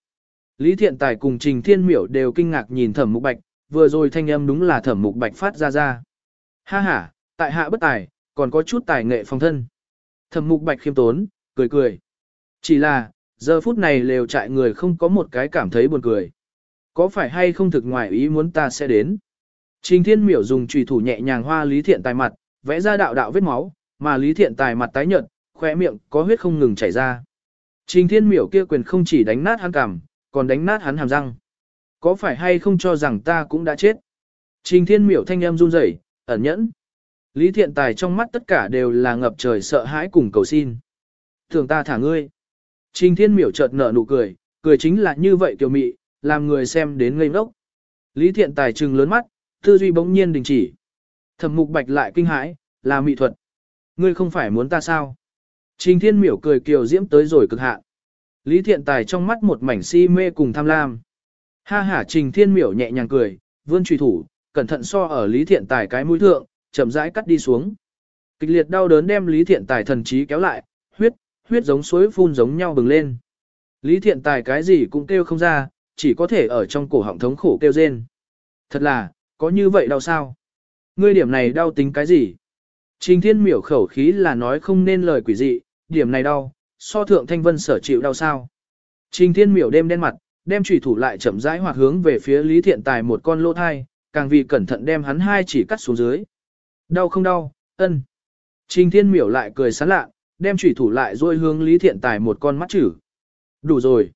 Lý Thiện Tài cùng Trình Thiên Miểu đều kinh ngạc nhìn thẩm mục bạch, vừa rồi thanh âm đúng là thẩm mục bạch phát ra ra. Ha ha, tại hạ bất tài, còn có chút tài nghệ phòng thân. Thẩm mục bạch khiêm tốn, cười cười. Chỉ là, giờ phút này lều trại người không có một cái cảm thấy buồn cười. Có phải hay không thực ngoài ý muốn ta sẽ đến? Trình Thiên Miểu dùng chùy thủ nhẹ nhàng hoa Lý Thiện Tài mặt, vẽ ra đạo đạo vết máu, mà Lý Thiện Tài mặt tái nhợt, khóe miệng có huyết không ngừng chảy ra. Trình Thiên Miểu kia quyền không chỉ đánh nát hắn cằm, còn đánh nát hắn hàm răng. Có phải hay không cho rằng ta cũng đã chết? Trình Thiên Miểu thanh âm run rẩy, ẩn nhẫn. Lý Thiện Tài trong mắt tất cả đều là ngập trời sợ hãi cùng cầu xin. Thường ta thả ngươi. Trình Thiên Miểu chợt nở nụ cười, cười chính là như vậy kiều mị, làm người xem đến ngây ngốc. Lý Thiện Tài trừng lớn mắt, tư duy bỗng nhiên đình chỉ. Thẩm Mục Bạch lại kinh hãi, là mỹ thuật. Ngươi không phải muốn ta sao? Trình Thiên Miểu cười kiều diễm tới rồi cực hạn. Lý Thiện Tài trong mắt một mảnh si mê cùng tham lam. Ha ha Trình Thiên Miểu nhẹ nhàng cười, vươn truy thủ, cẩn thận so ở Lý Thiện Tài cái mũi thượng, chậm rãi cắt đi xuống. Kịch liệt đau đớn đem Lý Thiện Tài thần trí kéo lại, huyết, huyết giống suối phun giống nhau bừng lên. Lý Thiện Tài cái gì cũng kêu không ra, chỉ có thể ở trong cổ họng thống khổ kêu rên. Thật là, có như vậy đau sao? Ngươi điểm này đau tính cái gì? Trình Thiên Miểu khẩu khí là nói không nên lời quỷ dị, điểm này đau, so thượng thanh vân sở chịu đau sao. Trình Thiên Miểu đêm đen mặt, đem chủy thủ lại chậm rãi hoặc hướng về phía Lý Thiện Tài một con lỗ thai, càng vì cẩn thận đem hắn hai chỉ cắt xuống dưới. Đau không đau, ân. Trình Thiên Miểu lại cười sán lạ, đem chủy thủ lại dôi hướng Lý Thiện Tài một con mắt chử. Đủ rồi.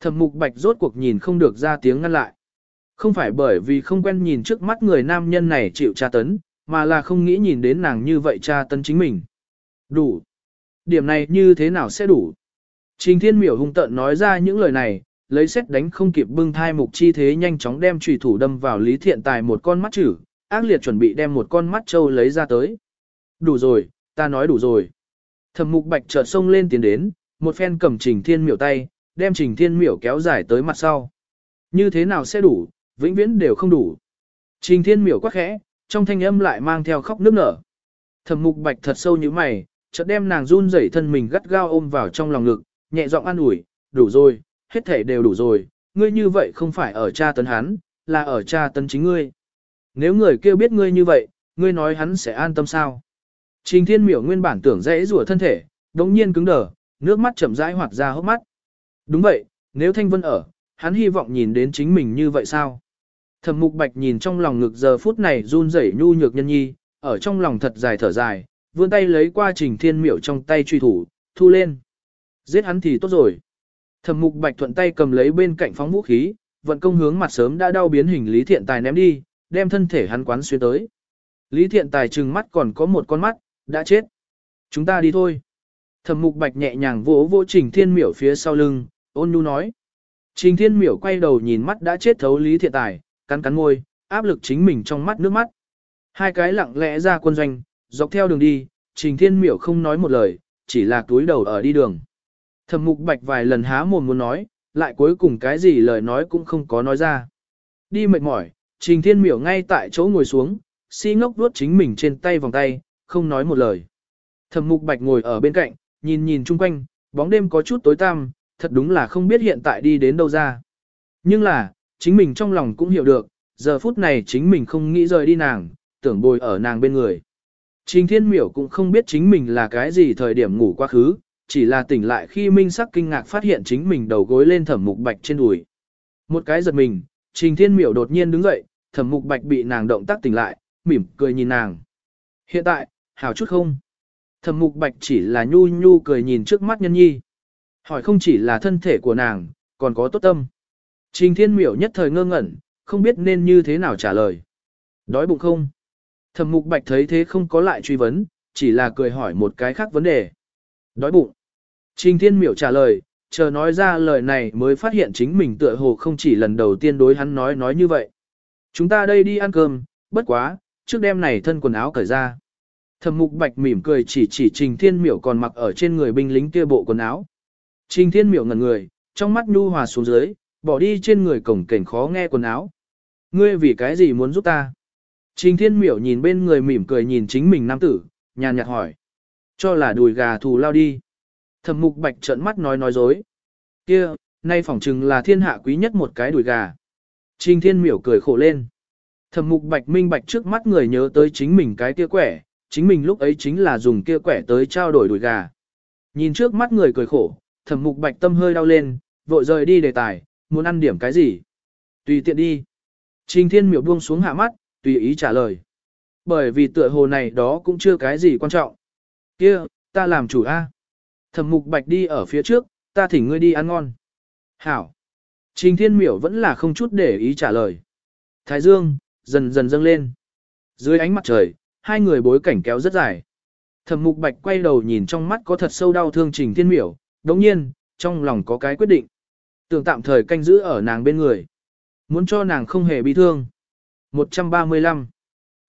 Thẩm mục bạch rốt cuộc nhìn không được ra tiếng ngăn lại. Không phải bởi vì không quen nhìn trước mắt người nam nhân này chịu tra tấn, mà là không nghĩ nhìn đến nàng như vậy tra tấn chính mình. Đủ. Điểm này như thế nào sẽ đủ? Trình Thiên Miểu hung tợn nói ra những lời này, lấy xét đánh không kịp bưng thai mục chi thế nhanh chóng đem chủy thủ đâm vào Lý Thiện Tài một con mắt chử, ác liệt chuẩn bị đem một con mắt trâu lấy ra tới. Đủ rồi, ta nói đủ rồi. Thẩm mục bạch chợt sông lên tiến đến, một phen cầm Trình Thiên Miểu tay, đem Trình Thiên Miểu kéo dài tới mặt sau. Như thế nào sẽ đủ, vĩnh viễn đều không đủ. Trình Thiên Miểu quá khẽ, trong thanh âm lại mang theo khóc nước nở. Thẩm mục bạch thật sâu như mày, chợt đem nàng run rẩy thân mình gắt gao ôm vào trong lòng ngực, nhẹ giọng an ủi, đủ rồi, hết thể đều đủ rồi, ngươi như vậy không phải ở cha tấn hắn, là ở cha tấn chính ngươi. Nếu người kêu biết ngươi như vậy, ngươi nói hắn sẽ an tâm sao? Trình Thiên Miểu nguyên bản tưởng dễ rủa thân thể, đống nhiên cứng đờ, nước mắt chậm rãi hoạt ra hốc mắt. Đúng vậy, nếu Thanh Vân ở, hắn hy vọng nhìn đến chính mình như vậy sao? Thẩm Mục Bạch nhìn trong lòng ngực giờ phút này run rẩy nhu nhược nhân nhi, ở trong lòng thật dài thở dài, vươn tay lấy qua Trình Thiên Miểu trong tay truy thủ, thu lên. Giết hắn thì tốt rồi. Thẩm Mục Bạch thuận tay cầm lấy bên cạnh phóng vũ khí, vận công hướng mặt sớm đã đau biến hình Lý Thiện Tài ném đi, đem thân thể hắn quán xuyên tới. Lý Thiện Tài trừng mắt còn có một con mắt, đã chết. Chúng ta đi thôi. Thẩm Mục Bạch nhẹ nhàng vỗ vỗ Trình Thiên Miểu phía sau lưng, ôn nhu nói. Trình Thiên Miểu quay đầu nhìn mắt đã chết thấu Lý Thiện Tài, cắn cắn môi, áp lực chính mình trong mắt nước mắt. Hai cái lặng lẽ ra quân doanh, dọc theo đường đi, Trình Thiên Miểu không nói một lời, chỉ là túi đầu ở đi đường. Thẩm Mục Bạch vài lần há mồm muốn nói, lại cuối cùng cái gì lời nói cũng không có nói ra. Đi mệt mỏi, Trình Thiên Miểu ngay tại chỗ ngồi xuống, si ngốc vuốt chính mình trên tay vòng tay, không nói một lời. Thẩm Mục Bạch ngồi ở bên cạnh, nhìn nhìn chung quanh, bóng đêm có chút tối tăm, thật đúng là không biết hiện tại đi đến đâu ra. Nhưng là, chính mình trong lòng cũng hiểu được, giờ phút này chính mình không nghĩ rời đi nàng, tưởng bồi ở nàng bên người. Trình Thiên Miểu cũng không biết chính mình là cái gì thời điểm ngủ quá khứ, chỉ là tỉnh lại khi minh sắc kinh ngạc phát hiện chính mình đầu gối lên thẩm mục bạch trên đùi. Một cái giật mình, Trình Thiên Miểu đột nhiên đứng dậy, thẩm mục bạch bị nàng động tác tỉnh lại, mỉm cười nhìn nàng. Hiện tại, hảo chút không? Thẩm mục bạch chỉ là nhu nhu cười nhìn trước mắt nhân nhi. Hỏi không chỉ là thân thể của nàng, còn có tốt tâm. Trình Thiên Miểu nhất thời ngơ ngẩn, không biết nên như thế nào trả lời. Đói bụng không? Thẩm mục bạch thấy thế không có lại truy vấn, chỉ là cười hỏi một cái khác vấn đề. Đói bụng. Trình Thiên Miểu trả lời, chờ nói ra lời này mới phát hiện chính mình tựa hồ không chỉ lần đầu tiên đối hắn nói nói như vậy. Chúng ta đây đi ăn cơm, bất quá, trước đêm này thân quần áo cởi ra. Thẩm mục bạch mỉm cười chỉ chỉ Trình Thiên Miểu còn mặc ở trên người binh lính kia bộ quần áo. Trình Thiên Miểu ngẩn người, trong mắt nhu hòa xuống dưới, bỏ đi trên người cổng cảnh khó nghe quần áo. Ngươi vì cái gì muốn giúp ta? Trình thiên miểu nhìn bên người mỉm cười nhìn chính mình nam tử, nhàn nhạt hỏi. Cho là đùi gà thù lao đi. Thẩm mục bạch trợn mắt nói nói dối. kia nay phỏng chừng là thiên hạ quý nhất một cái đùi gà. Trình thiên miểu cười khổ lên. Thẩm mục bạch minh bạch trước mắt người nhớ tới chính mình cái kia quẻ, chính mình lúc ấy chính là dùng kia quẻ tới trao đổi đùi gà. Nhìn trước mắt người cười khổ, thẩm mục bạch tâm hơi đau lên, vội rời đi đề tài, muốn ăn điểm cái gì? Tùy tiện đi. Trình thiên miểu buông xuống hạ mắt, tùy ý trả lời. Bởi vì tựa hồ này đó cũng chưa cái gì quan trọng. kia ta làm chủ A. Thẩm mục bạch đi ở phía trước, ta thỉnh ngươi đi ăn ngon. Hảo. Trình thiên miểu vẫn là không chút để ý trả lời. Thái dương, dần dần dâng lên. Dưới ánh mặt trời, hai người bối cảnh kéo rất dài. Thẩm mục bạch quay đầu nhìn trong mắt có thật sâu đau thương trình thiên miểu, đồng nhiên, trong lòng có cái quyết định. Tưởng tạm thời canh giữ ở nàng bên người. Muốn cho nàng không hề bị thương. 135.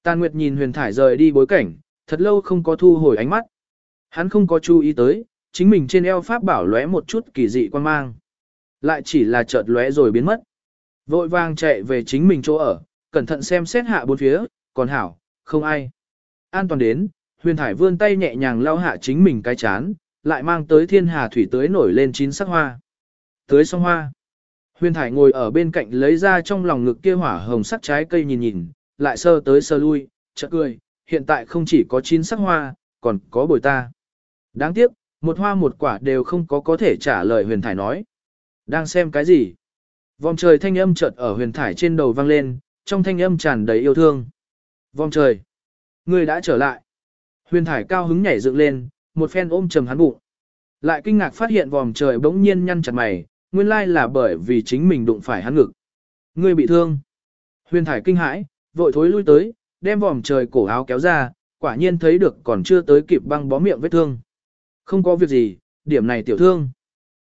Tàn Nguyệt nhìn huyền thải rời đi bối cảnh, thật lâu không có thu hồi ánh mắt. Hắn không có chú ý tới, chính mình trên eo pháp bảo lóe một chút kỳ dị quan mang. Lại chỉ là chợt lóe rồi biến mất. Vội vàng chạy về chính mình chỗ ở, cẩn thận xem xét hạ bốn phía, còn hảo, không ai. An toàn đến, huyền thải vươn tay nhẹ nhàng lau hạ chính mình cái chán, lại mang tới thiên hà thủy tới nổi lên chín sắc hoa. Tới song hoa. Huyền thải ngồi ở bên cạnh lấy ra trong lòng ngực kia hỏa hồng sắc trái cây nhìn nhìn, lại sơ tới sơ lui, chợt cười, hiện tại không chỉ có chín sắc hoa, còn có bồi ta. Đáng tiếc, một hoa một quả đều không có có thể trả lời huyền thải nói. Đang xem cái gì? Vòng trời thanh âm chợt ở huyền thải trên đầu vang lên, trong thanh âm tràn đầy yêu thương. Vòng trời! Người đã trở lại. Huyền thải cao hứng nhảy dựng lên, một phen ôm trầm hắn bụng. Lại kinh ngạc phát hiện vòng trời bỗng nhiên nhăn chặt mày, nguyên lai là bởi vì chính mình đụng phải hắn ngực. Người bị thương. Huyền thải kinh hãi, vội thối lui tới, đem vòm trời cổ áo kéo ra, quả nhiên thấy được còn chưa tới kịp băng bó miệng vết thương. Không có việc gì, điểm này tiểu thương.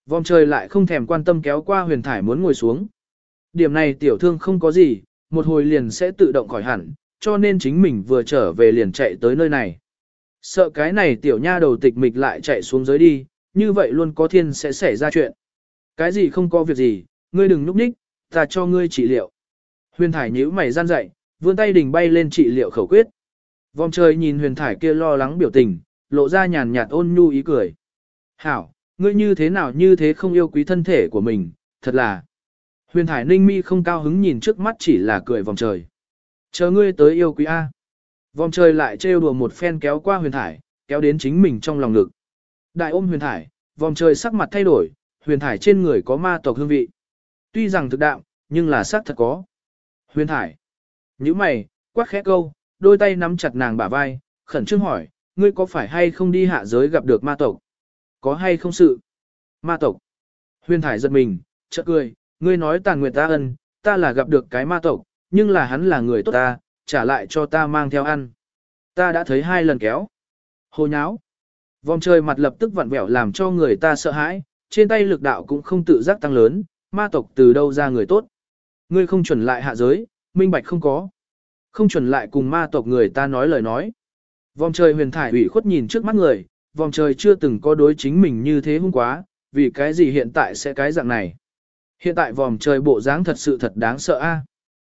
Vòm trời lại không thèm quan tâm kéo qua huyền thải muốn ngồi xuống. Điểm này tiểu thương không có gì, một hồi liền sẽ tự động khỏi hẳn, cho nên chính mình vừa trở về liền chạy tới nơi này. Sợ cái này tiểu nha đầu tịch mịch lại chạy xuống dưới đi, như vậy luôn có thiên sẽ xảy ra chuyện. Cái gì không có việc gì, ngươi đừng núp ních, ta cho ngươi trị liệu. Huyền thải nhíu mày gian dậy, vươn tay đỉnh bay lên trị liệu khẩu quyết. Vòng trời nhìn huyền thải kia lo lắng biểu tình, lộ ra nhàn nhạt ôn nhu ý cười. Hảo, ngươi như thế nào như thế không yêu quý thân thể của mình, thật là. Huyền thải ninh mi không cao hứng nhìn trước mắt chỉ là cười vòng trời. Chờ ngươi tới yêu quý A. Vòng trời lại trêu đùa một phen kéo qua huyền thải, kéo đến chính mình trong lòng ngực. Đại ôm huyền thải, vòng trời sắc mặt thay đổi, huyền thải trên người có ma tộc hương vị. Tuy rằng thực đạm, nhưng là xác thật có. Huyền thải. Như mày, quát khẽ câu, đôi tay nắm chặt nàng bả vai, khẩn trương hỏi, ngươi có phải hay không đi hạ giới gặp được ma tộc? Có hay không sự? Ma tộc. Huyền thải giật mình, chợt cười, ngươi nói tàn nguyệt ta ân, ta là gặp được cái ma tộc, nhưng là hắn là người tốt ta, trả lại cho ta mang theo ăn. Ta đã thấy hai lần kéo. Hồ nháo. Vòng trời mặt lập tức vặn vẹo làm cho người ta sợ hãi, trên tay lực đạo cũng không tự giác tăng lớn, ma tộc từ đâu ra người tốt. Ngươi không chuẩn lại hạ giới, minh bạch không có. Không chuẩn lại cùng ma tộc người ta nói lời nói. Vòng trời huyền thải ủy khuất nhìn trước mắt người, vòng trời chưa từng có đối chính mình như thế hung quá, vì cái gì hiện tại sẽ cái dạng này. Hiện tại vòng trời bộ dáng thật sự thật đáng sợ a.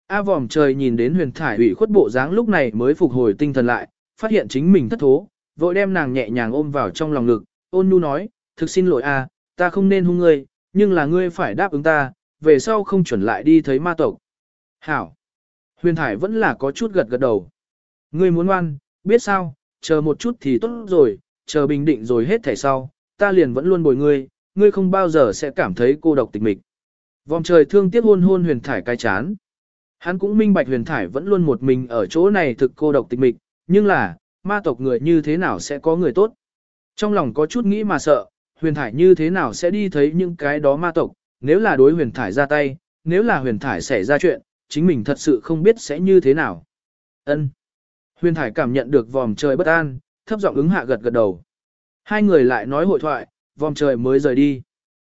A vòm trời nhìn đến huyền thải ủy khuất bộ dáng lúc này mới phục hồi tinh thần lại, phát hiện chính mình thất thố, vội đem nàng nhẹ nhàng ôm vào trong lòng ngực, ôn nhu nói, thực xin lỗi a, ta không nên hung ngươi, nhưng là ngươi phải đáp ứng ta, về sau không chuẩn lại đi thấy ma tộc. Hảo. Huyền thải vẫn là có chút gật gật đầu. Ngươi muốn ngoan, biết sao, chờ một chút thì tốt rồi, chờ bình định rồi hết thẻ sau, ta liền vẫn luôn bồi ngươi, ngươi không bao giờ sẽ cảm thấy cô độc tịch mịch. Vòng trời thương tiếc hôn hôn huyền thải cai chán. Hắn cũng minh bạch huyền thải vẫn luôn một mình ở chỗ này thực cô độc tịch mịch, nhưng là, ma tộc người như thế nào sẽ có người tốt. Trong lòng có chút nghĩ mà sợ, huyền thải như thế nào sẽ đi thấy những cái đó ma tộc, nếu là đối huyền thải ra tay, nếu là huyền thải xảy ra chuyện, chính mình thật sự không biết sẽ như thế nào. Ân. Huyền thải cảm nhận được vòm trời bất an, thấp giọng ứng hạ gật gật đầu. Hai người lại nói hội thoại, vòm trời mới rời đi.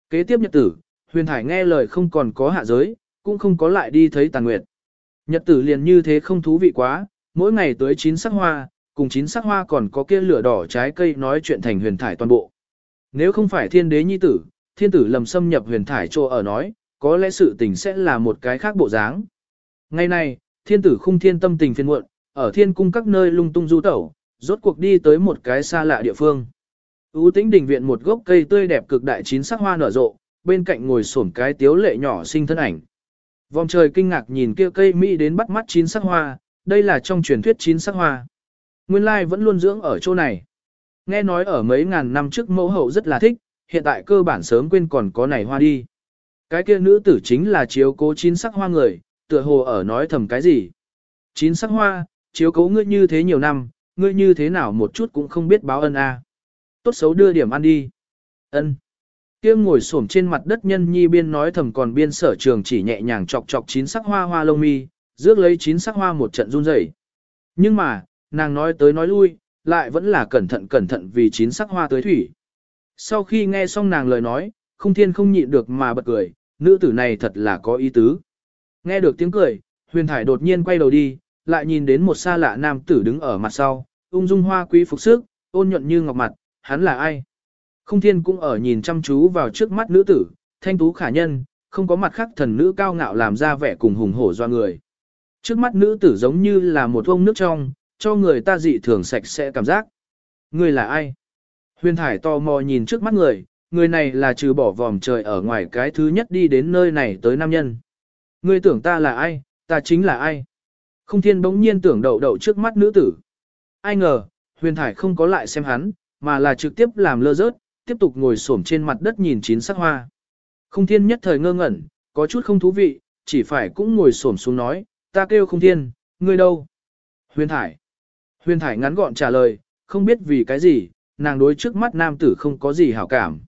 Kế tiếp nhật tử, huyền thải nghe lời không còn có hạ giới, cũng không có lại đi thấy tàn nguyệt. Nhật tử liền như thế không thú vị quá, mỗi ngày tới chín sắc hoa, cùng chín sắc hoa còn có kia lửa đỏ trái cây nói chuyện thành huyền thải toàn bộ. Nếu không phải thiên đế nhi tử, thiên tử lầm xâm nhập huyền thải chỗ ở nói, có lẽ sự tình sẽ là một cái khác bộ dáng. Ngày nay, thiên tử khung thiên tâm tình phiền muộn, ở thiên cung các nơi lung tung du tẩu, rốt cuộc đi tới một cái xa lạ địa phương. Ú tĩnh đình viện một gốc cây tươi đẹp cực đại chín sắc hoa nở rộ, bên cạnh ngồi xổm cái tiếu lệ nhỏ sinh thân ảnh. Vòng trời kinh ngạc nhìn kia cây mỹ đến bắt mắt chín sắc hoa, đây là trong truyền thuyết chín sắc hoa. Nguyên lai vẫn luôn dưỡng ở chỗ này. Nghe nói ở mấy ngàn năm trước mẫu hậu rất là thích, hiện tại cơ bản sớm quên còn có này hoa đi. Cái kia nữ tử chính là chiếu cố chín sắc hoa người, tựa hồ ở nói thầm cái gì. Chín sắc hoa, chiếu cố ngươi như thế nhiều năm, ngươi như thế nào một chút cũng không biết báo ân a. Tốt xấu đưa điểm ăn đi. Ân. Kia ngồi xổm trên mặt đất nhân nhi biên nói thầm còn biên sở trường chỉ nhẹ nhàng chọc chọc chín sắc hoa hoa lông mi, rước lấy chín sắc hoa một trận run rẩy. Nhưng mà, nàng nói tới nói lui, lại vẫn là cẩn thận cẩn thận vì chín sắc hoa tới thủy. Sau khi nghe xong nàng lời nói, không thiên không nhịn được mà bật cười, nữ tử này thật là có ý tứ. Nghe được tiếng cười, huyền thải đột nhiên quay đầu đi, lại nhìn đến một xa lạ nam tử đứng ở mặt sau, ung dung hoa quý phục sức, ôn nhuận như ngọc mặt, hắn là ai? Không thiên cũng ở nhìn chăm chú vào trước mắt nữ tử, thanh tú khả nhân, không có mặt khác thần nữ cao ngạo làm ra vẻ cùng hùng hổ doa người. Trước mắt nữ tử giống như là một ông nước trong, cho người ta dị thường sạch sẽ cảm giác. Người là ai? Huyền Thải tò mò nhìn trước mắt người, người này là trừ bỏ vòm trời ở ngoài cái thứ nhất đi đến nơi này tới nam nhân. Ngươi tưởng ta là ai, ta chính là ai? Không thiên bỗng nhiên tưởng đậu đậu trước mắt nữ tử. Ai ngờ, huyền thải không có lại xem hắn, mà là trực tiếp làm lơ rớt, tiếp tục ngồi xổm trên mặt đất nhìn chín sắc hoa. Không thiên nhất thời ngơ ngẩn, có chút không thú vị, chỉ phải cũng ngồi xổm xuống nói, ta kêu không thiên, ngươi đâu? Huyền thải. Huyền thải ngắn gọn trả lời, không biết vì cái gì, nàng đối trước mắt nam tử không có gì hảo cảm.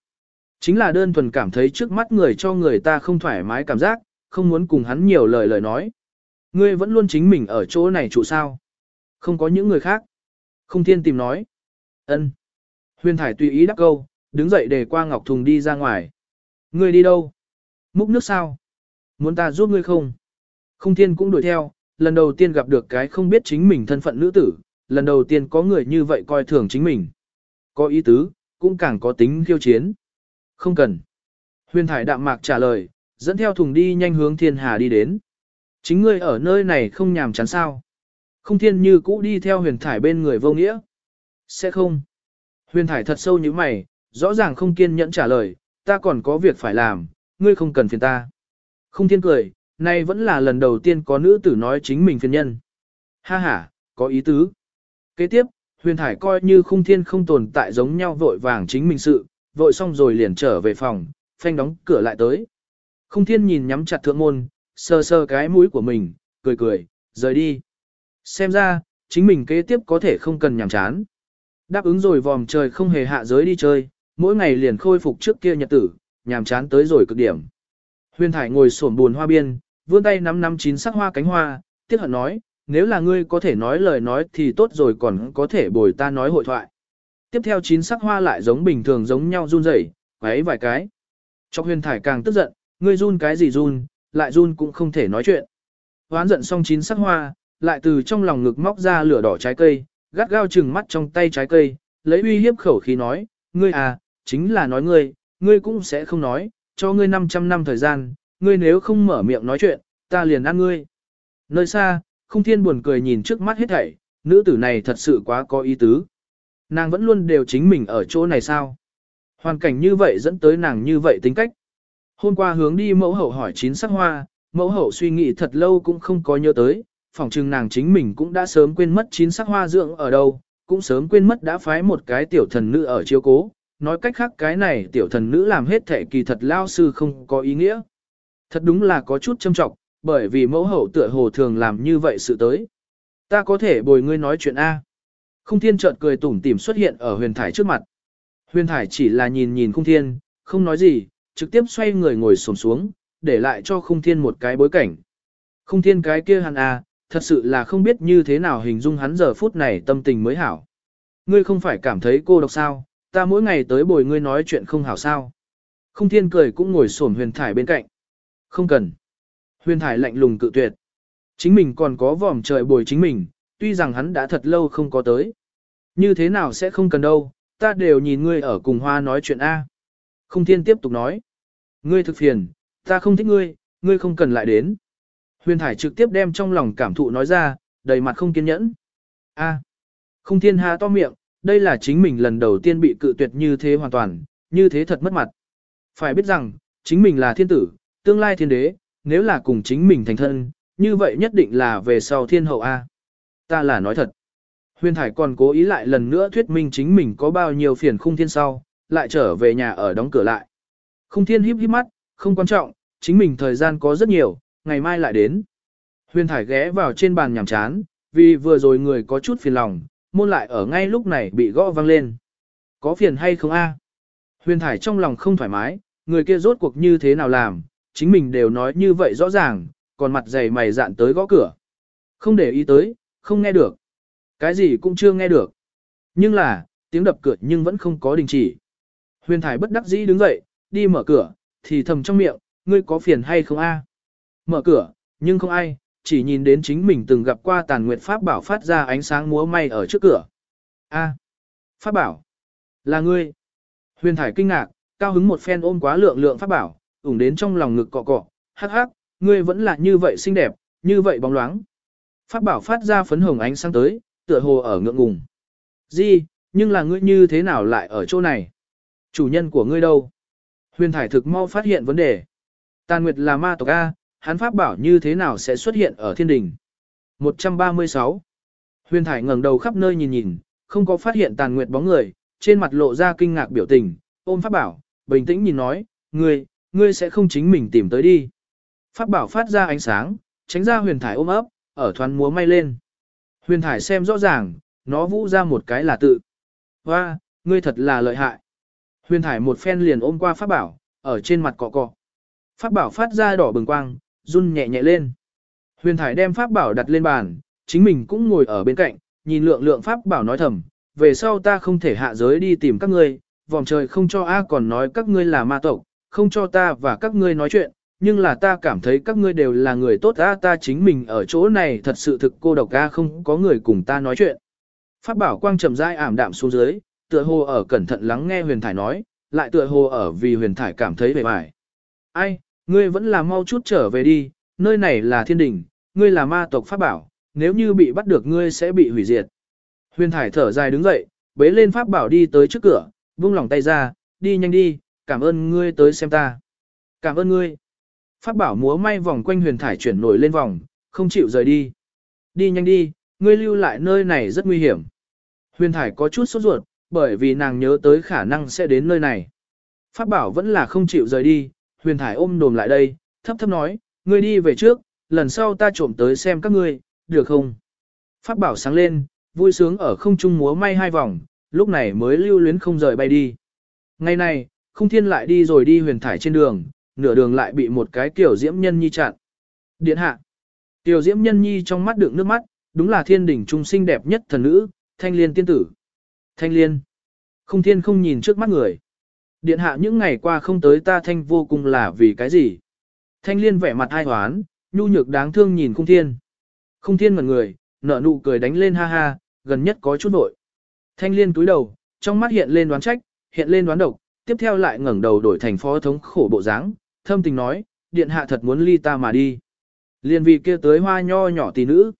Chính là đơn thuần cảm thấy trước mắt người cho người ta không thoải mái cảm giác, không muốn cùng hắn nhiều lời lời nói. Ngươi vẫn luôn chính mình ở chỗ này trụ sao? Không có những người khác. Không thiên tìm nói. ân. Huyền thải tùy ý đắc câu, đứng dậy để qua ngọc thùng đi ra ngoài. Ngươi đi đâu? Múc nước sao? Muốn ta giúp ngươi không? Không thiên cũng đuổi theo, lần đầu tiên gặp được cái không biết chính mình thân phận nữ tử, lần đầu tiên có người như vậy coi thường chính mình. Có ý tứ, cũng càng có tính khiêu chiến. Không cần. Huyền thải đạm mạc trả lời, dẫn theo thùng đi nhanh hướng thiên hà đi đến. Chính ngươi ở nơi này không nhàm chán sao. Không thiên như cũ đi theo huyền thải bên người vô nghĩa. Sẽ không. Huyền thải thật sâu như mày, rõ ràng không kiên nhẫn trả lời, ta còn có việc phải làm, ngươi không cần phiền ta. Không thiên cười, nay vẫn là lần đầu tiên có nữ tử nói chính mình phiền nhân. Ha ha, có ý tứ. Kế tiếp, huyền thải coi như khung thiên không tồn tại giống nhau vội vàng chính mình sự, vội xong rồi liền trở về phòng, phanh đóng cửa lại tới. Khung thiên nhìn nhắm chặt thượng môn, sờ sờ cái mũi của mình, cười cười, rời đi. Xem ra, chính mình kế tiếp có thể không cần nhàm chán. Đáp ứng rồi vòm trời không hề hạ giới đi chơi, mỗi ngày liền khôi phục trước kia nhật tử, nhàm chán tới rồi cực điểm. Huyền Thải ngồi xổm buồn hoa biên, vươn tay nắm nắm chín sắc hoa cánh hoa, tiếc hận nói, nếu là ngươi có thể nói lời nói thì tốt rồi còn có thể bồi ta nói hội thoại. Tiếp theo chín sắc hoa lại giống bình thường giống nhau run rẩy, quấy vài cái. trong huyền thải càng tức giận, ngươi run cái gì run, lại run cũng không thể nói chuyện. Hoán giận xong chín sắc hoa, lại từ trong lòng ngực móc ra lửa đỏ trái cây, gắt gao chừng mắt trong tay trái cây, lấy uy hiếp khẩu khí nói, ngươi à, chính là nói ngươi, ngươi cũng sẽ không nói, cho ngươi 500 năm thời gian, ngươi nếu không mở miệng nói chuyện, ta liền ăn ngươi. Nơi xa, không thiên buồn cười nhìn trước mắt hết thảy, nữ tử này thật sự quá có ý tứ. Nàng vẫn luôn đều chính mình ở chỗ này sao? Hoàn cảnh như vậy dẫn tới nàng như vậy tính cách. Hôm qua hướng đi mẫu hậu hỏi chín sắc hoa, mẫu hậu suy nghĩ thật lâu cũng không có nhớ tới, phỏng chừng nàng chính mình cũng đã sớm quên mất chín sắc hoa dưỡng ở đâu, cũng sớm quên mất đã phái một cái tiểu thần nữ ở chiếu cố, nói cách khác cái này tiểu thần nữ làm hết thể kỳ thật lao sư không có ý nghĩa. Thật đúng là có chút châm trọng, bởi vì mẫu hậu tựa hồ thường làm như vậy sự tới. Ta có thể bồi ngươi nói chuyện A. Không thiên chợt cười tủm tỉm xuất hiện ở huyền thải trước mặt. Huyền thải chỉ là nhìn nhìn không thiên, không nói gì, trực tiếp xoay người ngồi xổm xuống, để lại cho không thiên một cái bối cảnh. Không thiên cái kia hắn A, thật sự là không biết như thế nào hình dung hắn giờ phút này tâm tình mới hảo. Ngươi không phải cảm thấy cô độc sao, ta mỗi ngày tới bồi ngươi nói chuyện không hảo sao. Không thiên cười cũng ngồi xổm huyền thải bên cạnh. Không cần. Huyền thải lạnh lùng cự tuyệt. Chính mình còn có vòm trời bồi chính mình, tuy rằng hắn đã thật lâu không có tới. Như thế nào sẽ không cần đâu, ta đều nhìn ngươi ở cùng hoa nói chuyện A. Không thiên tiếp tục nói. Ngươi thực phiền, ta không thích ngươi, ngươi không cần lại đến. Huyền Thải trực tiếp đem trong lòng cảm thụ nói ra, đầy mặt không kiên nhẫn. A, không thiên há to miệng, đây là chính mình lần đầu tiên bị cự tuyệt như thế hoàn toàn, như thế thật mất mặt. Phải biết rằng, chính mình là thiên tử, tương lai thiên đế, nếu là cùng chính mình thành thân, như vậy nhất định là về sau thiên hậu A. Ta là nói thật. Huyền Thải còn cố ý lại lần nữa thuyết minh chính mình có bao nhiêu phiền khung thiên sau, lại trở về nhà ở đóng cửa lại. Khung thiên híp híp mắt, không quan trọng, chính mình thời gian có rất nhiều, ngày mai lại đến. Huyền Thải ghé vào trên bàn nhàm chán, vì vừa rồi người có chút phiền lòng, môn lại ở ngay lúc này bị gõ vang lên. Có phiền hay không a? Huyền Thải trong lòng không thoải mái, người kia rốt cuộc như thế nào làm, chính mình đều nói như vậy rõ ràng, còn mặt dày mày dạn tới gõ cửa. Không để ý tới, không nghe được. Cái gì cũng chưa nghe được. Nhưng là, tiếng đập cửa nhưng vẫn không có đình chỉ. Huyền Thải bất đắc dĩ đứng dậy, đi mở cửa, thì thầm trong miệng, ngươi có phiền hay không a? Mở cửa, nhưng không ai, chỉ nhìn đến chính mình từng gặp qua tàn nguyệt pháp bảo phát ra ánh sáng múa may ở trước cửa. A, pháp bảo, là ngươi. Huyền Thải kinh ngạc, cao hứng một phen ôm quá lượng lượng pháp bảo, ủng đến trong lòng ngực cọ cọ, hắc hắc, ngươi vẫn là như vậy xinh đẹp, như vậy bóng loáng. Pháp bảo phát ra phấn hồng ánh sáng tới, tựa hồ ở ngượng ngùng. Di, nhưng là ngươi như thế nào lại ở chỗ này? Chủ nhân của ngươi đâu? Huyền Thải thực mau phát hiện vấn đề. Tàn Nguyệt là ma tộc A, hắn pháp bảo như thế nào sẽ xuất hiện ở thiên đình? 136. Huyền Thải ngẩng đầu khắp nơi nhìn nhìn, không có phát hiện Tàn Nguyệt bóng người, trên mặt lộ ra kinh ngạc biểu tình, ôm pháp bảo, bình tĩnh nhìn nói, ngươi, ngươi sẽ không chính mình tìm tới đi. Pháp bảo phát ra ánh sáng, tránh ra huyền thải ôm ấp, ở thoán múa may lên. Huyền thải xem rõ ràng, nó vũ ra một cái là tự. Hoa, ngươi thật là lợi hại. Huyền thải một phen liền ôm qua pháp bảo, ở trên mặt cọ cọ. Pháp bảo phát ra đỏ bừng quang, run nhẹ nhẹ lên. Huyền thải đem pháp bảo đặt lên bàn, chính mình cũng ngồi ở bên cạnh, nhìn lượng lượng pháp bảo nói thầm, về sau ta không thể hạ giới đi tìm các ngươi, vòng trời không cho A còn nói các ngươi là ma tộc, không cho ta và các ngươi nói chuyện, nhưng là ta cảm thấy các ngươi đều là người tốt ta ta chính mình ở chỗ này thật sự thực cô độc A không có người cùng ta nói chuyện. Pháp bảo quang trầm dai ảm đạm xuống dưới, tựa hồ ở cẩn thận lắng nghe huyền thải nói, lại tựa hồ ở vì huyền thải cảm thấy bề bài. Ai, ngươi vẫn là mau chút trở về đi, nơi này là thiên đình, ngươi là ma tộc pháp bảo, nếu như bị bắt được ngươi sẽ bị hủy diệt. Huyền thải thở dài đứng dậy, bế lên pháp bảo đi tới trước cửa, buông lòng tay ra, đi nhanh đi, cảm ơn ngươi tới xem ta. Cảm ơn ngươi. Pháp bảo múa may vòng quanh huyền thải chuyển nổi lên vòng, không chịu rời đi. Đi nhanh đi, ngươi lưu lại nơi này rất nguy hiểm. Huyền thải có chút sốt ruột, bởi vì nàng nhớ tới khả năng sẽ đến nơi này. Pháp bảo vẫn là không chịu rời đi, huyền thải ôm đồm lại đây, thấp thấp nói, ngươi đi về trước, lần sau ta trộm tới xem các ngươi, được không? Pháp bảo sáng lên, vui sướng ở không trung múa may hai vòng, lúc này mới lưu luyến không rời bay đi. Ngày này, không thiên lại đi rồi đi huyền thải trên đường, nửa đường lại bị một cái tiểu diễm nhân nhi chặn. Điện hạ. Tiểu diễm nhân nhi trong mắt đựng nước mắt, đúng là thiên đỉnh trung sinh đẹp nhất thần nữ, thanh liên tiên tử. Thanh liên. Không thiên không nhìn trước mắt người. Điện hạ những ngày qua không tới ta thanh vô cùng là vì cái gì? Thanh liên vẻ mặt ai hoán, nhu nhược đáng thương nhìn không thiên. Không thiên ngẩn người, nở nụ cười đánh lên ha ha, gần nhất có chút nội. Thanh liên túi đầu, trong mắt hiện lên đoán trách, hiện lên đoán độc, tiếp theo lại ngẩng đầu đổi thành phó thống khổ bộ dáng, thâm tình nói, điện hạ thật muốn ly ta mà đi. Liên vì kia tới hoa nho nhỏ tỷ nữ.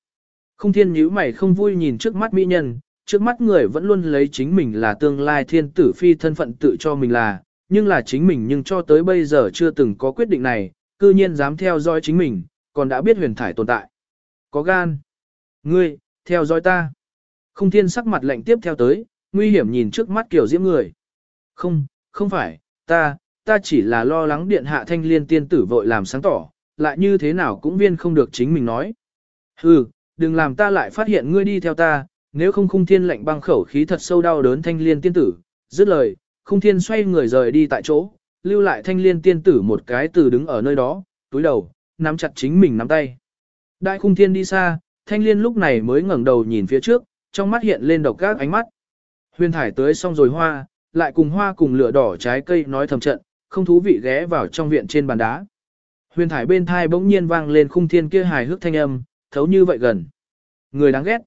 Không thiên nhíu mày không vui nhìn trước mắt mỹ nhân, trước mắt người vẫn luôn lấy chính mình là tương lai thiên tử phi thân phận tự cho mình là, nhưng là chính mình nhưng cho tới bây giờ chưa từng có quyết định này, cư nhiên dám theo dõi chính mình, còn đã biết huyền thải tồn tại. Có gan. Ngươi, theo dõi ta. Không thiên sắc mặt lạnh tiếp theo tới, nguy hiểm nhìn trước mắt kiểu diễm người. Không, không phải, ta, ta chỉ là lo lắng điện hạ thanh liên tiên tử vội làm sáng tỏ, lại như thế nào cũng viên không được chính mình nói. Hừ, đừng làm ta lại phát hiện ngươi đi theo ta, nếu không khung thiên lạnh băng khẩu khí thật sâu đau đớn thanh liên tiên tử, dứt lời, khung thiên xoay người rời đi tại chỗ, lưu lại thanh liên tiên tử một cái từ đứng ở nơi đó, túi đầu, nắm chặt chính mình nắm tay. Đại khung thiên đi xa, thanh liên lúc này mới ngẩng đầu nhìn phía trước, trong mắt hiện lên độc các ánh mắt. Huyền thải tới xong rồi hoa, lại cùng hoa cùng lửa đỏ trái cây nói thầm trận, không thú vị ghé vào trong viện trên bàn đá. Huyền thải bên thai bỗng nhiên vang lên khung thiên kia hài hước thanh âm, thấu như vậy gần. Người đáng ghét.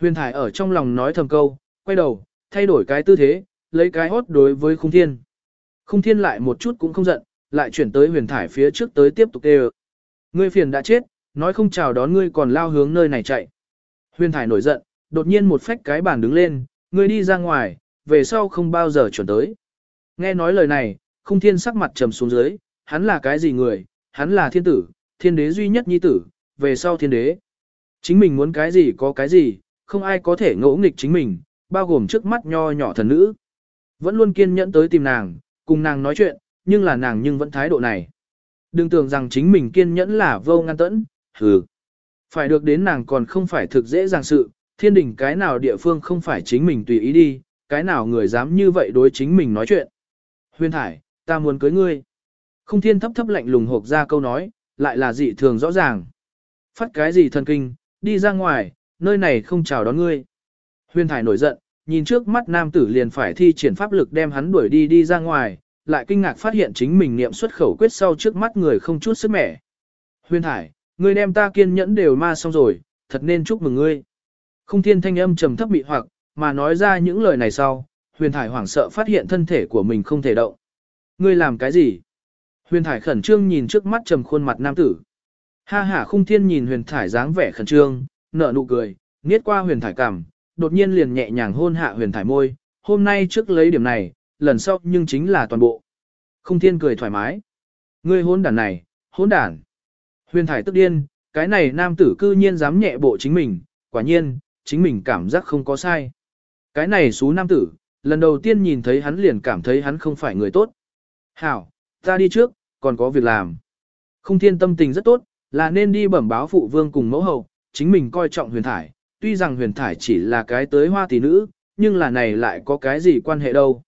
Huyền thải ở trong lòng nói thầm câu, quay đầu, thay đổi cái tư thế, lấy cái hốt đối với khung thiên. Khung thiên lại một chút cũng không giận, lại chuyển tới huyền thải phía trước tới tiếp tục kêu. Ngươi phiền đã chết, nói không chào đón ngươi còn lao hướng nơi này chạy. Huyền Thải nổi giận, đột nhiên một phách cái bàn đứng lên, ngươi đi ra ngoài, về sau không bao giờ chuẩn tới. Nghe nói lời này, không thiên sắc mặt trầm xuống dưới, hắn là cái gì người, hắn là thiên tử, thiên đế duy nhất nhi tử, về sau thiên đế. Chính mình muốn cái gì có cái gì, không ai có thể ngỗ nghịch chính mình, bao gồm trước mắt nho nhỏ thần nữ. Vẫn luôn kiên nhẫn tới tìm nàng, cùng nàng nói chuyện, nhưng là nàng nhưng vẫn thái độ này. Đừng tưởng rằng chính mình kiên nhẫn là vô ngăn tẫn, hừ. Phải được đến nàng còn không phải thực dễ dàng sự, thiên đình cái nào địa phương không phải chính mình tùy ý đi, cái nào người dám như vậy đối chính mình nói chuyện. Huyền thải, ta muốn cưới ngươi. Không thiên thấp thấp lạnh lùng hộp ra câu nói, lại là dị thường rõ ràng. Phát cái gì thần kinh, đi ra ngoài, nơi này không chào đón ngươi. Huyền thải nổi giận, nhìn trước mắt nam tử liền phải thi triển pháp lực đem hắn đuổi đi đi ra ngoài, lại kinh ngạc phát hiện chính mình niệm xuất khẩu quyết sau trước mắt người không chút sức mẻ. Huyền thải, ngươi đem ta kiên nhẫn đều ma xong rồi, thật nên chúc mừng ngươi. Không thiên thanh âm trầm thấp bị hoặc, mà nói ra những lời này sau, huyền thải hoảng sợ phát hiện thân thể của mình không thể động. Ngươi làm cái gì? Huyền thải khẩn trương nhìn trước mắt trầm khuôn mặt nam tử. Ha ha khung thiên nhìn huyền thải dáng vẻ khẩn trương, nở nụ cười, nghiết qua huyền thải cằm, đột nhiên liền nhẹ nhàng hôn hạ huyền thải môi, hôm nay trước lấy điểm này, lần sau nhưng chính là toàn bộ. Khung thiên cười thoải mái. Ngươi hôn đàn này, hôn đàn. Huyền thải tức điên, cái này nam tử cư nhiên dám nhẹ bộ chính mình, quả nhiên, chính mình cảm giác không có sai. Cái này xú nam tử, lần đầu tiên nhìn thấy hắn liền cảm thấy hắn không phải người tốt. Hảo, ta đi trước, còn có việc làm. Không thiên tâm tình rất tốt, là nên đi bẩm báo phụ vương cùng mẫu hậu, chính mình coi trọng huyền thải, tuy rằng huyền thải chỉ là cái tới hoa tỷ nữ, nhưng là này lại có cái gì quan hệ đâu.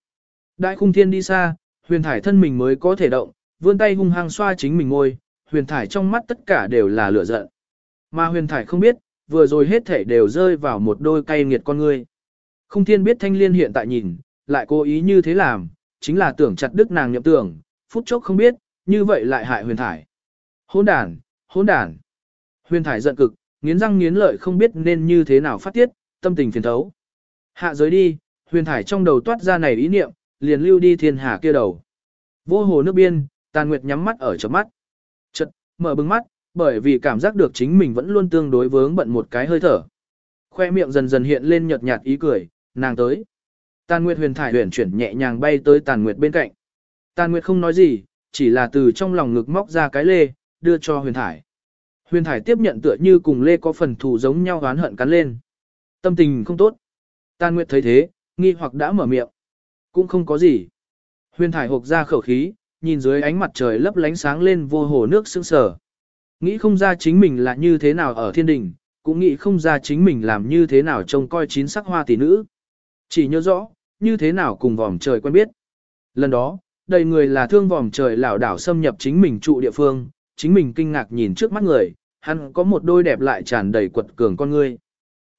Đại khung thiên đi xa, huyền thải thân mình mới có thể động, vươn tay hung hăng xoa chính mình ngôi, huyền thải trong mắt tất cả đều là lửa giận. Mà huyền thải không biết, vừa rồi hết thể đều rơi vào một đôi cay nghiệt con ngươi. Không thiên biết thanh liên hiện tại nhìn, lại cố ý như thế làm, chính là tưởng chặt đức nàng nhậm tưởng, phút chốc không biết, như vậy lại hại huyền thải. Hôn đàn, hôn đàn. Huyền thải giận cực, nghiến răng nghiến lợi không biết nên như thế nào phát tiết, tâm tình phiền thấu. Hạ giới đi, huyền thải trong đầu toát ra này ý niệm, liền lưu đi thiên hà kia đầu. Vô hồ nước biên, tàn nguyệt nhắm mắt ở chớp mắt. Chật, mở bừng mắt, bởi vì cảm giác được chính mình vẫn luôn tương đối vướng bận một cái hơi thở. Khoe miệng dần dần hiện lên nhợt nhạt ý cười, nàng tới. Tàn Nguyệt huyền thải huyền chuyển nhẹ nhàng bay tới Tàn Nguyệt bên cạnh. Tàn Nguyệt không nói gì, chỉ là từ trong lòng ngực móc ra cái lê, đưa cho huyền thải. Huyền thải tiếp nhận tựa như cùng lê có phần thù giống nhau oán hận cắn lên. Tâm tình không tốt. Tàn Nguyệt thấy thế, nghi hoặc đã mở miệng. Cũng không có gì. Huyền thải hộp ra khẩu khí, nhìn dưới ánh mặt trời lấp lánh sáng lên vô hồ nước sương sờ. Nghĩ không ra chính mình là như thế nào ở thiên đình, cũng nghĩ không ra chính mình làm như thế nào trông coi chín sắc hoa tỷ nữ. Chỉ nhớ rõ, như thế nào cùng vòm trời quen biết. Lần đó, đầy người là thương vòm trời lảo đảo xâm nhập chính mình trụ địa phương, chính mình kinh ngạc nhìn trước mắt người, hắn có một đôi đẹp lại tràn đầy quật cường con người.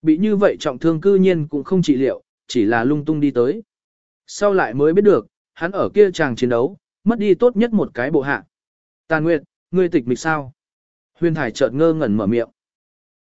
Bị như vậy trọng thương cư nhiên cũng không trị liệu, chỉ là lung tung đi tới. Sau lại mới biết được, hắn ở kia chàng chiến đấu, mất đi tốt nhất một cái bộ hạ. Tàn Nguyệt, ngươi tịch mịch sao? Huyền Thải chợt ngơ ngẩn mở miệng.